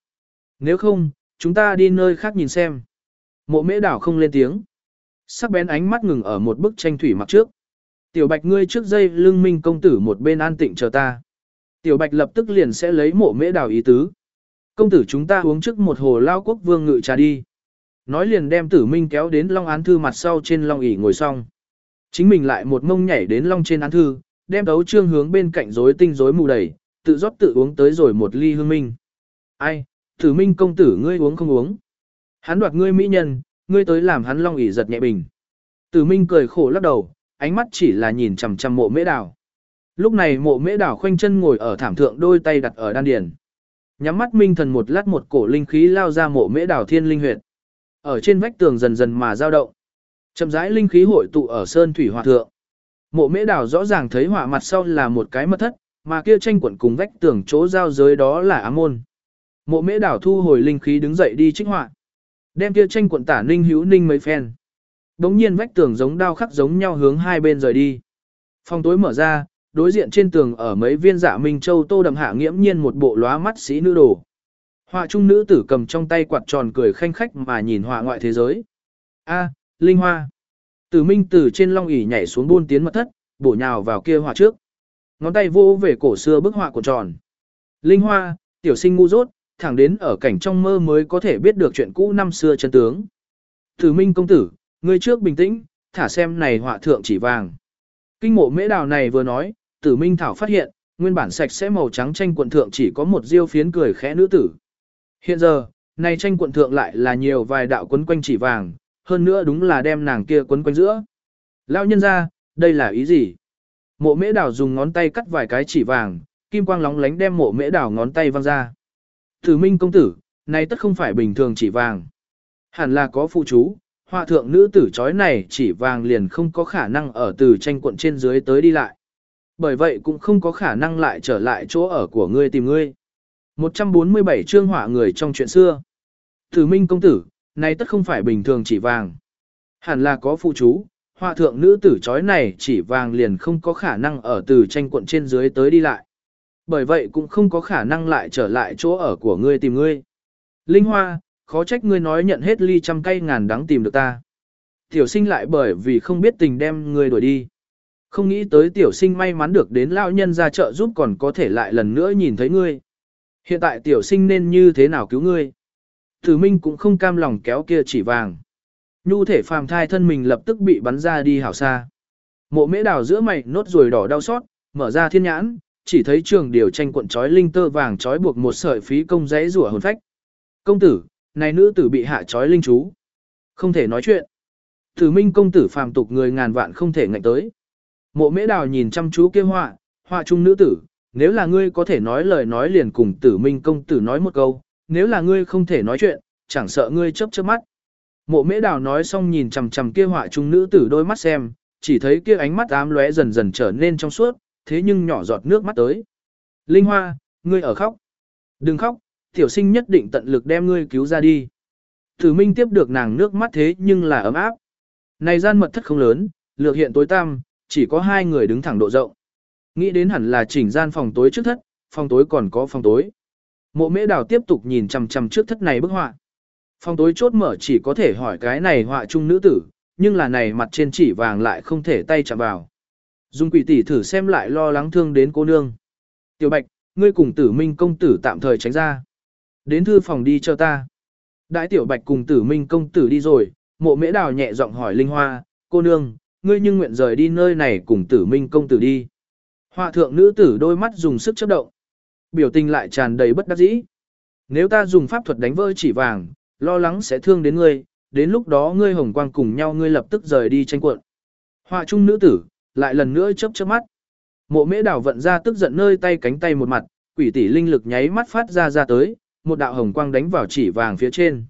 Nếu không, chúng ta đi nơi khác nhìn xem. Mộ mễ đảo không lên tiếng. Sắc bén ánh mắt ngừng ở một bức tranh thủy mặc trước. Tiểu bạch ngươi trước dây lưng minh công tử một bên an tịnh chờ ta. Tiểu bạch lập tức liền sẽ lấy mộ mễ đảo ý tứ. Công tử chúng ta uống trước một hồ lao quốc vương ngự trà đi. Nói liền đem tử minh kéo đến long án thư mặt sau trên long ỉ ngồi xong. Chính mình lại một mông nhảy đến long trên án thư, đem đấu trương hướng bên cạnh rối tinh rối mù đầy, tự rót tự uống tới rồi một ly hương minh. Ai, tử minh công tử ngươi uống không uống. Hắn đoạt ngươi mỹ nhân, ngươi tới làm hắn long ỉ giật nhẹ bình. Tử minh cười khổ lắc đầu, ánh mắt chỉ là nhìn chằm chằm mộ mễ đảo. Lúc này mộ mễ đảo khoanh chân ngồi ở thảm thượng đôi tay đặt ở đan điền. Nhắm mắt minh thần một lát một cổ linh khí lao ra mộ mễ đảo thiên linh huyệt. Ở trên vách tường dần dần mà dao động. Chậm rãi linh khí hội tụ ở sơn thủy hỏa thượng. Mộ mễ Đào rõ ràng thấy hỏa mặt sau là một cái mật thất, mà kia tranh quận cùng vách tường chỗ giao giới đó là ám môn. Mộ mễ Đào thu hồi linh khí đứng dậy đi trích họa. Đem kia tranh quận tả ninh hữu ninh mấy phen. Đống nhiên vách tường giống đao khắc giống nhau hướng hai bên rời đi. Phòng tối mở ra, đối diện trên tường ở mấy viên dạ minh châu tô đậm hạ nghiễm nhiên một bộ lóa mắt sĩ nữ đồ. Họa trung nữ tử cầm trong tay quạt tròn cười khanh khách mà nhìn họa ngoại thế giới. A, Linh Hoa. Tử Minh từ trên long ỷ nhảy xuống buôn tiến mật thất, bổ nhào vào kia họa trước. Ngón tay vô về cổ xưa bức họa của tròn. Linh Hoa, tiểu sinh ngu dốt, thẳng đến ở cảnh trong mơ mới có thể biết được chuyện cũ năm xưa chân tướng. Tử Minh công tử, ngươi trước bình tĩnh, thả xem này họa thượng chỉ vàng. Kinh mộ mễ đào này vừa nói, Tử Minh Thảo phát hiện, nguyên bản sạch sẽ màu trắng tranh quần thượng chỉ có một diêu phiến cười khẽ nữ tử. Hiện giờ, này tranh quận thượng lại là nhiều vài đạo quấn quanh chỉ vàng, hơn nữa đúng là đem nàng kia quấn quanh giữa. Lão nhân ra, đây là ý gì? Mộ mễ đảo dùng ngón tay cắt vài cái chỉ vàng, kim quang lóng lánh đem mộ mễ đảo ngón tay văng ra. Tử minh công tử, này tất không phải bình thường chỉ vàng. Hẳn là có phụ chú, hòa thượng nữ tử chói này chỉ vàng liền không có khả năng ở từ tranh quận trên dưới tới đi lại. Bởi vậy cũng không có khả năng lại trở lại chỗ ở của ngươi tìm ngươi. 147 chương họa người trong chuyện xưa. Tử minh công tử, này tất không phải bình thường chỉ vàng. Hẳn là có phụ chú, họa thượng nữ tử chói này chỉ vàng liền không có khả năng ở từ tranh quận trên dưới tới đi lại. Bởi vậy cũng không có khả năng lại trở lại chỗ ở của ngươi tìm ngươi. Linh Hoa, khó trách ngươi nói nhận hết ly trăm cây ngàn đắng tìm được ta. Tiểu sinh lại bởi vì không biết tình đem ngươi đuổi đi. Không nghĩ tới tiểu sinh may mắn được đến lão nhân ra chợ giúp còn có thể lại lần nữa nhìn thấy ngươi. Hiện tại tiểu sinh nên như thế nào cứu ngươi? Tử Minh cũng không cam lòng kéo kia chỉ vàng. Nhu thể phàm thai thân mình lập tức bị bắn ra đi hảo xa. Mộ mễ đào giữa mày nốt rồi đỏ đau xót, mở ra thiên nhãn, chỉ thấy trường điều tranh cuộn trói linh tơ vàng trói buộc một sợi phí công giấy rủa hồn phách. Công tử, này nữ tử bị hạ trói linh chú. Không thể nói chuyện. Tử minh công tử phàm tục người ngàn vạn không thể ngạnh tới. Mộ mễ đào nhìn chăm chú kia họa, họa trung nữ tử, nếu là ngươi có thể nói lời nói liền cùng tử minh công tử nói một câu, nếu là ngươi không thể nói chuyện, chẳng sợ ngươi chớp chớp mắt. Mộ mễ đào nói xong nhìn chằm chằm kia họa trung nữ tử đôi mắt xem, chỉ thấy kia ánh mắt ám lóe dần dần trở nên trong suốt, thế nhưng nhỏ giọt nước mắt tới. Linh Hoa, ngươi ở khóc. Đừng khóc, tiểu sinh nhất định tận lực đem ngươi cứu ra đi. Tử Minh tiếp được nàng nước mắt thế nhưng là ấm áp. Này gian mật thất không lớn, lược hiện tối tăm, chỉ có hai người đứng thẳng độ rộng. Nghĩ đến hẳn là chỉnh gian phòng tối trước thất, phòng tối còn có phòng tối. Mộ mễ đào tiếp tục nhìn chằm chằm trước thất này bức họa. Phòng tối chốt mở chỉ có thể hỏi cái này họa trung nữ tử, nhưng là này mặt trên chỉ vàng lại không thể tay chạm vào. Dung quỷ tỷ thử xem lại lo lắng thương đến cô nương. Tiểu bạch, ngươi cùng tử minh công tử tạm thời tránh ra. Đến thư phòng đi cho ta. đại tiểu bạch cùng tử minh công tử đi rồi, mộ mễ đào nhẹ giọng hỏi linh hoa, cô nương, ngươi nhưng nguyện rời đi nơi này cùng tử minh công tử đi. Họa thượng nữ tử đôi mắt dùng sức chấp động. Biểu tình lại tràn đầy bất đắc dĩ. Nếu ta dùng pháp thuật đánh vỡ chỉ vàng, lo lắng sẽ thương đến ngươi, đến lúc đó ngươi hồng quang cùng nhau ngươi lập tức rời đi tranh cuộn. Họa trung nữ tử, lại lần nữa chớp chớp mắt. Mộ mễ đảo vận ra tức giận nơi tay cánh tay một mặt, quỷ tỷ linh lực nháy mắt phát ra ra tới, một đạo hồng quang đánh vào chỉ vàng phía trên.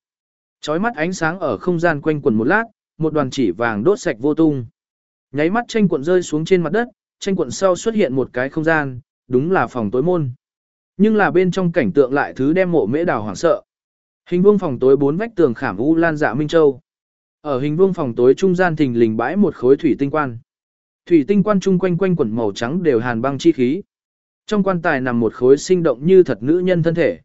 Chói mắt ánh sáng ở không gian quanh quần một lát, một đoàn chỉ vàng đốt sạch vô tung. Nháy mắt tranh cuộn rơi xuống trên mặt đất, tranh cuộn sau xuất hiện một cái không gian, đúng là phòng tối môn. Nhưng là bên trong cảnh tượng lại thứ đem mộ mễ đào hoảng sợ. Hình vuông phòng tối bốn vách tường khảm u lan dạ minh châu. Ở hình vuông phòng tối trung gian thình lình bãi một khối thủy tinh quan. Thủy tinh quan trung quanh quanh quần màu trắng đều hàn băng chi khí. Trong quan tài nằm một khối sinh động như thật nữ nhân thân thể.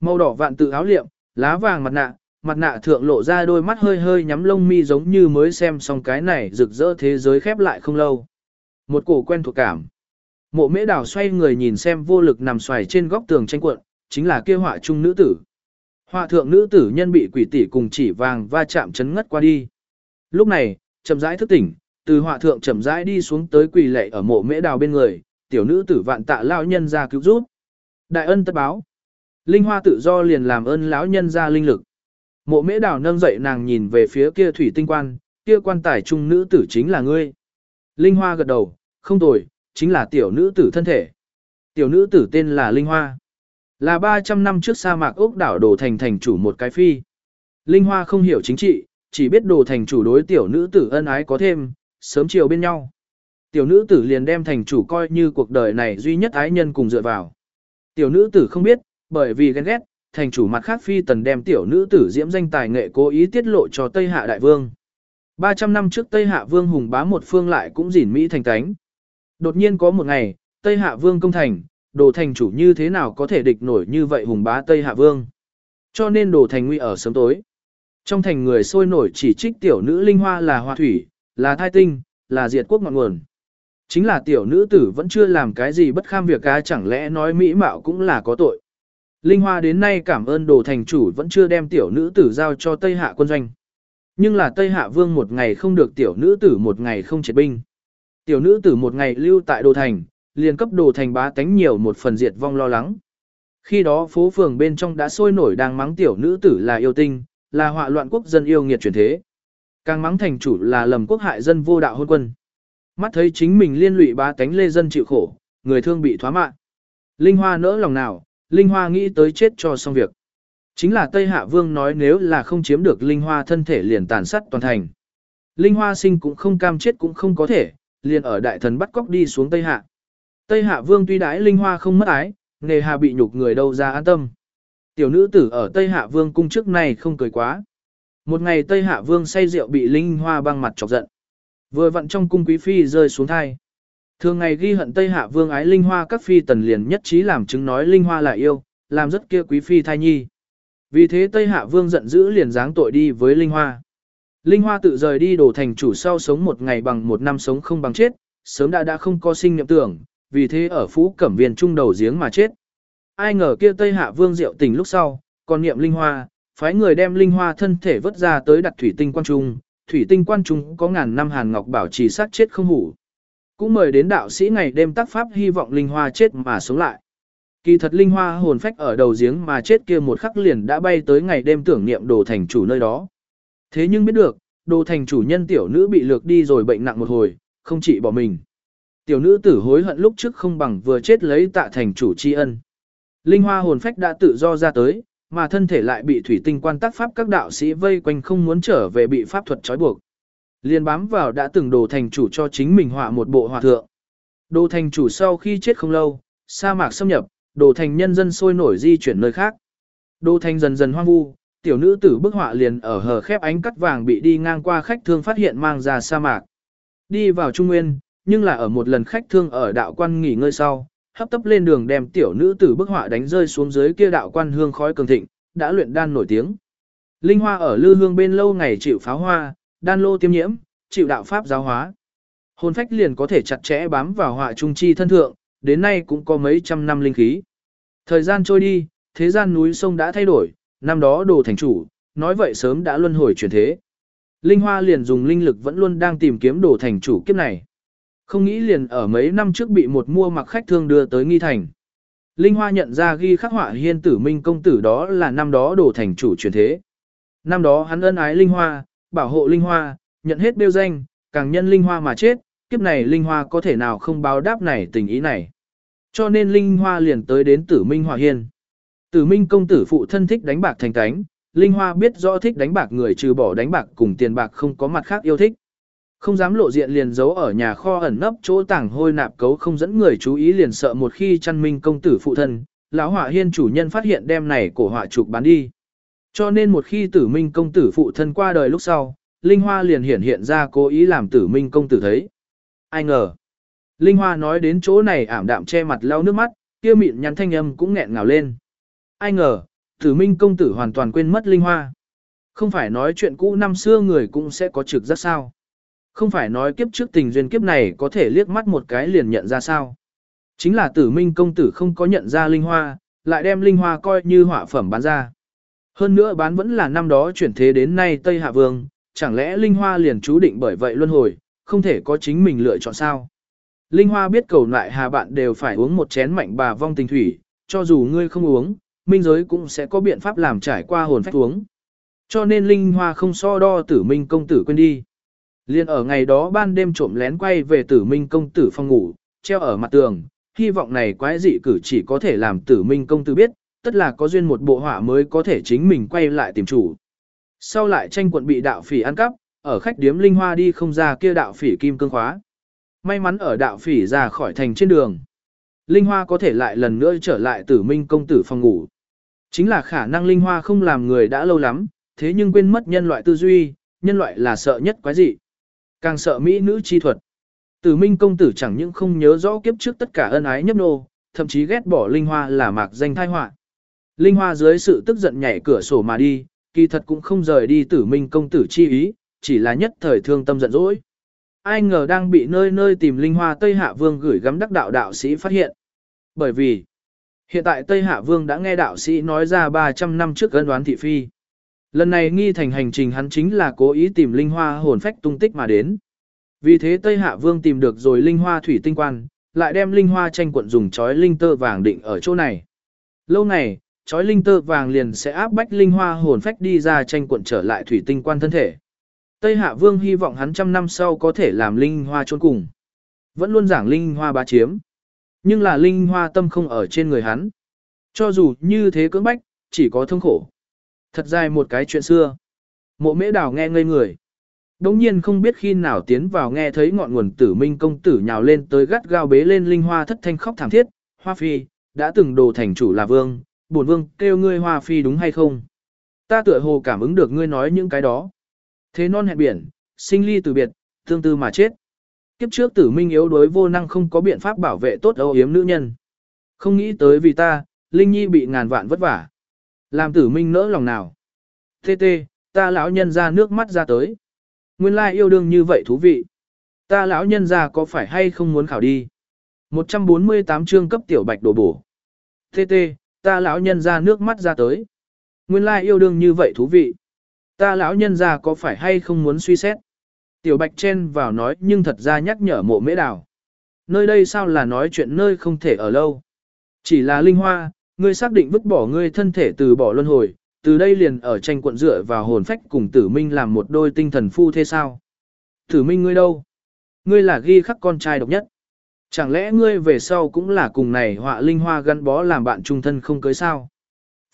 Màu đỏ vạn tự áo liệm, lá vàng mặt nạ, mặt nạ thượng lộ ra đôi mắt hơi hơi nhắm lông mi giống như mới xem xong cái này rực rỡ thế giới khép lại không lâu. Một cổ quen thuộc cảm. Mộ mễ đảo xoay người nhìn xem vô lực nằm xoài trên góc tường tranh cuộn, chính là kia họa trung nữ tử. Họa thượng nữ tử nhân bị quỷ tỷ cùng chỉ vàng va chạm chấn ngất qua đi. Lúc này, chậm rãi thức tỉnh, từ họa thượng chậm rãi đi xuống tới quỳ lệ ở mộ mễ đào bên người, tiểu nữ tử vạn tạ lao nhân ra cứu giúp. Đại ân tất báo. Linh hoa tự do liền làm ơn lão nhân ra linh lực. Mộ mễ đào nâng dậy nàng nhìn về phía kia thủy tinh quan, kia quan tài trung nữ tử chính là ngươi. Linh hoa gật đầu, không tồi, chính là tiểu nữ tử thân thể. Tiểu nữ tử tên là Linh Hoa. Là 300 năm trước sa mạc ốc đảo đồ thành thành chủ một cái phi. Linh Hoa không hiểu chính trị, chỉ biết đồ thành chủ đối tiểu nữ tử ân ái có thêm, sớm chiều bên nhau. Tiểu nữ tử liền đem thành chủ coi như cuộc đời này duy nhất ái nhân cùng dựa vào. Tiểu nữ tử không biết, bởi vì ghen ghét, thành chủ mặt khác phi tần đem tiểu nữ tử diễm danh tài nghệ cố ý tiết lộ cho Tây Hạ Đại Vương. 300 năm trước Tây Hạ Vương hùng bá một phương lại cũng dỉn Mỹ thành tánh. Đột nhiên có một ngày, Tây Hạ Vương công thành, đồ thành chủ như thế nào có thể địch nổi như vậy hùng bá Tây Hạ Vương. Cho nên đồ thành nguy ở sớm tối. Trong thành người sôi nổi chỉ trích tiểu nữ linh hoa là hoa thủy, là thai tinh, là diệt quốc ngọn nguồn. Chính là tiểu nữ tử vẫn chưa làm cái gì bất kham việc cá chẳng lẽ nói mỹ mạo cũng là có tội. Linh Hoa đến nay cảm ơn đồ thành chủ vẫn chưa đem tiểu nữ tử giao cho Tây Hạ quân doanh. Nhưng là Tây Hạ vương một ngày không được tiểu nữ tử một ngày không triệt binh. Tiểu nữ tử một ngày lưu tại đồ thành, liền cấp đồ thành bá tánh nhiều một phần diệt vong lo lắng. Khi đó phố phường bên trong đã sôi nổi đang mắng tiểu nữ tử là yêu tinh, là họa loạn quốc dân yêu nghiệt truyền thế. Càng mắng thành chủ là lầm quốc hại dân vô đạo hôn quân. Mắt thấy chính mình liên lụy bá tánh lê dân chịu khổ, người thương bị thoá mạng. Linh Hoa nỡ lòng nào, Linh Hoa nghĩ tới chết cho xong việc. Chính là Tây Hạ Vương nói nếu là không chiếm được Linh Hoa thân thể liền tàn sát toàn thành. Linh Hoa sinh cũng không cam chết cũng không có thể, liền ở đại thần bắt cóc đi xuống Tây Hạ. Tây Hạ Vương tuy đãi Linh Hoa không mất ái, nề hà bị nhục người đâu ra an tâm. Tiểu nữ tử ở Tây Hạ Vương cung trước này không cười quá. Một ngày Tây Hạ Vương say rượu bị Linh Hoa băng mặt chọc giận. Vừa vặn trong cung quý phi rơi xuống thai. Thường ngày ghi hận Tây Hạ Vương ái Linh Hoa các phi tần liền nhất trí làm chứng nói Linh Hoa là yêu, làm rất kia quý phi thai nhi. Vì thế Tây Hạ Vương giận dữ liền giáng tội đi với Linh Hoa. Linh Hoa tự rời đi đổ thành chủ sau sống một ngày bằng một năm sống không bằng chết, sớm đã đã không có sinh nhậm tưởng, vì thế ở Phú Cẩm Viên trung đầu giếng mà chết. Ai ngờ kia Tây Hạ Vương diệu tỉnh lúc sau, còn niệm Linh Hoa, phái người đem Linh Hoa thân thể vớt ra tới đặt thủy tinh quan trung, thủy tinh quan trung có ngàn năm hàn ngọc bảo trì sát chết không hủ. Cũng mời đến đạo sĩ ngày đêm tác pháp hy vọng Linh Hoa chết mà sống lại. Kỳ thật Linh Hoa hồn phách ở đầu giếng mà chết kia một khắc liền đã bay tới ngày đêm tưởng niệm đồ thành chủ nơi đó. Thế nhưng biết được, đồ thành chủ nhân tiểu nữ bị lược đi rồi bệnh nặng một hồi, không chỉ bỏ mình. Tiểu nữ tử hối hận lúc trước không bằng vừa chết lấy tạ thành chủ tri ân. Linh hoa hồn phách đã tự do ra tới, mà thân thể lại bị thủy tinh quan tác pháp các đạo sĩ vây quanh không muốn trở về bị pháp thuật trói buộc. Liên bám vào đã từng đồ thành chủ cho chính mình họa một bộ hòa thượng. Đồ thành chủ sau khi chết không lâu, sa mạc xâm nhập, đồ thành nhân dân sôi nổi di chuyển nơi khác. Đồ thành dần dần hoang vu, tiểu nữ tử bức họa liền ở hờ khép ánh cắt vàng bị đi ngang qua khách thương phát hiện mang ra sa mạc. Đi vào Trung Nguyên, nhưng là ở một lần khách thương ở đạo quan nghỉ ngơi sau, hấp tấp lên đường đem tiểu nữ tử bức họa đánh rơi xuống dưới kia đạo quan hương khói cường thịnh, đã luyện đan nổi tiếng. Linh hoa ở lư hương bên lâu ngày chịu pháo hoa, đan lô tiêm nhiễm, chịu đạo pháp giáo hóa. Hồn phách liền có thể chặt chẽ bám vào họa trung chi thân thượng, đến nay cũng có mấy trăm năm linh khí. Thời gian trôi đi, thế gian núi sông đã thay đổi, năm đó đồ thành chủ, nói vậy sớm đã luân hồi chuyển thế. Linh Hoa liền dùng linh lực vẫn luôn đang tìm kiếm đồ thành chủ kiếp này. Không nghĩ liền ở mấy năm trước bị một mua mặc khách thương đưa tới nghi thành. Linh Hoa nhận ra ghi khắc họa hiên tử minh công tử đó là năm đó đồ thành chủ chuyển thế. Năm đó hắn ân ái Linh Hoa, bảo hộ Linh Hoa, nhận hết bêu danh, càng nhân linh hoa mà chết, kiếp này linh hoa có thể nào không báo đáp này tình ý này. Cho nên linh hoa liền tới đến tử minh họa hiên. Tử minh công tử phụ thân thích đánh bạc thành cánh, linh hoa biết rõ thích đánh bạc người trừ bỏ đánh bạc cùng tiền bạc không có mặt khác yêu thích. Không dám lộ diện liền giấu ở nhà kho ẩn nấp chỗ tảng hôi nạp cấu không dẫn người chú ý liền sợ một khi chăn minh công tử phụ thân, lão hỏa hiên chủ nhân phát hiện đem này cổ họa trục bán đi. Cho nên một khi tử minh công tử phụ thân qua đời lúc sau, Linh Hoa liền hiển hiện ra cố ý làm tử minh công tử thấy. Ai ngờ. Linh Hoa nói đến chỗ này ảm đạm che mặt lau nước mắt, kia mịn nhắn thanh âm cũng nghẹn ngào lên. Ai ngờ, tử minh công tử hoàn toàn quên mất Linh Hoa. Không phải nói chuyện cũ năm xưa người cũng sẽ có trực giác sao. Không phải nói kiếp trước tình duyên kiếp này có thể liếc mắt một cái liền nhận ra sao. Chính là tử minh công tử không có nhận ra linh hoa, lại đem linh hoa coi như họa phẩm bán ra. Hơn nữa bán vẫn là năm đó chuyển thế đến nay Tây Hạ Vương, chẳng lẽ linh hoa liền chú định bởi vậy luân hồi, không thể có chính mình lựa chọn sao. Linh hoa biết cầu lại hà bạn đều phải uống một chén mạnh bà vong tình thủy, cho dù ngươi không uống, minh giới cũng sẽ có biện pháp làm trải qua hồn phách uống. Cho nên linh hoa không so đo tử minh công tử quên đi. Liên ở ngày đó ban đêm trộm lén quay về tử minh công tử phòng ngủ, treo ở mặt tường, hy vọng này quái dị cử chỉ có thể làm tử minh công tử biết, tất là có duyên một bộ họa mới có thể chính mình quay lại tìm chủ. Sau lại tranh quận bị đạo phỉ ăn cắp, ở khách điếm linh hoa đi không ra kia đạo phỉ kim cương khóa. May mắn ở đạo phỉ ra khỏi thành trên đường. Linh hoa có thể lại lần nữa trở lại tử minh công tử phòng ngủ. Chính là khả năng linh hoa không làm người đã lâu lắm, thế nhưng quên mất nhân loại tư duy, nhân loại là sợ nhất quái dị. Càng sợ mỹ nữ chi thuật. Tử Minh công tử chẳng những không nhớ rõ kiếp trước tất cả ân ái nhấp nô, thậm chí ghét bỏ Linh Hoa là mạc danh thai họa. Linh Hoa dưới sự tức giận nhảy cửa sổ mà đi, kỳ thật cũng không rời đi Tử Minh công tử chi ý, chỉ là nhất thời thương tâm giận dỗi. Ai ngờ đang bị nơi nơi tìm Linh Hoa Tây Hạ Vương gửi gắm đắc đạo đạo sĩ phát hiện. Bởi vì, hiện tại Tây Hạ Vương đã nghe đạo sĩ nói ra 300 năm trước ân đoán thị phi. Lần này nghi thành hành trình hắn chính là cố ý tìm linh hoa hồn phách tung tích mà đến. Vì thế Tây Hạ Vương tìm được rồi linh hoa thủy tinh quan, lại đem linh hoa tranh quận dùng chói linh tơ vàng định ở chỗ này. Lâu này, chói linh tơ vàng liền sẽ áp bách linh hoa hồn phách đi ra tranh quận trở lại thủy tinh quan thân thể. Tây Hạ Vương hy vọng hắn trăm năm sau có thể làm linh hoa trốn cùng. Vẫn luôn giảng linh hoa bá chiếm. Nhưng là linh hoa tâm không ở trên người hắn. Cho dù như thế cưỡng bách, chỉ có thương khổ. Thật dài một cái chuyện xưa. Mộ mễ đào nghe ngây người. Đống nhiên không biết khi nào tiến vào nghe thấy ngọn nguồn tử minh công tử nhào lên tới gắt gao bế lên linh hoa thất thanh khóc thảm thiết. Hoa phi, đã từng đồ thành chủ là vương, bổn vương kêu ngươi hoa phi đúng hay không? Ta tựa hồ cảm ứng được ngươi nói những cái đó. Thế non hẹn biển, sinh ly từ biệt, tương tư mà chết. Kiếp trước tử minh yếu đối vô năng không có biện pháp bảo vệ tốt âu yếm nữ nhân. Không nghĩ tới vì ta, Linh Nhi bị ngàn vạn vất vả. Làm tử minh nỡ lòng nào. Tê tê, ta lão nhân ra nước mắt ra tới. Nguyên lai yêu đương như vậy thú vị. Ta lão nhân ra có phải hay không muốn khảo đi. 148 chương cấp tiểu bạch đổ bổ. Tê tê, ta lão nhân ra nước mắt ra tới. Nguyên lai yêu đương như vậy thú vị. Ta lão nhân ra có phải hay không muốn suy xét. Tiểu bạch chen vào nói nhưng thật ra nhắc nhở mộ mễ đào. Nơi đây sao là nói chuyện nơi không thể ở lâu. Chỉ là linh hoa, Ngươi xác định vứt bỏ ngươi thân thể từ bỏ luân hồi, từ đây liền ở tranh cuộn dựa vào hồn phách cùng tử minh làm một đôi tinh thần phu thế sao? Tử minh ngươi đâu? Ngươi là ghi khắc con trai độc nhất. Chẳng lẽ ngươi về sau cũng là cùng này họa linh hoa gắn bó làm bạn trung thân không cưới sao?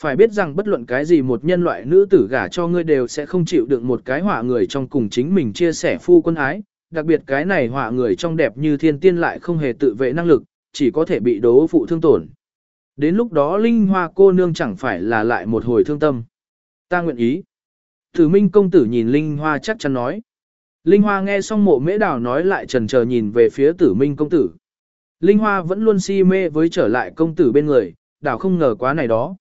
Phải biết rằng bất luận cái gì một nhân loại nữ tử gả cho ngươi đều sẽ không chịu đựng một cái họa người trong cùng chính mình chia sẻ phu quân ái, đặc biệt cái này họa người trong đẹp như thiên tiên lại không hề tự vệ năng lực, chỉ có thể bị đố phụ thương tổn. Đến lúc đó Linh Hoa cô nương chẳng phải là lại một hồi thương tâm. Ta nguyện ý. Tử Minh công tử nhìn Linh Hoa chắc chắn nói. Linh Hoa nghe xong mộ mễ đào nói lại trần chờ nhìn về phía tử Minh công tử. Linh Hoa vẫn luôn si mê với trở lại công tử bên người, đào không ngờ quá này đó.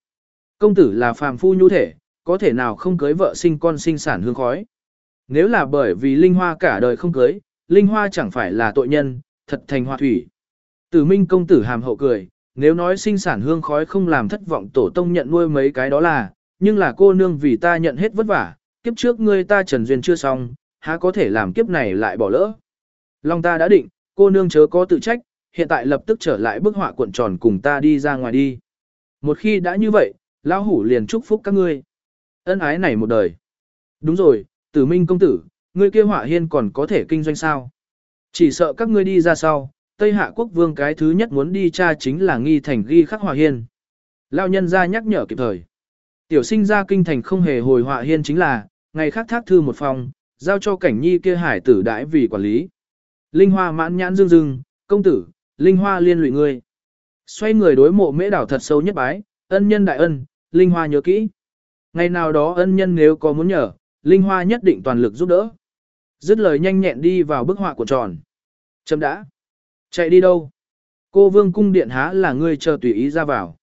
Công tử là phàm phu nhu thể, có thể nào không cưới vợ sinh con sinh sản hương khói. Nếu là bởi vì Linh Hoa cả đời không cưới, Linh Hoa chẳng phải là tội nhân, thật thành hoa thủy. Tử Minh công tử hàm hậu cười, nếu nói sinh sản hương khói không làm thất vọng tổ tông nhận nuôi mấy cái đó là, nhưng là cô nương vì ta nhận hết vất vả, kiếp trước ngươi ta trần duyên chưa xong, há có thể làm kiếp này lại bỏ lỡ. Long ta đã định, cô nương chớ có tự trách, hiện tại lập tức trở lại bức họa cuộn tròn cùng ta đi ra ngoài đi. Một khi đã như vậy, lão hủ liền chúc phúc các ngươi. Ân ái này một đời. Đúng rồi, tử minh công tử, ngươi kia họa hiên còn có thể kinh doanh sao? Chỉ sợ các ngươi đi ra sau, Tây Hạ quốc vương cái thứ nhất muốn đi tra chính là nghi thành ghi khắc họa hiên. Lão nhân ra nhắc nhở kịp thời. Tiểu sinh ra kinh thành không hề hồi họa hiên chính là, ngày khác thác thư một phòng, giao cho cảnh nhi kia hải tử đãi vì quản lý. Linh hoa mãn nhãn dương dương, công tử, linh hoa liên lụy ngươi. Xoay người đối mộ mễ đảo thật sâu nhất bái, ân nhân đại ân, linh hoa nhớ kỹ. Ngày nào đó ân nhân nếu có muốn nhờ, linh hoa nhất định toàn lực giúp đỡ. Dứt lời nhanh nhẹn đi vào bức họa của tròn. Chấm đã. Chạy đi đâu? Cô vương cung điện há là ngươi chờ tùy ý ra vào.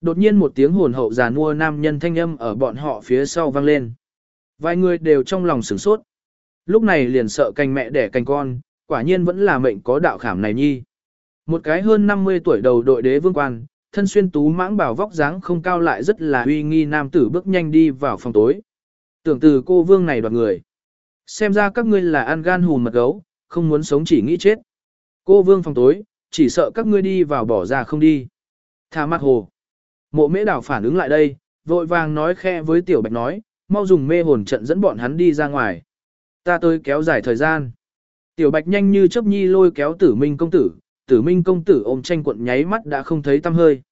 Đột nhiên một tiếng hồn hậu già mua nam nhân thanh âm ở bọn họ phía sau vang lên. Vài người đều trong lòng sửng sốt. Lúc này liền sợ canh mẹ đẻ canh con, quả nhiên vẫn là mệnh có đạo khảm này nhi. Một cái hơn 50 tuổi đầu đội đế vương quan, thân xuyên tú mãng bảo vóc dáng không cao lại rất là uy nghi nam tử bước nhanh đi vào phòng tối. Tưởng từ cô vương này đoạt người. Xem ra các ngươi là ăn gan hùn mật gấu, không muốn sống chỉ nghĩ chết. Cô vương phòng tối, chỉ sợ các ngươi đi vào bỏ ra không đi. Thả mặt hồ. Mộ mễ đảo phản ứng lại đây, vội vàng nói khe với tiểu bạch nói, mau dùng mê hồn trận dẫn bọn hắn đi ra ngoài. Ta tới kéo dài thời gian. Tiểu bạch nhanh như chấp nhi lôi kéo tử minh công tử, tử minh công tử ôm tranh quận nháy mắt đã không thấy tăm hơi.